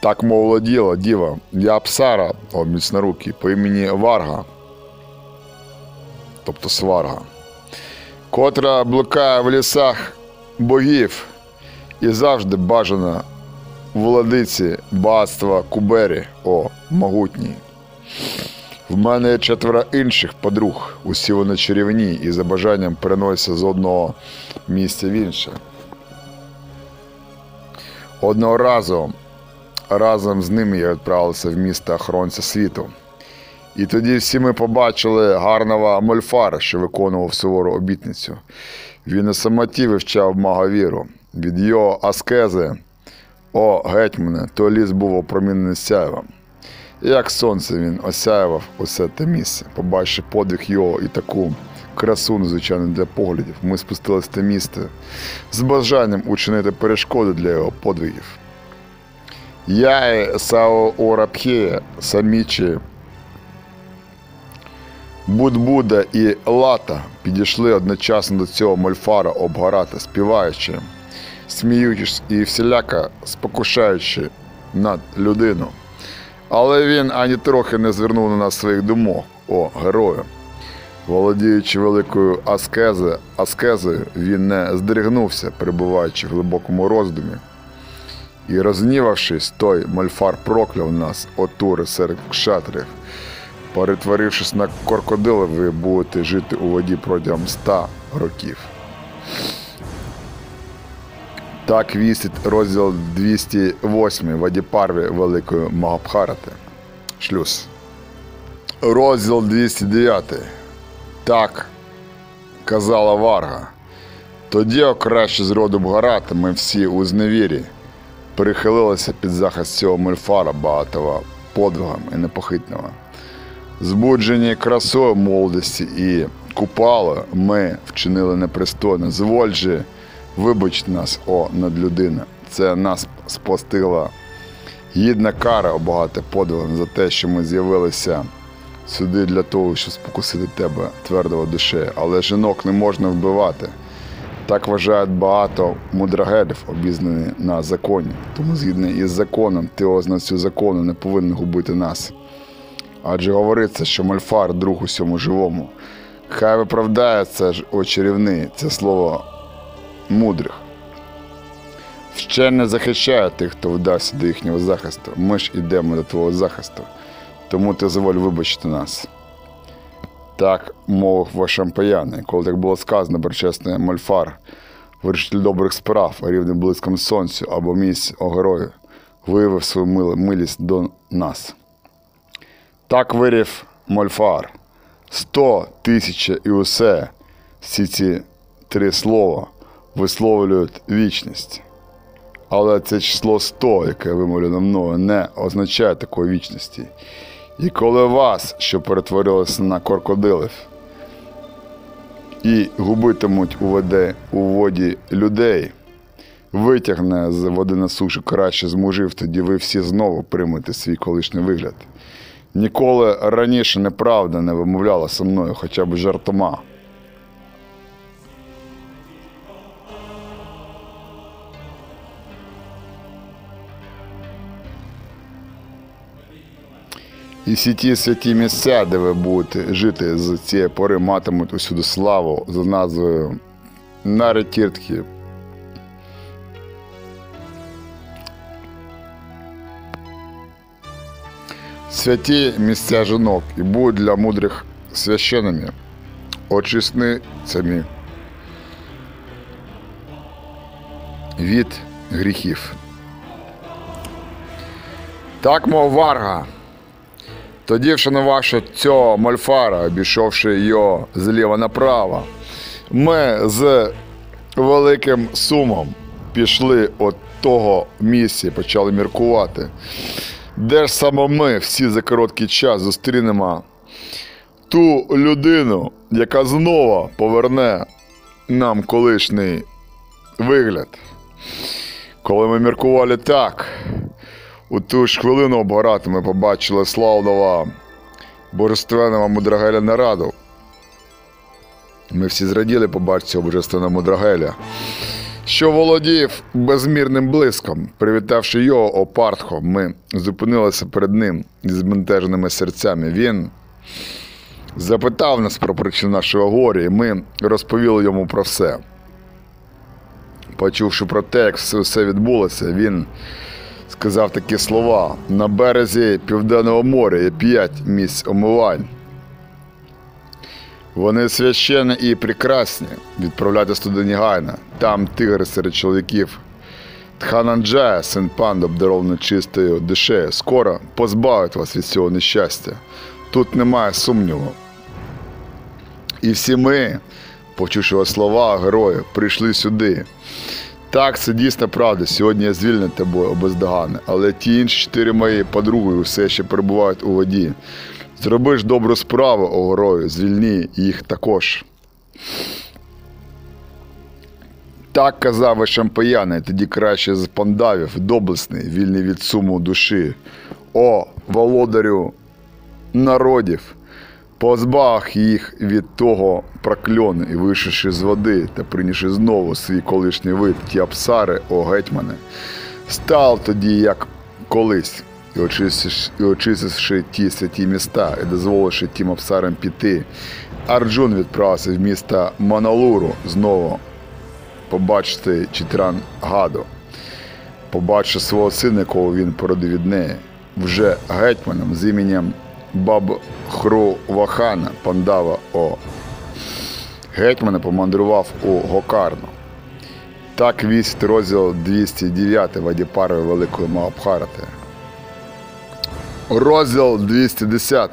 Так мовила діла, діва, я Апсара, о міцнорукий, по імені Варга, тобто Сварга, котра блукає в лісах богів і завжди бажана владиці багатства Кубері, о, могутній. В мене четверо інших подруг, усі вони чарівні і за бажанням переносяться з одного місця в інше. Одного разу разом з ними я відправився в місто охоронця світу. І тоді всі ми побачили гарного Мольфара, що виконував сувору обітницю. Він у самоті вивчав магавіру. Від його аскези, о гетьмане, той ліс був опромінений сяйвом. Як сонце він осяював усе те місце, побачивши подвиг його і таку красу, незвичайну для поглядів, ми спустилися в те місце з бажанням учинити перешкоди для його подвигів. Яй Саоурабхе, Самічі, Будбуда і Лата підійшли одночасно до цього мольфара обгорати, співаючи, сміючись і всіляка спокушаючи над людину. Але він ані трохи не звернув на нас своїх думок, о, герою. Володіючи великою аскези, аскезою, він не здригнувся, перебуваючи в глибокому роздумі. І рознівавшись, той мольфар прокляв нас, отури серед кшатрів. Перетворившись на крокодилів, ви будете жити у воді протягом ста років. Так вісить розділ 208 Вадіпарві Великої Магабхарати. Шлюз. Розділ 209. Так казала Варга. Тоді, о краще з роду Бгарата, ми всі у зневірі перехилилися під захист цього мульфара багатого подвигом і непохитного. Збуджені красою молодості і купало, ми вчинили непристойно. Зволь же, вибачте нас, о надлюдина. Це нас спостигла гідна кара обагати подвигом за те, що ми з'явилися сюди для того, щоб спокусити тебе, твердого душе. Але жінок не можна вбивати. Так вважають багато мудрагелів, обізнані на законі. Тому, згідно із законом, ти ознацю закону не повинен губити нас. Адже говориться, що мальфар друг усьому живому. Хай виправдає це ж о це слово мудрих. Вчене захищає тих, хто вдався до їхнього захисту. Ми ж ідемо до твого захисту. Тому ти заволь вибачити нас. Так мовив Вашампаяни, коли так було сказано про чесний Мольфар, вирішитель добрих справ, рівним близьком сонцю або місць о герою, виявив свою милість до нас. Так вирів Мольфар. Сто, тисяча і усе. Всі ці три слова висловлюють вічність. Але це число 100, яке вимовлено мною, не означає такої вічності. І коли вас, що перетворилися на крокодилів, і губитимуть у воді, у воді людей, витягне з води на сушу краще з мужів, тоді ви всі знову приймете свій колишній вигляд. Ніколи раніше неправда не вимовляла со мною хоча б жартома. І всі ті святі місця, де ви будете жити з цієї пори, матимуть усюди славу за назвою Наритіртхи. Святі місця жінок і будуть для мудрих священами, очисницями від гріхів. Так мов варга. Тоді, вшанувавши цього мольфара, обійшовши його зліва направо, ми з великим сумом пішли від того місця почали міркувати. Де ж саме ми всі за короткий час зустрінемо ту людину, яка знову поверне нам колишній вигляд. Коли ми міркували так, у ту ж хвилину обгорати ми побачили славного божественного мудрагеля нараду. Ми всі зраділи побачити божественного мудрагеля, що володів безмірним блиском. Привітавши його опартхом, ми зупинилися перед ним із збентеженими серцями. Він запитав нас про причину нашого горя, і ми розповіли йому про все. Почувши про те, як все відбулося, він сказав такі слова: на березі Південного моря є п'ять місць омивань. Вони священні і прекрасні. Відправляйтесь туди негайно. Там тигри серед чоловіків. Тхананджая, син панда, обдарований чистою душею, скоро позбавить вас від цього нещастя. Тут немає сумніву. І всі ми, почувши слова героїв, прийшли сюди. Так, це дійсно правда. Сьогодні я звільнений тобою обездоганне, але ті інші чотири мої подруги все ще перебувають у воді. Зроби ж добру справу, о герою, звільні їх також. Так казав шампаяни, тоді краще з пандавів, доблесний, вільний від суму душі. О, володарю народів, позбав їх від того прокльону і вийшовши з води та прийнявши знову свій колишній вид, ті апсари, о гетьмане, став тоді, як колись, і очистивши, і очистивши ті святі міста, і дозволивши тим апсарам піти, Арджун відправився в місто Маналуру знову побачити Читран Гаду, побачив свого сина, якого він породив від неї, вже гетьманом з іменем Бабхрувахана Пандава О. Гетьмана помандрував у Гокарну. Так вість розділ 209 Вадіпари Великої Махабхарати. Розділ 210.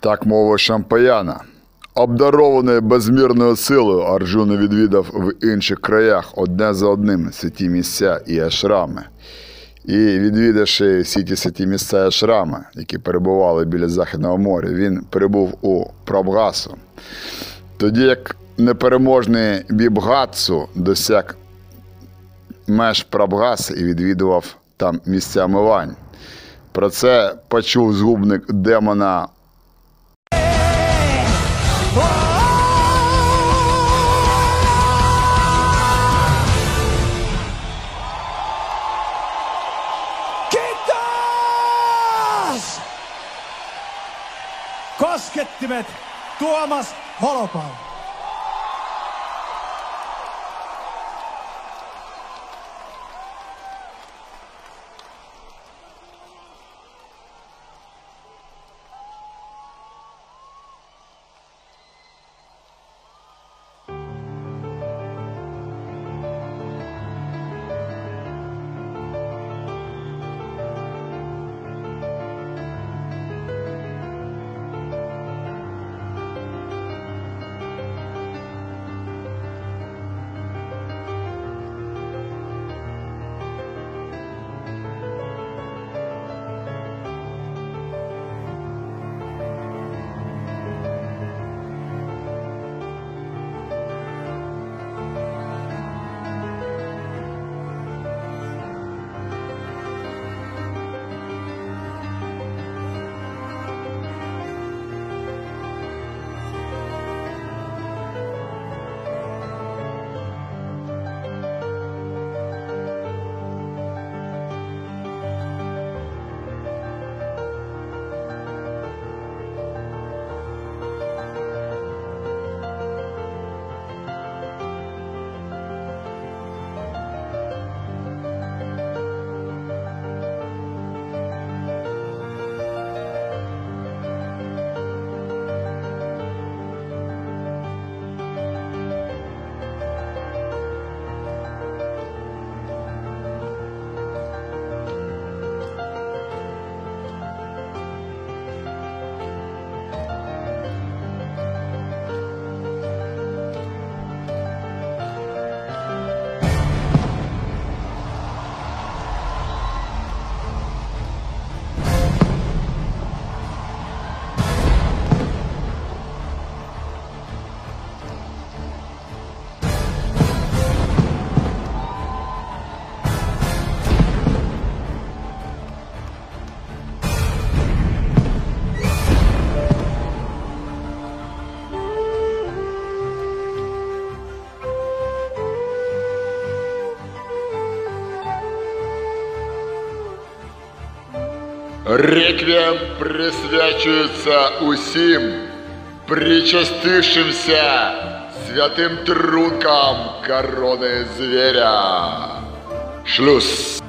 Так мова Шампаяна. Обдарований безмірною силою, Арджуна відвідав в інших краях одне за одним святі місця і ашрами. І відвідавши всі ті святі місця і ашрами, які перебували біля Західного моря, він прибув у Прабгасу. Тоді як непереможний Бібгатсу досяг меж Прабгаси і відвідував там місця мивань. Про це почув згубник демона Kiitos! yönettimet Tuomas Holopainen. Реквієм присвячується усім причастившимся святим трункам корони звіря. Шлюз.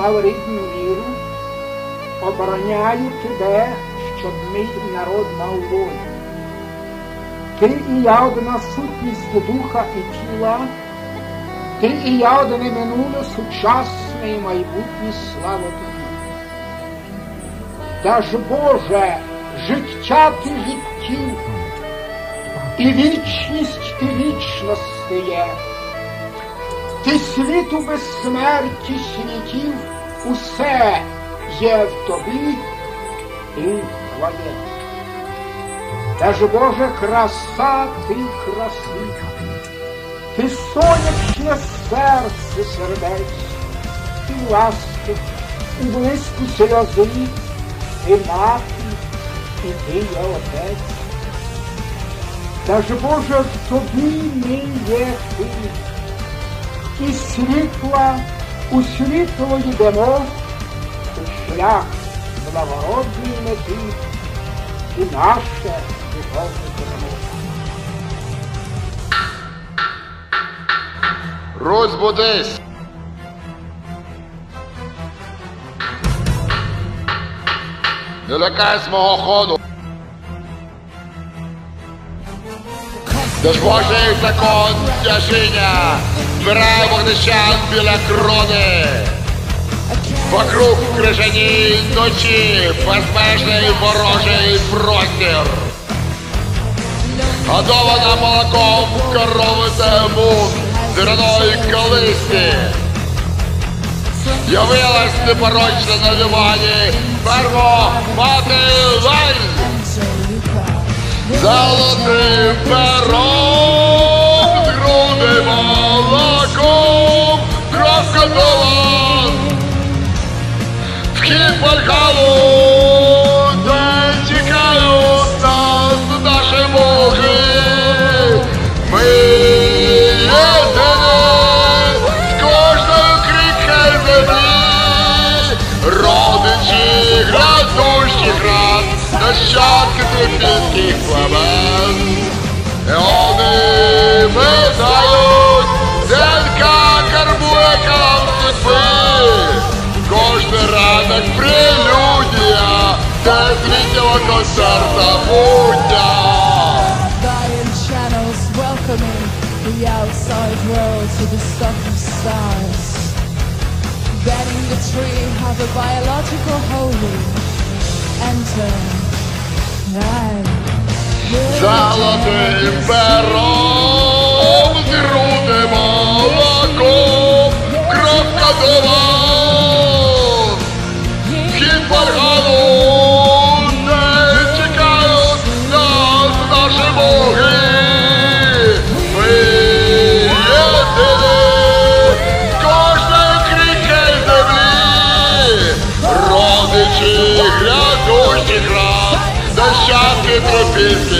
Народ рідну віру. Обороняю тебе, щоб мій народ мав волю. Ти і я одна сутність духа і тіла, ти і я одне минуле, сучасне і майбутнє слава тобі. Даж Боже, життя ти життів, і вічність ти вічності є. Ти світу безсмерті світів, усе є в тобі і твоє. Та ж Боже, краса ти краси, ти сонячне серце сердець, ти ласки, у блиску сльози, ти мати, і ти є отець. Та ж Боже, в тобі ми є ти і світла у світло йдемо, у шлях благородної мети і наше духовне перемога. Русь будись! Не лякайся мого ходу! Де ж Божий закон тяжіння! Збирай вогнищан біля крони! Вокруг в крижаній ночі безмежний ворожий простір! Годована молоком корови тему зерної колисті. Явилась непорочна на дивані перво мати лань. Золотим пером груди молоком кров дала. Вхід Вальгалу, трипільських племен. І Вони питають, ДНК карбує кам судьби. Кожний ранок прелюдія, де світіло концерта будня. Dying channels welcoming the outside world to the stuff of stars. Bending the tree of a biological holy. Enter. I Золотим пером груди молоком. Вхід Вальгалу, де чекають нас наші боги. Ми єдині кожної крихи землі, родичі грядущих рад, нащадки тропійських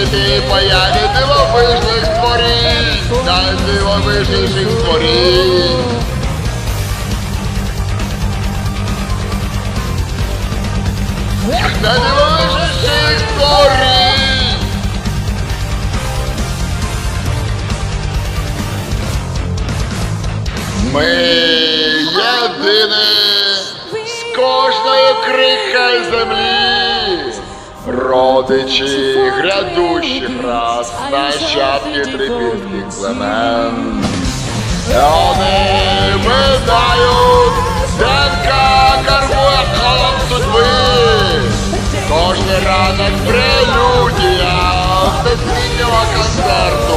радіти появі дивовижних створінь, найдивовижніших створінь. Найдивовижніших створінь. Ми єдині з кожної крихи землі, родичі грядущих раз, нащадки трипільських племен. Вони видають Денка карбує холод судьби. Кожний ранок прелюдія безмінного концерту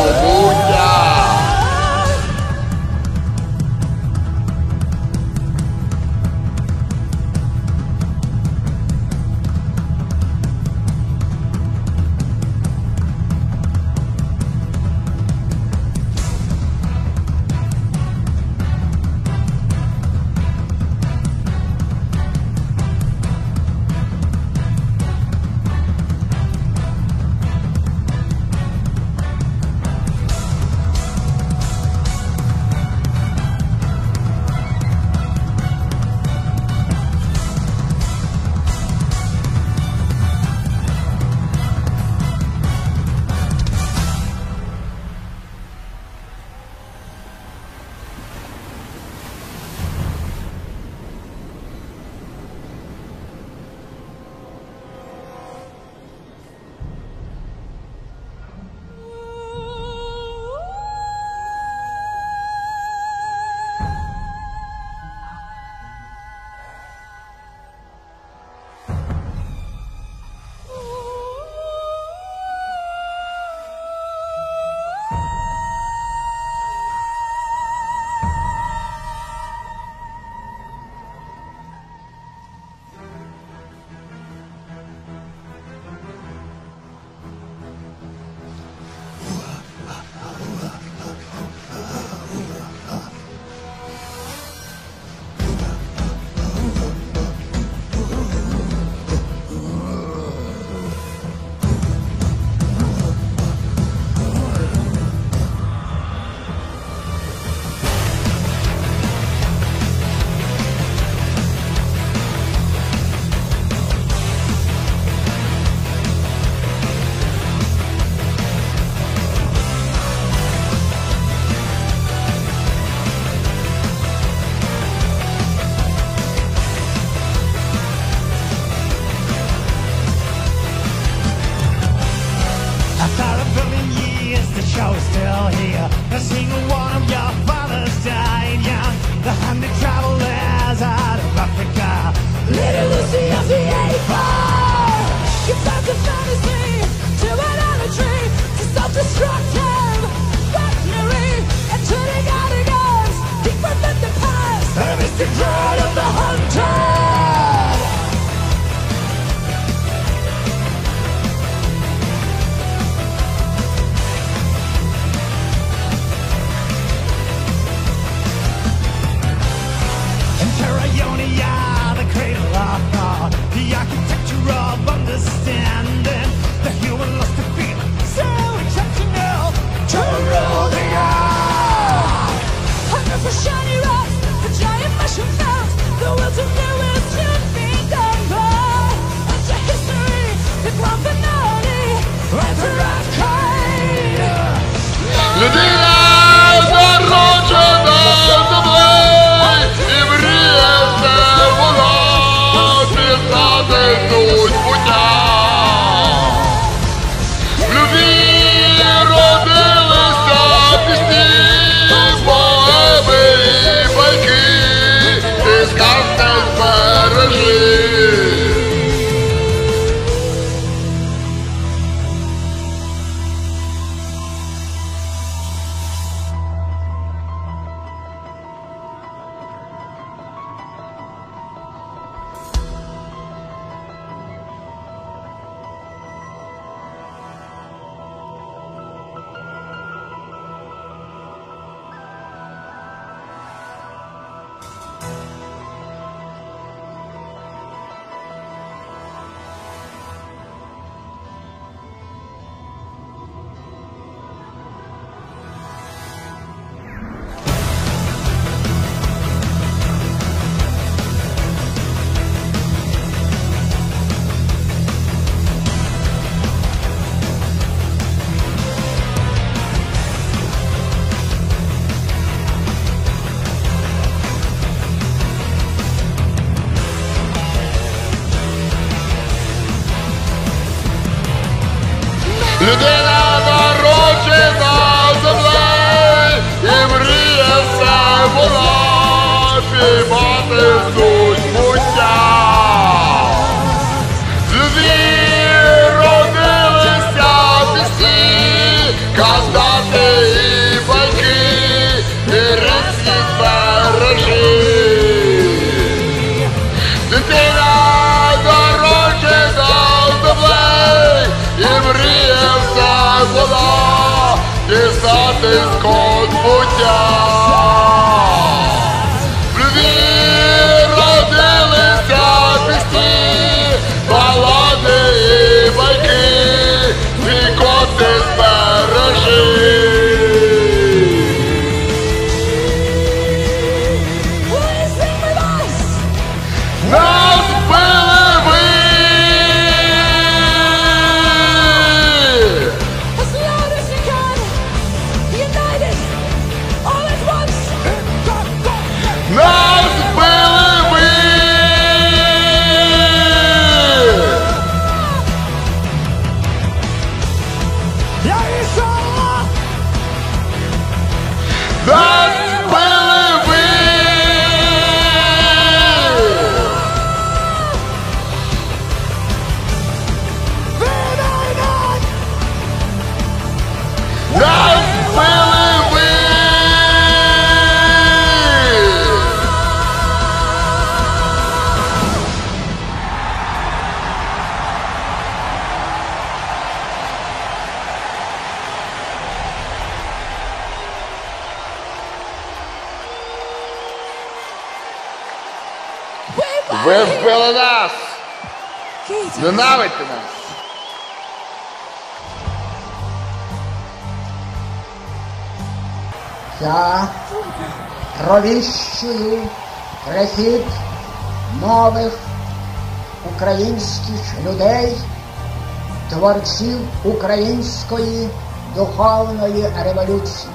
української духовної революції.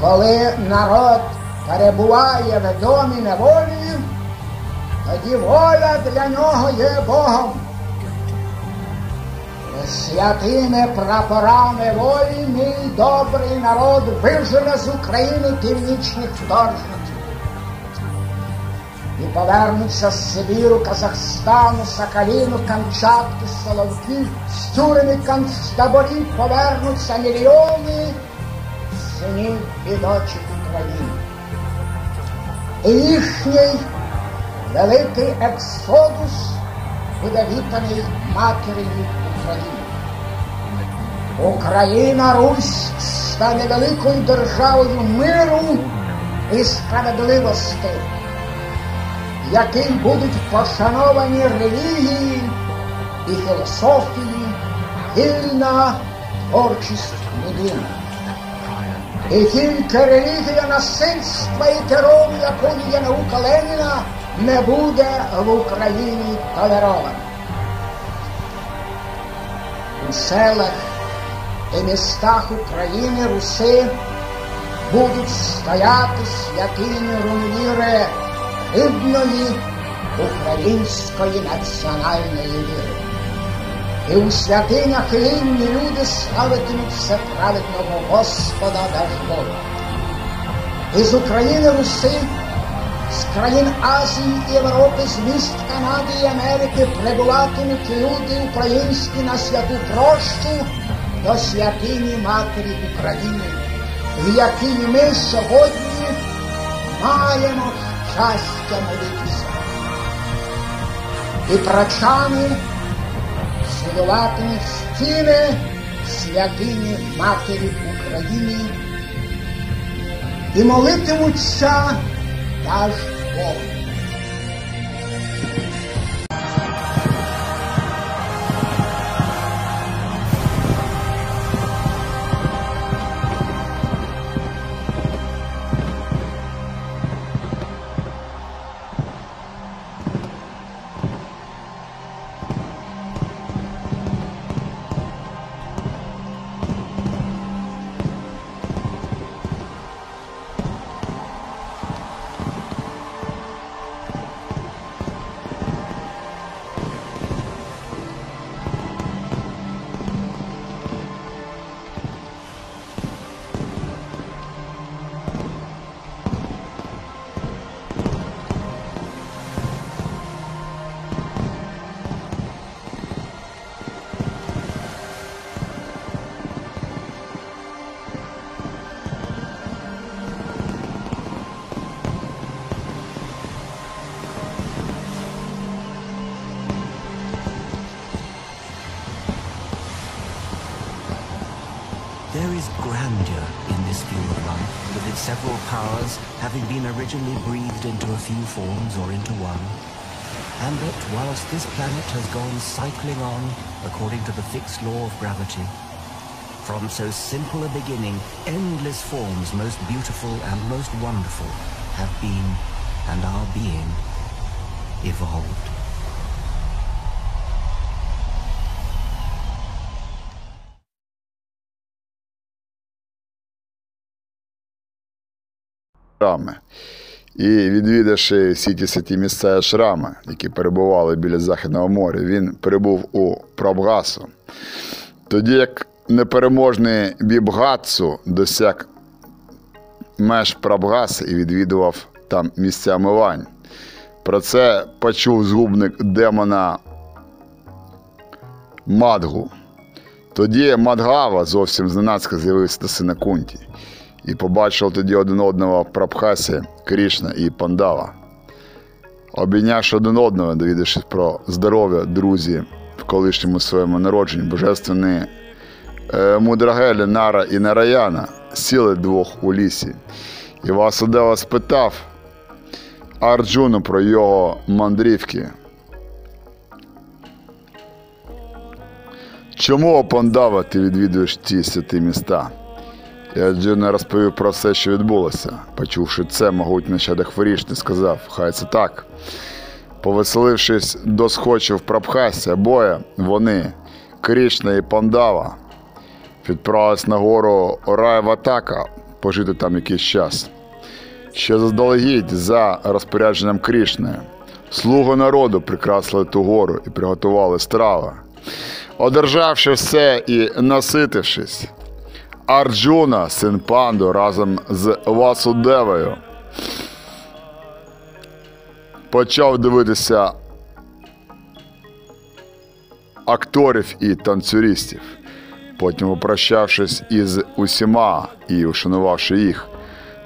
Коли народ перебуває в домі неволі, тоді воля для нього є Богом. Святими прапорами волі мій добрий народ вижене з України північних вторгників. І повернуться з Сибіру, Казахстану, Сахаліну, Камчатки, Соловки, з тюрми концтаборів повернуться мільйони синів і дочок України. І їхній великий ексодус буде вітаний матір'ю України. Україна, Русь стане великою державою миру і справедливості, якій будуть пошановані релігії і філософії, вільна творчість людини. І тільки релігія насильства і терору, якою є наука Леніна, не буде в Україні толерована. У селах і містах України руси будуть стояти святині рунвіри рідної української національної віри. І у святинях вільні люди славитимуть всеправедного Господа наш Бога. Із України Руси, з країн Азії і Європи, з міст Канади і Америки прибуватимуть люди українські на святу прощу до святині Матері України, в якій ми сьогодні маємо щастя молитися. І прочани цілуватимуть стіни святині Матері України і молитимуться наш Бог. Having been originally breathed into a few forms or into one. And that whilst this planet has gone cycling on according to the fixed law of gravity, from so simple a beginning, endless forms most beautiful and most wonderful have been and are being evolved. Шрами. І відвідавши всі ті святі місця шрами, які перебували біля Західного моря, він перебув у Прабгасу. Тоді як непереможний Бібгатсу досяг меж Прабгаси і відвідував там місця мивань. Про це почув згубник демона Мадгу. Тоді Мадгава зовсім зненацька з'явився до сина Кунті і побачив тоді один одного Прабхасі, Крішна і Пандава. Обійнявши один одного, довідавшись про здоров'я друзі в колишньому своєму народженні, божественні е, Мудрагелі, Нара і Нараяна сіли двох у лісі. І Васудева спитав Арджуну про його мандрівки. Чому Пандава ти відвідуєш ті святі міста? І Арджуна розповів про все, що відбулося. Почувши це, могутній Шадах Вирішний сказав, хай це так. Повеселившись до схочів Прабхасі, обоє вони, Крішна і Пандава, відправились на гору Райватака пожити там якийсь час. Ще заздалегідь за розпорядженням Крішни. Слуги народу прикрасили ту гору і приготували страви. Одержавши все і наситившись, Арджуна, син Панду, разом з Васудевою почав дивитися акторів і танцюристів. Потім, попрощавшись із усіма і ушанувавши їх,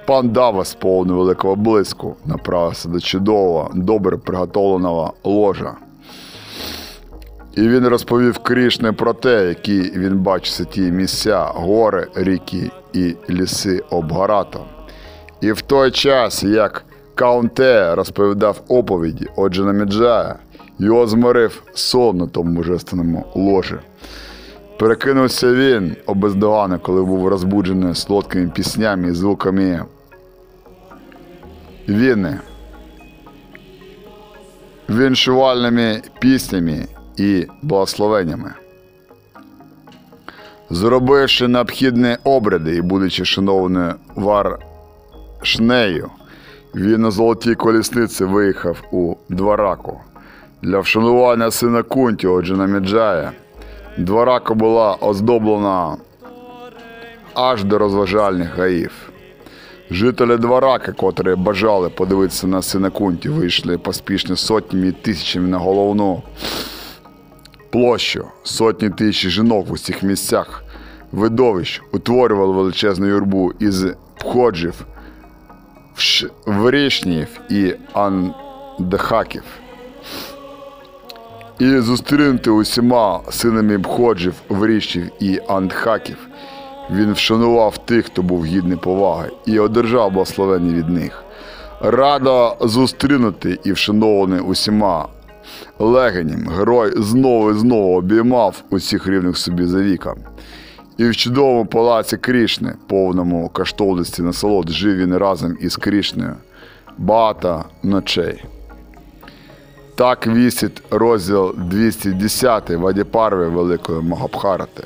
пан Дава з повного великого блиску направився до чудового, добре приготовленого ложа. І він розповів Крішне про те, які він бачить ті місця, гори, ріки і ліси обгаратом. І в той час, як Каунте розповідав оповіді отже на Міджая, його зморив сон на тому божественному ложі. Перекинувся він обездоганно, коли був розбуджений солодкими піснями і звуками війни, віншувальними піснями і благословеннями. Зробивши необхідні обряди і будучи шанованою Варшнею, він на золотій колісниці виїхав у Двараку. Для вшанування сина на Міджая, Дварака була оздоблена аж до розважальних гаїв. Жителі Двараки, котрі бажали подивитися на сина Кунті, вийшли поспішно сотнями і тисячами на головну площу. Сотні тисяч жінок в усіх місцях видовищ утворювали величезну юрбу із пходжів, врішнів і андхаків. І зустрінути усіма синами бходжів, врішів і андхаків. Він вшанував тих, хто був гідний поваги, і одержав благословення від них. Радо зустрінути і вшанований усіма легеням, герой знову і знову обіймав усіх рівних собі за віком. І в чудовому палаці Крішни, повному коштовності насолод, жив він разом із Крішнею багато ночей. Так вісить розділ 210 Вадіпарви Великої Магабхарати.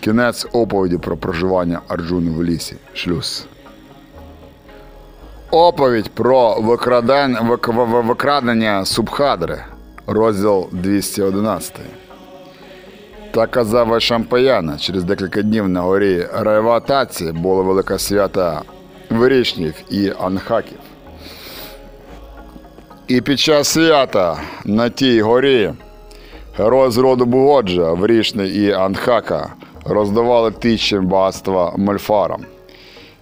Кінець оповіді про проживання Арджуни в лісі. Шлюз. Оповідь про викраден... вик... в- в- викрадення Субхадри. Розділ 211. Та казав Вайшампаяна, через декілька днів на горі Райватаці було велике свято вирішнів і анхаків. І під час свята на тій горі герої з роду Бугоджа, Врішни і Анхака роздавали тисячі багатства мольфарам.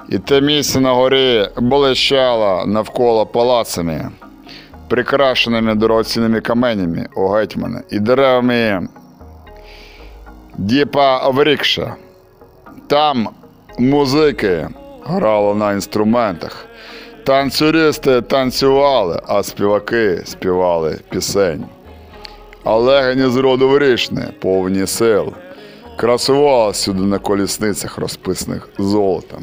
І те місце на горі блищало навколо палацами, прикрашеними дорогоцінними каменями у гетьмана і деревами Діпа Врікша. Там музики грали на інструментах. Танцюристи танцювали, а співаки співали пісень. Олегині з роду вирішне, повні сил, красувала сюди на колісницях, розписаних золотом.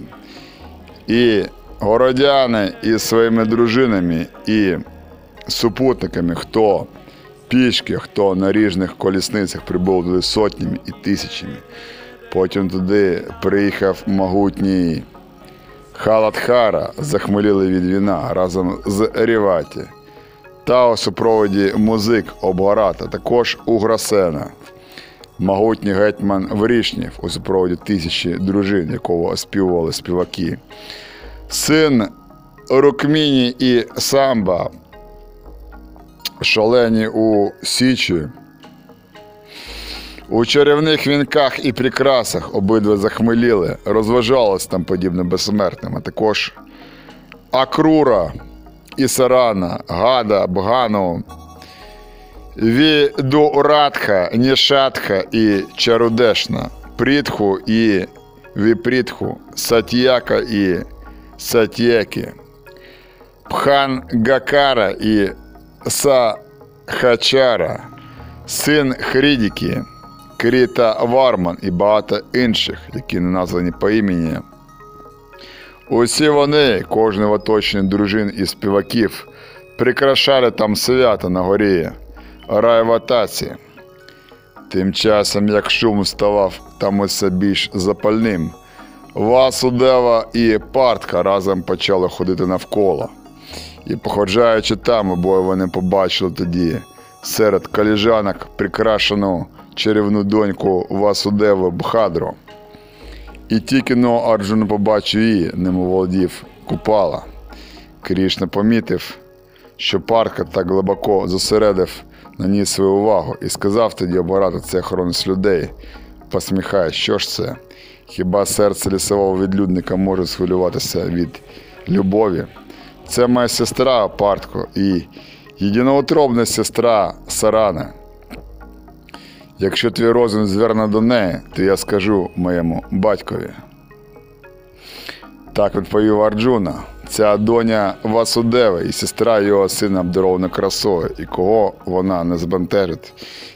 І городяни із своїми дружинами і супутниками, хто пішки, хто на ріжних колісницях прибув туди сотнями і тисячами. Потім туди приїхав могутній Халадхара, захмеліли від віна разом з Ріваті. Та у супроводі музик Обгарата, також Уграсена. Могутній гетьман Врішнів у супроводі тисячі дружин, якого оспівували співаки. Син Рукміні і Самба, шалені у Січі. У чарівних вінках і прикрасах обидва захмеліли, розважались там подібно безсмертним, а також Акрура, Ісарана, Гада, Бгану, Відурадха, Нішатха і Чарудешна, Прітху і Віпрітху, Сатьяка і Сатьєки, Пхан Гакара і Сахачара, син Хрідіки, Кріта Варман і багато інших, які не названі по імені. Усі вони, кожен в оточенні дружин і співаків, прикрашали там свято на горі Райватаці. Тим часом, як шум ставав там усе більш запальним, Васудева і Партка разом почали ходити навколо. І, походжаючи там, обоє вони побачили тоді серед коліжанок прикрашену чарівну доньку Васудеви Бхадру. І тільки но Арджуна побачив її, володів Купала. Крішна помітив, що парка так глибоко зосередив на ній свою увагу і сказав тоді обирати це охоронець людей, посміхає, що ж це? Хіба серце лісового відлюдника може схвилюватися від любові? Це моя сестра Партко і єдиноутробна сестра Сарана. Якщо твій розум зверне до неї, то я скажу моєму батькові. Так відповів Арджуна. Ця доня Васудева і сестра його сина обдарована красою, і кого вона не збентежить.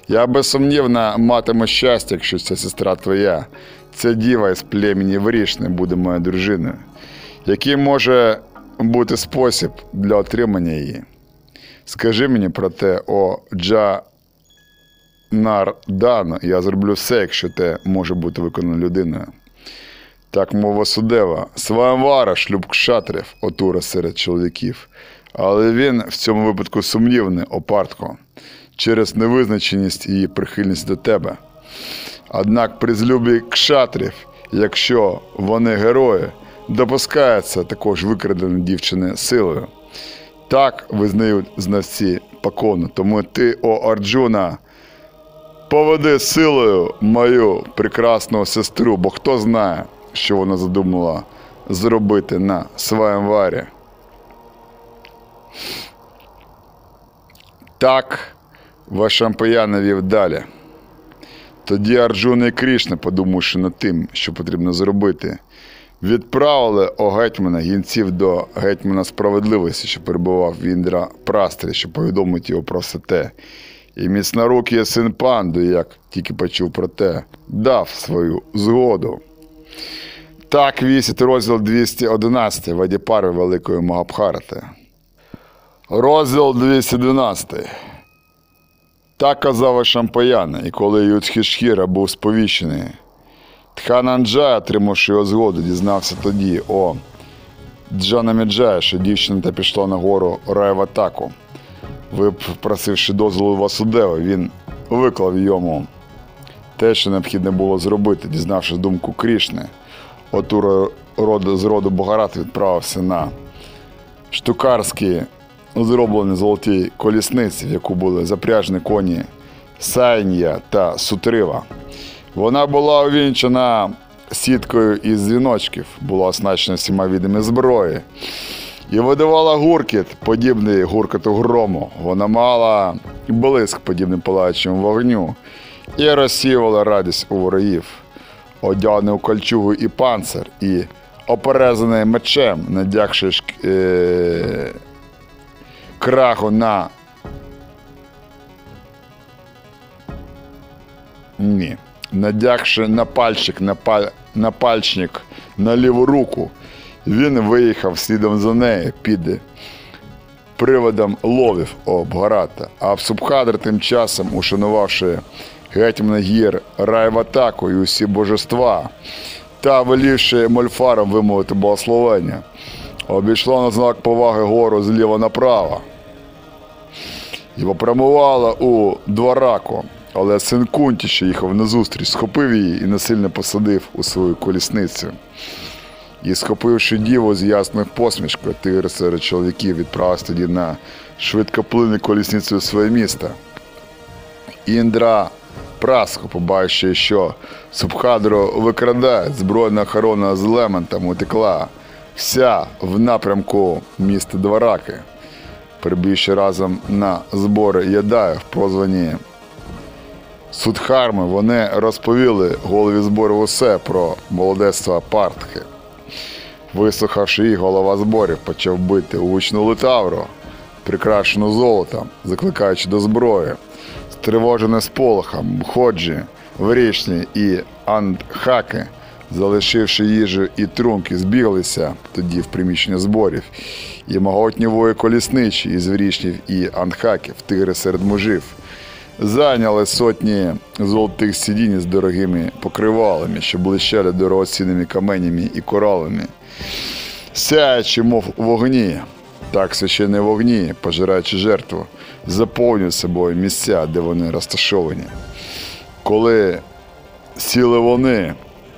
Я безсумнівно матиму щастя, якщо ця сестра твоя, ця діва із племені Врішне буде моєю дружиною. Який може бути спосіб для отримання її? Скажи мені про те, о Джа Нардано, я зроблю все, якщо те може бути виконано людиною. Так мова Судева, Свамвара, шлюб кшатрів, отура серед чоловіків. Але він в цьому випадку сумнівний, опартко, через невизначеність і прихильність до тебе. Однак при злюбі кшатрів, якщо вони герої, допускається також викрадення дівчини силою. Так визнають знавці покону. Тому ти, о Арджуна, поведи силою мою прекрасну сестру, бо хто знає, що вона задумала зробити на своєму варі. Так Вашампая навів далі. Тоді Арджуна і Крішна, подумавши над тим, що потрібно зробити, відправили о гетьмана гінців до гетьмана справедливості, що перебував в Індра Прастрі, щоб повідомити його про все те. І міцнорукий син панду, як тільки почув про те, дав свою згоду. Так вісить розділ 211 Вадіпари Великої Магабхарати. Розділ 212. Так казав Шампаяна, і коли Юдхішхіра був сповіщений, Тхананджай, отримавши його згоду, дізнався тоді о Джанаміджая, що дівчина пішла на гору Райватаку. Випросивши дозволу Васудева, він виклав йому те, що необхідно було зробити, дізнавши думку Крішни. Отура роду, з роду Богарат відправився на штукарські зроблені золоті колісниці, в яку були запряжені коні Сайнія та Сутрива. Вона була увінчена сіткою із дзвіночків, була оснащена всіма видами зброї і видавала гуркіт, подібний гуркоту грому. Вона мала блиск, подібний палаючому вогню, і розсіювала радість у ворогів. одягнений у кольчугу і панцир, і оперезаний мечем, надягши е, крагу на. Ні. Надягши напальчик, напаль... напальчник на ліву руку, він виїхав слідом за нею під приводом ловів обгарата. А Субхадр тим часом, ушанувавши гетьмана гір рай в атаку і усі божества, та велівши мольфарам вимовити благословення, обійшла на знак поваги гору зліва направо і попрямувала у двораку. Але син Кунті, що їхав назустріч, схопив її і насильно посадив у свою колісницю. І, схопивши діву з ясною посмішкою, тигр серед чоловіків відправився тоді на швидкоплинну колісницю своє місто. Індра Праско, побачивши, що Субхадру викрадають, збройна охорона з Лементом утекла вся в напрямку міста Двараки, прибігши разом на збори Ядаїв, прозвані Судхарми, вони розповіли голові зборів усе про молодецтва Партхи. Вислухавши їх, голова зборів почав бити гучну литавру, прикрашену золотом, закликаючи до зброї. Стривожене сполохом, Ходжі, Врішні і Андхаки, залишивши їжу і трунки, збіглися тоді в приміщення зборів, і могутні вої колісничі із Врішнів і Андхаків, тигри серед мужів, зайняли сотні золотих сидінь з дорогими покривалами, що блищали дорогоцінними каменями і коралами, сяючи, мов вогні. Так священні вогні, пожираючи жертву, заповнюють собою місця, де вони розташовані. Коли сіли вони,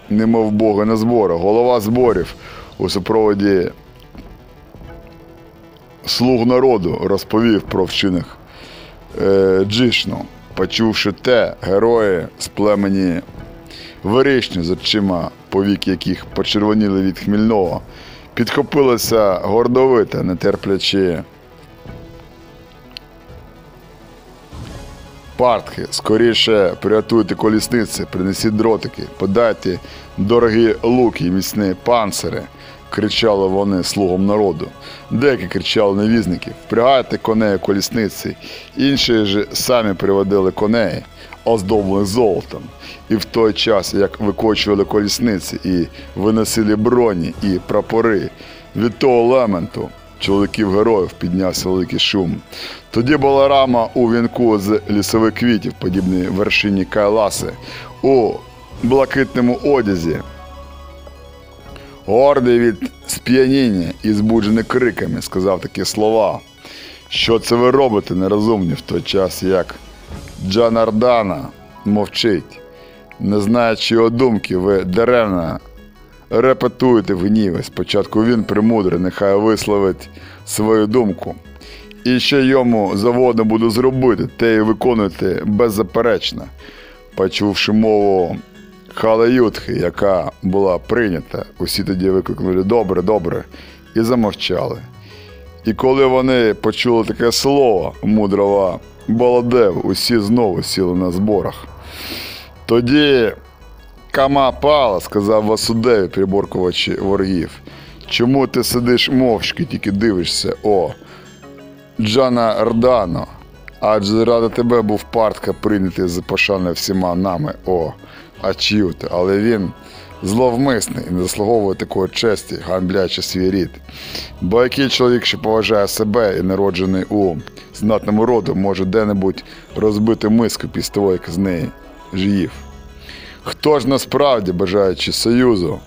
немов Боги на зборах, голова зборів у супроводі слуг народу розповів про вчинок е, Джишну. Почувши те, герої з племені Вирішні, з очима, повік яких почервоніли від хмільного, підхопилися гордовито, не терплячи партки. Скоріше приготуйте колісниці, принесіть дротики, подайте дорогі луки міцні панцири, кричали вони слугам народу. Деякі кричали невізники, впрягайте коней у колісниці, інші ж самі приводили коней, оздоблених золотом. І в той час, як викочували колісниці і виносили броні і прапори, від того лементу чоловіків героїв піднявся великий шум. Тоді була рама у вінку з лісових квітів, подібній вершині Кайласи, у блакитному одязі, гордий від сп'яніння і збуджений криками, сказав такі слова. Що це ви робите, нерозумні, в той час, як Джанардана мовчить, не знаючи його думки, ви даремно репетуєте в гніві. Спочатку він премудрий, нехай висловить свою думку. І що йому заводно буду зробити, те й виконуйте беззаперечно. Почувши мову Халаютхи, яка була прийнята, усі тоді викликнули добре, добре, і замовчали. І коли вони почули таке слово мудрого Баладев, усі знову сіли на зборах. Тоді Кама пала, сказав Васудеві, приборкувачі ворогів. Чому ти сидиш мовчки, тільки дивишся, о, Джана Рдано, адже ради тебе був партка прийнятий з пошани всіма нами, о, Ачіута, але він зловмисний і не заслуговує такої честі, ганблячи свій рід. Бо який чоловік, що поважає себе і народжений у знатному роду, може де-небудь розбити миску після того, як з неї жиїв. Хто ж насправді, бажаючи союзу,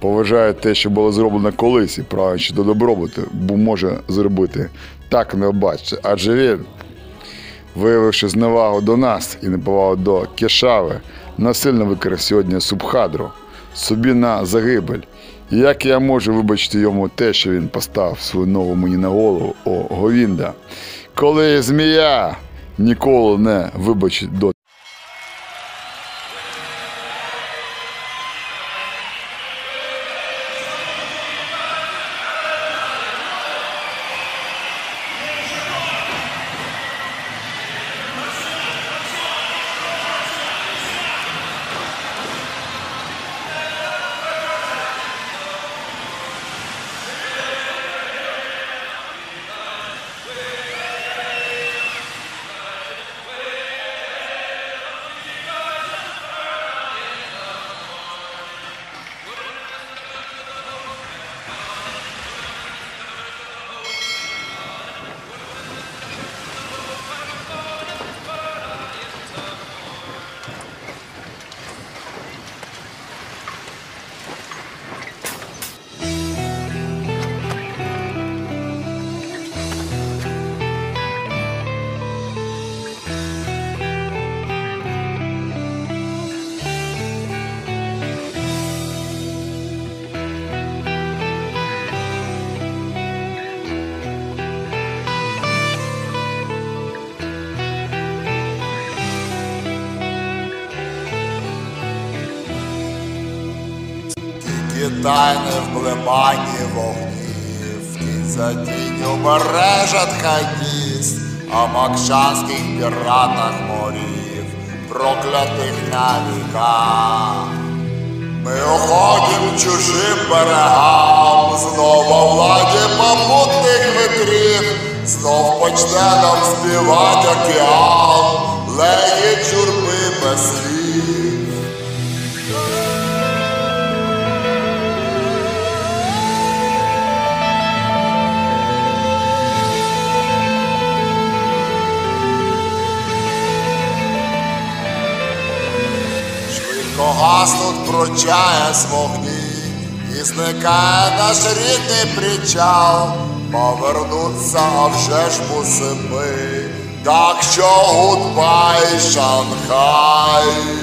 поважає те, що було зроблено колись і прагнучи до добробуту, бо може зробити так необачте. Адже він, виявивши зневагу до нас і неповагу до Кешави, насильно викрав сьогодні Субхадру собі на загибель. Як я можу вибачити йому те, що він поставив свою нову мені на голову, о Говінда, коли змія ніколи не вибачить до і тайне впливання вогнів, тінь за тінню бережет хадіс, а макшанських піратах морів, проклятих на віка. Ми уходим чужим берегам, знову владі попутних витрів, знов почне нам співать океан, легіть журби гаснуть вогні, і зникає наш рідний причал. Повернуться, вже ж мусимо ми, так що гудбай, Шанхай.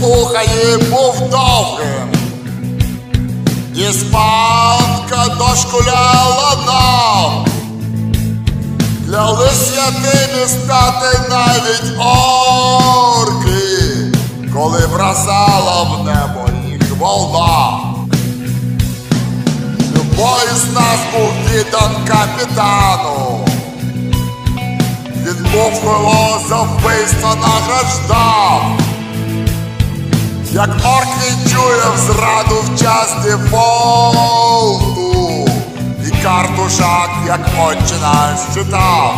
Із Ухаї був довгим, іспанка дошкуляла нам, Кляли святими стати навіть орки, коли бросала в небо їх волна. Любой з нас був віддан капітану. Був його за вбивство награждав. Як орк він чує в зраду час дефолту І картушак, як отче наш читав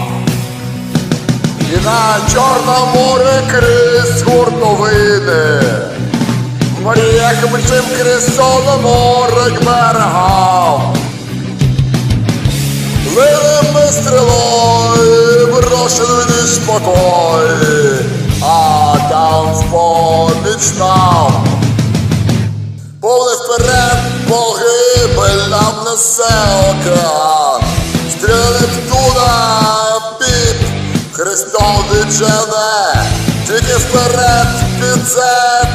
І на Чорному крізь гуртовини В мріях мчим крізь соломорик берегав Лилими стрілою брошений спокой, а там в поміч нам. Повли вперед, погибель нам несе океан. Стріли Нептуна під Христом віджене, тільки вперед під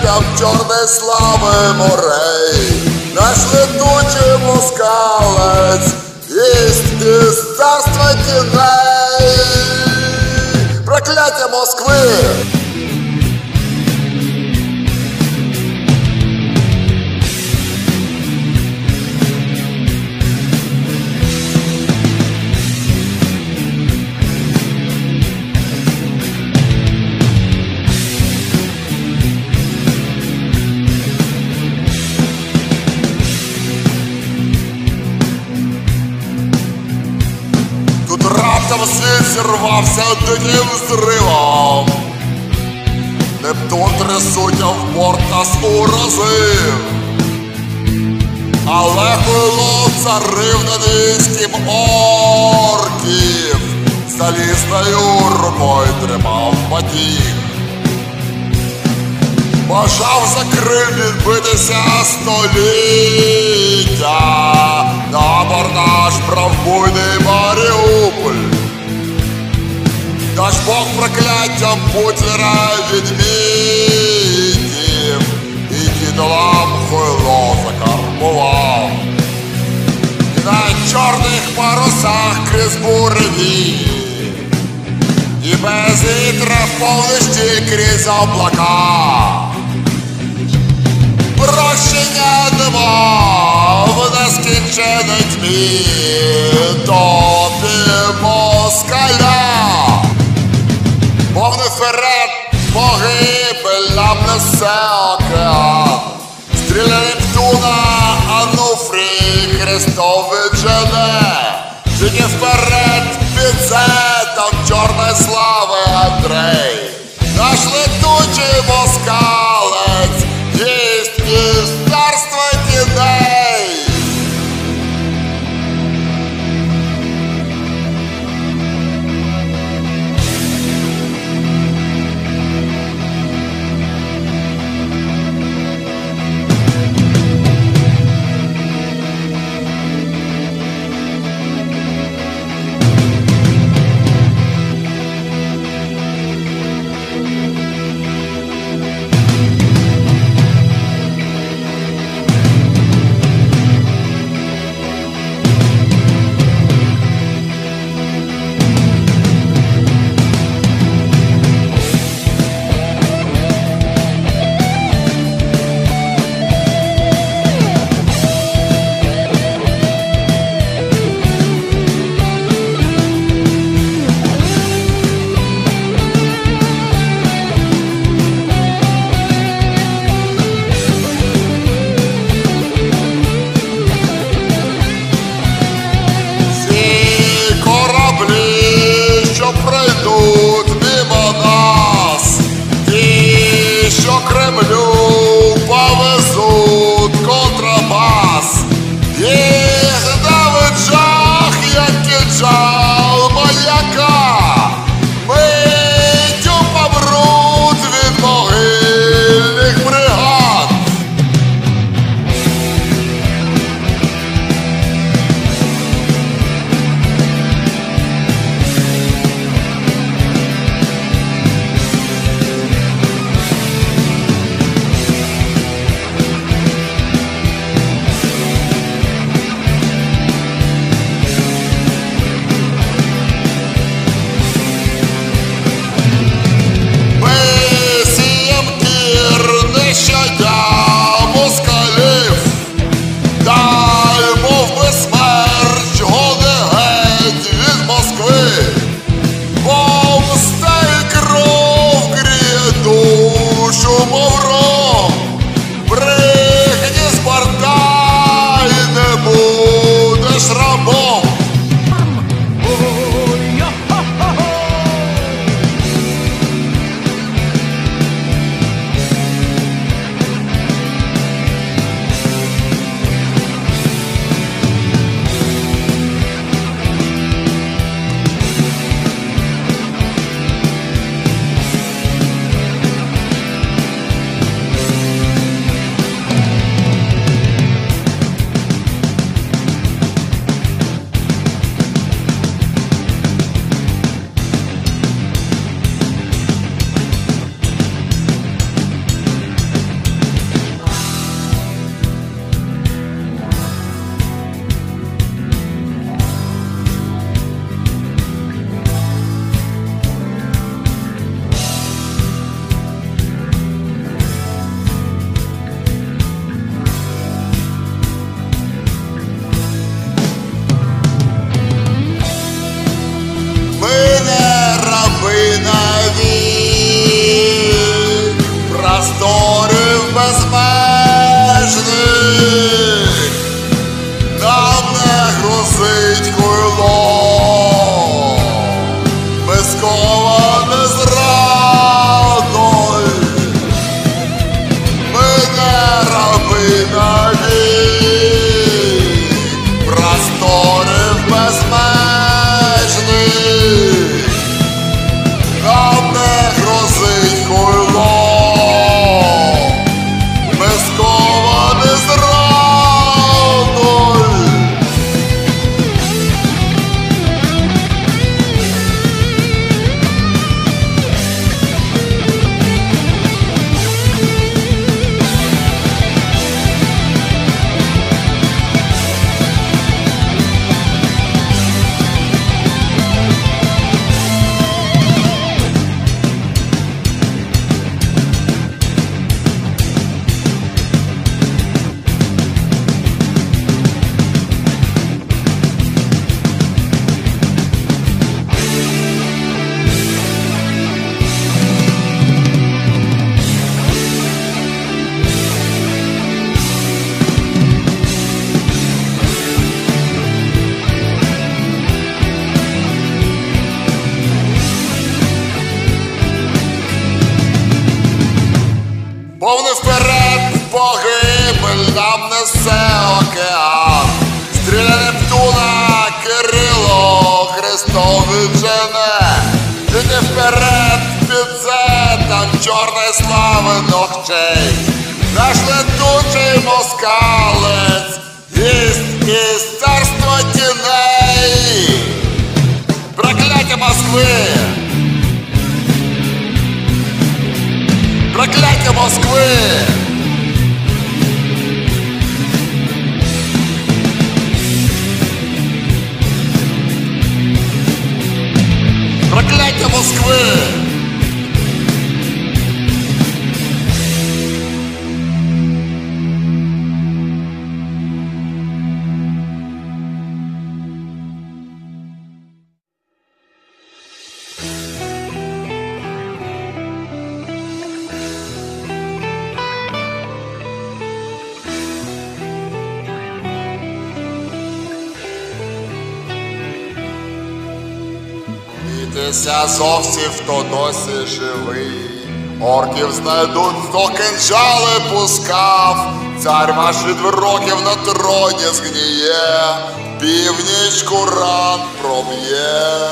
там чорної слави морей. Наш летучий москалець Есть из царства теней Проклятие Москвы зірвався диким зривом. Нептун трясуття в борт нас уразив. Але пило царив війським орків. Залізною рукою тримав батіг. Бажав за Крим відбитися століття, на абордаж брав буйний Маріуполь. Наш Бог прокляттям Путіна відмітів, і дідолам хуйло закарбував. І на чорних парусах крізь буреві, і без вітра в повнищі крізь облака. Прощення нема в нескінченій тьмі тобі москаля. Вперед, погибель нам несе океан. Стріля Нептуна, Ануфрій, Христов віджене. Тільки вперед, під це чорної слави Андрей. Наш летучий москалець, Цар ваш від років на троні згніє. північ куран проб'є.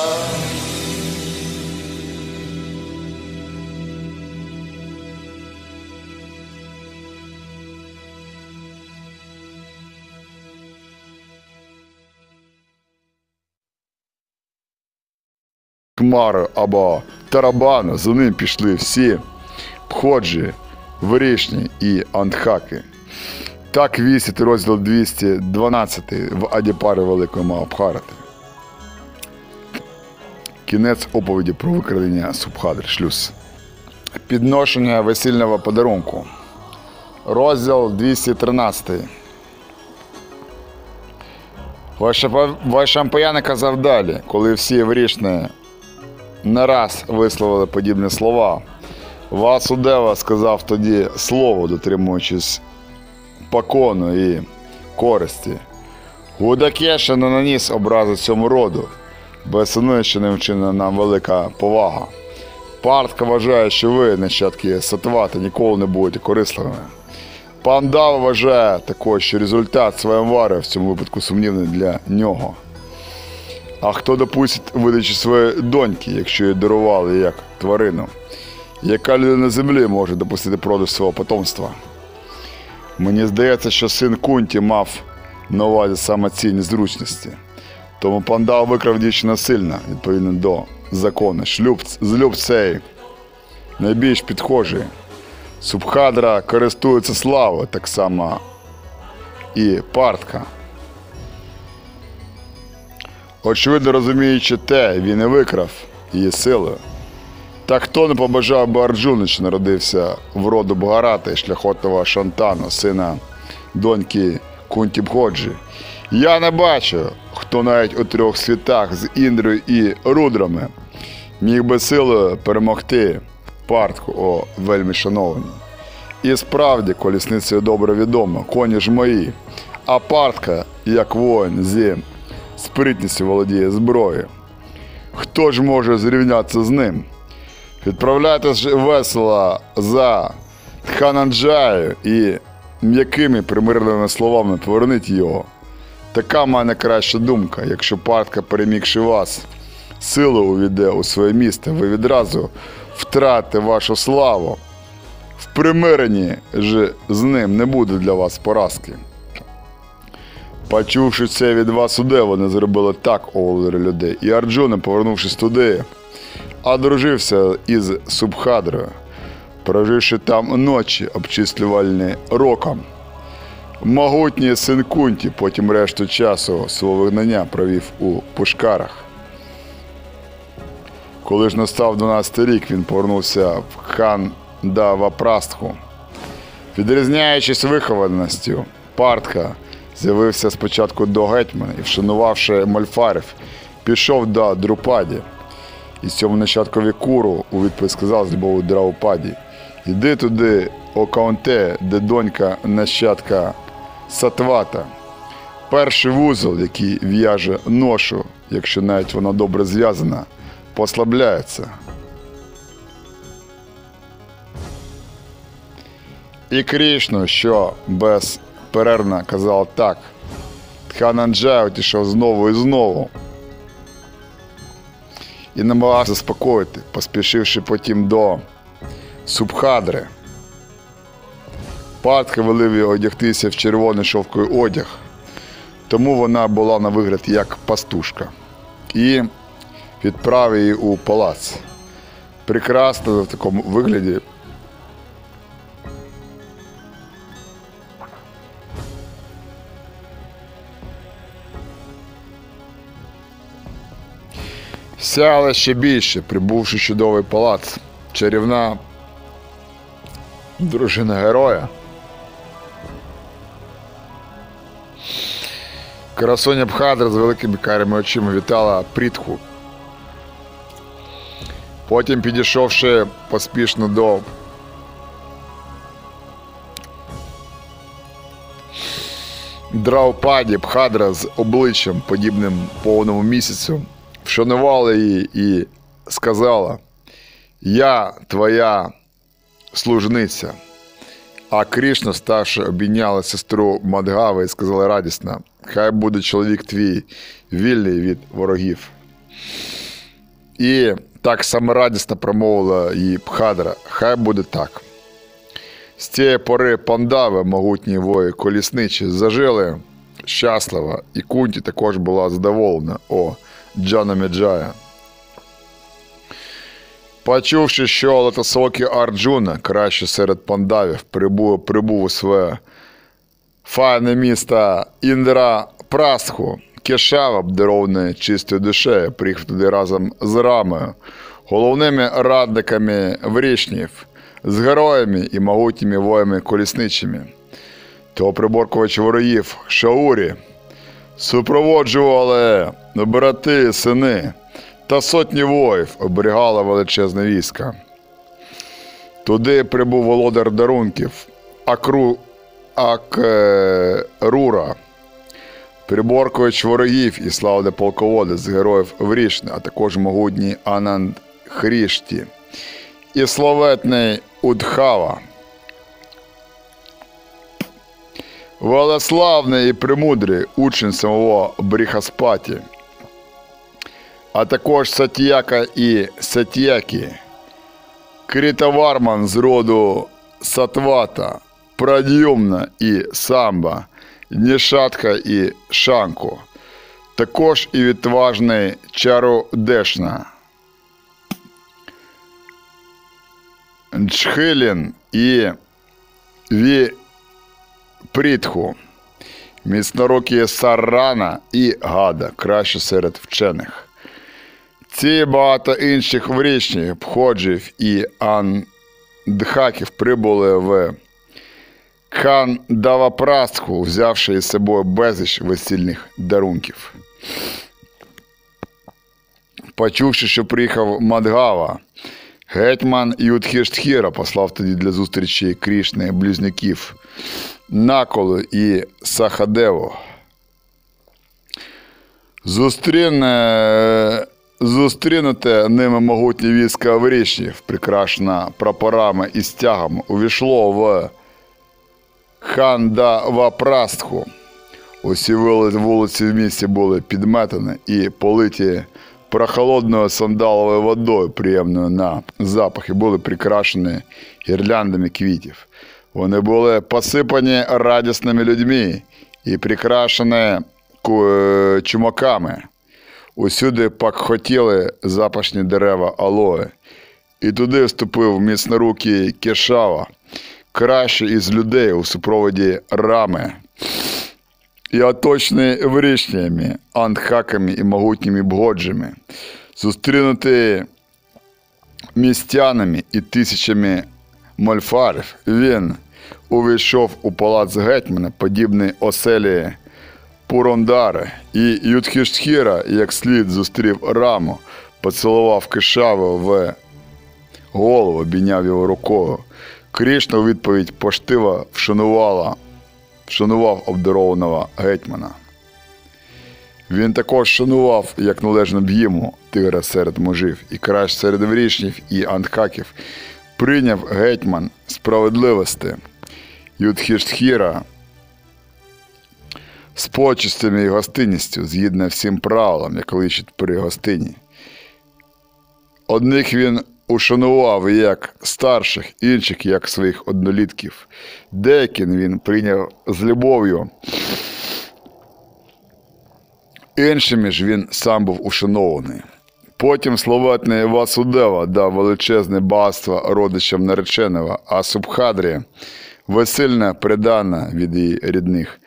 Хмари або тарабани, за ним пішли всі Пходжі, Вирішні і Антхаки. Так вісить розділ 212 в Адіпари Великої Маабхарати. Кінець оповіді про викрадення Субхадр Шлюз. Підношення весільного подарунку. Розділ 213. Вайшампаяни казав далі, коли всі врішні не раз висловили подібні слова. Васудева сказав тоді слово, дотримуючись покону і користі. Гудакеша не наніс образи цьому роду, бо синиччиним вчинена нам велика повага. Партка вважає, що ви, нащадки Сатвати, ніколи не будете корисливими. Пан Дава вважає також, що результат своємвари в цьому випадку сумнівний для нього. А хто допустить видачі своєї доньки, якщо її дарували як тварину? Яка людина на землі може допустити продаж свого потомства? Мені здається, що син Кунті мав на увазі саме ці незручності. Тому пандав викрав дівчину сильно, відповідно до закону. Шлюб, злюб цей найбільш підхожий. Субхадра користується славою, так само і партка. Очевидно, розуміючи те, він і викрав її силою. Та хто не побажав би Арджуну, що народився в роду Бгарати, шляхотного Шантану, сина доньки Кунтібходжі. Я не бачу, хто навіть у трьох світах з Індрою і Рудрами міг би силою перемогти партку, о вельми шановані. І справді, колісницею добре відомо, коні ж мої, а партка, як воїн зі спритністю володіє зброєю. Хто ж може зрівнятися з ним? Відправляйтесь весело за Тхананджаю і м'якими примирливими словами поверніть його. Така в мене краща думка, якщо партка, перемігши вас, силу увійде у своє місто, ви відразу втратите вашу славу. В примиренні ж з ним не буде для вас поразки. Почувши це від вас уде, вони зробили так, о людей. І Арджуна, повернувшись туди, одружився із Субхадрою, проживши там ночі, обчислювальні роком. Могутній син Кунті потім решту часу свого вигнання провів у Пушкарах. Коли ж настав 12 рік, він повернувся в хан Давапрастху. Відрізняючись вихованістю, партка з'явився спочатку до гетьмана і, вшанувавши мольфарів, пішов до Друпаді. І цьому нащадкові куру у відповідь сказав з любов'ю Драупаді Іди туди, о Каунте, де донька нащадка Сатвата. Перший вузол, який в'яже ношу, якщо навіть вона добре зв'язана, послабляється. І Крішну, що безперервно казав так, Тхананджай утішав знову і знову. І намагався заспокоїти, поспішивши потім до Субхадри. Партка велив його одягтися в червоний шовковий одяг, тому вона була на вигляд як пастушка. І відправив її у палац. Прекрасно в такому вигляді. Сяла ще більше, прибувши чудовий палац. Чарівна дружина героя. Красуня Бхадра з великими карими очима вітала прітху. Потім, підійшовши поспішно до Драупаді Бхадра з обличчям, подібним повному місяцю, вшанувала її і сказала: Я твоя служниця. А Крішна, старше, обійняла сестру Мадгави і сказала радісно: хай буде чоловік твій вільний від ворогів. І так саморадісно промовила їй Пхадра, хай буде так. З цієї пори пандави, могутні вої колісничі, зажили щасливо, і Кунті також була задоволена, о, Джана Меджая. Почувши, що Латасокі Арджуна, краще серед пандавів, прибув, прибув своє файне місто Індра Прасху, Кешава, обдарований чистою душею, приїхав туди разом з Рамою, головними радниками врішнів, з героями і могутніми воями колісничими. То приборкувач ворогів Шаурі супроводжували брати, сини та сотні воїв оберігала величезне військо. Туди прибув володар дарунків Акру Акрура, приборкувач ворогів і славний полководець героїв Врішни, а також могутній Ананд Хрішті і славетний Удхава. Велеславний і премудрий учень самого Бріхаспаті, а також Сатіяка і Сатіякі, Крітаварман з роду Сатвата, Прадюмна і Самба, Нішатка і Шанку, також і відважний Чарудешна, Джхилін і Ві Прітху, міцнорукі Саррана і Гада, краще серед вчених. Ці багато інших врічніх Пходжів і Андхаків прибули в Кандавапрастху, взявши із собою безліч весільних дарунків. Почувши, що приїхав Мадгава, гетьман Юдхіштхіра послав тоді для зустрічі Крішни близнюків Наколу і Сахадеву. Зустріне... Зустрінуте ними могутні війська врічнів, прикрашена прапорами і стягом, увійшло в Хандавапрастху. Усі вулиці в місті були підметані і политі прохолодною сандаловою водою, приємною на запах, і були прикрашені гірляндами квітів. Вони були посипані радісними людьми і прикрашені ку- чумаками. Усюди пакхотіли запашні дерева алої. І туди вступив міцнорукий Кешава, кращий із людей у супроводі рами, і оточений вирішнями, андхаками і могутніми бгоджами, зустрінутий містянами і тисячами мольфарів, він увійшов у палац гетьмана, подібний оселі Пурондари, і Юдхіштхіра, як слід зустрів раму, поцілував кишаву в голову, обійняв його рукою. Крішна у відповідь поштиво вшанувала, вшанував обдарованого гетьмана. Він також шанував, як належно б йому, тигра серед мужів, і кращ серед врішнів і андхаків, прийняв гетьман справедливості. Юдхіштхіра з почестями і гостинністю, згідно всім правилам, як личить при гостині. Одних він ушанував як старших, інших як своїх однолітків. Деяких він прийняв з любов'ю. Іншими ж він сам був ушанований. Потім словетний Васудева дав величезне багатство родичам нареченого, а Субхадрі весільне придана від її рідних.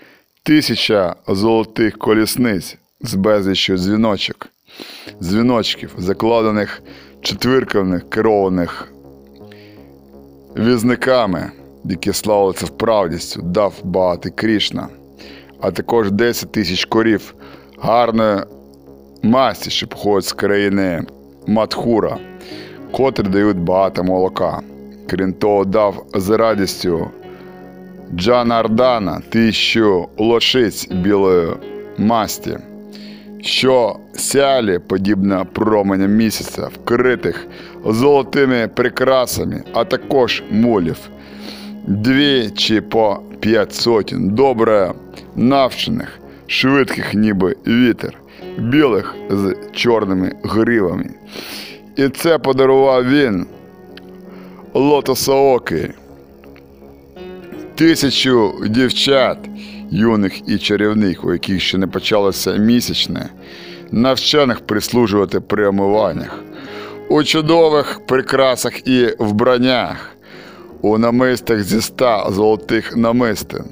Тисяча золотих колісниць з безліччю дзвіночок, дзвіночків, закладених четвірковних керованих візниками, які славилися вправдістю, дав багатий Крішна, а також 10 тисяч корів гарної масті, що походять з країни Матхура, котрі дають багато молока. Крім того, дав з радістю Джанардана тисячу лошиць білої масті, що сяли, подібно променям місяця, вкритих золотими прикрасами, а також мулів, дві чи по п'ять сотень добре навчених, швидких, ніби вітер, білих з чорними гривами. І це подарував він Лотосооки. Тисячу дівчат, юних і чарівних, у яких ще не почалося місячне, навчених прислужувати при омиваннях, у чудових прикрасах і вбраннях, у намистах зі ста золотих намистин.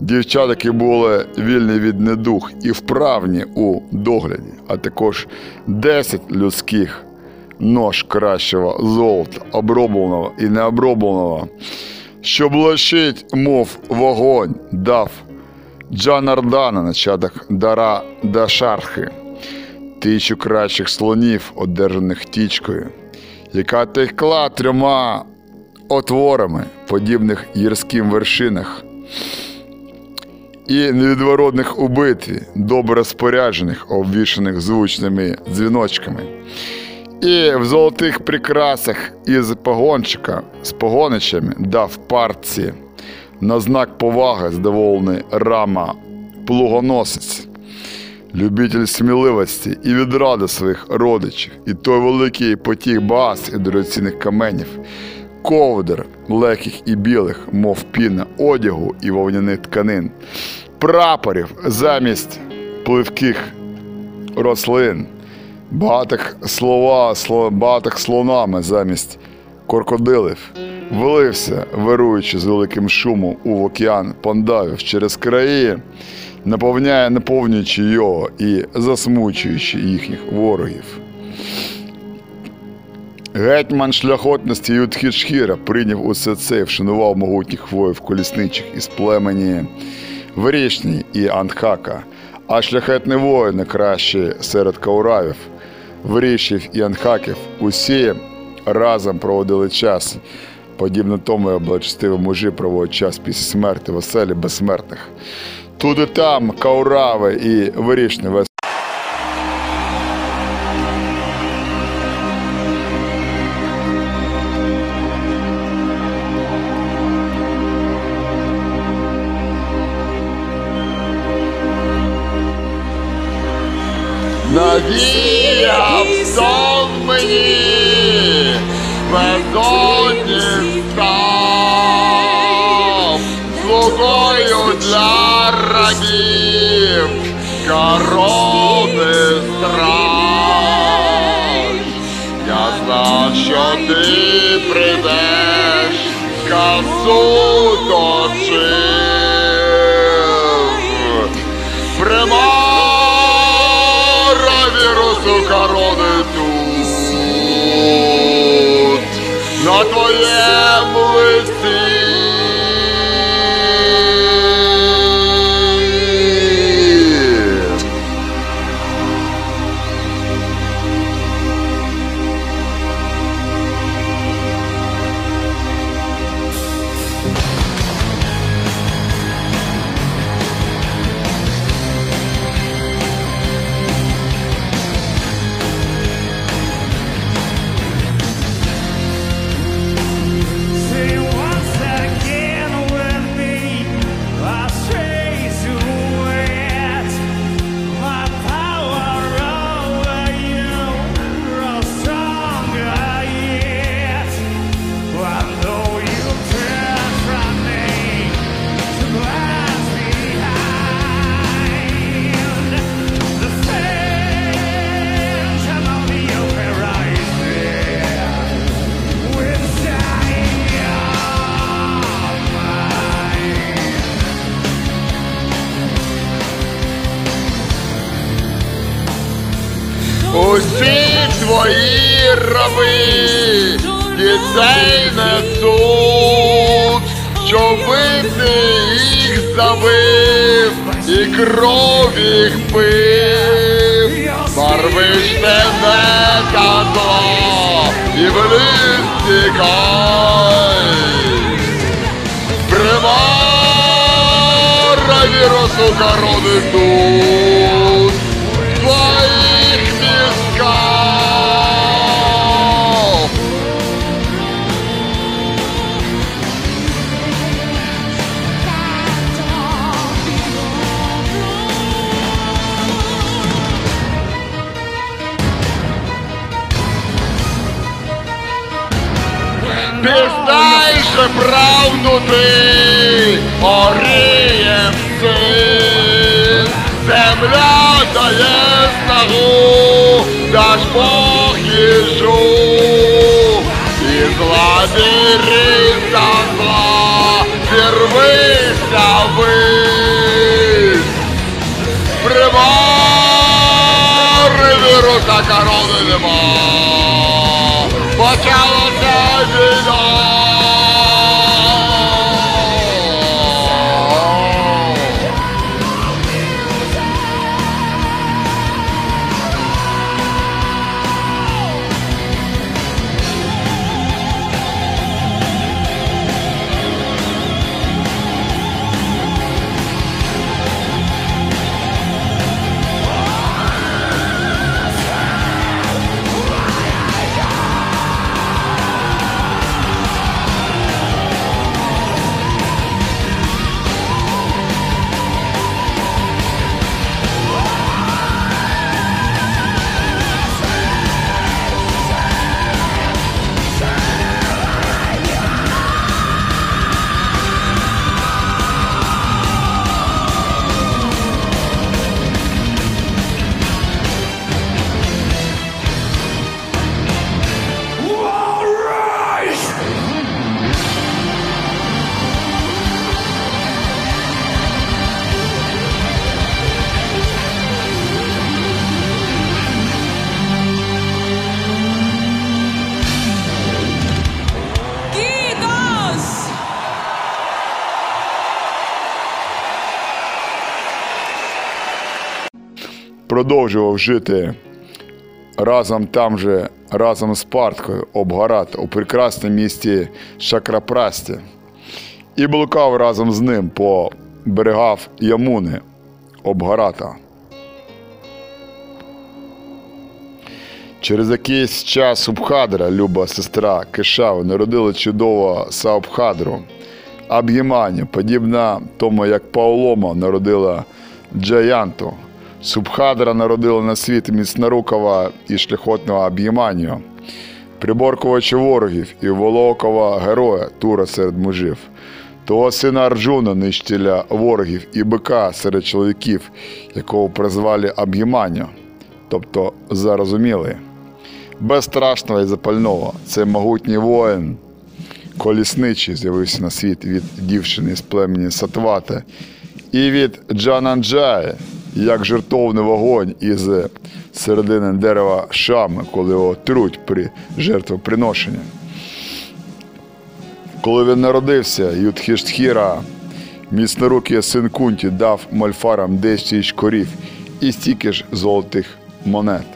Дівчата, які були вільні від недух і вправні у догляді, а також 10 людських нож кращого золота, обробленого і необробленого, що блищить, мов вогонь, дав Джанардана начаток Дара Дашархи, тисячу кращих слонів, одержаних тічкою, яка текла трьома отворами, подібних гірським вершинах, і невідворотних у битві, добре споряджених, обвішаних звучними дзвіночками. І в золотих прикрасах із погончика з погоничами дав парці на знак поваги здоволений рама плугоносець, любитель сміливості і відради своїх родичів, і той великий потік баз і дорогоцінних каменів, ковдр легких і білих, мов піна, одягу і вовняних тканин, прапорів замість пливких рослин багатих слова багатих слонами замість крокодилів, вилився, вируючи з великим шумом у океан пандавів через краї, наповняє, наповнюючи його і засмучуючи їхніх ворогів. Гетьман шляхотності Юдхішхіра прийняв усе це і вшанував могутніх воїв колісничих із племені Вирішні і Анхака, а шляхетні воїни кращі серед кауравів, Вирішів і Анхаків усі разом проводили час, подібно тому, як благочестиві мужі проводять час після смерті в оселі безсмертних. Тут і там каурави і вирішні прийдеш, касу точив. Примара вірусу корони тут, на твоєму лиці. Забив і кров їх пив. Барвиш тебе та зло і вниз тікай. Примара вірусу корони тут, Же правду ти, Орієв син. Земля дає снагу, наш Бог їжу. Із лабіринта зла зірвися вись. Примари віруса корони нема. Продовжував жити разом там же, разом з парткою Обгарат у прекрасному місті Шакрапрасті і блукав разом з ним по берегах Ямуни Обгарата. Через якийсь час Субхадра, люба сестра Кешави, народила чудового Саубхадру, Аб'єманю, подібна тому, як Паулома народила Джаянту. Субхадра народила на світ міцнорукого і шляхотного Аб'єманію, приборкувача ворогів і волокого героя Тура серед мужів, того сина Арджуна, нищителя ворогів і бика серед чоловіків, якого призвали Аб'єманю, тобто зарозуміли. Безстрашного і запального, це могутній воїн, колісничий з'явився на світ від дівчини з племені Сатвати і від Джананджаї, як жертовний вогонь із середини дерева шами, коли його труть при жертвоприношенні. Коли він народився, Юдхіштхіра, міцнорукий син Кунті, дав мольфарам 10 тисяч корів і стільки ж золотих монет.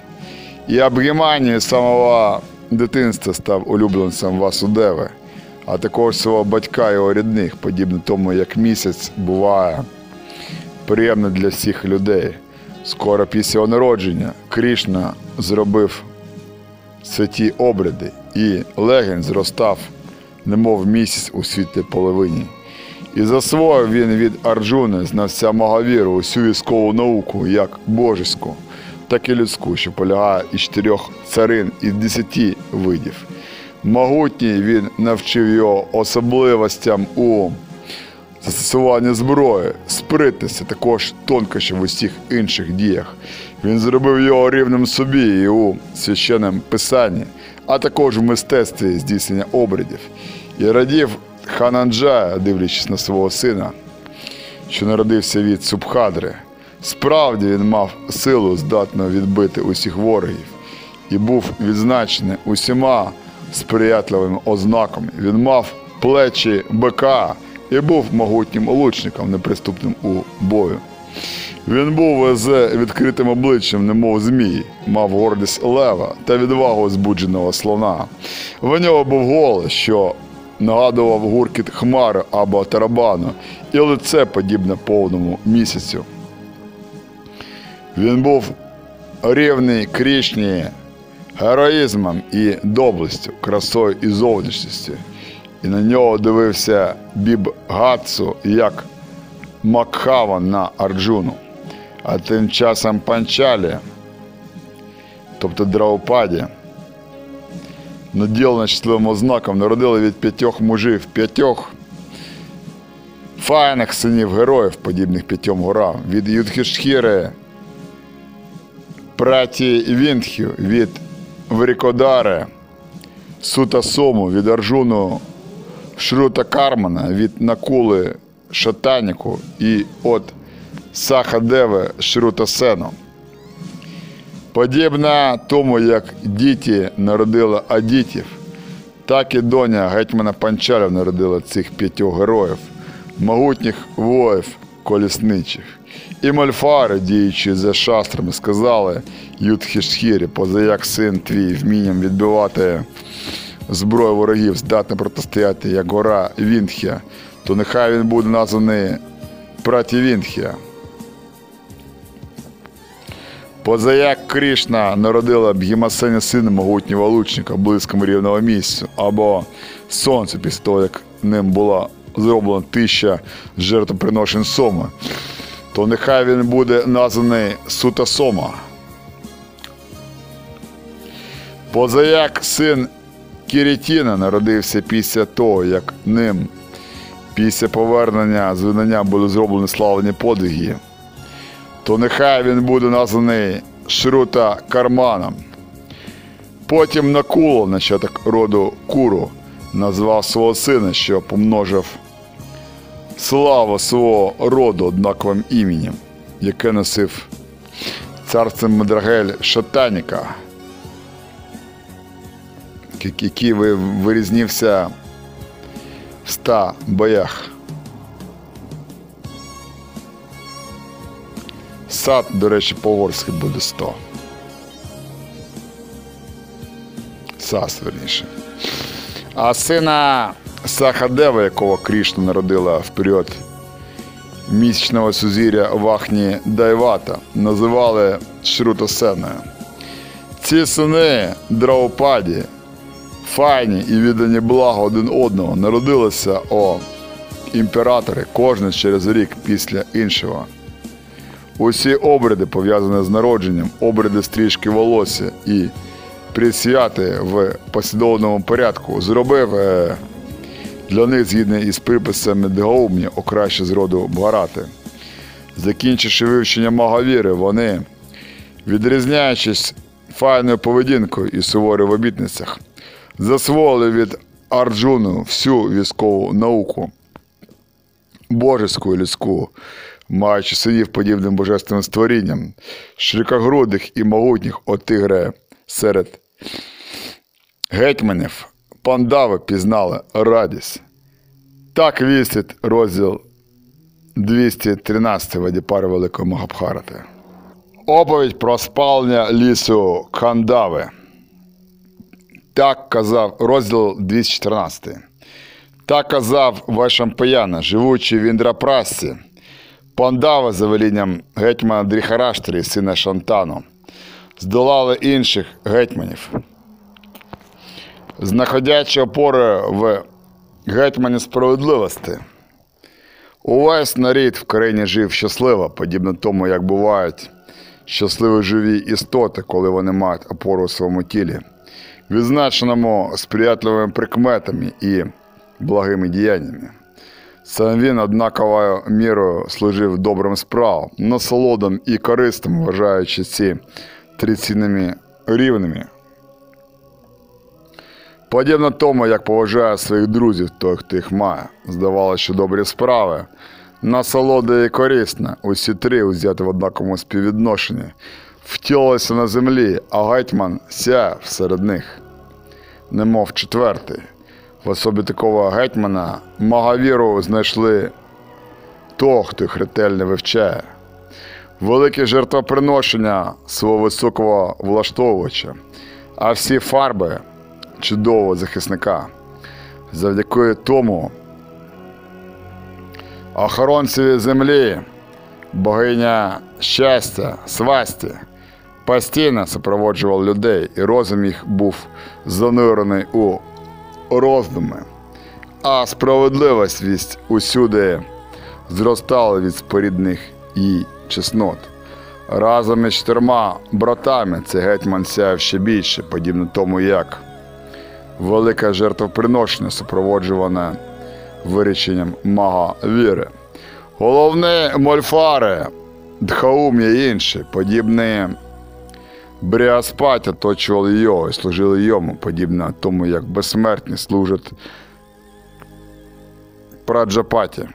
І Абгімані з самого дитинства став улюбленцем Васудеви, а також свого батька його рідних, подібно тому, як місяць буває приємний для всіх людей. Скоро після народження Крішна зробив святі обряди, і легень зростав, немов місяць у світлій половині. І засвоїв він від Арджуни знавця Магавіру усю військову науку, як божеську, так і людську, що полягає із чотирьох царин і десяти видів. Могутній він навчив його особливостям у застосуванні зброї, спритності, також тонкощів в усіх інших діях. Він зробив його рівним собі і у священному писанні, а також в мистецтві здійснення обрядів. І радів Хананджая, дивлячись на свого сина, що народився від Субхадри. Справді він мав силу здатну відбити усіх ворогів і був відзначений усіма сприятливими ознаками. Він мав плечі бика і був могутнім лучником, неприступним у бою. Він був з відкритим обличчям, немов змій, мав гордість лева та відвагу збудженого слона. В нього був голос, що нагадував гуркіт хмари або тарабану, і лице подібне повному місяцю. Він був рівний Крішні героїзмом і доблестю, красою і зовнішністю. І на нього дивився Біб Гатсу як Макхаван на Арджуну. А тим часом Панчалі, тобто Драупаді, наділена щасливим ознаком, народила від п'ятьох мужів, п'ятьох файних синів героїв, подібних п'ятьом горам, від Юдхішхіри, праті Вінтхю, від Врікодари, Сута Сому, від Арджуну Шрута Кармана, від Накули Шатаніку і от Сахадеви Шрута Сену. Подібна тому, як діті народила адітів, так і доня гетьмана Панчалів народила цих п'ятьох героїв, могутніх воїв колісничих. І мольфари, діючи за шастрами, сказали Юдхішхірі, позаяк син твій вмінням відбивати зброю ворогів, здатний протистояти, як гора Вінхія, то нехай він буде названий праті Вінхія. Позаяк Крішна народила Б'ємасеня сина могутнього лучника близькому рівного місцю, або сонце після того, як ним була зроблена тисяча жертвоприношень Сома, то нехай він буде названий Сута Сома. Позаяк син Кірітіна народився після того, як ним після повернення з вигнання були зроблені славні подвиги, то нехай він буде названий Шрута Карманом. Потім Накуло, нащадок роду Куру, назвав свого сина, що помножив славу свого роду однаковим іменем, яке носив царцем Мадрагель Шатаніка, який ви- вирізнився в ста боях. Сад, до речі, по-угорськи буде 100. Сас, верніше. А сина Сахадева, якого Крішна народила в період місячного сузір'я Вахні Дайвата, називали Шрутосеною. Ці сини Драупаді, файні і віддані благо один одного, народилися о імператори, кожен через рік після іншого. Усі обряди, пов'язані з народженням, обряди стрижки волосся і присвяти в послідовному порядку, зробив е, для них згідно із приписами Дегаумні, о краще з роду Бгарати. Закінчивши вивчення Магавіри, вони, відрізняючись файною поведінкою і суворою в обітницях, засвоїли від Арджуну всю військову науку, божеську і людську, маючи синів подібним божественним створінням, широкогрудих і могутніх от тигре серед гетьманів, пандави пізнали радість. Так вістить розділ 213 Вадіпари Великої Магабхарати. Оповідь про спалення лісу Кандави. Так казав розділ 214. Так казав Вашампаяна, живучи в Індрапрасці, Пандава за велінням гетьмана Дріхараштрі, сина Шантану, здолали інших гетьманів. Знаходячи опори в гетьмані справедливості, увесь нарід в країні жив щасливо, подібно тому, як бувають щасливі живі істоти, коли вони мають опору у своєму тілі, відзначеному сприятливими прикметами і благими діяннями. Сам він однаковою мірою служив добрим справам, насолодом і користом, вважаючи ці три цінними рівними. Подібно тому, як поважає своїх друзів той, хто їх має. Здавалося, що добрі справи, насолода і корисна, усі три узяти в однаковому співвідношенні, втілилися на землі, а гетьман сяяв серед них, немов четвертий. В особі такого гетьмана Магавіру знайшли того, хто їх ретельно вивчає. Велике жертвоприношення свого високого влаштовувача, а всі фарби чудового захисника. Завдяки тому охоронцеві землі, богиня щастя, свасті, постійно супроводжував людей, і розум їх був занурений у роздуми, а справедливість усюди зростала від спорідних їй чеснот. Разом із чотирма братами цей гетьман сяяв ще більше, подібно тому, як велике жертвоприношення, супроводжуване виріченням мага віри. Головне мольфари, Дхаум'я інші, подібні Бріаспаті оточували його і служили йому, подібно тому, як безсмертні служать Праджапаті.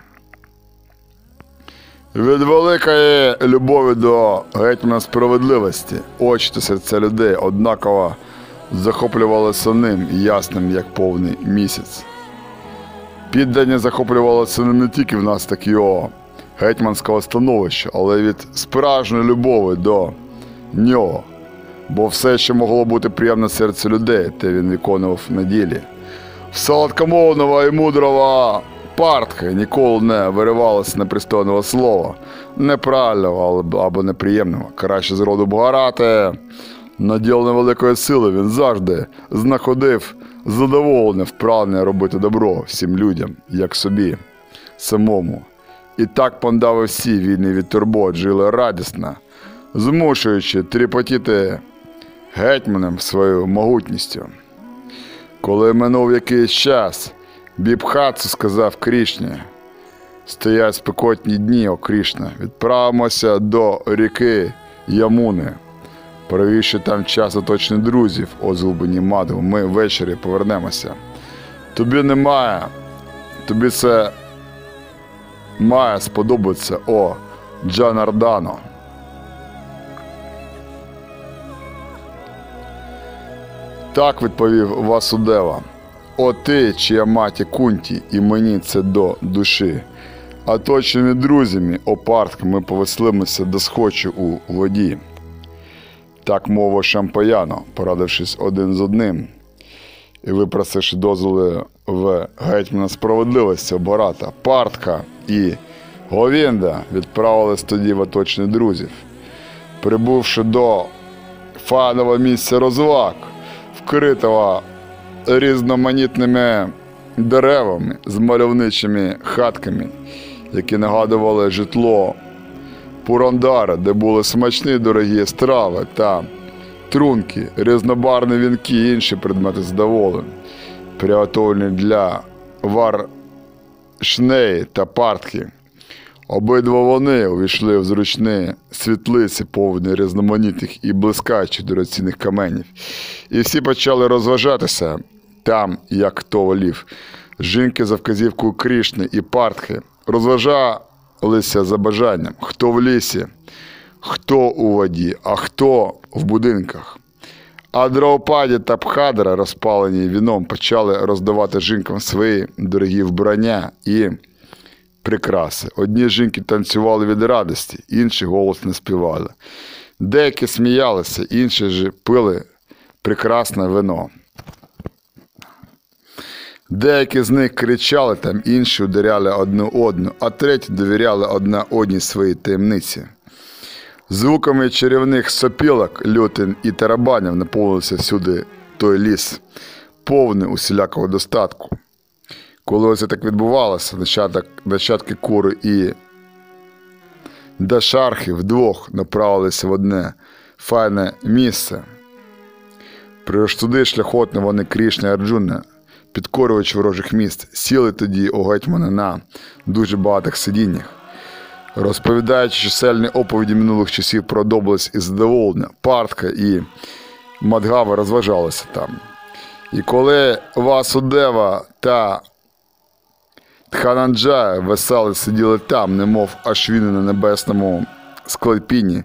Від великої любові до гетьмана справедливості очі та серця людей однаково захоплювалися ним ясним, як повний місяць. Піддання захоплювалося не тільки в нас, так його гетьманського становища, але й від справжньої любові до нього. Бо все, що могло бути приємно серцю людей, те він виконував на ділі. Солодкомовного і мудрого партки ніколи не виривалося непристойного слова, неправильного або- неприємного. Краще з роду Бугарати, наділений великої сили, він завжди знаходив задоволення в робити добро всім людям, як собі, самому. І так пондави всі вільні від турбот жили радісно, змушуючи тріпотіти гетьманам свою могутністю. Коли минув якийсь час, Бібхатсу сказав Крішні, стоять спекотні дні, о Крішна, відправимося до ріки Ямуни. Провівши там час оточних друзів, о згубені Мадову, ми ввечері повернемося. Тобі немає, тобі це має сподобатися, о Джанардано. Так відповів Васудева. О ти, чия маті кунті, і мені це до душі. Точними друзями, о партк, ми повеселимося до схочу у воді. Так мова Шампаяно, порадившись один з одним, і випросивши дозволи в гетьмана справедливості обората, партка і Говінда відправились тоді в оточні друзів. Прибувши до фанового місця розваг, вкритого різноманітними деревами з мальовничими хатками, які нагадували житло Пурандара, де були смачні дорогі страви та трунки, різнобарні вінки і інші предмети задоволень, приготовлені для варшнеї та партки. Обидва вони увійшли в зручні світлиці, повні різноманітних і блискаючих дорогоцінних каменів. І всі почали розважатися там, як хто волів. Жінки за вказівкою Крішни і партхи розважалися за бажанням, хто в лісі, хто у воді, а хто в будинках. А Драупаді та Пхадра, розпалені віном, почали роздавати жінкам свої дорогі вбрання і прикраси. Одні жінки танцювали від радості, інші голосно співали. Деякі сміялися, інші ж пили прекрасне вино. Деякі з них кричали там, інші ударяли одну одну, а треті довіряли одна одній свої таємниці. Звуками чарівних сопілок, лютин і тарабанів наповнився всюди той ліс, повний усілякого достатку. Коли це так відбувалося, нащадок, нащадки кури і Дашархи вдвох направилися в одне файне місце. Прийш туди шляхотно вони Крішна і Арджуна, підкорювач ворожих міст, сіли тоді у гетьмана на дуже багатих сидіннях. Розповідаючи чисельні оповіді минулих часів про доблесть і задоволення, партка і Мадгава розважалися там. І коли Васудева та Тхананджа веселі сиділи там, немов ашвіни на небесному склепінні,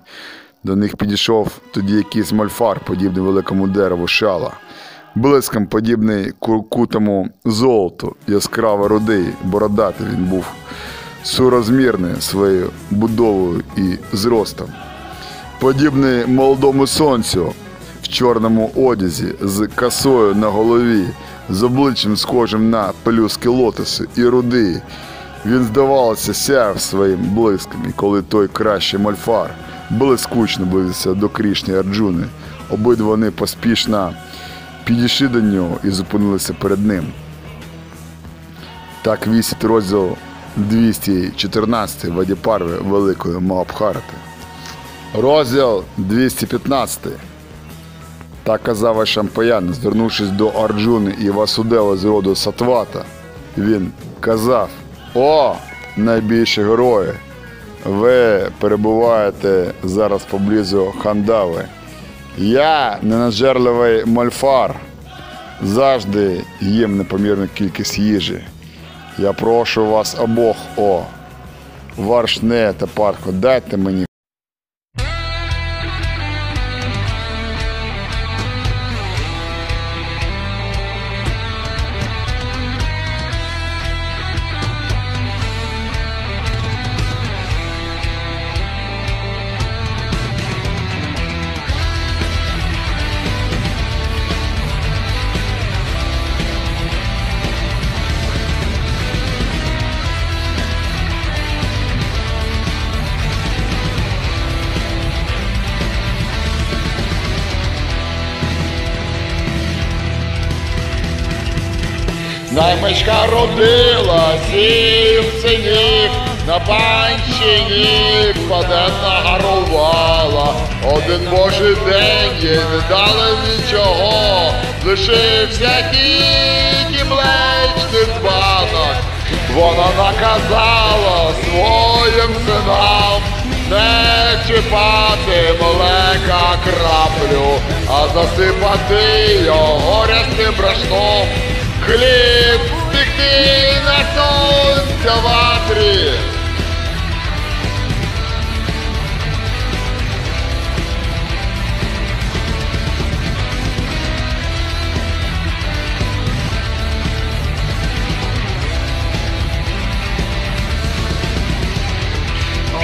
до них підійшов тоді якийсь мольфар, подібний великому дереву шала, блиском подібний куркутому золоту, яскраво рудий, бородатий він був. Сурозмірний своєю будовою і зростом. Подібний молодому сонцю в чорному одязі з косою на голові, з обличчям схожим на пелюски лотосу і руди. Він, здавалося, сяв своїм блиском, і коли той кращий мольфар блискучно близився до Крішні Арджуни, обидва вони поспішно підійшли до нього і зупинилися перед ним. Так вісить розділ 214 Вадіпарви Великої Маабхарати. Розділ 215. Так казав Шампаян, звернувшись до Арджуни і Васудева з роду Сатвата. Він казав: О, найбільші герої! Ви перебуваєте зараз поблизу Хандави. Я ненажерливий мольфар. Завжди їм непомірну кількість їжі. Я прошу вас обох, о, Варшне та парко, дайте мені. Синів, панщині паденна гарувала. Один божий день їй не дали нічого, лишився тільки млечний банок. Вона наказала своїм синам не чіпати молека краплю, а засипати його рясним брашном. Хліб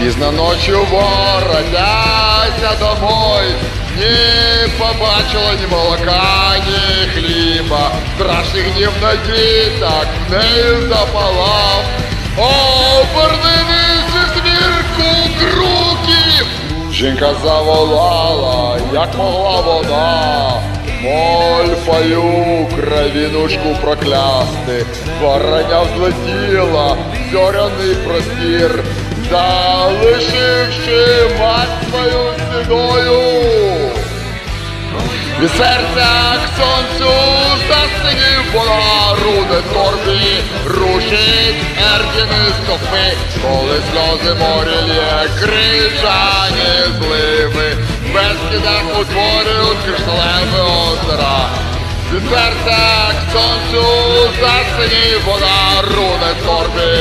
Пізно ночью воротяся домой, не побачила ні молока, ні хліба. Страшний гнів на діток в неї запалав. Обернися смірку круки. Жінка заволала, як могла вона. Мольфою кровінушку проклясти, Вороня взлетіла, зоряний простір, залишивши мать свою сідою. Від серця к сонцю засинів вона руне торбі, рушить ердіни стопи, коли сльози морі лє крижані зливи, без кидах утворюють кришталеві озера. Від серця к сонцю засинів вона руне торбі,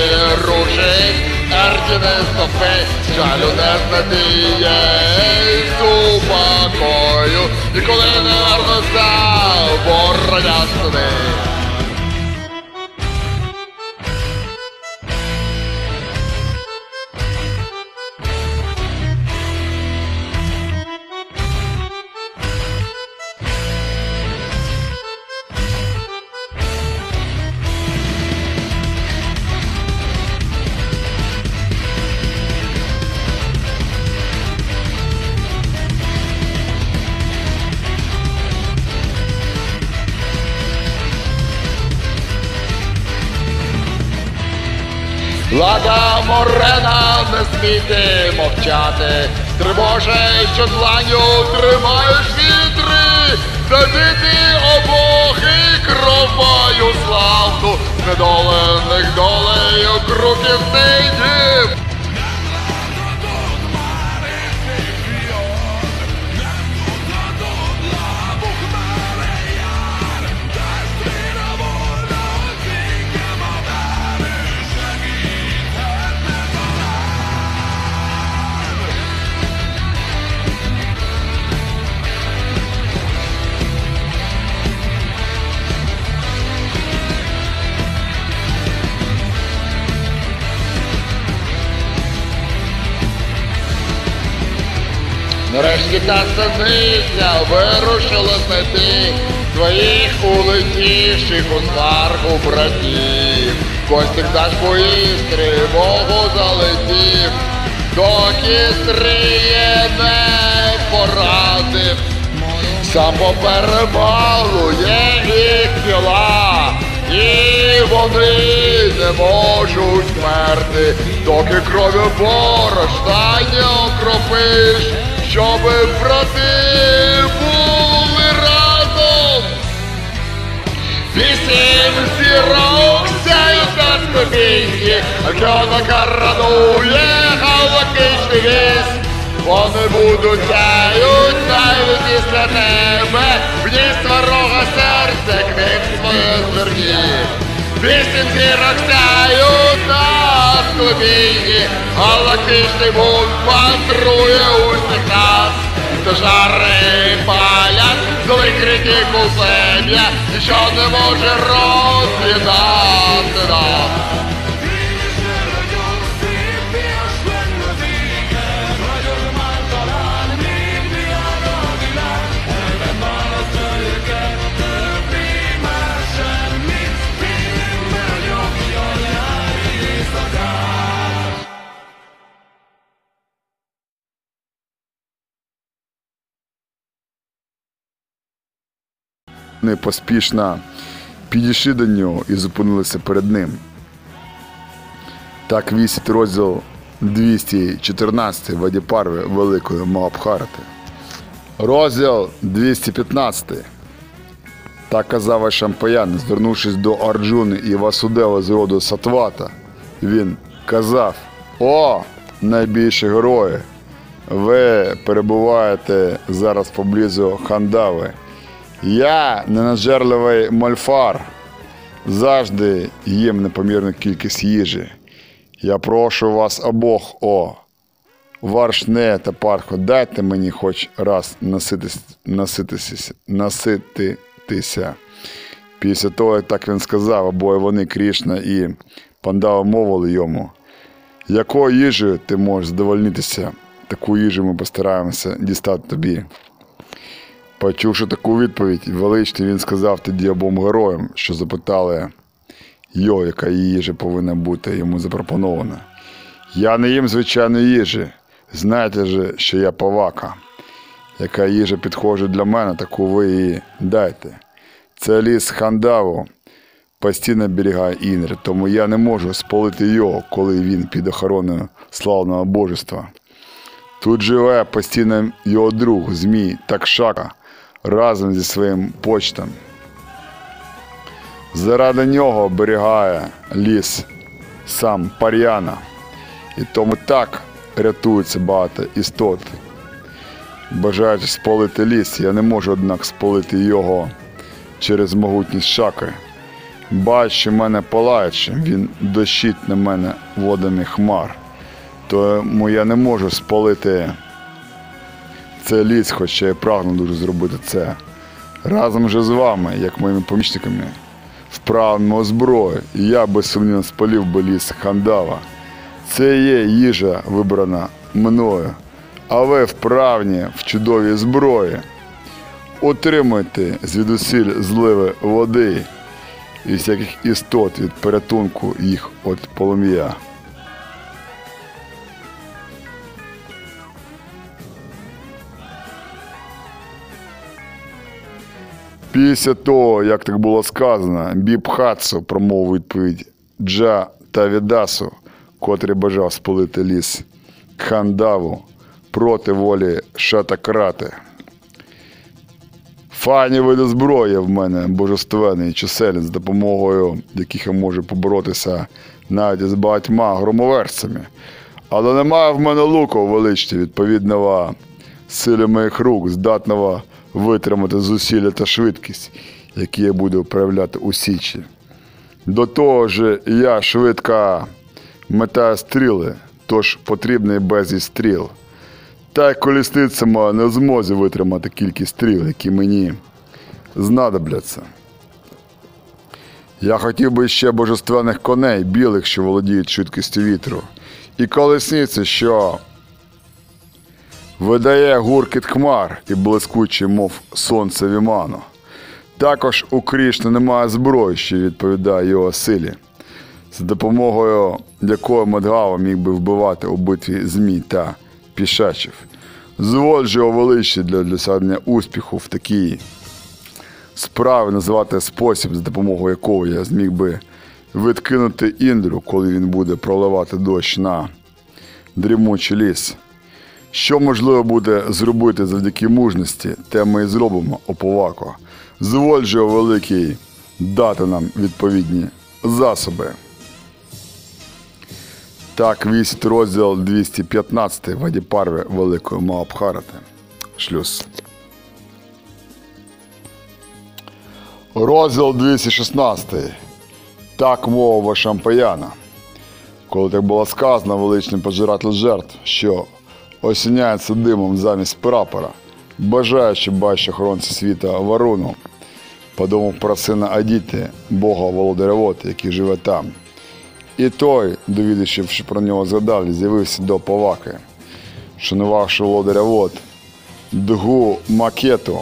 рушить ердіни стопи, жалю не знатіє супокою, ніколи не вернуся вороня сни. Лада Морена не смійте мовчати, Тривоже, що дланю тримаєш вітри, Забити обох і кровою славну, Недолених долею круків цей Нарешті та синиця вирушила знайти своїх улетівших у сварку братів. Костик даш поїстри, Богу залетів, доки стріє не порадив. Сам поперемалує їх тіла, і вони не можуть вмерти, доки кров'ю борошна не окропиш, щоб брати були разом. Вісім зірок сяють на спокійні, Льонок радує галактичний вісь. Вони будуть сяють, сяють після тебе, в ній сварога серце, квіт своє зверні. Вісім зірок сяють на ступіньки, галактичний бунт мандрує усіх нас. До жари палять, до критику кулем'я, ніщо не може роз'єднати нас. Вони поспішно підійшли до нього і зупинилися перед ним. Так вісить розділ 214 Вадіпарви Великої Маабхарати. Розділ 215. Так казав Шампаян, звернувшись до Арджуни і Васудева з роду Сатвата. Він казав: О, найбільші герої! Ви перебуваєте зараз поблизу Хандави. Я ненажерливий мольфар. Завжди їм непомірну кількість їжі. Я прошу вас обох, о, Варшне та Пархо, дайте мені хоч раз наситись, наситися, насититися. Після того, як він сказав, обоє вони, Крішна і Пандава мовили йому. Якою їжею ти можеш задовольнитися? Таку їжу ми постараємося дістати тобі. Почувши таку відповідь, величний він сказав тоді обом героям, що запитали його, яка їжа повинна бути йому запропонована. Я не їм звичайної їжі. Знаєте же, що я повака. Яка їжа підходить для мене, таку ви її дайте. Це ліс Хандаву постійно берігає Інр, тому я не можу спалити його, коли він під охороною славного божества. Тут живе постійно його друг, Змій Такшака, разом зі своїм почтом. Заради нього оберігає ліс сам Пар'яна. І тому так рятується багато істот. Бажаючи спалити ліс, я не можу, однак, спалити його через могутність шаки. Бачу мене палаючим, він дощить на мене водами хмар. Тому я не можу спалити цей ліс, хоча я прагну дуже зробити це. Разом же з вами, як моїми помічниками, вправимо зброю, і я безсумнівно спалив би ліс Хандава. Це є їжа, вибрана мною, а ви вправні в чудовій зброї. Отримуйте звідусіль зливи води і всяких істот від порятунку їх від полум'я. Після того, як так було сказано, Бібхатсу промовив відповідь Джа та Відасу, котрий бажав спалити ліс Хандаву проти волі Шатакрати. Файні види зброї в мене божественний чисельний, з допомогою яких я можу поборотися навіть з багатьма громоверцями. Але немає в мене луку величті відповідного сили моїх рук, здатного витримати зусилля та швидкість, які я буду проявляти у січі. До того ж, я швидко метаю стріли, тож потрібний безліч стріл. Та й колісниця не в змозі витримати кількість стріл, які мені знадобляться. Я хотів би ще божественних коней, білих, що володіють швидкістю вітру, і колесниці, що видає гуркіт хмар і блискучий, мов сонце віману. Також у Крішни немає зброї, що відповідає його силі, за допомогою якої Медгава міг би вбивати у битві змій та пішачів. Зволь же величі для досягнення успіху в такій справі називати спосіб, за допомогою якого я зміг би відкинути індру, коли він буде проливати дощ на дрімучий ліс. Що можливо буде зробити завдяки мужності, те ми і зробимо, оповако. Зволь же, великий дати нам відповідні засоби. Так, вісить розділ 215 в Адіпарві Великої Маабхарати. Шлюз. Розділ 216. Так мовила Шампаяна. Коли так було сказано величним пожиратель жертв, що осіняється димом замість прапора, бажаючи бачити охоронці світа Варуну, подумав про сина Адіти, Бога Володаря Вод, який живе там. І той, довідавши про нього згадав, з'явився до Паваки, шанувавши володаря Вод, Дгу Макету,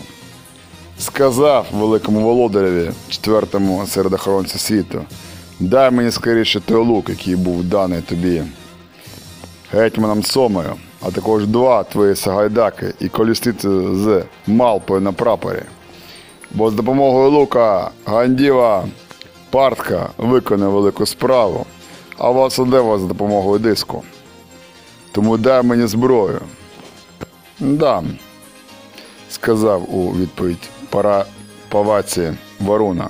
сказав великому володареві, четвертому серед охоронців світу, дай мені скоріше той лук, який був даний тобі гетьманом Сомою, а також два твої сагайдаки і колісниці з малпою на прапорі. Бо з допомогою лука Гандіва партка виконає велику справу, а Васудева за допомогою диску. Тому дай мені зброю. Дам, сказав у відповідь пара паваці Варуна.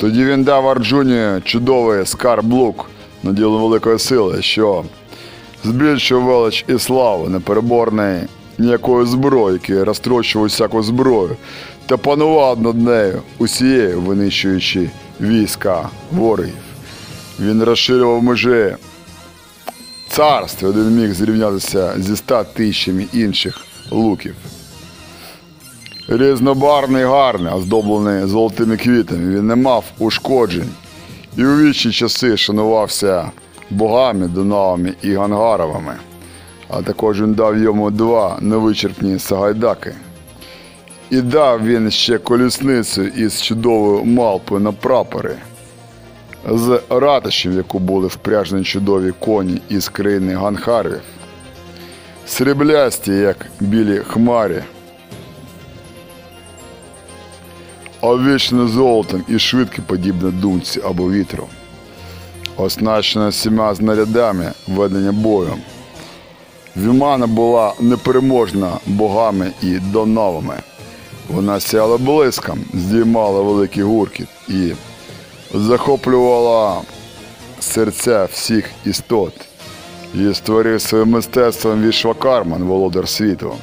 Тоді він дав Арджуні чудовий скарб лук на діло великої сили, що збільшив велич і славу непереборної ніякої зброї, який розтрощував всяку зброю, та панував над нею усією, винищуючи війська ворогів. Він розширював межі царств, один міг зрівнятися зі ста тисячами інших луків. Різнобарний гарний, оздоблений золотими квітами, він не мав ушкоджень. І у вічні часи шанувався богами, дунавами і гангаровими. А також він дав йому два невичерпні сагайдаки. І дав він ще колісницю із чудовою малпою на прапори, з ратишів, в яку були впряжені чудові коні із країни Ганхарвів, сріблясті, як білі хмарі, овічне золотом і швидке подібне дунці або вітру, оснащена сіма знарядами ведення бою. Вімана була непереможна богами і донавами. Вона сяла блиском, здіймала великий гуркіт і захоплювала серця всіх істот і створив своїм мистецтвом Вішвакарман, володар світу.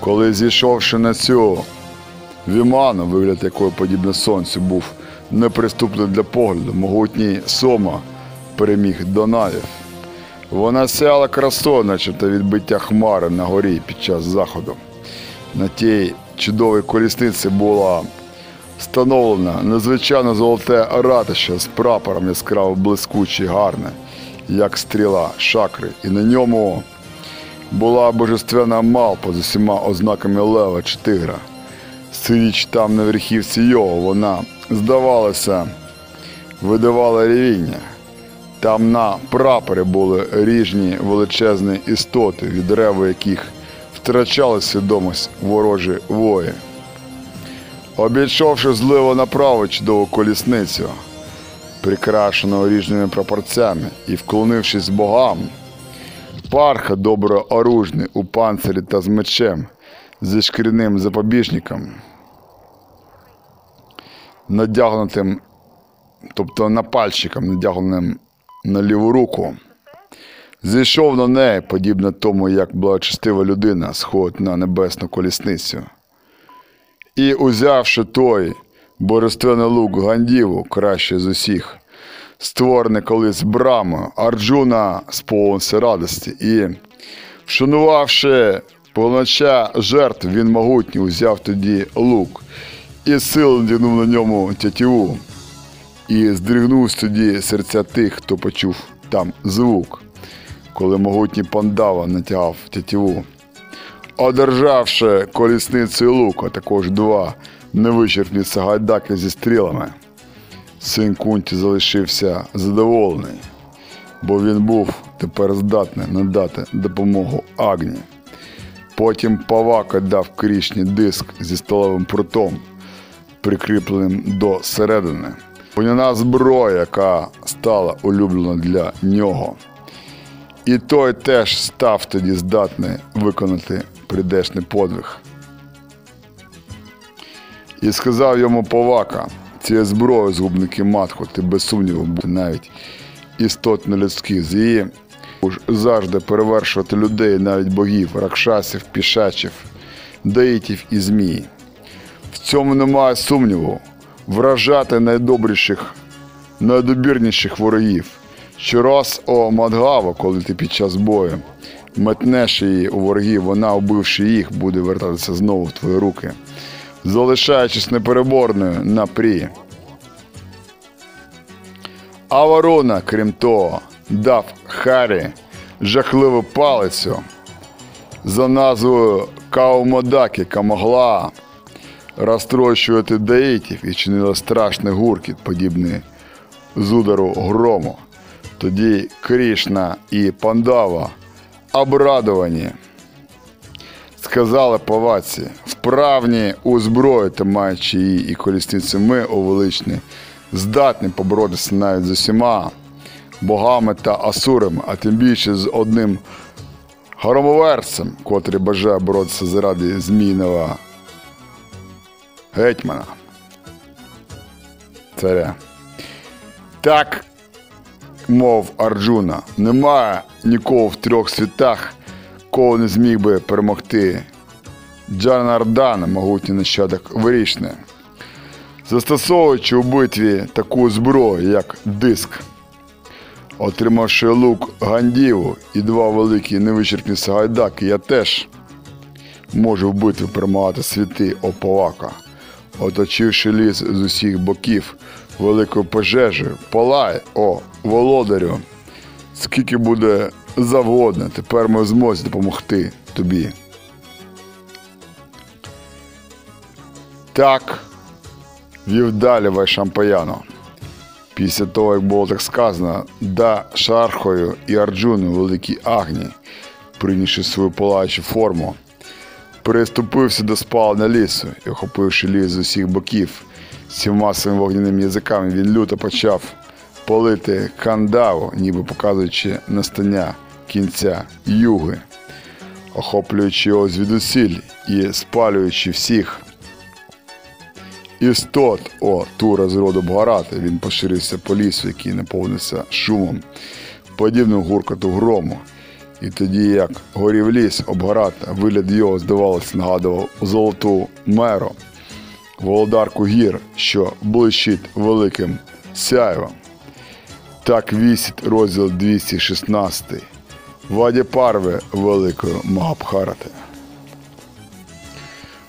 Коли зійшовши на цю віману, вигляд якої подібне сонцю був неприступний для погляду, могутній Сома переміг Донавів. Вона сяла красою, начебто відбиття хмари на горі під час заходу. На тій чудовій колісниці була встановлена незвичайно золоте ратище з прапором яскраво блискуче гарне, як стріла шакри, і на ньому була божественна малпа з усіма ознаками лева чи тигра. Сидіч там на верхівці його, вона, здавалося, видавала рівіння. Там на прапорі були ріжні величезні істоти, від реву яких втрачали свідомість ворожі вої. Обійшовши зливо направо чудову колісницю, прикрашену ріжними прапорцями, і вклонившись богам, парха доброоружний у панцирі та з мечем, зі шкіряним запобіжником, надягнутим, тобто напальчиком, надягненим на ліву руку. Зійшов на неї, подібно тому, як благочестива людина сходить на небесну колісницю. І, узявши той божественний лук Гандіву, краще з усіх, створений колись брамою, Арджуна сповнився радості і, вшанувавши полноча жертв, він могутній узяв тоді лук і силу надягнув на ньому тятіву. І здригнувся тоді серця тих, хто почув там звук, коли могутній пандава натягав тятіву. Одержавши колісницю і лук, також два невичерпні сагайдаки зі стрілами, син Кунті залишився задоволений, бо він був тепер здатний надати допомогу Агні. Потім Павака дав крішні диск зі столовим прутом, прикріпленим до середини, Вогняна зброя, яка стала улюблена для нього. І той теж став тоді здатний виконати прийдешний подвиг. І сказав йому повака, цією зброєю згубники матху, ти без сумніву буде навіть істотно людських з її уж завжди перевершувати людей, навіть богів, ракшасів, пішачів, деїтів і змій. В цьому немає сумніву вражати найдобріших, найдобірніших ворогів. Щораз, о Мадгаво, коли ти під час бою метнеш її у ворогів, вона, убивши їх, буде вертатися знову в твої руки, залишаючись непереборною на прі. А ворона, крім того, дав Харі жахливу палицю за назвою Каумодакі, яка могла розтрощувати деїтів і чинила страшний гуркіт, подібний з удару грому. Тоді Крішна і Пандава, обрадовані, сказали поваці, вправні у зброї та маючи її і колісниці ми, о величні, здатні поборотися навіть з усіма богами та асурами, а тим більше з одним громоверцем, котрий бажає боротися заради змійного гетьмана. Царя. Так, мов Арджуна, немає нікого в трьох світах, кого не зміг би перемогти. Джанардана, могутній нащадок вирішне. Застосовуючи у битві таку зброю, як диск, отримавши лук Гандіву і два великі невичерпні сагайдаки, я теж можу в битві перемагати світи оповака, оточивши ліс з усіх боків великою пожежею, палай, о, володарю, скільки буде завгодно, тепер ми змозі допомогти тобі. Так вів далі Вайшампаяно. Після того, як було так сказано, да Шархою і Арджуну великій Агні, прийнявши свою палаючу форму, переступився до спалення лісу і, охопивши ліс з усіх боків сіма своїми вогняними язиками, він люто почав палити кандаву, ніби показуючи настання кінця юги, охоплюючи його звідусіль і спалюючи всіх істот, о, тура з роду Бгарати, він поширився по лісу, який наповнився шумом, подібним гуркоту грому. І тоді, як горів ліс обгарата, вигляд його, здавалося, нагадував золоту меру, володарку гір, що блищить великим сяйвом. Так вісить розділ 216 Ваді Парви Великої Магабхарати.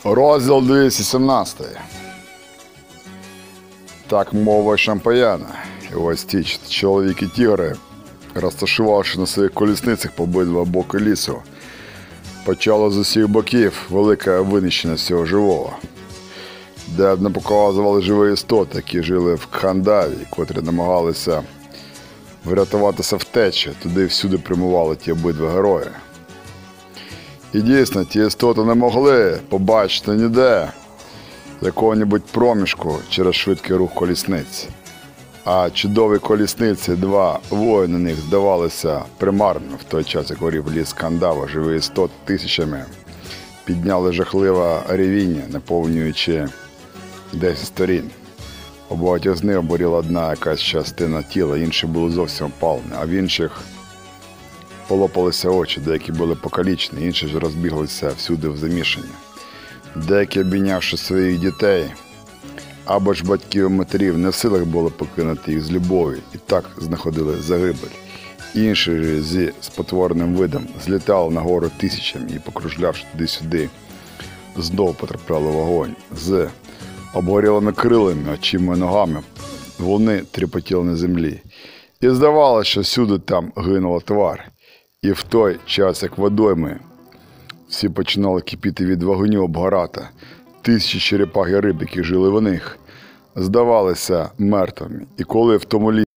Розділ 217 так мова шампаяна. І ось ті чоловіки тігри, розташувавши на своїх колісницях по обидва боки лісу, почало з усіх боків велике винищення всього живого, де не показували живі істоти, які жили в Кхандаві, котрі намагалися врятуватися втечі, туди всюди прямували ті обидва герої. І дійсно, ті істоти не могли побачити ніде якого-небудь проміжку через швидкий рух колісниць. А чудові колісниці, два воїни них здавалися примарно в той час, як горів ліс Кандава, живий істот тисячами, підняли жахливе ревіння, наповнюючи 10 сторін. У багатьох з них оборіла одна якась частина тіла, інші були зовсім опалені, а в інших полопалися очі, деякі були покалічені, інші ж розбіглися всюди в замішання. Деякі, обійнявши своїх дітей або ж батьків матерів, не в силах було покинути їх з любові і так знаходили загибель. Інші ж зі спотвореним видом злітали нагору тисячами і, покружлявши туди-сюди, знову потрапляли в вогонь. З обгорілими крилами, очима і ногами вони тріпотіли на землі. І здавалося, що всюди там гинула твар. І в той час, як водойми, всі починали кипіти від вогню обгората. Тисячі черепах і риб, які жили в них, здавалися мертвими. І коли в тому лісі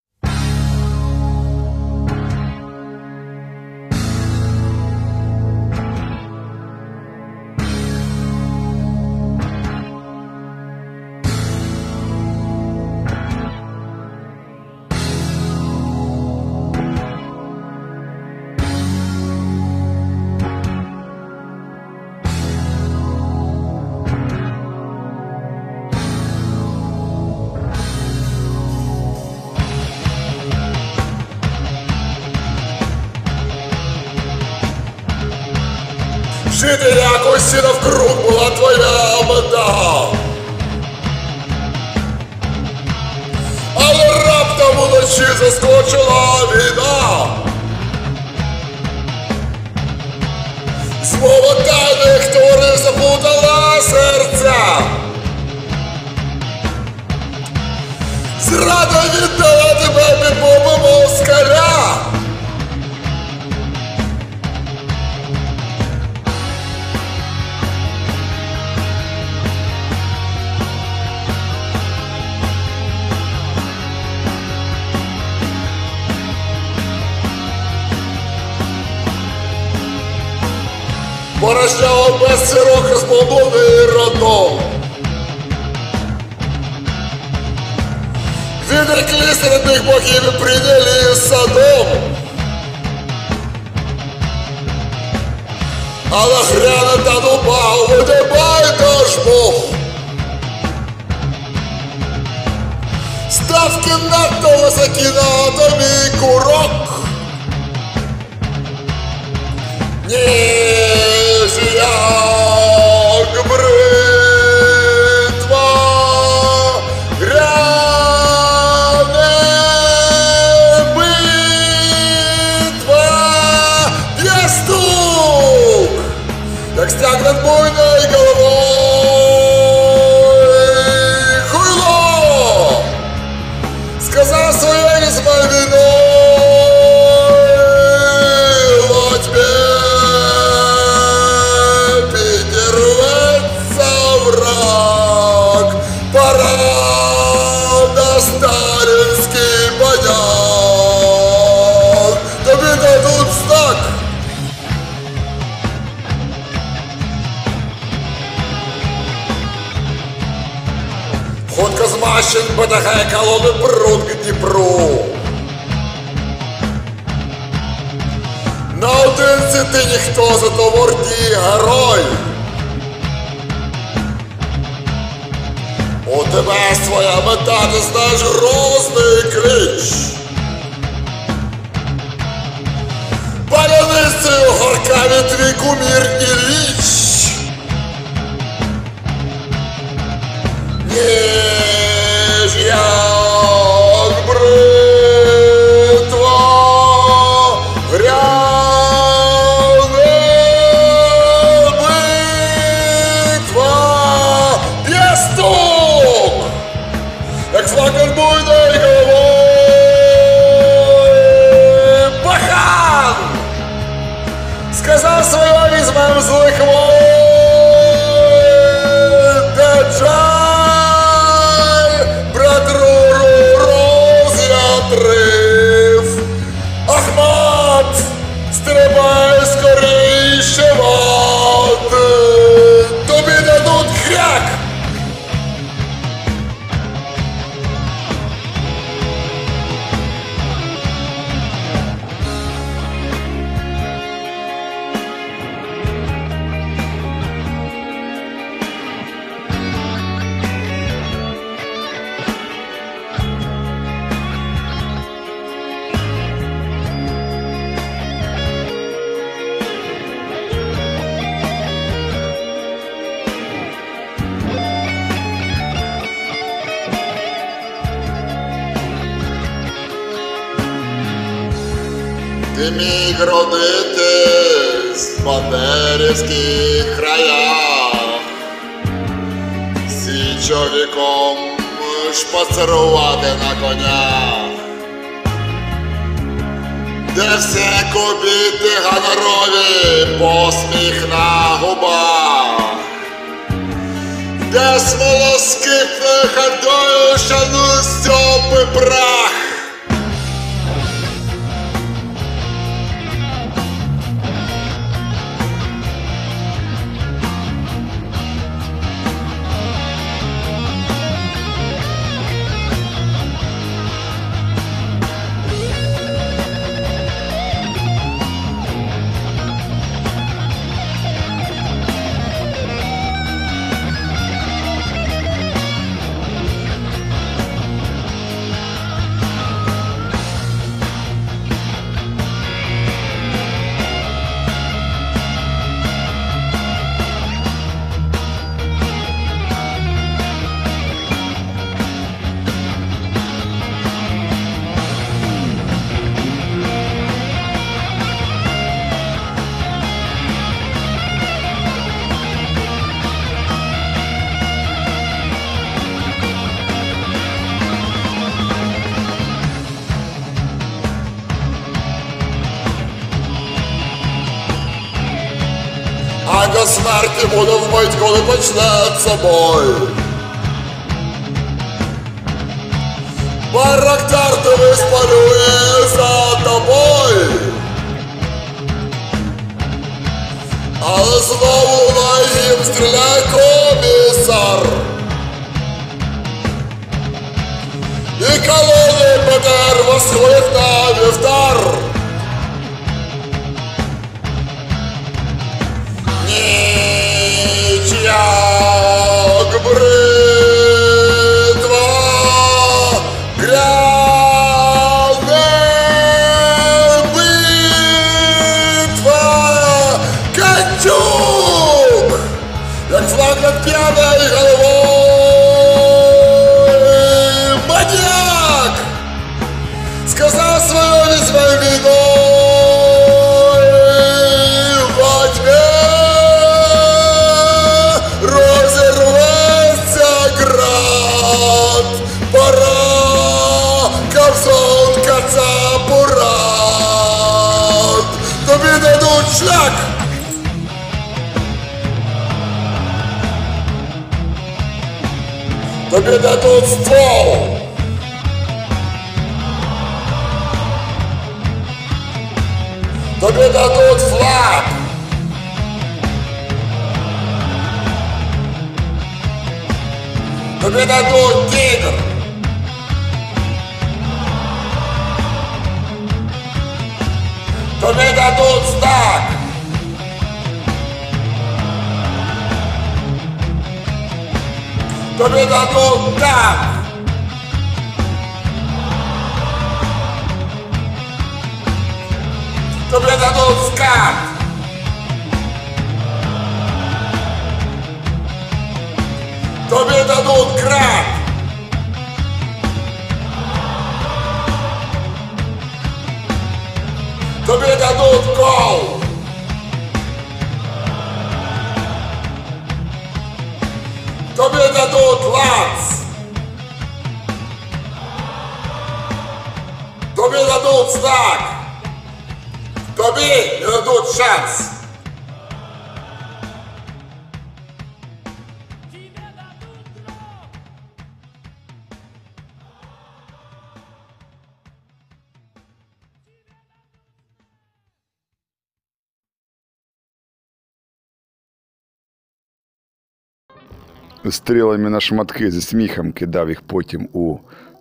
Стрілами на шматки зі сміхом кидав їх потім у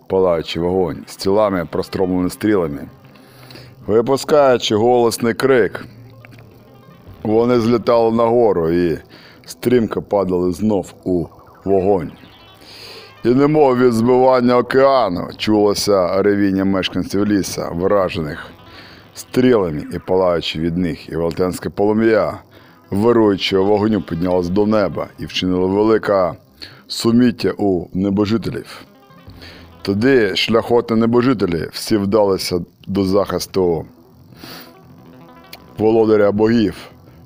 палаючий вогонь, з тілами простромленими стрілами. Випускаючи голосний крик, вони злітали нагору і стрімко падали знов у вогонь. І немов від збивання океану чулося ревіння мешканців ліса, вражених стрілами і палаючи від них, і велетенське полум'я, вируючого вогню піднялось до неба і вчинило велика суміття у небожителів. Тоді шляхотні небожителі всі вдалися до захисту володаря богів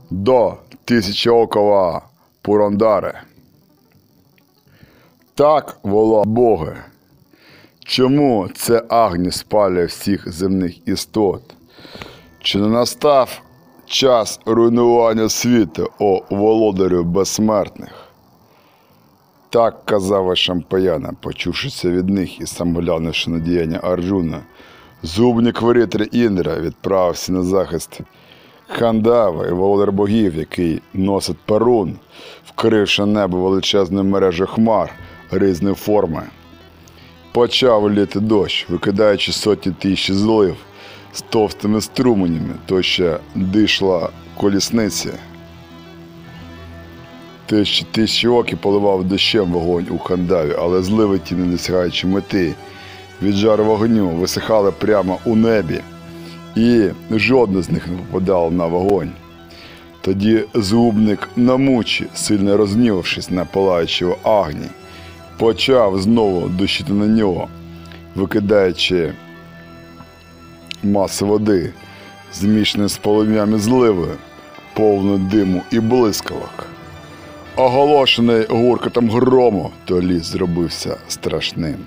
до тисячоокова Пурандари. Так волав Боги. Чому це Агні спалює всіх земних істот? Чи не настав час руйнування світу, о володарю безсмертних? Так казав Шампаяна, почувшися від них і сам глянувши на діяння Арджуна. Зубник вирітри Індра відправився на захист Хандави, володар богів, який носить перун, вкривши небо величезною мережу хмар різної форми. Почав літи дощ, викидаючи сотні тисяч злив з товстими струменями, то ще дишла колісниці. Тисячі тисячі оки поливав дощем вогонь у хандаві, але зливи ті, не досягаючи мети, від жару вогню висихали прямо у небі, і жодне з них не попадало на вогонь. Тоді зубник на мучі, сильно рознівавшись на палаючого агні, почав знову дощити на нього, викидаючи маси води, змішані з полум'ями зливи, повну диму і блискавок. Оголошений гуркотом грому, то ліс зробився страшним.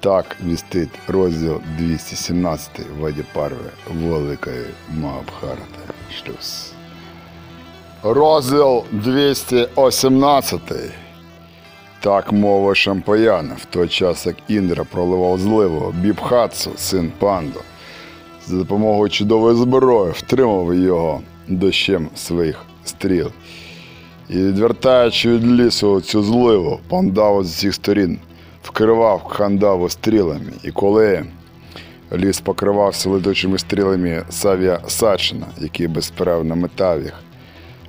Так вістить розділ 217 Ваді Парви Великої Маабхарати. Шлюз. Розділ 218. Так мова Шампаяна, в той час як Індра проливав зливу, Бібхатсу, син панду, за допомогою чудової зброї втримав його дощем своїх стріл. І відвертаючи від лісу цю зливу, пандаву з усіх сторін вкривав хандаву стрілами. І коли ліс покривався летучими стрілами Савія Сачина, який безперервно метав їх,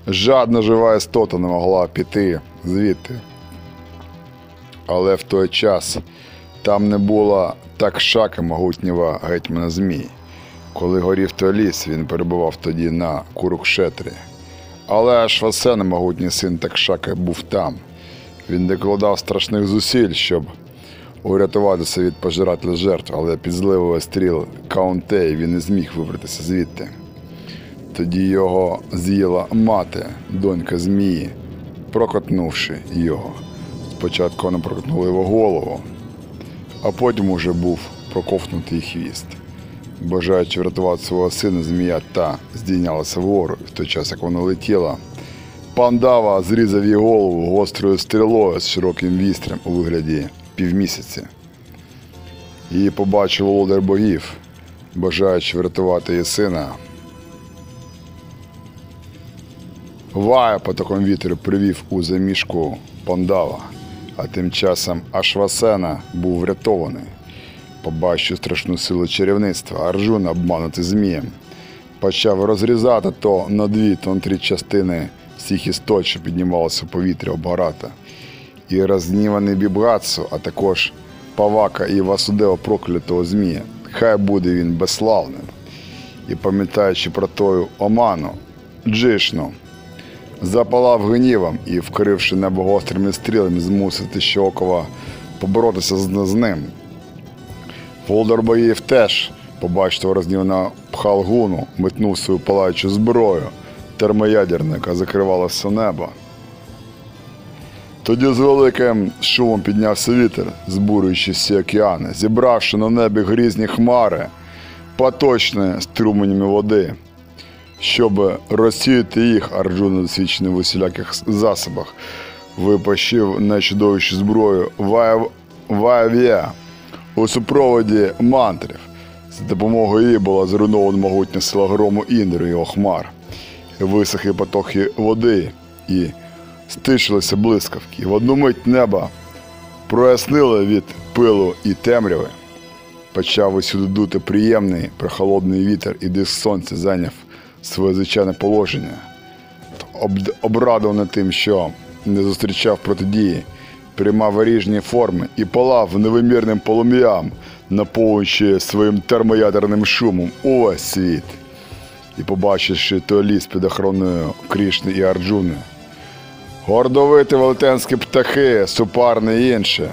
жадна жива істота не могла піти звідти. Але в той час там не було так шака могутнього гетьмана Змій. Коли горів той ліс, він перебував тоді на Курукшетрі. Але аж Васена, могутній син Такшака, був там. Він докладав страшних зусиль, щоб урятуватися від пожирателя жертв, але під зливою стріл Каунтей він не зміг вибратися звідти. Тоді його з'їла мати, донька Змії, прокотнувши його. Спочатку вона прокотнула його голову, а потім уже був проковтнутий хвіст. Бажаючи врятувати свого сина, змія та здійнялася вгору, в той час, як вона летіла, пандава зрізав її голову гострою стрілою з широким вістрям у вигляді півмісяця. Її побачив володар богів, бажаючи врятувати її сина. Вая потоком вітру привів у замішку пандава, а тим часом Ашвасена був врятований. Побачив страшну силу чарівництва, Арджуна, обманутий змієм, почав розрізати то на дві, то на три частини всіх істот, що піднімалися в повітря обгарата. І розгніваний Бібгацу, а також Павака і Васудева проклятого змія. Хай буде він безславним. І пам'ятаючи про тою оману, Джишну, запалав гнівом і, вкривши небо гострими стрілами, змусити Щокова поборотися з ним. Володар боїв теж, побачив розгнівана Пхалгуну, метнув свою палаючу зброю, термоядерника закривало все небо. Тоді з великим шумом піднявся вітер, збурюючи всі океани, зібравши на небі грізні хмари, поточне струменями води. Щоб розсіяти їх, Арджуна, досвідчений в усіляких засобах, випащив найчудовішу зброю Вая- Ваяв'я у супроводі мантрів. За допомогою її була зруйнована могутня сила грому Індри і його хмар. Висохли потоки води і стишилися блискавки. В одну мить неба прояснило від пилу і темряви. Почав усюди дути приємний прохолодний вітер, і диск сонця зайняв своє звичайне положення. Об- Обрадований тим, що не зустрічав протидії, приймав ріжні форми і палав невимірним полум'ям, наповнюючи своїм термоядерним шумом увесь світ. І побачивши той ліс під охороною Крішни і Арджуни, гордовиті велетенські птахи, супарне і інше.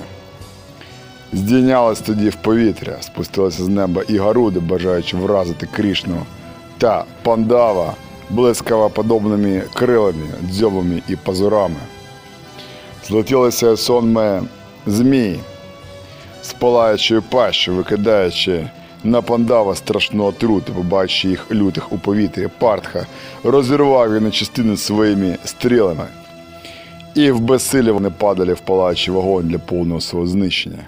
Здійнялись тоді в повітря, спустилися з неба і гаруди, бажаючи вразити Крішну та пандава блискаво подобними крилами, дзьобами і пазурами. Злетілися сонме змії з палаючою пащу, викидаючи на пандава страшну отруту, побачивши їх лютих у повітрі, партха розірвав їх на частини своїми стрілами. І в безсилі вони падали в палаючий вогонь для повного свого знищення.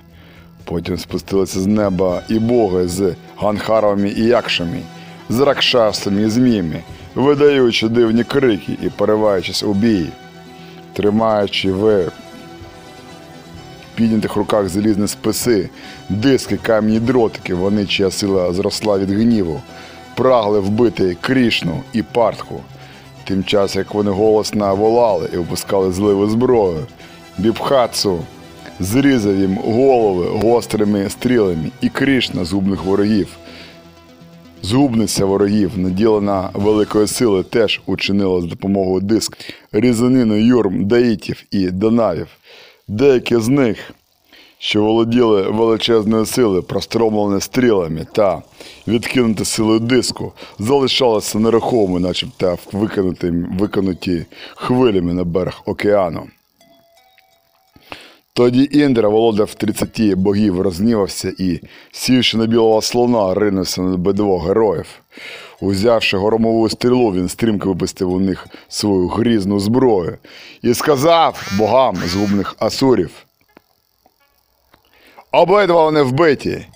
Потім спустилися з неба і боги з ганхаровими і якшами, з ракшасами і зміями, видаючи дивні крики і пориваючись у бій, тримаючи в піднятих руках залізні списи, диски, кам'яні дротики, вони, чия сила зросла від гніву, прагли вбити Крішну і Партху. Тим часом, як вони голосно волали і випускали зливу зброю, Бібхатсу зрізав їм голови гострими стрілами, і Крішна згубних ворогів. Згубниця ворогів, наділена великою силою, теж учинила з допомогою диск різанину юрм, даїтів і донавів. Деякі з них, що володіли величезною силою, простромлені стрілами та відкинуті силою диску, залишалися нерухомими, начебто викинуті хвилями на берег океану. Тоді Індра, володар 30 богів, рознівався і, сівши на білого слона, ринувся на двох героїв. Узявши громову стрілу, він стрімко випустив у них свою грізну зброю і сказав богам згубних асурів. Обидва вони вбиті,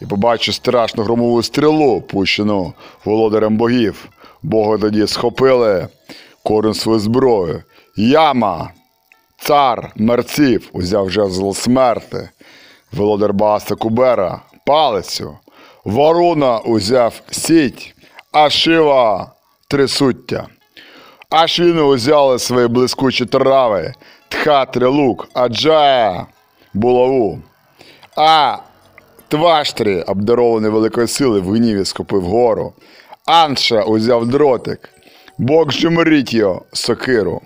і побачив страшну громову стрілу, пущену володарем богів. Боги тоді схопили кожен свою зброю. Яма, цар мерців, узяв жезл смерти, володар Бааста Кубера, палицю, Воруна узяв сіть, а Шива трисуття. Аж він узяли свої блискучі трави, тхатри лук, а Джая булаву. А Тваштрі, обдарований великої сили, в гніві схопив гору. Анша узяв дротик, Бог Жемрітьо сокиру.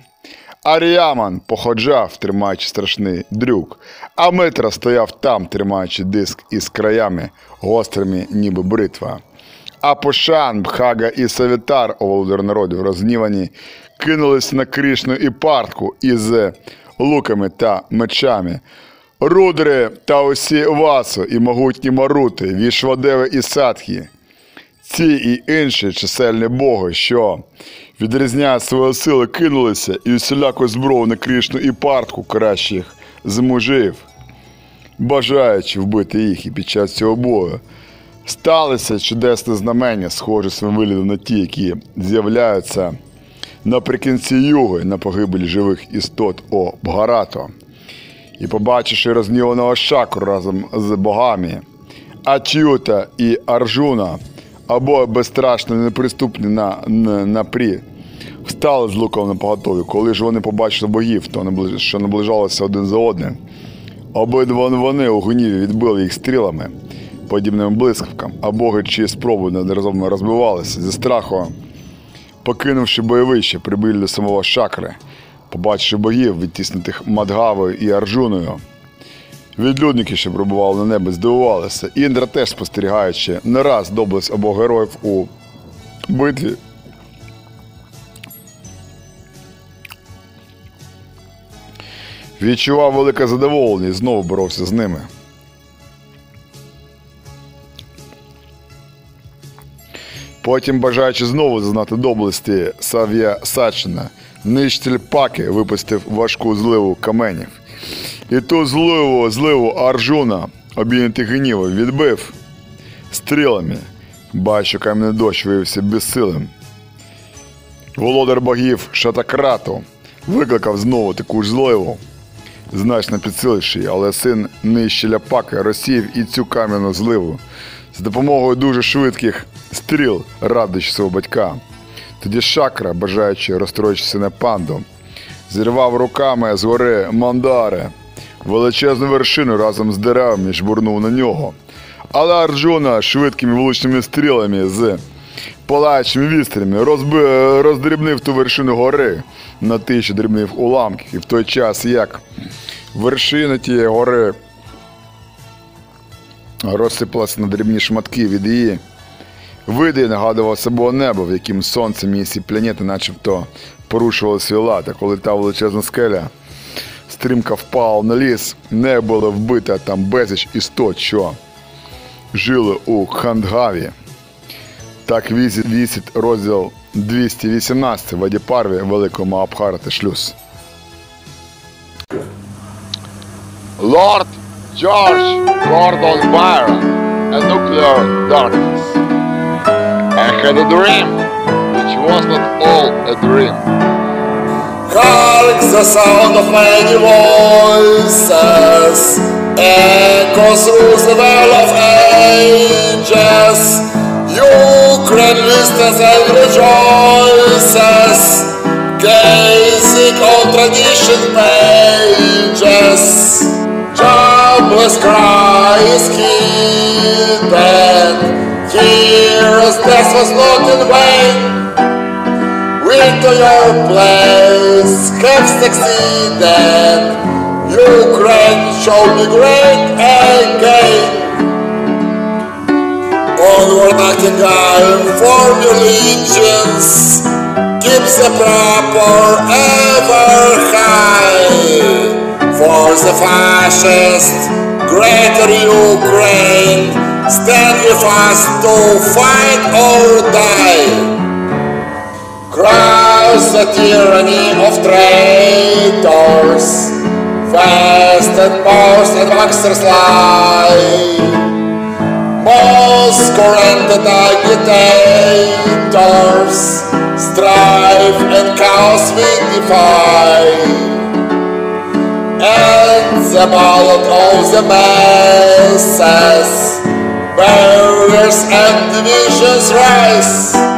Аріаман походжав, тримаючи страшний дрюк, а Митра стояв там, тримаючи диск із краями, гострими, ніби бритва. А Пошан, Бхага і Савітар, о володар народів, розгнівані, кинулись на Крішну і партку із луками та мечами. Рудри та усі Васу і могутні Марути, Вішвадеви і Садхі. Ці і інші чисельні боги, що відрізняють свої сили, кинулися і усіляку зброю на Крішну і партку кращих з мужів, бажаючи вбити їх і під час цього бою. Сталися чудесне знамення, схожі своїм виглядом на ті, які з'являються наприкінці юги на погибель живих істот о Бгарато. І побачивши розгніваного шакру разом з богами, Ачюта і Арджуна, або безстрашно неприступні на, на, на прі, встали з луком на поготові. Коли ж вони побачили богів, то що наближалися один за одним. Обидва вони у гніві відбили їх стрілами, подібними блискавкам, а боги чиї спроби неодноразово розбивалися зі страху, покинувши бойовище, прибили до самого шакри, побачивши богів, відтіснутих Мадгавою і Арджуною. Відлюдники, що пробували на небі, здивувалися. Індра теж спостерігаючи не раз доблесть обох героїв у битві. Відчував велике задоволення і знову боровся з ними. Потім, бажаючи знову зазнати доблесті Сав'я Сачина, нищитель паки випустив важку зливу каменів. І ту зливу, зливу Арджуна, обійнятий гнівом, відбив стрілами. Бачу, кам'яний дощ виявився безсилим. Володар богів Шатакрату викликав знову таку ж зливу, значно підсиливши, але син нищеля паки розсів і цю кам'яну зливу з допомогою дуже швидких стріл, радуючи свого батька. Тоді шакра, бажаючи розстроїти сина панду, зірвав руками з гори Мандари, величезну вершину разом з деревами жбурнув на нього. Але Арджуна швидкими влучними стрілами з палаючими вістрями розби... роздрібнив ту вершину гори на тисячі дрібних уламків. І в той час, як вершина тієї гори розсипалася на дрібні шматки від її види нагадував собою небо, в яким сонце місці планети начебто порушували свій лад, а коли та величезна скеля стрімко впала на ліс, небо було вбите а там безліч істот, що жили у Хандгаві. Так вісить, розділ 218 в Адіпарві Великого Маабхарати шлюз. Lord George Gordon Byron, A Nuclear Darkness. I had a dream, which was not all a dream. Hark the sound of many voices Echoes through the veil of ages. Ukraine listens and rejoices Gazing on tradition pages. Jobless cry is hidden Heroes death was not in vain into your place have succeeded. Ukraine shall be great again. Onward, Nightingale, form your legions. Keep the proper ever high. For the fascist Greater Ukraine, stand with us to fight or die. Crush the tyranny of traitors, fast and post and monsters lie. Most current agitators, strife and chaos we defy. And the ballad of the masses, barriers and divisions rise.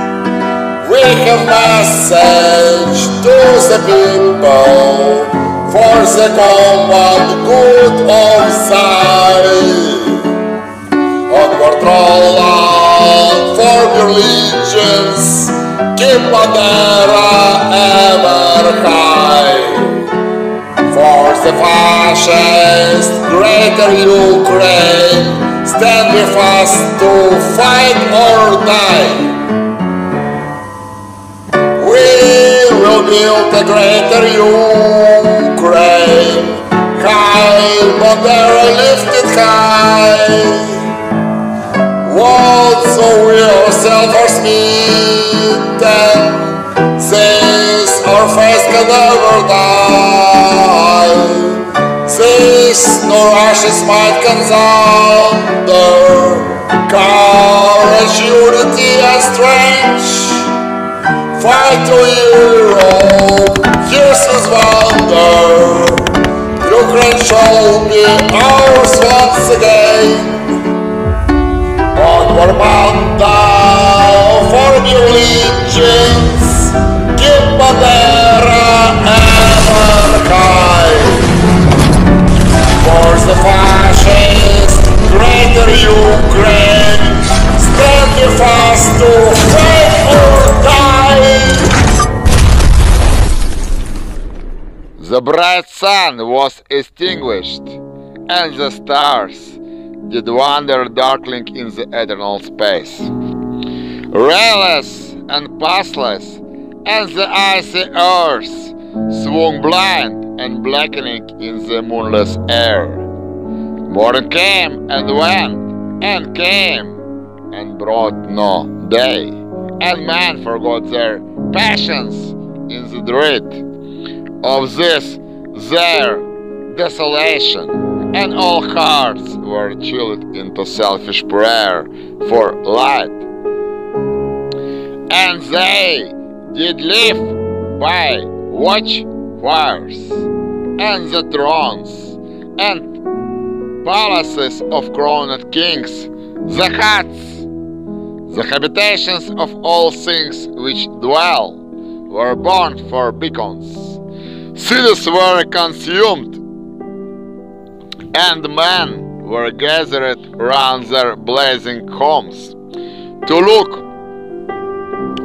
We have message to the people for the common good of Zion. Onward roll on for your legions, keep Bandera ever high. For the fascist greater Ukraine, stand with us to fight or die. the greater Ukraine. High, but they're lifted high. Walls of yourself are smitten, This our face can never die. This no ashes might comes under courage, unity, and strength. Fight to you. shall be ours once again. Onward, man, thou for new legions, give ever and For the fascist, greater Ukraine, stand fast to fight The bright sun was extinguished, and the stars did wander darkling in the eternal space. Rayless and pathless, and the icy earth swung blind and blackening in the moonless air. Morning came and went, and came, and brought no day, and men forgot their passions in the dread of this their desolation, and all hearts were chilled into selfish prayer for light. And they did live by watchfires and the thrones, and palaces of crowned kings, the huts, the habitations of all things which dwell, were burned for beacons. Cities were consumed, and men were gathered round their blazing homes to look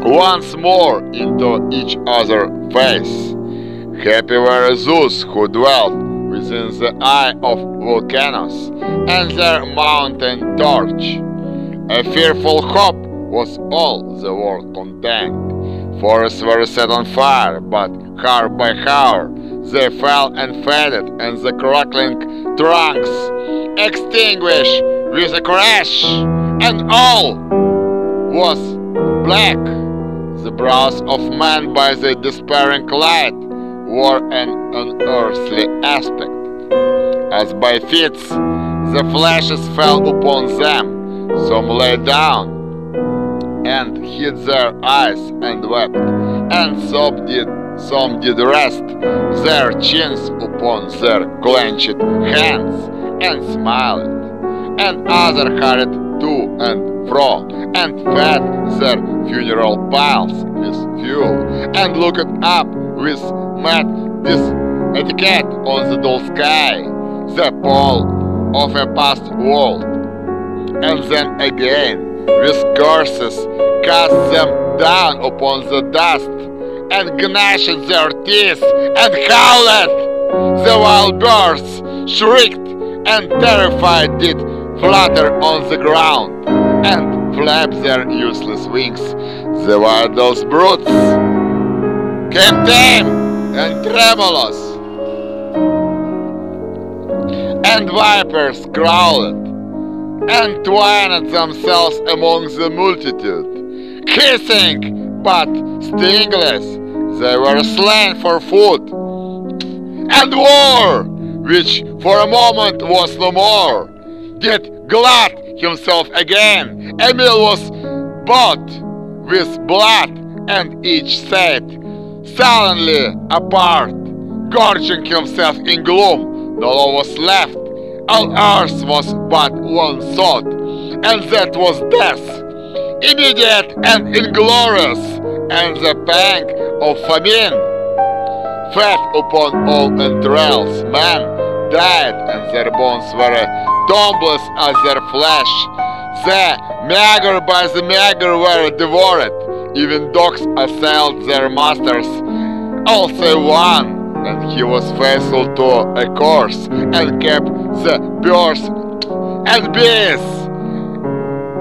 once more into each other's face. Happy were those who dwelt within the eye of volcanoes and their mountain torch. A fearful hope was all the world contained. Forests were set on fire, but hour by hour they fell and faded, and the crackling trunks extinguished with a crash, and all was black. The brows of men by the despairing light wore an unearthly aspect. As by fits, the flashes fell upon them, some lay down and hid their eyes and wept, and some did some did rest their chins upon their clenched hands and smiled, and others hurried to and fro and fed their funeral piles with fuel. And looked up with mad etiquette on the dull sky, the pole of a past world, and then again with curses cast them down upon the dust and gnashed their teeth and howled. The wild birds shrieked and terrified did flutter on the ground and flap their useless wings. The wildest brutes came tame and tremulous and vipers growled and twined themselves among the multitude, hissing but stingless. They were slain for food. And war, which for a moment was no more, did glut himself again. Emil was bought with blood, and each sat sullenly apart, gorging himself in gloom. No law was left. All earth was but one thought, and that was death, immediate and inglorious, and the pang of famine fed upon all entrails. Men died, and their bones were tombless as their flesh. The meager by the meager were devoured. Even dogs assailed their masters. Also one, and he was faithful to a course, and kept the birds and bees,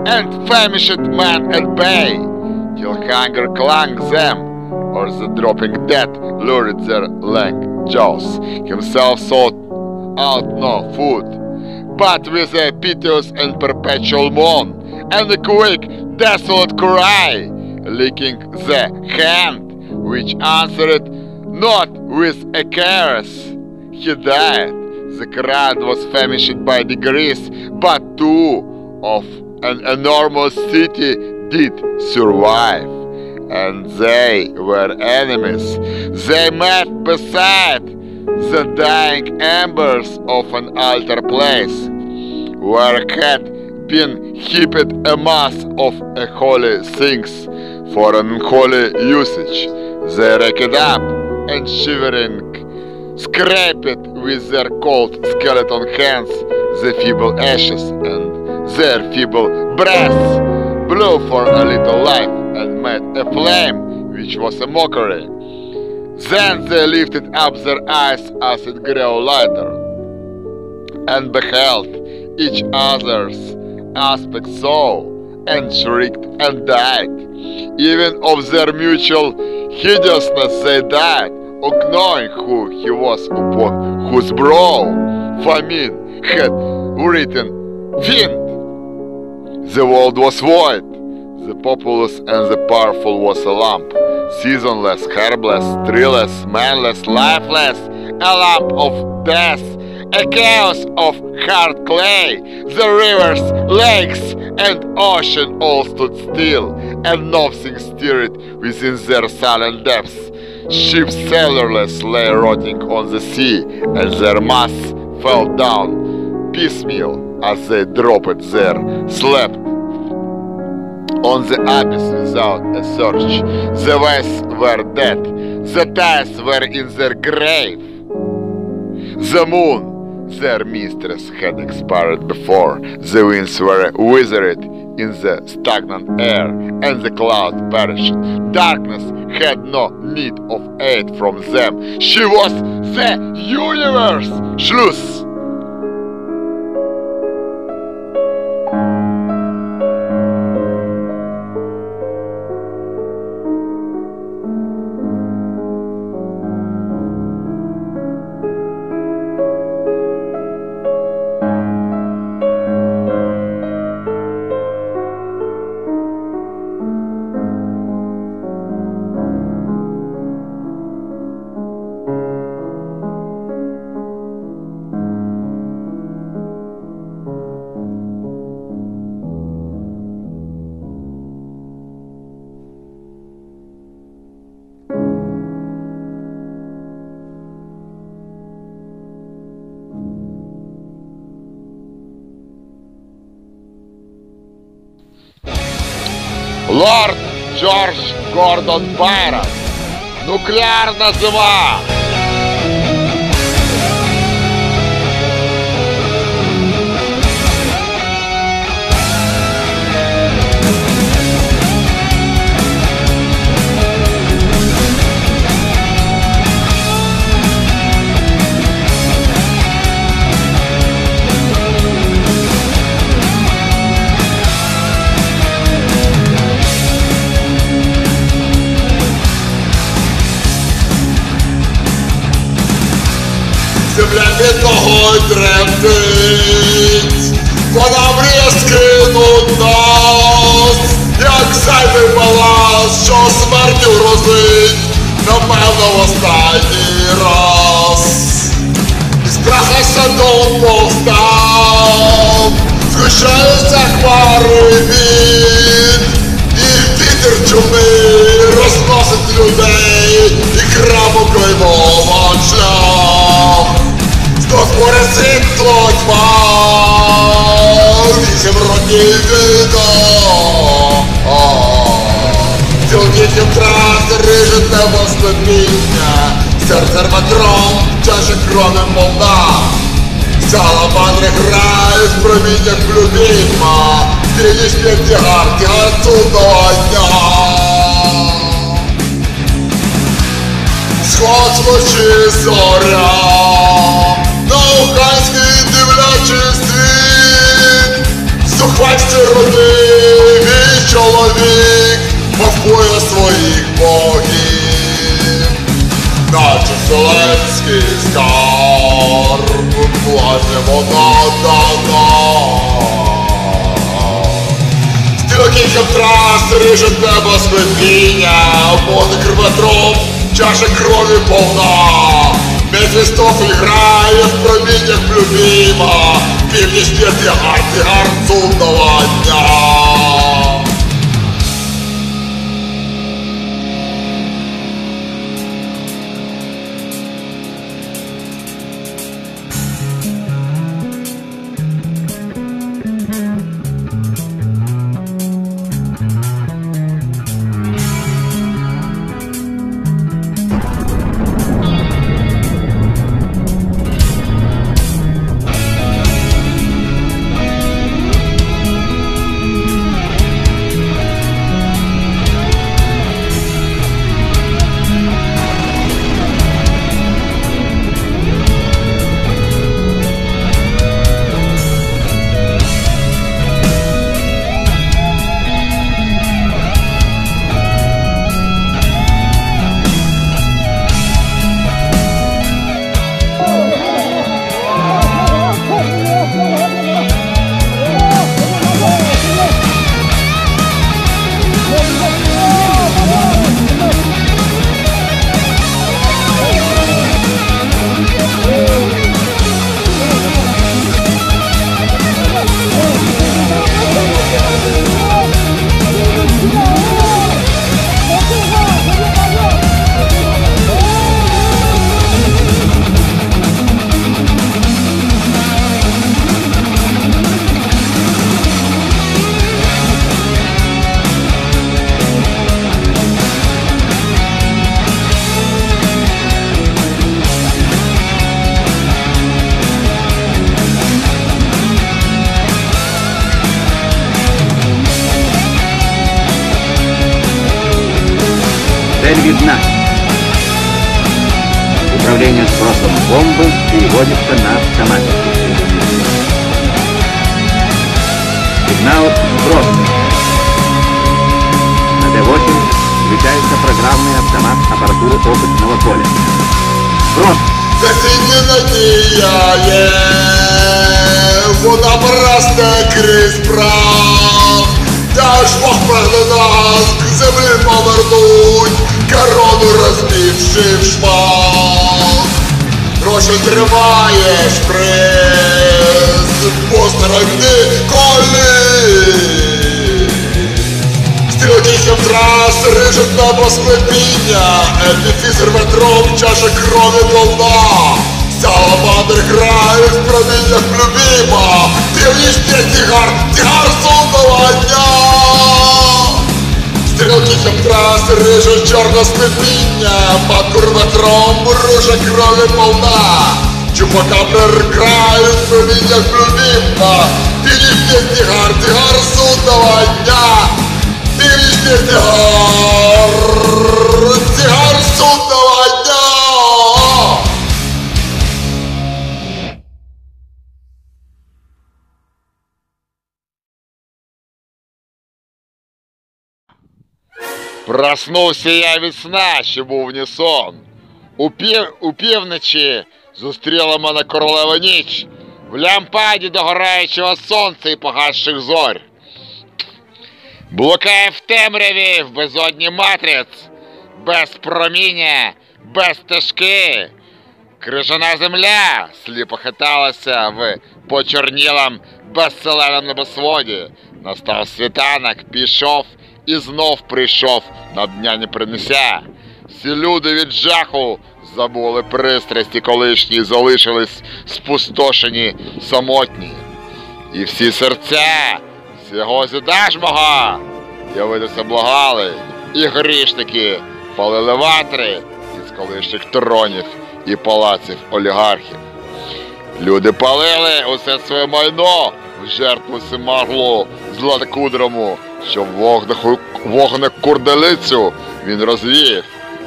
and famished men at bay, till hunger clung them, or the dropping dead lured their lank jaws. Himself sought out no food, but with a piteous and perpetual moan, and a quick, desolate cry, licking the hand which answered not with a caress. He died. The crowd was famished by degrees, but two of an enormous city did survive. And they were enemies. They met beside the dying embers of an altar place, where had been heaped a mass of holy things for unholy usage. They raked up and shivering scraped with their cold skeleton hands the feeble ashes and their feeble breaths blew for a little life and made a flame which was a mockery. Then they lifted up their eyes as it grew lighter and beheld each other's aspect so and shrieked and died. Even of their mutual hideousness they died, of knowing who he was upon whose brow famine had written wind. The world was void, the populous and the powerful was a lump. seasonless, herbless, treeless, manless, lifeless, a lump of death, a chaos of hard clay. The rivers, lakes, and ocean all stood still, and nothing stirred within their silent depths. Ships sailorless lay rotting on the sea, and their masts fell down piecemeal as they dropped there, slept on the abyss without a search. The waves were dead, the tides were in their grave. The moon, their mistress, had expired before. The winds were withered in the stagnant air, and the clouds perished. Darkness had no need of aid from them. She was the universe! Schluss! Джордж Гордон Байрон. Нуклеарна зима. Земля від того й тремтить, вона мріє скинуть нас, як зайвий баланс, що смертю грозить, напевно в останній раз. Із праха садом повстав, згущаються хмари від, і вітер чумний розносить людей, Світло тьма, вісім років війна. Цілкітів трас рижуть небо склепіння, серце рватром, чаша крови молда. Саламандри грають в проміннях любима, Стрілі смерть тягар, тягар судного дня. Сход смочи зоря, Науканський дивлячий світ, родив і чоловік, Мовкує своїх богів, Наче вселенський скарб, Власне вона дана. Стрілків трас рижуть небо склепіння, Води кривотром, чаша крові повна. Мефістофель грає в проміннях любима, Північ п'яти гарти гард судного дня. Від що був не сон. У, пів... півночі Зустріла мене королева ніч в лямпаді догораючого сонця і погасших зорь. Блукає в темряві, в безодні матриць, без проміння, без стежки. Крижана земля сліпо хиталася в почорнілом безселеному небосводі. Настав світанок, пішов і знов прийшов на дня не принеся. Всі люди від жаху забули пристрасті колишні, і залишились спустошені, самотні. І всі серця всього зідажмого явитися благали, і грішники палили ватри із колишніх тронів і палаців олігархів. Люди палили усе своє майно в жертву Симаглу златокудрому, щоб вогнеху- вогнекурделицю він розвіяв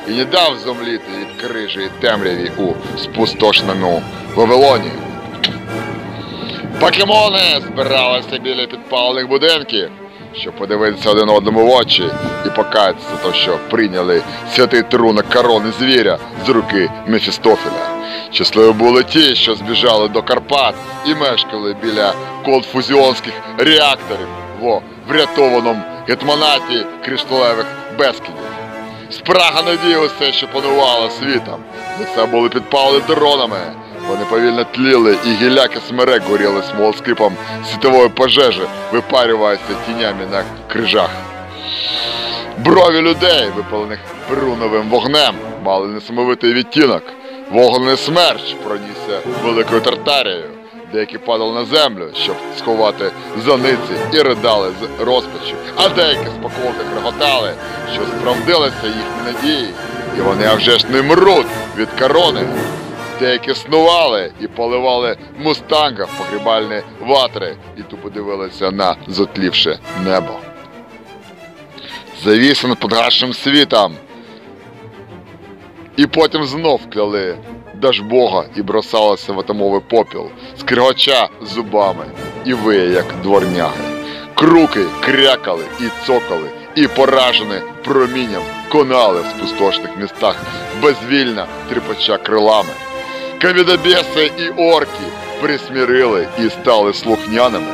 і не дав зомліти від крижі і темряві у спустошному Вавилоні. Покемони збиралися біля підпалених будинків, щоб подивитися один одному в очі і покаятися, то що прийняли святий трунок корони звіря з руки Мефістофеля. Щасливі були ті, що збіжали до Карпат і мешкали біля колдфузіонських реакторів во врятованому гетманаті кришталевих безкидів. Спрага надії усе, що панувало світом. Лиця були підпалені дронами. Вони повільно тліли, і гіляки смерек горіли смолоскипом світової пожежі, випарюваються тінями на крижах. Брові людей, випалених перуновим вогнем, мали несамовитий відтінок. Вогнений смерч пронісся великою тартарією. Деякі падали на землю, щоб сховати заниці і ридали з розпачі, а деякі спокійно реготали, що справдилися їхні надії, і вони а вже ж не мруть від корони. Деякі снували і поливали в погрібальні ватри і тупо дивилися на зотлівше небо. Завіси над подгасшим світом. І потім знов кляли Дажбога і бросалися в атомовий попіл, скригоча зубами і виє, як дворняги. Круки крякали і цокали, і поражені промінням конали в спустошних містах, безвільно тріпача крилами. Кавідобеси і орки присмірили і стали слухняними.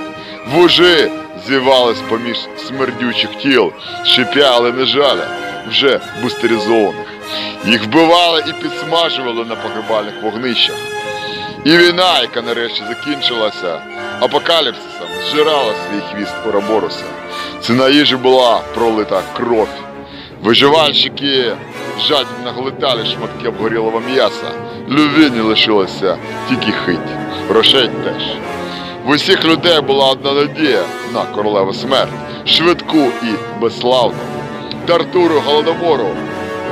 Вужи зівались поміж смердючих тіл, шипя, але не жаля, вже бустеризованих. Їх вбивали і підсмажували на погребальних вогнищах. І війна, яка нарешті закінчилася, апокаліпсисом зжирала свій хвіст Ураборуса. Ціна їжі була пролита кров. Виживальщики жадібно глитали шматки обгорілого м'яса. Людині лишилася тільки хить. Грошей теж. В усіх людей була одна надія на королеву смерть, швидку і безславну. Тартуру голодомору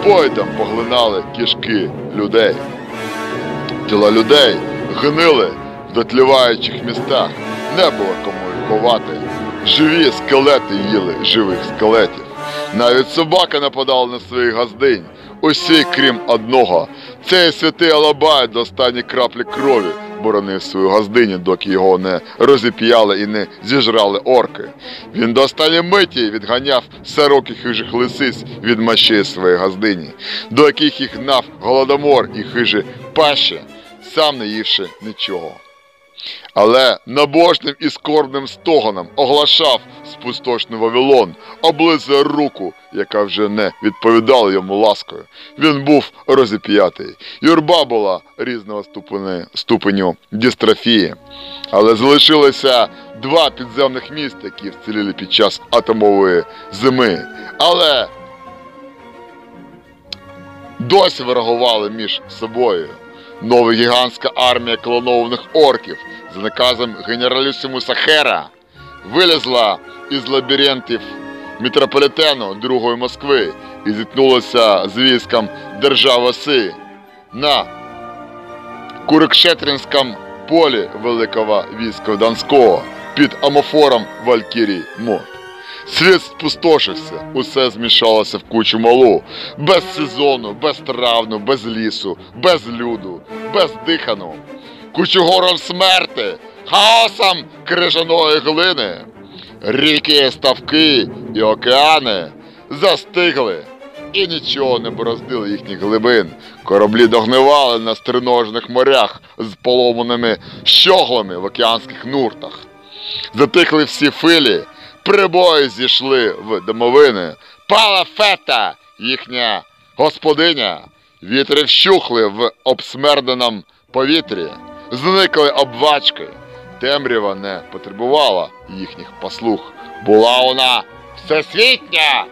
бойдом поглинали кишки людей. Тіла людей гнили в дотліваючих містах, не було кому їх ховати. Живі скелети їли живих скелетів. Навіть собака нападала на своїх газдинь. Усі, крім одного. Цей святий Алабай до останньої краплі крові боронив свою газдиню, доки його не розіп'яли і не зіжрали орки. Він до останньої миті відганяв сороких хижих лисиць від мощей своєї газдині, до яких їх гнав голодомор і хижі паща, сам не ївши нічого. Але набожним і скорбним стогоном оглашав спустошний Вавилон, облизує руку, яка вже не відповідала йому ласкою. Він був розіп'ятий. Юрба була різного ступеню дистрофії. Але залишилося два підземних міста, які вціліли під час атомової зими. Але досі ворогували між собою. Нова гігантська армія клонованих орків за наказом генералісимуса Хера вилізла із лабіринтів метрополітену Другої Москви і зіткнулася з військом держави Си на Курикшетринському полі великого війська Донського під амофором Валькірій Мот. Світ спустошився, усе змішалося в кучу малу, без сезону, без травну, без лісу, без люду, без дихану, кучугором смерти, хаосом крижаної глини. Ріки, ставки і океани застигли і нічого не бороздили їхніх глибин. Кораблі догнивали на стриножних морях з поломаними щоглами в океанських нуртах. Затихли всі филі, прибої зійшли в домовини. Пала фета, їхня господиня. Вітри вщухли в обсмерденому повітрі зникли обвачкою. Темрява не потребувала їхніх послуг. Була вона всесвітня.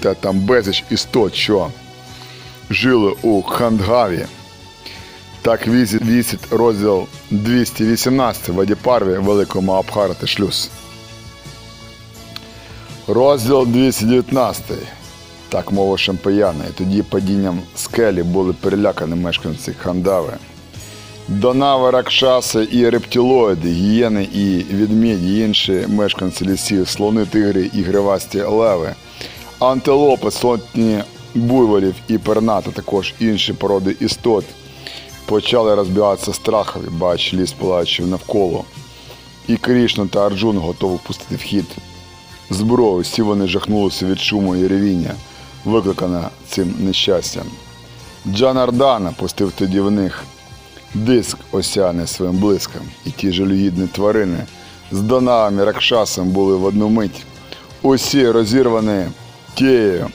Вбито там безліч істот, що жили у Хандгаві. Так вісить розділ 218 в Адіпарві Великого Маабхарати Шлюз. Розділ 219. Так мова Шампаяна. І тоді падінням скелі були перелякані мешканці Хандави. Донави, ракшаси і рептилоїди, гієни і відмеді, і інші мешканці лісів, слони, тигри і гривасті леви, антилопи, сотні буйволів і перната, також інші породи істот, почали розбігатися страхові, бач ліс палачів навколо. І Крішна та Арджун готові впустити в хід зброю. Всі вони жахнулися від шуму і ревіння, викликане цим нещастям. Джанардана пустив тоді в них диск осяне своїм блиском, і ті жалюгідні тварини з донавами ракшасом були в одну мить. Усі розірвані тією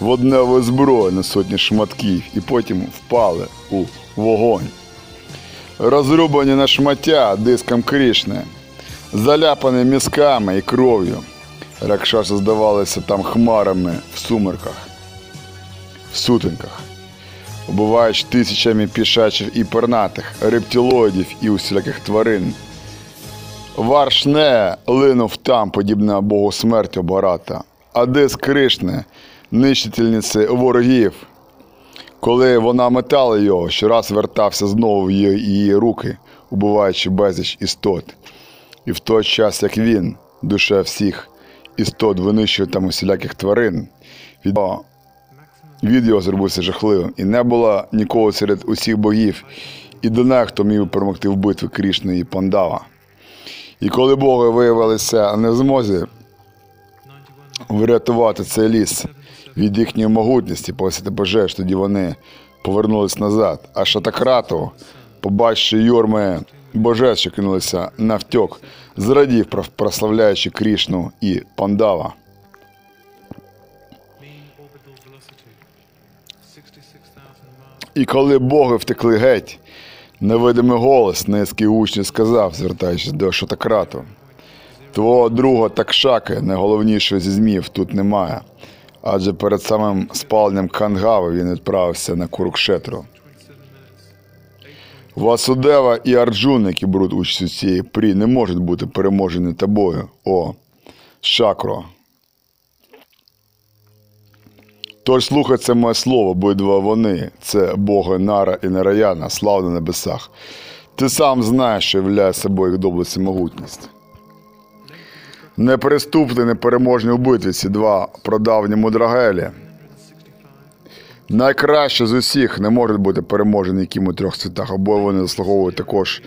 водневою зброєю на сотні шматків і потім впали у вогонь. Розрубані на шмаття диском Крішни, заляпані мізками і кров'ю. Ракшаси здавалися там хмарами в сумерках, в сутинках убиваючи тисячами пішачих і пернатих, рептилоїдів і усіляких тварин. Варшне линув там, подібне Богу смертю Барата, а де Кришне, нищительниці ворогів. Коли вона метала його, щораз вертався знову в її, руки, убиваючи безліч істот. І в той час, як він, душа всіх істот, винищує там усіляких тварин, від від його зробився жахливим, і не було нікого серед усіх богів, і до них, хто міг перемогти в битві Крішни і Пандава. І коли боги виявилися не в змозі врятувати цей ліс від їхньої могутності, попросити пожеж, тоді вони повернулись назад. А Шатакрату, побачивши юрми божеств, що кинулися навтьок, зрадів, прославляючи Крішну і Пандава. І коли боги втекли геть, невидимий голос низький учні сказав, звертаючись до Шатакрату. Твого друга Такшаки, найголовнішого зі змів, тут немає. Адже перед самим спаленням Кангави він відправився на Курукшетру. Васудева і Арджун, які беруть участь у цієї прі, не можуть бути переможені тобою, о Шакро. Тож слухай це моє слово, обидва вони, це боги Нара і Нараяна, слава на небесах. Ти сам знаєш, що являє собою їх доблесть і могутність. Неприступні, непереможні у битві два продавні мудрагелі. Найкраще з усіх не можуть бути переможені яким у трьох світах, або вони заслуговують також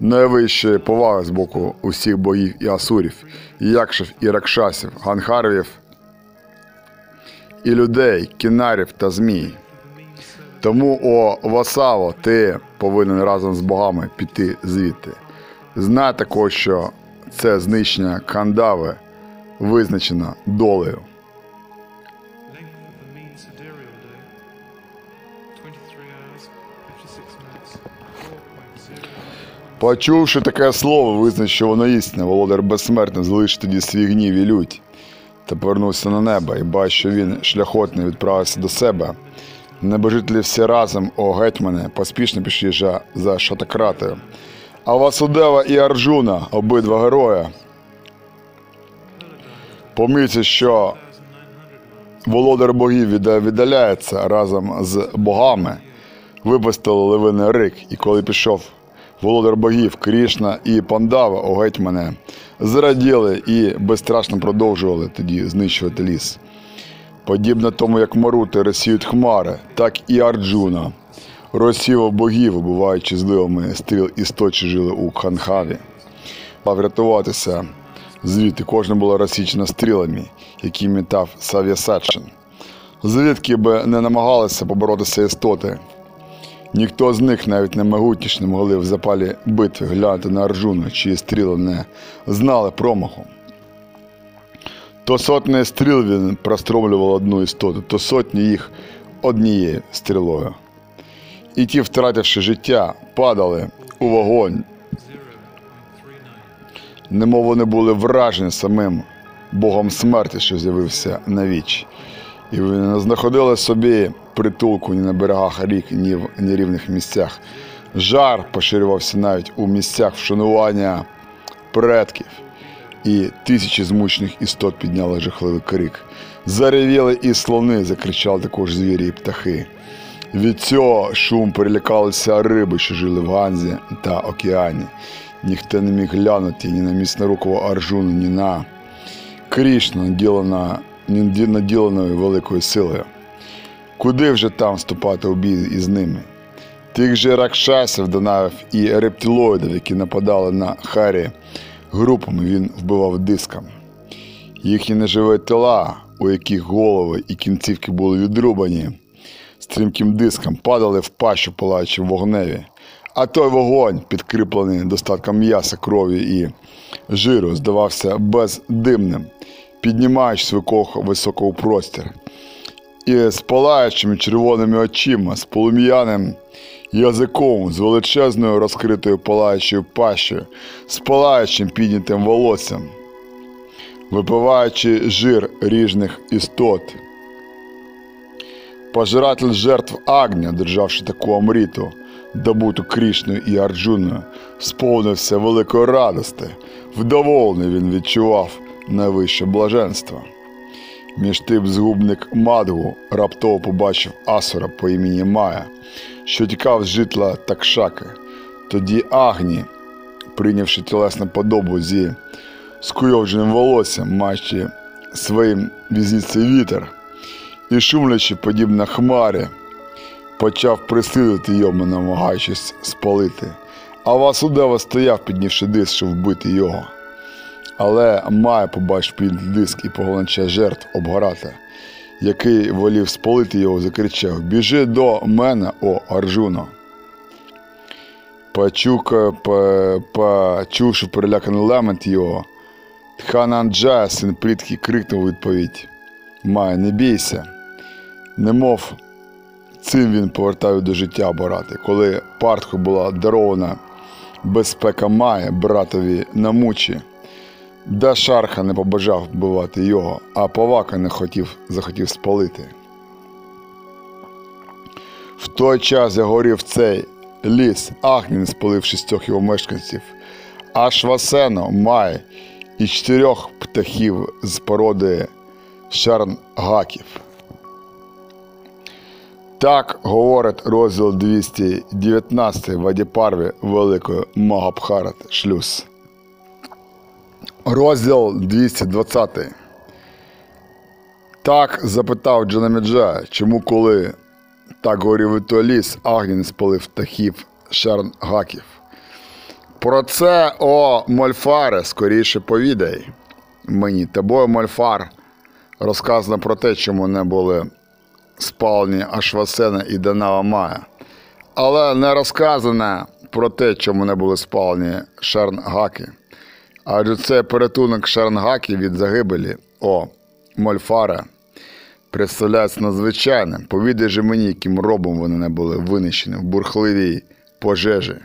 найвищої поваги з боку усіх богів і асурів, і якшів, і ракшасів, ганхарвів і людей, кінарів та змій. Тому, о Васаво, ти повинен разом з богами піти звідти. Знай також, що це знищення кандави визначено долею. Почувши таке слово, визнай, що воно істинне, володар безсмертний залишить тоді свій гнів і лють та повернувся на небо, і бачив, що він шляхотний відправився до себе. Небожителі всі разом, о гетьмане, поспішно пішли за, Шатакратою. А Васудева і Арджуна, обидва героя, помітять, що володар богів віддаляється разом з богами, випустили левиний рик, і коли пішов володар богів Крішна і Пандава, о гетьмане, зраділи і безстрашно продовжували тоді знищувати ліс. Подібно тому, як марути розсіють хмари, так і Арджуна розсівав богів, убиваючи зливами стріл істот, що жили у Ханхаві. А врятуватися звідти кожна була розсічена стрілами, які мітав Сав'ясадшин. Звідки би не намагалися поборотися істоти, Ніхто з них, навіть наймогутніші, не могли в запалі битви глянути на Арджуна, чиї стріли не знали промаху. То сотні стріл він простромлював одну істоту, то сотні їх однією стрілою. І ті, втративши життя, падали у вогонь, немов вони були вражені самим Богом смерті, що з'явився на віч. І вони не знаходили собі притулку ні на берегах рік, ні в нерівних місцях. Жар поширювався навіть у місцях вшанування предків, і тисячі змучених істот підняли жахливий крик. Заревіли і слони, закричали також звірі і птахи. Від цього шум перелякалися риби, що жили в Ганзі та океані. Ніхто не міг глянути ні на міцнорукого Арджуну, ні на Крішну, наділена, наділеною великою силою. Куди вже там вступати у бій із ними? Тих же ракшасів, данавів і рептилоїдів, які нападали на Харі групами, він вбивав диском. Їхні неживі тіла, у яких голови і кінцівки були відрубані, стрімким диском падали в пащу палаючи в вогневі, а той вогонь, підкріплений достатком м'яса, крові і жиру, здавався бездимним, піднімаючи свого високо у простір. І з палаючими червоними очима, з полум'яним язиком, з величезною розкритою палаючою пащею, з палаючим піднятим волоссям, випиваючи жир ріжних істот. Пожиратель жертв Агня, державши таку амріту, добуту Крішною і Арджуною, сповнився великої радости. Вдоволений він відчував найвище блаженство. Між тим згубник Мадгу раптово побачив Асура по імені Мая, що тікав з житла Такшаки. Тоді Агні, прийнявши тілесну подобу зі скуйовдженим волоссям, маючи своїм візниці вітер, і шумлячи подібно хмарі, почав прислідувати йому, намагаючись спалити. А Васудева стояв, піднявши диск, щоб вбити його. Але Майя побачив під диск і поглинча жертв обгорати, який волів спалити його, закричав Біжи до мене, о Арджуно. Почука, почувши переляканий лемент його, Тхананджая, син плітки, крикнув у відповідь Майя, не бійся. Немов цим він повертав до життя Барати, коли партху була дарована безпека Майя братові на мучі. Да Шарха не побажав вбивати його, а Павака не хотів, захотів спалити. В той час загорів цей ліс, Агнін спалив шістьох його мешканців, а Швасено, Май і чотирьох птахів з породи Шарнгаків. Так говорить розділ 219 в Адіпарві Великої Магабхарати Шлюз. Розділ 220. Так запитав Джанаміджа, чому коли так горів і ліс, Агнін спалив птахів Шарнгаків. Про це, о Мольфаре, скоріше повідай мені. Тобою, Мольфар, розказано про те, чому не були спалені Ашвасена і Данава Мая. Але не розказано про те, чому не були спалені Шарнгаки. Адже це порятунок Шарнгаків від загибелі, о Мольфара, представляється надзвичайним. Повідай же мені, яким робом вони не були винищені в бурхливій пожежі.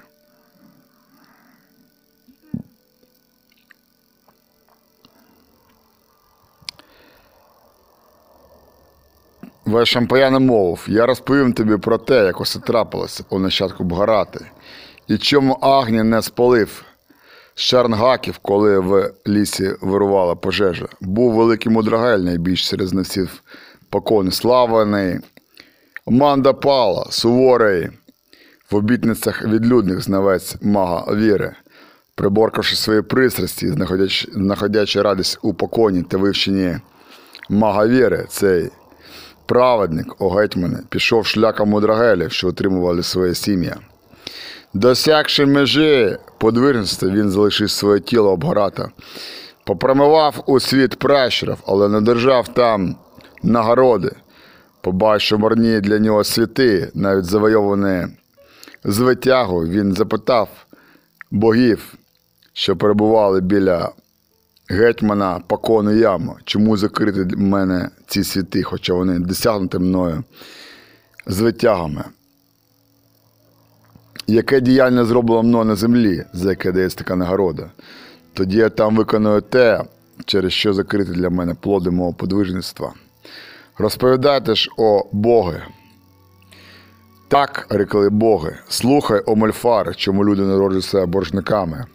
Вешампаяна мовив, я розповім тобі про те, як усе трапилося у нащадку Бгарати, і чому Агні не спалив Шарнгаків, коли в лісі вирувала пожежа. Був великий мудрагель, найбільш серед знавців покони славаний. Мандапала, суворий, в обітницях відлюдних знавець мага віри, приборкавши свої пристрасті, знаходячи, знаходячи радість у поконі та вивченні мага віри, цей праведник, о гетьмане, пішов шляхом мудрагелів, що отримували своє сім'я. Досягши межі подвижності, він залишив своє тіло обгората, попрямував у світ пращурів, але не держав там нагороди. Побачив марні для нього світи, навіть завойовані звитягу він запитав богів, що перебували біля гетьмана Пакону Яму, чому закриті для мене ці світи, хоча вони досягнуті мною звитягами. Яке діяння зроблено мною на землі, за яке дається така нагорода? Тоді я там виконую те, через що закриті для мене плоди мого подвижництва. Розповідайте ж, о Боги. Так, рекли Боги, слухай, о Мольфари, чому люди народжуються боржниками.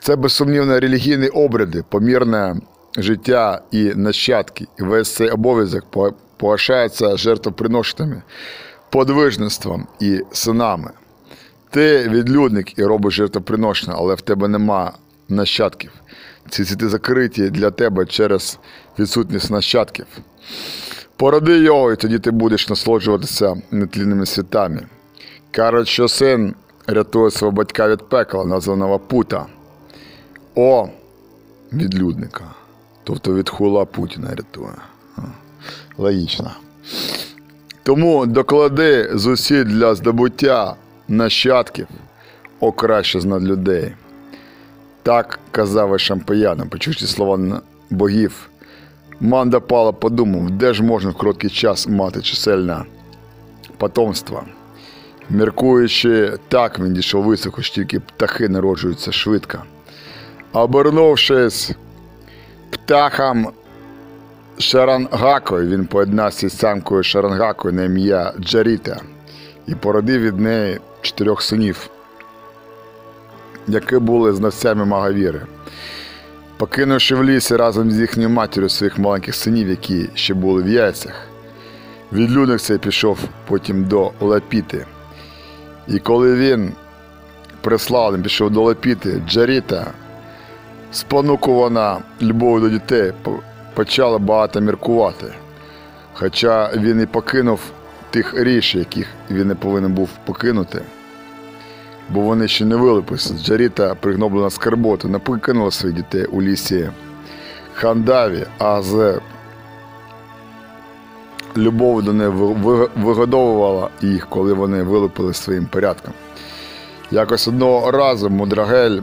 Це безсумнівно релігійні обряди, помірне життя і нащадки. І весь цей обов'язок погашається жертвоприношеннями, подвижництвом і синами. Ти відлюдник і робиш жертвоприношення, але в тебе нема нащадків. Ці світи закриті для тебе через відсутність нащадків. Породи його, і тоді ти будеш насолоджуватися нетлінними світами. Кажуть, що син рятує свого батька від пекла, названого Пута. О, відлюдника. Тобто від хула Путіна рятує. Логічно. Тому доклади зусиль для здобуття нащадків, о краще з людей. Так казав і шампаянам, почувши слова богів. Манда Пала подумав, де ж можна в короткий час мати чисельне потомство. Міркуючи так, він дійшов високо, що тільки птахи народжуються швидко. Обернувшись птахом Шарангакою, він поєднався з самкою Шарангакою на ім'я Джаріта і породив від неї чотирьох синів, які були знавцями Магавіри. Покинувши в лісі разом з їхньою матір'ю своїх маленьких синів, які ще були в яйцях, відлюдник цей пішов потім до Лапіти. І коли він прислав, пішов до Лапіти, Джаріта, спонукувана любов'ю до дітей, почала багато міркувати. Хоча він і покинув тих ріж, яких він не повинен був покинути, бо вони ще не вилупилися. Джаріта, пригноблена скарботу, не покинула своїх дітей у лісі Хандаві, а з любов'ю до ви- вигодовувала їх, коли вони вилупили своїм порядком. Якось одного разу Мудрагель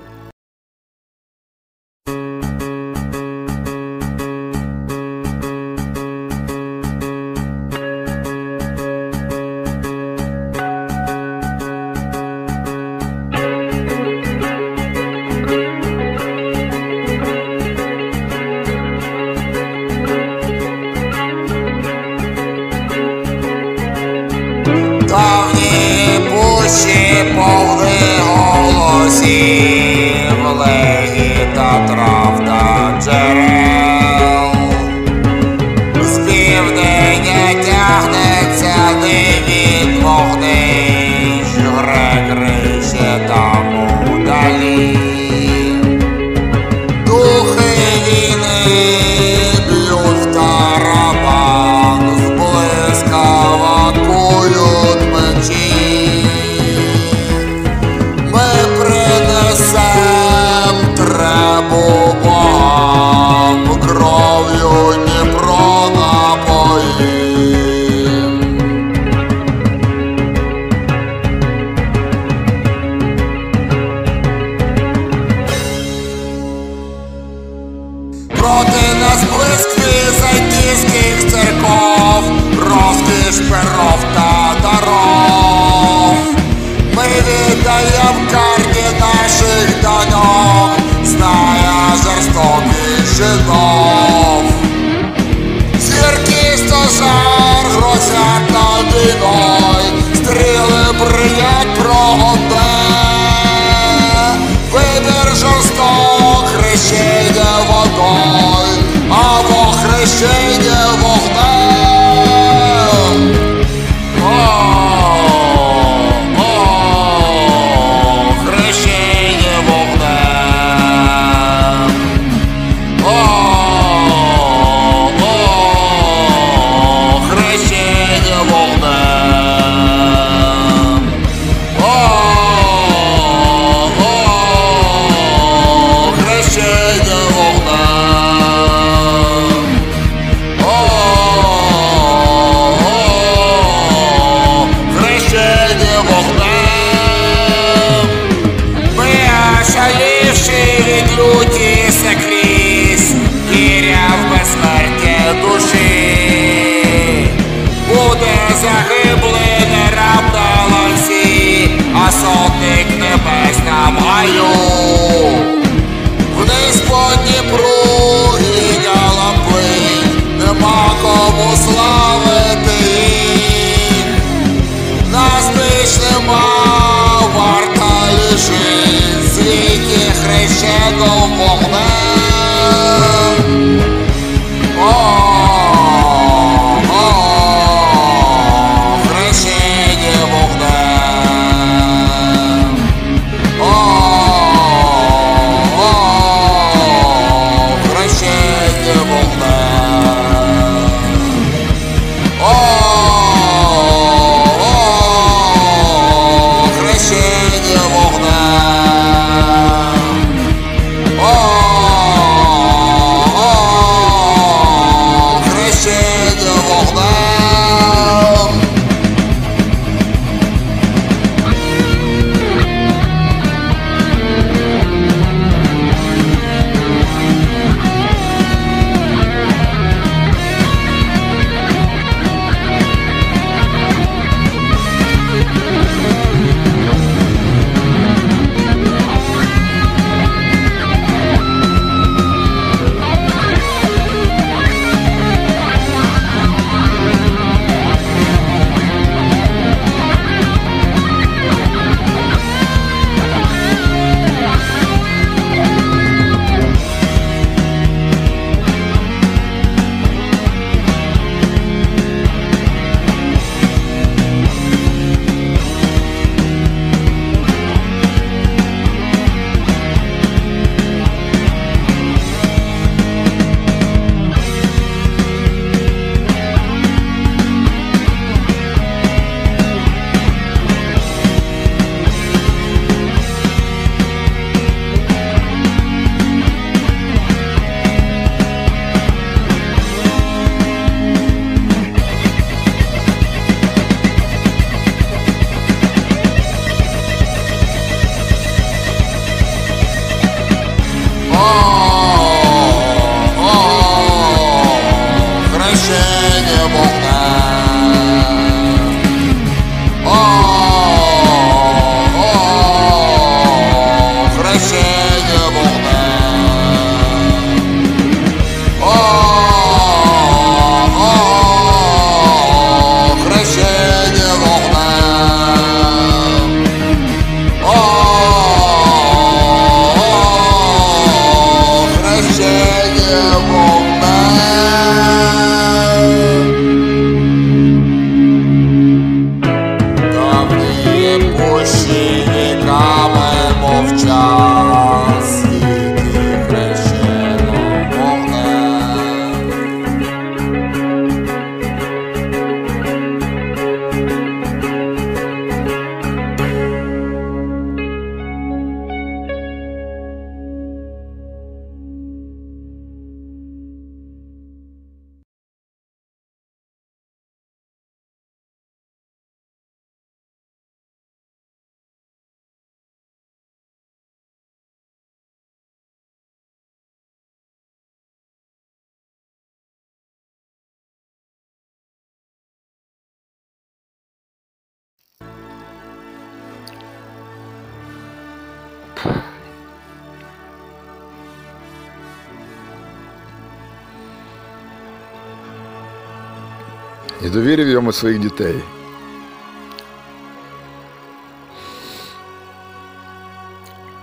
і довірив йому своїх дітей.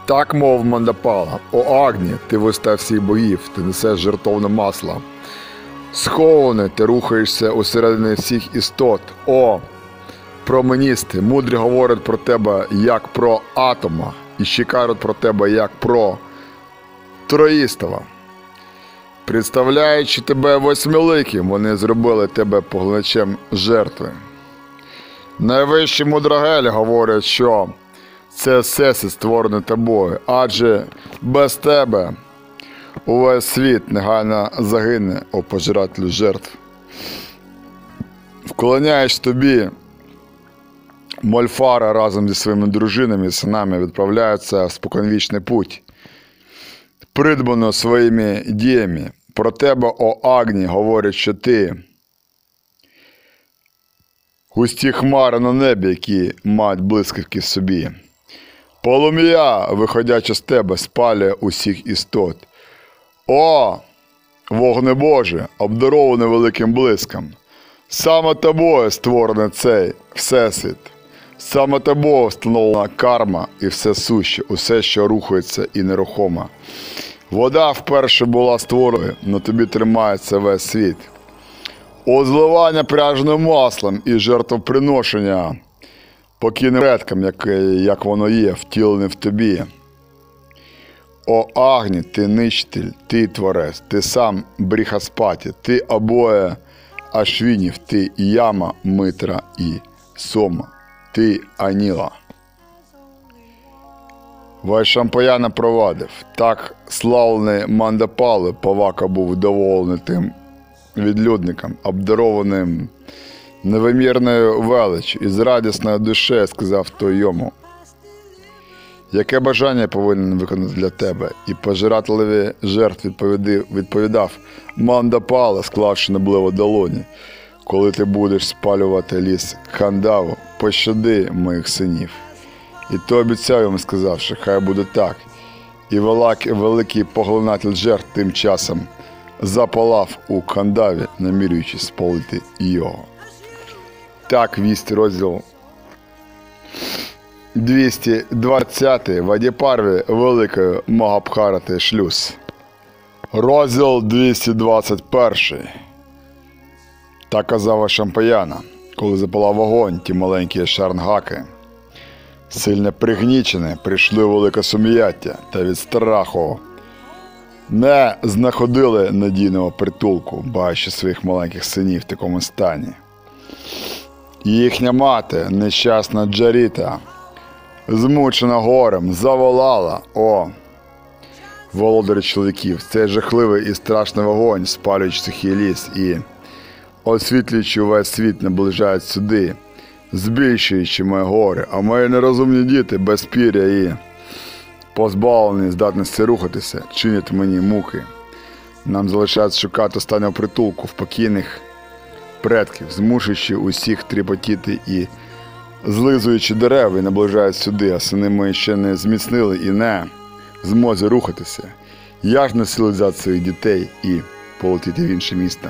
Так мов Мандапала, о Агні, ти вуста всіх богів, ти несеш жертовне масло. Сховане, ти рухаєшся усередині всіх істот. О, променісти, мудрі говорять про тебе як про атома, і ще про тебе як про троїстого. Представляючи тебе восьмиликим, вони зробили тебе поглиначем жертви. Найвищі мудрогелі говорять, що це всесвіт створене тобою, адже без тебе увесь світ негайно загине у пожирателю жертв. Вклоняєш тобі, Мольфара разом зі своїми дружинами і синами відправляються в споконвічний путь придбано своїми діями. Про тебе, о Агні, говорять, що ти Густі хмари на небі, які мають блискавки собі. Полум'я, виходячи з тебе, спалює усіх істот. О, вогне Боже, обдарований великим блиском. Саме тобою створений цей всесвіт. Саме тобою встановлена карма і все суще, усе, що рухається і нерухоме. Вода вперше була створена, на тобі тримається весь світ. О зливання пряжним маслом і жертвоприношення покійним предкам, як, як воно є, втілене в тобі. О Агні, ти нищитель, ти творець, ти сам Бріхаспаті, ти обоє Ашвінів, ти Яма, Митра і Сома, ти Аніла. Вайшампаяна провадив. Так славлений Мандапали Павака був вдоволений тим відлюдником, обдарованим невимірною велич і з радісною душею сказав той йому. Яке бажання повинен виконати для тебе? І пожирателеві жертв відповідав, Мандапала, склавши небливо долоні. Коли ти будеш спалювати ліс хандаву, пощади моїх синів. І той обіцяв йому, сказавши, хай буде так. І велик- великий поглинатель жертв тим часом запалав у кандаві, намірюючись спалити його. Так, вість розділ 220 в Адіпарві Великої Магабхарати шлюз. Розділ 221. Так казала Шампаяна, коли запалав вогонь ті маленькі шарнгаки. Сильно пригнічене прийшли велике сум'яття та від страху не знаходили надійного притулку, бачачи своїх маленьких синів в такому стані. Їхня мати, нещасна Джаріта, змучена горем, заволала о. Володарі чоловіків, цей жахливий і страшний вогонь, спалюючи сухий ліс і, освітлюючи увесь світ, наближають сюди, збільшуючи моє горе, а мої нерозумні діти без пір'я і позбавлені здатності рухатися, чинять мені муки. Нам залишається шукати останнього притулку в покійних предків, змушуючи усіх тріпотіти і злизуючи дерева і наближають сюди, а сини мої ще не зміцнили і не змозі рухатися. Я ж взяти своїх дітей і полетіти в інше місто.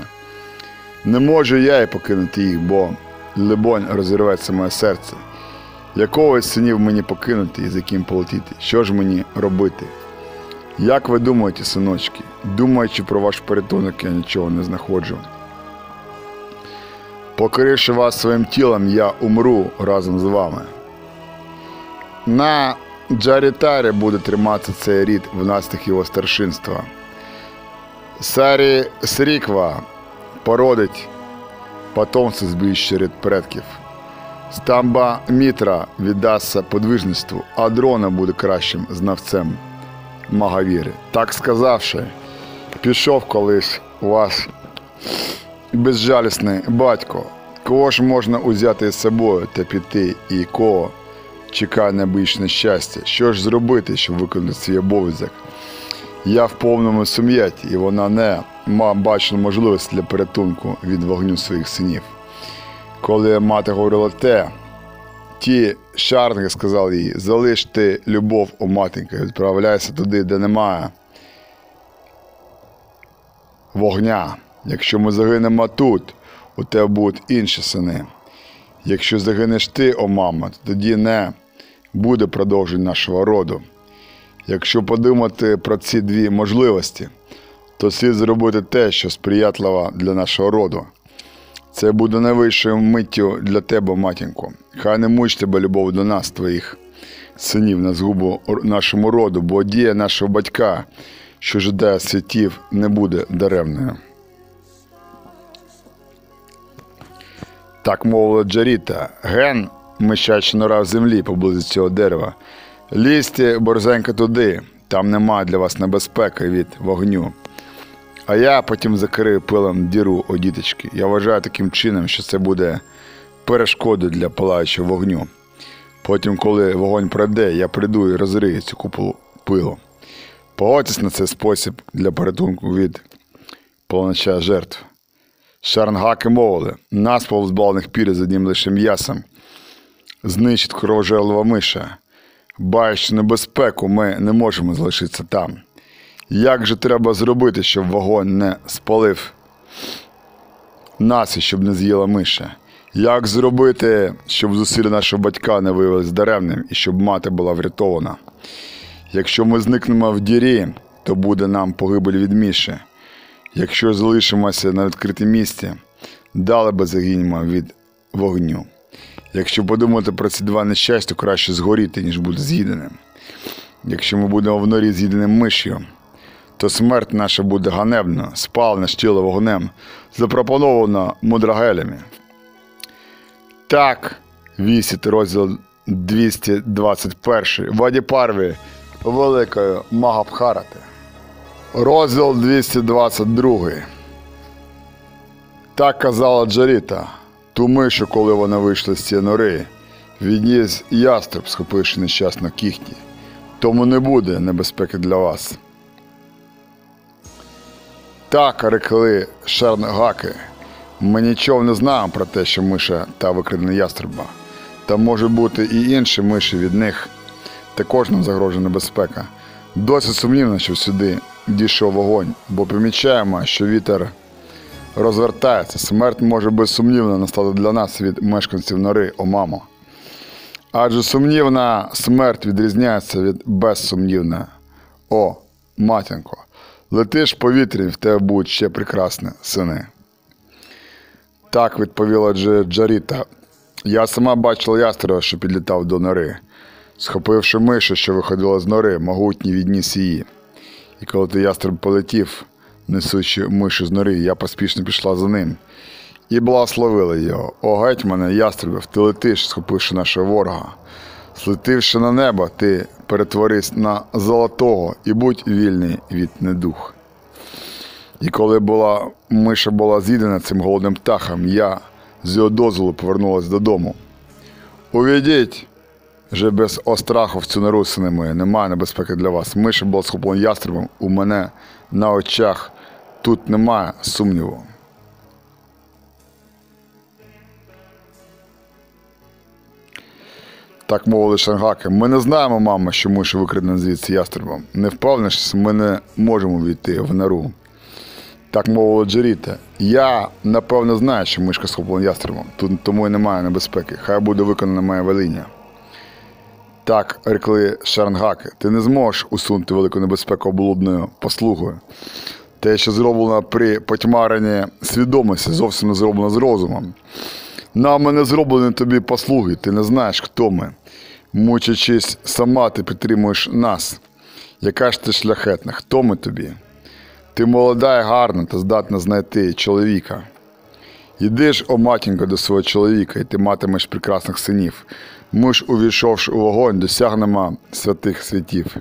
Не можу я і покинути їх, бо, либонь, розірветься моє серце. Якого із синів мені покинути і з яким полетіти? Що ж мені робити? Як ви думаєте, синочки, думаючи про ваш порятунок, я нічого не знаходжу. Покривши вас своїм тілом, я умру разом з вами. На Джарітарі буде триматися цей рід внаслідок його старшинства. Сарі Сріква породить потомство збільшує рід предків. Стамба Мітра віддасться подвижництву, а дрона буде кращим знавцем Магавіри. Так сказавши, пішов колись у вас безжалісний батько. Кого ж можна узяти з собою та піти, і кого чекає найбільше щастя? Що ж зробити, щоб виконати свій обов'язок? Я в повному сум'яті, і вона не бачила можливості для порятунку від вогню своїх синів. Коли мати говорила те, ті шарники сказали їй, залиш ти любов у матінки, відправляйся туди, де немає вогня. Якщо ми загинемо тут, у тебе будуть інші сини. Якщо загинеш ти, о мама, то тоді не буде продовження нашого роду. Якщо подумати про ці дві можливості, то слід зробити те, що сприятливо для нашого роду. Це буде найвищою миттю для тебе, матінко. Хай не муч тебе любов до нас, твоїх синів, на згубу нашому роду, бо дія нашого батька, що жидає світів, не буде даремною. Так мовила Джаріта. Ген мищача нора в землі поблизу цього дерева. Лізьте, борзенько, туди, там немає для вас небезпеки від вогню. А я потім закрию пилом діру о діточки. Я вважаю таким чином, що це буде перешкодою для палаючого вогню. Потім, коли вогонь пройде, я прийду і розрию цю купу пилу. Погодьтесь на цей спосіб для порятунку від полоноча жертв. Шарнгаки мовили, нас, повзбавлених пір'я з одним лише м'ясом, знищить кровожерлива миша. Баючи небезпеку, ми не можемо залишитися там. Як же треба зробити, щоб вогонь не спалив нас і щоб не з'їла миша? Як зробити, щоб зусилля нашого батька не виявилось даремним і щоб мати була врятована? Якщо ми зникнемо в дірі, то буде нам погибель від міші. Якщо залишимося на відкритому місці, далі би загинемо від вогню. Якщо подумати про ці два нещастя, краще згоріти, ніж бути з'їденим. Якщо ми будемо в норі з'їденим миш'ю, то смерть наша буде ганебна, спалена тіло вогнем, запропонована мудрагелями. Так, вісить розділ 221 Ваді Парві Великої Магабхарати. Розділ 222. Так казала Джаріта, ту мишу, коли вона вийшла з цієї нори, відніс ястреб, схопивши нещасно кіхті. Тому не буде небезпеки для вас. Так рекли шарнгаки. Ми нічого не знаємо про те, що миша та викрадена ястреба. Та може бути і інші миші від них. Також нам загрожує небезпека. Досить сумнівно, що сюди дійшов вогонь, бо помічаємо, що вітер розвертається. Смерть може безсумнівно настати для нас від мешканців нори, о мамо. Адже сумнівна смерть відрізняється від безсумнівної. О, матінко, летиш в повітрі, в тебе будуть ще прекрасні сини. Так відповіла Джаріта. Я сама бачила ястреба, що підлітав до нори. Схопивши мишу, що виходила з нори, могутній відніс її. І коли той ястреб полетів, несучи мишу з нори, я поспішно пішла за ним і благословила його. О, гетьмане, ястребів, ти летиш, схопивши нашого ворога. Злетивши на небо, ти перетворись на золотого і будь вільний від недух. І коли була миша була з'їдена цим голодним птахом, я з його дозволу повернулась додому. Увійдіть же без остраху в цю нору, сини мої, немає небезпеки для вас. Миша була схоплена ястребом у мене на очах. Тут немає сумніву. Так мовили шангаки. Ми не знаємо, мама, що миша викрадена звідси ястребом. Не впевнившись, ми не можемо війти в нору. Так мовила Джеріта. Я, напевно, знаю, що мишка схоплена ястребом, тут тому і немає небезпеки. Хай буде виконана моє веління. Так рекли шарангаки. Ти не зможеш усунути велику небезпеку облудною послугою. Те, що зроблено при потьмаренні свідомості, зовсім не зроблено з розумом. Нами не зроблені тобі послуги, ти не знаєш, хто ми. Мучачись сама, ти підтримуєш нас. Яка ж ти шляхетна? Хто ми тобі? Ти молода і гарна та здатна знайти чоловіка. Йди ж, о матінко, до свого чоловіка, і ти матимеш прекрасних синів. Ми ж, увійшовши у вогонь, досягнемо святих святів.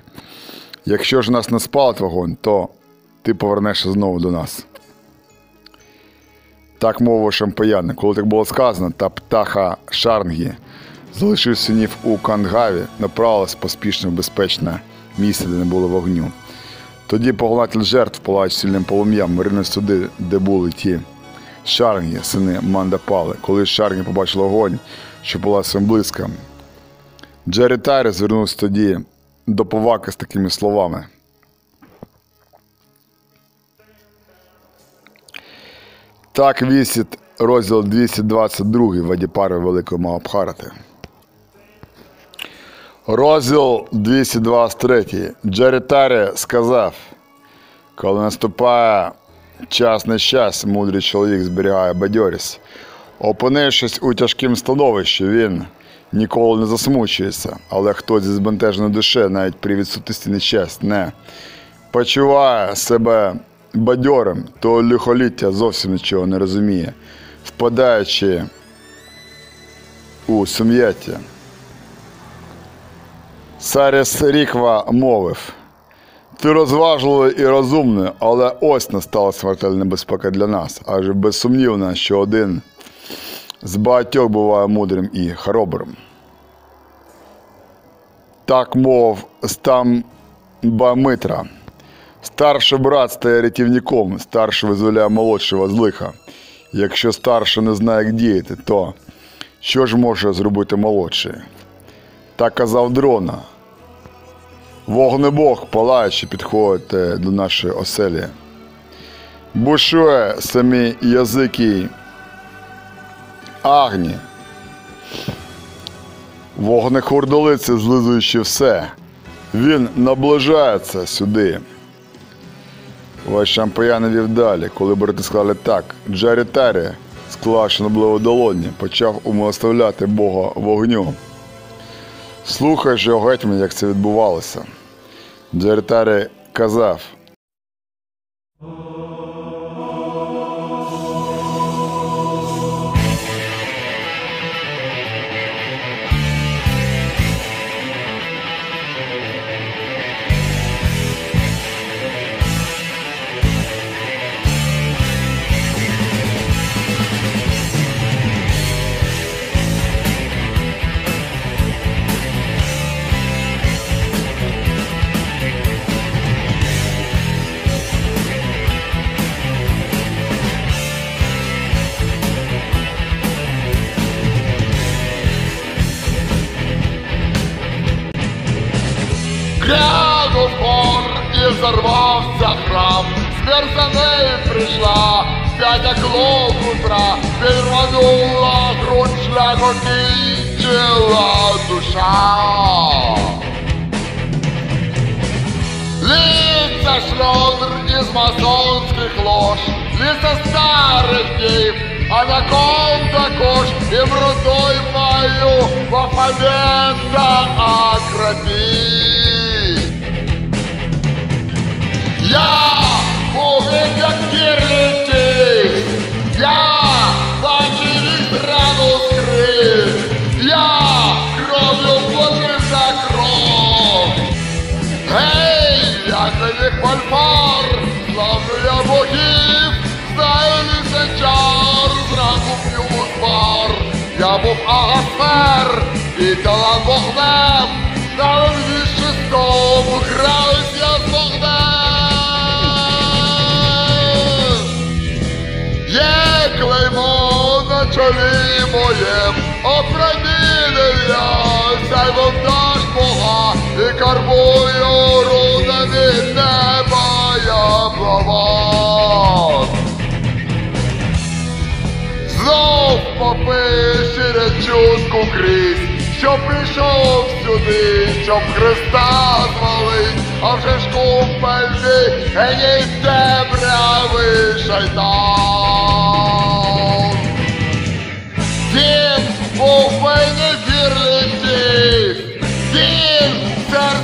Якщо ж нас не спалить вогонь, то ти повернешся знову до нас. Так мовив шампаяни. Коли так було сказано, та птаха Шарнгі, залишив синів у Кангаві, направилась поспішно в безпечне місце, де не було вогню. Тоді поглинатель жертв, палаючи сильним полум'ям, ринувся туди, де були ті Шарнгі, сини Мандапали. Коли Шарнгі побачив огонь, що була своїм блиском, Джері Тайрі звернувся тоді до поваки з такими словами. Так вісить розділ 222 Вадіпари Великої Магабхарати. Розділ 223. Джері Тарі сказав, коли наступає час нещасть, мудрий чоловік зберігає бадьорість. Опинившись у тяжкому становищі, він ніколи не засмучується, але хтось зі збентеженої душі, навіть при відсутності нещасть, не почуває себе бадьорим, то лихоліття зовсім нічого не розуміє, впадаючи у сум'яття. Саріс Ріква мовив. Ти розважливий і розумний, але ось настала смертельна небезпека для нас, адже безсумнівно, що один з багатьох буває мудрим і хоробрим. Так мов Стамбамитра. Старший брат стає рятівником, старший визволяє молодшого з лиха. Якщо старший не знає, як діяти, то що ж може зробити молодший? Так казав дрона. Вогнебог, палаючи, підходить е, до нашої оселі. Бушує самі язики агні. Вогнехурдолиці, злизуючи все. Він наближається сюди. Ваш шампаян вів далі, коли брати сказали так. Джарі Террі, склавши на долоні, почав умилоставляти Бога вогню. Слухай же, гетьман, як це відбувалося. Джарі Террі казав. Глянув хор і взорвався храм. Смерть за нею прийшла, п'ять як лов утра, підрванула грудь шляху кінчила душа. Літься шльондр із масонських лож, літься старих дів, а на ком також і брудой маю Бафамента Акропій. Я повинен як вірники, я бачив їх рану скрив, я кров'ю платив за кров. Гей, як на них фольфар, славлю я богів, знаю лише чар, зранку п'ю бар. Я був агасфер, і талант Знов попи через чутку крізь, що прийшов сюди, щоб Христа звалить, а вже ж купельний, геній темряви шайтан. Він був мені вірний, він серце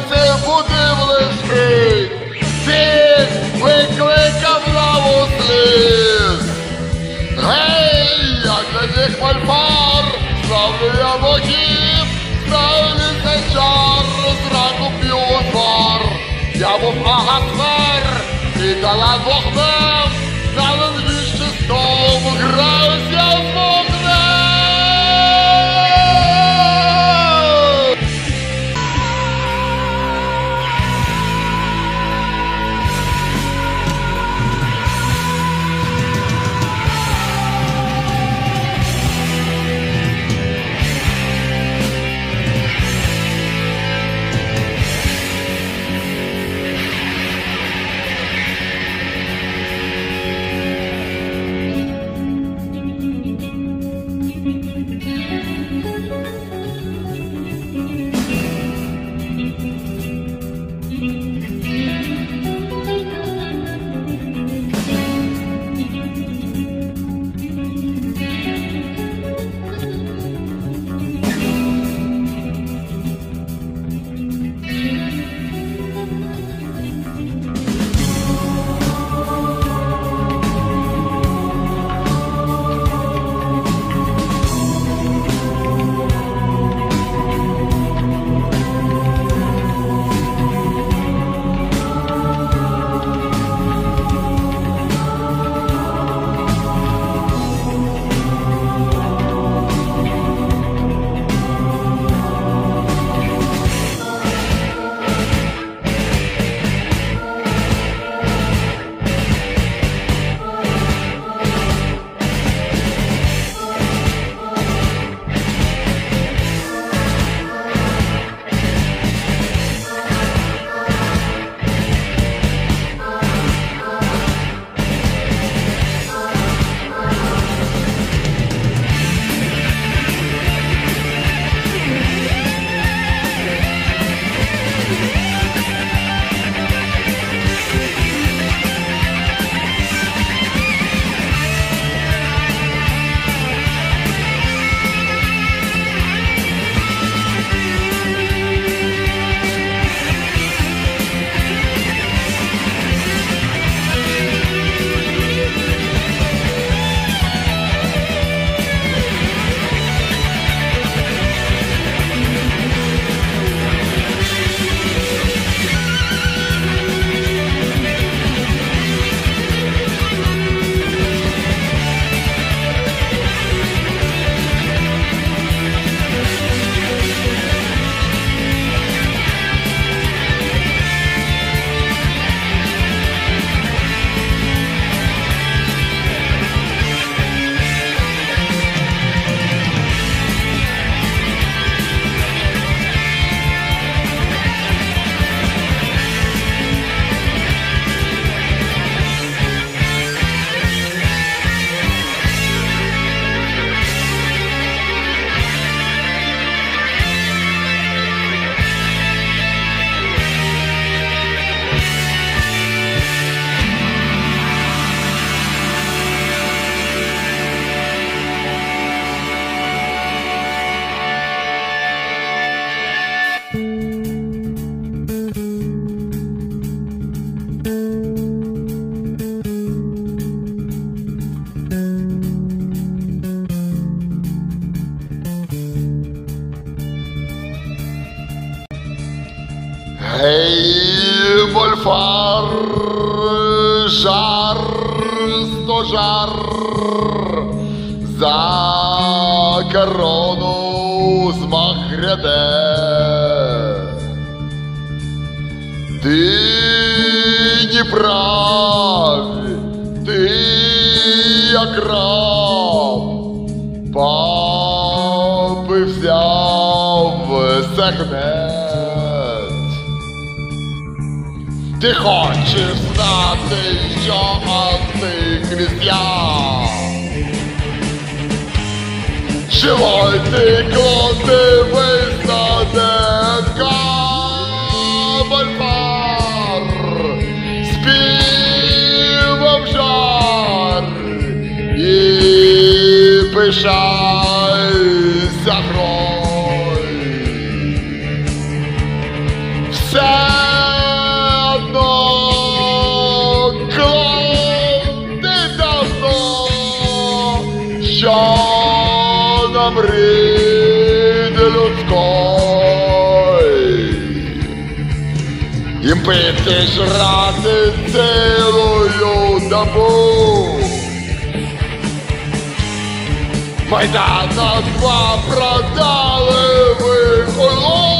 і талант антихристиян. Живой ти клон, дивись на ДНК Мольфар Співав жар І пишайся людської. Їм пити жрати цілую добу. Майдан на два продали ви хуйлу.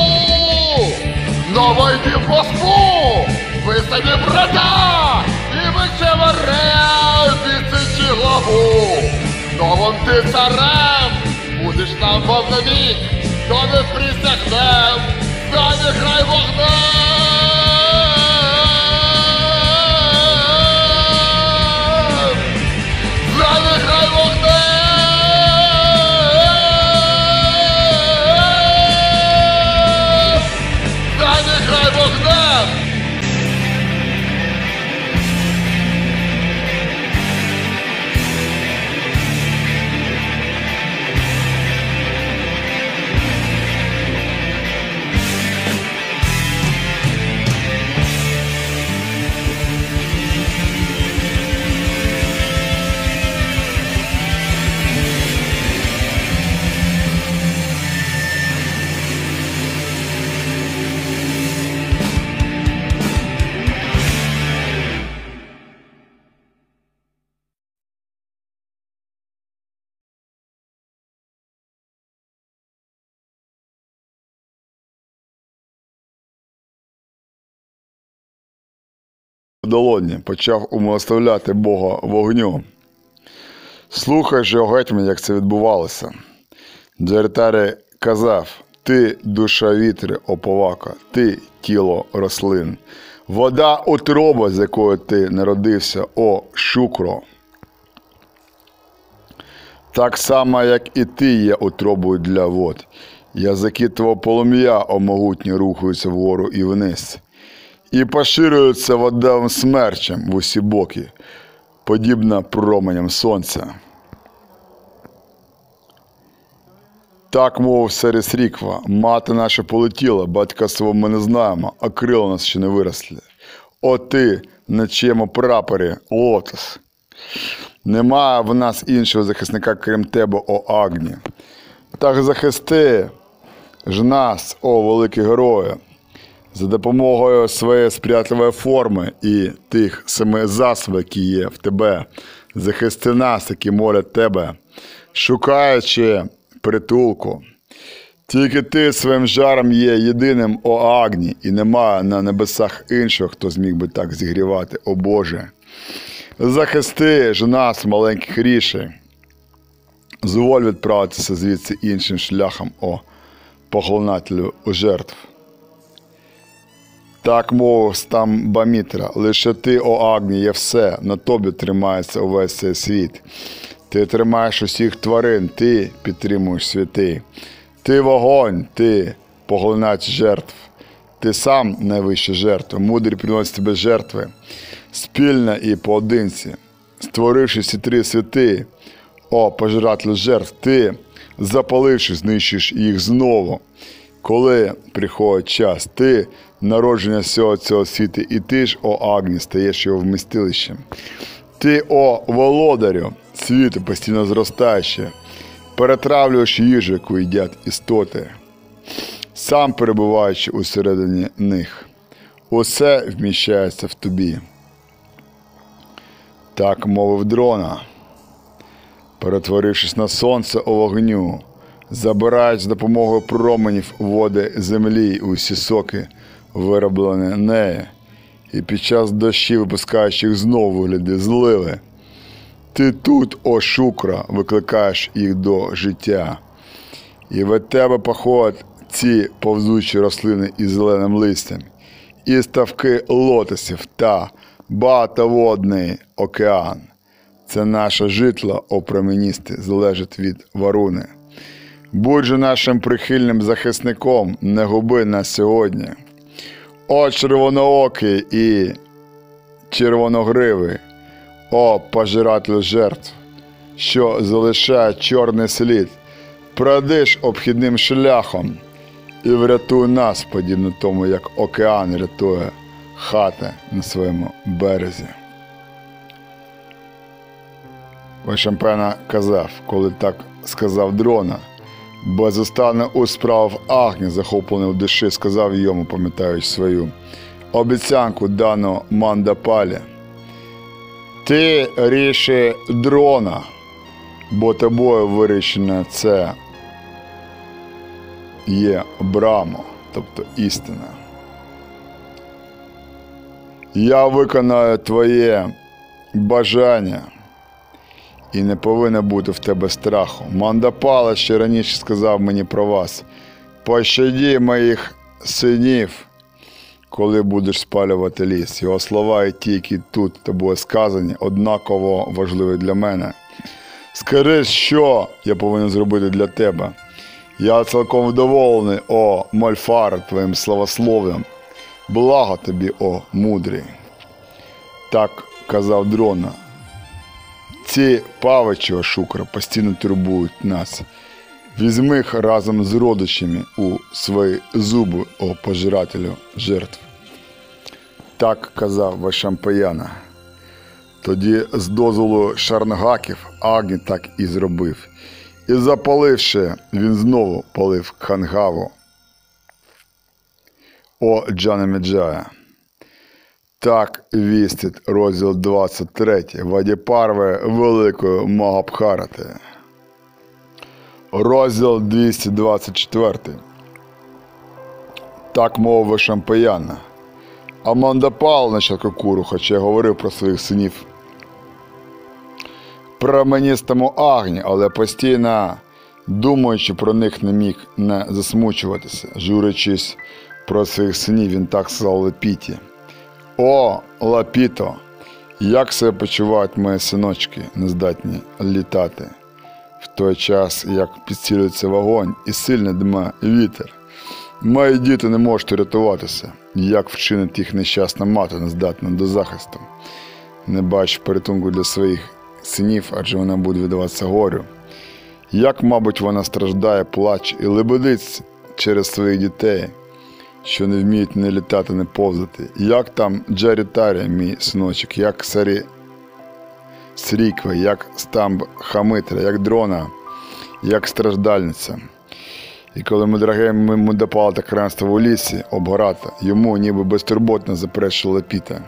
Но войди в Москву, ви самі брата, і ви чевере відсичі главу. Новим ти царем, будеш нам вовновік, то не присягнем, та край вогнем. Долоні, почав умилостивляти Бога вогню. Слухай же, гетьман, як це відбувалося. Джертари казав: Ти душа вітри, оповака, ти тіло рослин, вода утроба, з якої ти народився, о шукро. Так само, як і ти є утробою для вод. Язики твого полум'я, о могутні, рухаються вгору і вниз і поширюється водам смерчем в усі боки, подібна променям сонця. Так мов Сересріква, мати наша полетіла, батька свого ми не знаємо, а крила нас ще не виросли. О ти, на чиєму прапорі, лотос. Немає в нас іншого захисника, крім тебе, о Агні. Так захисти ж нас, о великий герою, за допомогою своєї сприятливої форми і тих семи засобів, які є в тебе, захисти нас, які молять тебе, шукаючи притулку. Тільки ти своїм жаром є єдиним о Агні, і немає на небесах іншого, хто зміг би так зігрівати, о Боже. Захисти ж нас, маленьких рішей. Зволь відправитися звідси іншим шляхом, о поглинателю жертв. Так мовив Стамбамітра, лише ти, о Агні, є все, на тобі тримається увесь цей світ. Ти тримаєш усіх тварин, ти підтримуєш святи. Ти вогонь, ти поглинач жертв. Ти сам найвища жертва, мудрі приносить тебе жертви, спільно і поодинці, створивши ці три святи, о пожирателю жертв, ти, запаливши, знищиш їх знову. Коли приходить час, ти народження всього цього світу, і ти ж, о Агні, стаєш його вмістилищем. Ти, о володарю, світу постійно зростаючи, перетравлюєш їжу, яку їдять істоти, сам перебуваючи усередині них. Усе вміщається в тобі. Так мовив дрона, перетворившись на сонце у вогню, забирають з допомогою променів води землі усі соки, вироблені нею, і під час дощів випускаєш їх знову у зливи. Ти тут, о шукра, викликаєш їх до життя. І від тебе походять ці повзучі рослини із зеленим листям, і ставки лотосів та багатоводний океан. Це наше житло, о променісти, залежить від варуни. Будь же нашим прихильним захисником, не губи нас сьогодні. О червоноокий і червоногривий, о пожиратель жертв, що залишає чорний слід, пройдиш обхідним шляхом і врятуй нас, подібно тому, як океан рятує хати на своєму березі. Вишампена казав, коли так сказав дрона, безостанне у справ Агні, захоплений в душі, сказав йому, пам'ятаючи свою обіцянку дану Мандапалі. Ти ріши дрона, бо тобою вирішено це є брамо, тобто істина. Я виконаю твоє бажання і не повинно бути в тебе страху. Мандапала ще раніше сказав мені про вас. Пощаді моїх синів, коли будеш спалювати ліс. Його слова і ті, які тут тобою сказані, однаково важливі для мене. Скажи, що я повинен зробити для тебе. Я цілком вдоволений, о Мольфар, твоїм славослов'ям. Благо тобі, о мудрий. Так казав дрона. Ці павичі, о шукра, постійно турбують нас. Візьми їх разом з родичами у свої зуби, о пожирателю жертв. Так казав Вашампаяна. Тоді з дозволу шарнгаків Агні так і зробив. І запаливши, він знову палив Хангаву. О Джанемеджая. Так вістить розділ 23 Вадіпарви Великої Магабхарати. Розділ 224. Так мовив Шампаяна. Амандапал на Чакакуру, хоча й говорив про своїх синів Про променістому агні, але постійно думаючи про них не міг не засмучуватися, журячись про своїх синів, він так сказав Лепіті. О, Лапіто, як себе почувають мої синочки, нездатні літати, в той час, як підцілюється вогонь і сильно дме вітер. Мої діти не можуть рятуватися, як вчинить їх нещасна мати, нездатна до захисту. Не бачу порятунку для своїх синів, адже вона буде віддаватися горю. Як, мабуть, вона страждає, плаче і лебедиться через своїх дітей, що не вміють не літати, не повзати. Як там Джарітарі, мій синочок, як Сарі Сріква, як Стамб Хамитра, як дрона, як страждальниця. І коли ми дороге ми допали та кранство у лісі, обгората, йому ніби безтурботно заперечила Піта.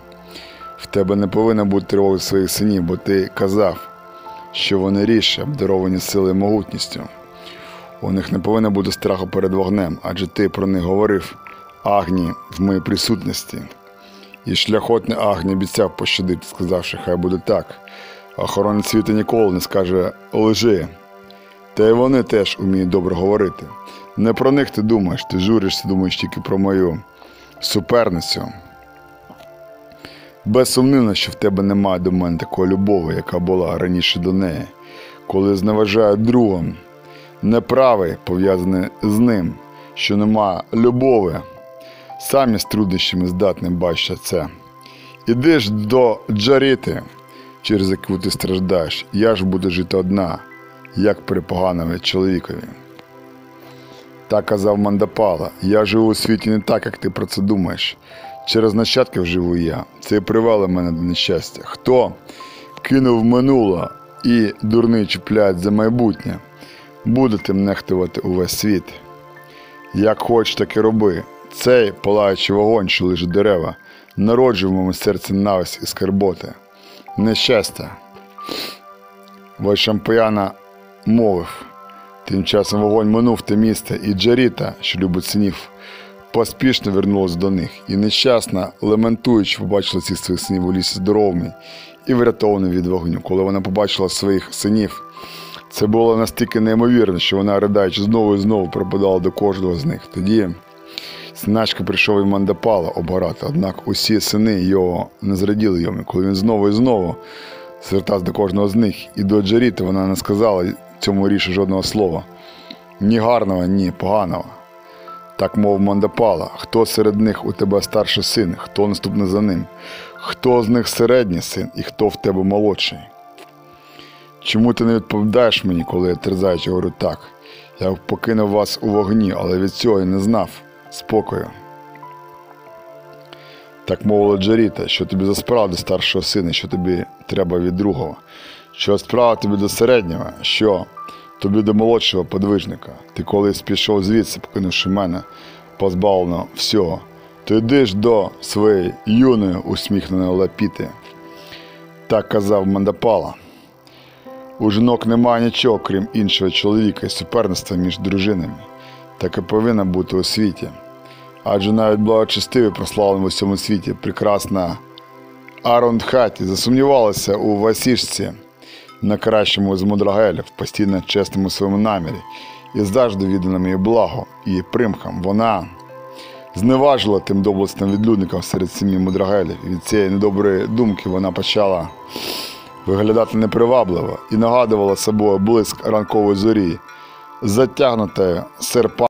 В тебе не повинно бути тривоги своїх синів, бо ти казав, що вони ріше, обдаровані силою і могутністю. У них не повинно бути страху перед вогнем, адже ти про них говорив Агні в моїй присутності. І шляхотний Агні обіцяв пощадити, сказавши, хай буде так. Охоронець світу ніколи не скаже лжи. Та й вони теж вміють добре говорити. Не про них ти думаєш, ти журишся, думаєш тільки про мою суперницю. Безсумнівно, що в тебе немає до мене такої любові, яка була раніше до неї, коли зневажаю другом, неправий пов'язаний з ним, що немає любові, самі з труднощами здатним бачити це. Іди ж до Джаріти, через яку ти страждаєш, я ж буду жити одна, як при поганому чоловікові. Так казав Мандапала, я живу у світі не так, як ти про це думаєш. Через нащадків живу я. Це і привело мене до нещастя. Хто кинув минуле і дурний чіпляють за майбутнє, буде тим нехтувати увесь світ. Як хочеш, так і роби. Цей палаючий вогонь, що лежить дерева, народжує в моєму серці нависть і скарботи, нещастя. Вайшампаяна мовив. Тим часом вогонь минув те місце, і Джаріта, що любить синів, поспішно вернулась до них, і нещасна, лементуючи, побачила цих своїх синів у лісі здоровими і врятованими від вогню. Коли вона побачила своїх синів, це було настільки неймовірно, що вона, ридаючи знову і знову, пропадала до кожного з них. Тоді Синачка прийшов і Мандапала обгорати, однак усі сини його не зраділи йому. Коли він знову і знову звертався до кожного з них, і до Джаріти вона не сказала цьому рішу жодного слова. Ні гарного, ні поганого. Так мов Мандапала, хто серед них у тебе старший син, хто наступний за ним, хто з них середній син і хто в тебе молодший. Чому ти не відповідаєш мені, коли я терзаючи говорю так? Я покинув вас у вогні, але від цього я не знав спокою. Так мовила Джаріта, що тобі за справа до старшого сина, що тобі треба від другого, що справа тобі до середнього, що тобі до молодшого подвижника. Ти колись пішов звідси, покинувши мене, позбавлено всього, то йди ж до своєї юної усміхненої лапіти. Так казав Мандапала. У жінок немає нічого, крім іншого чоловіка і суперництва між дружинами. Так і повинна бути у світі. Адже навіть благочестиві прославлені в усьому світі, прекрасна Арондхаті засумнівалася у Васішці, на кращому з мудрагелів, постійно чесному своєму намірі, і завжди відданому її благо і примхам. Вона зневажила тим доблесним відлюдникам серед сім'ї мудрагелів. Від цієї недоброї думки вона почала виглядати непривабливо і нагадувала собою блиск ранкової зорі, затягнутої серпа.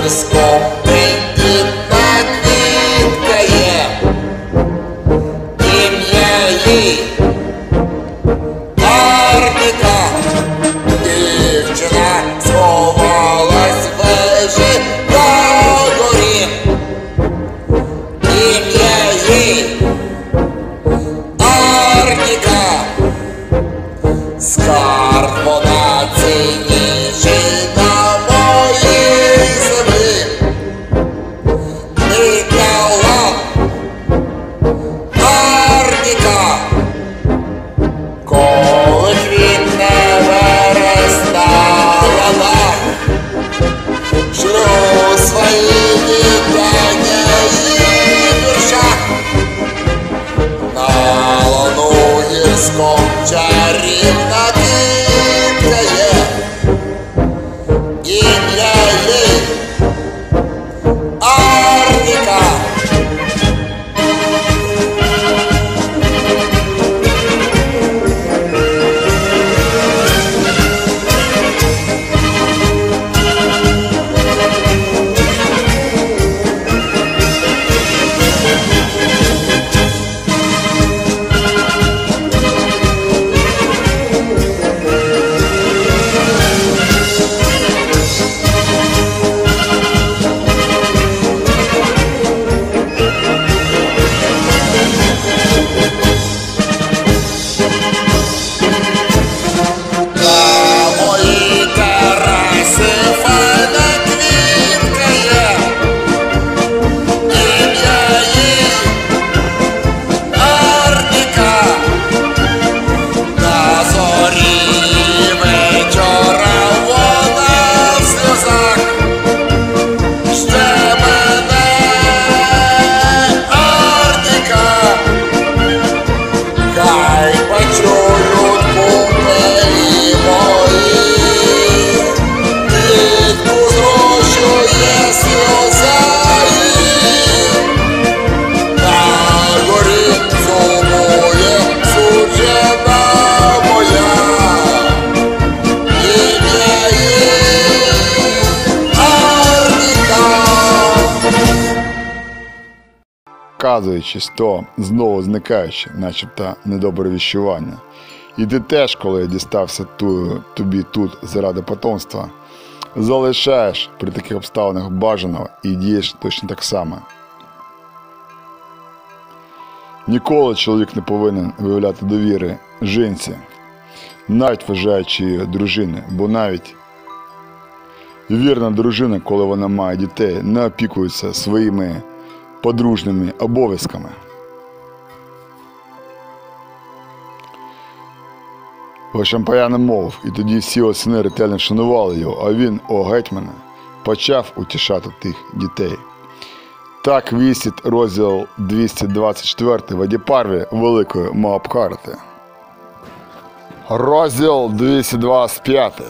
flores показуючись, то знову зникаючи, начебто недобре віщування. І ти теж, коли я дістався ту, тобі тут заради потомства, залишаєш при таких обставинах бажаного і дієш точно так само. Ніколи чоловік не повинен виявляти довіри жінці, навіть вважаючи її дружиною, бо навіть вірна дружина, коли вона має дітей, не опікується своїми подружніми обов'язками. Шампаяна мов, і тоді всі осени ретельно шанували його, а він, о гетьмане, почав утішати тих дітей. Так вісить розділ 224 в Адіпарві Великої Маабхарати. Розділ 225.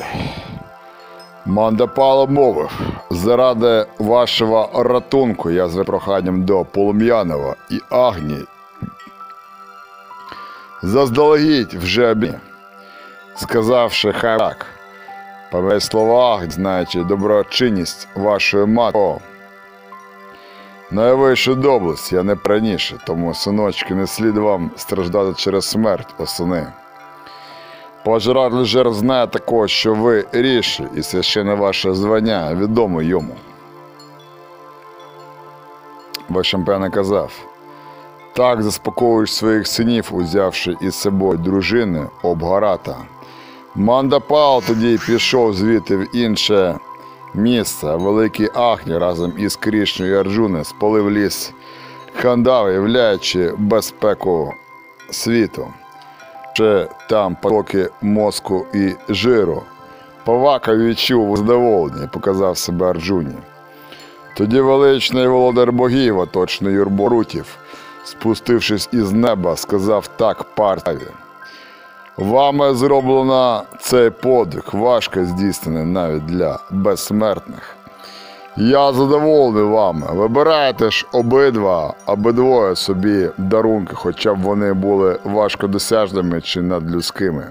Мандапало мовив, заради вашого ратунку я з проханням до Полум'янова і Агні. Заздалегідь вже обі, сказавши хай так, по моїх словах, знаючи доброчинність вашої матері, найвищу доблесть я не раніше, тому, синочки, не слід вам страждати через смерть осени. Пожиратель жертв знає також, що ви ріші, і священне ваше звання відомо йому. Вашампен казав, так заспокоюєш своїх синів, узявши із собою дружини Обгарата. Мандапал тоді пішов звідти в інше місце, великий Ахні разом із Крішною і Арджуни спалив ліс Хандави, являючи безпеку світу. Ще там потоки мозку і жиру. Павака відчув задоволення показав себе Арджуні. Тоді величний володар богів, оточний юрборутів, спустившись із неба, сказав так партаві. Вами зроблено цей подвиг, важко здійснений навіть для безсмертних. Я задоволений вами. Вибирайте ж обидва, обидвоє собі дарунки, хоча б вони були важкодосяжними чи надлюдськими.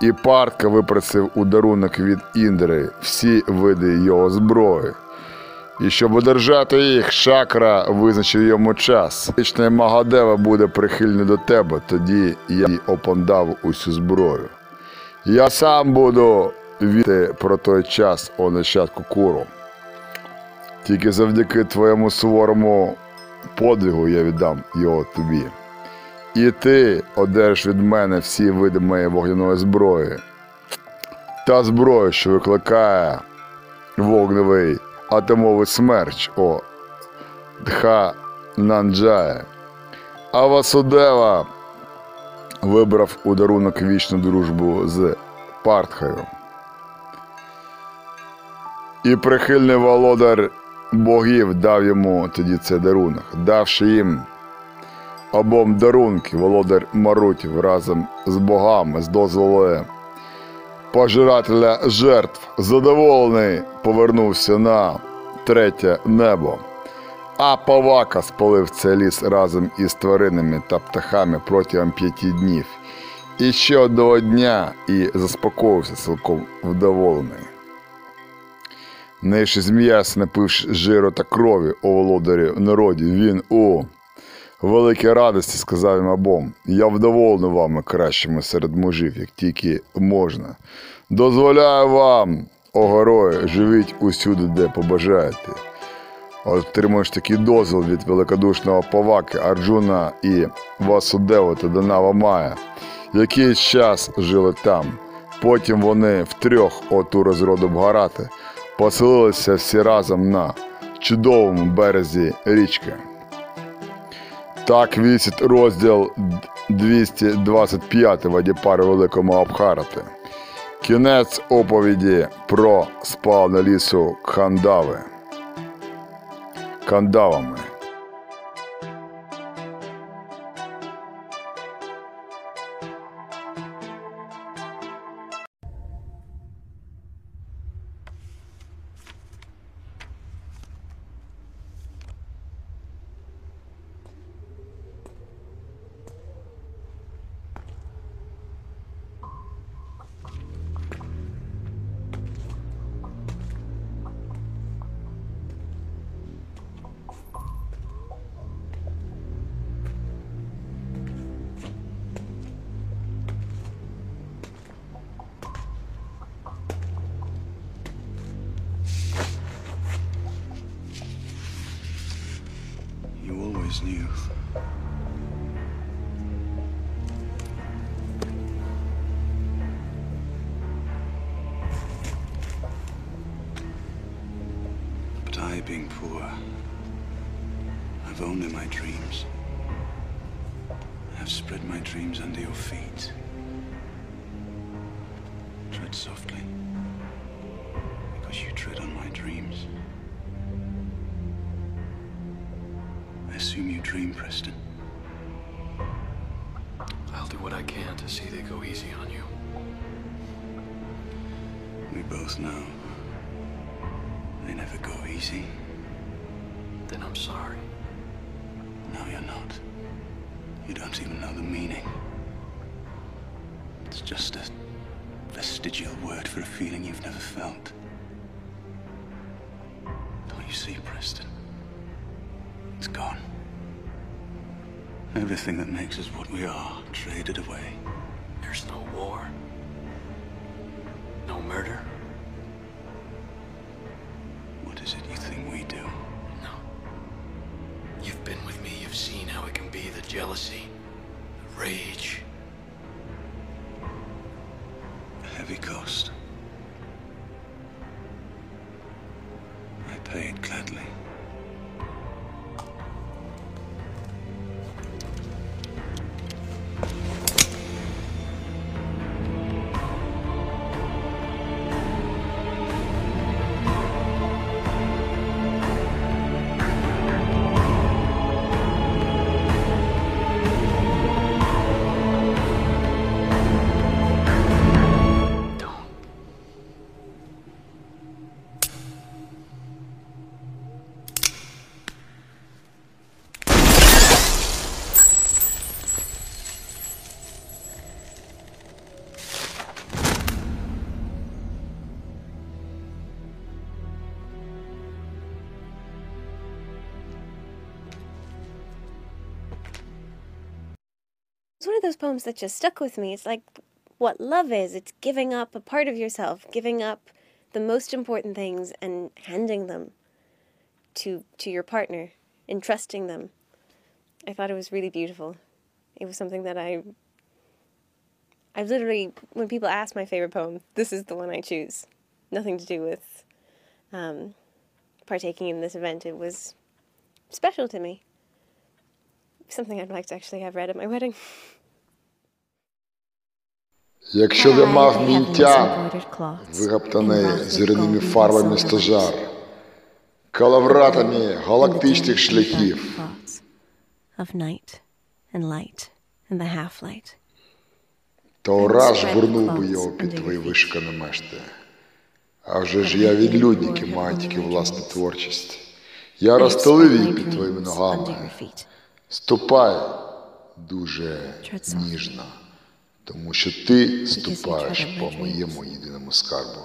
І партка випросив у дарунок від Індри всі види його зброї. І щоб одержати їх, шакра визначив йому час. Вічний Магадева буде прихильний до тебе, тоді я їй опондав усю зброю. Я сам буду віти про той час, о нащадку куру. Тільки завдяки твоєму суворому подвигу я віддам його тобі. І ти одержиш від мене всі види моєї вогняної зброї. Та зброя, що викликає вогневий атомовий смерч, о Дха Нанджая. А Васудева вибрав у дарунок вічну дружбу з Партхою. І прихильний володар богів дав йому тоді цей дарунок, давши їм обом дарунки, володар Марутів разом з богами, з дозволу пожирателя жертв, задоволений повернувся на третє небо. А Павака спалив цей ліс разом із тваринами та птахами протягом п'яти днів. І ще одного дня і заспокоївся цілком вдоволений. Нейши зміяс, напивши жиру та крові у володарі народі, він у великій радості сказав їм обом, я вдоволений вами кращими серед мужів, як тільки можна. Дозволяю вам, о герої, живіть усюди, де побажаєте. Отримуєш такий дозвіл від великодушного Паваки, Арджуна і Васудева та Данава Мая. Якийсь час жили там. Потім вони втрьох оту розроду Бгарати поселилися всі разом на чудовому березі річки. Так вісить розділ 225 в Адіпари Великому Абхарати. Кінець оповіді про спалення лісу Кхандави. Кандавами. Poems that just stuck with me. It's like what love is it's giving up a part of yourself, giving up the most important things and handing them to to your partner, entrusting them. I thought it was really beautiful. It was something that I I've literally when people ask my favorite poem, this is the one I choose. Nothing to do with um, partaking in this event. It was special to me. Something I'd like to actually have read at my wedding. Якщо мав мінтя, вигаптаний зіряними фарбами стожар, калавратами галактичних шляхів, то раз жбурнув би його під твої вишикані мешти. А вже ж я відлюдник і маю тільки власну творчість. Я розстелив її під твоїми ногами. Ступай дуже ніжно, тому що ти ступаєш по моєму єдиному скарбу.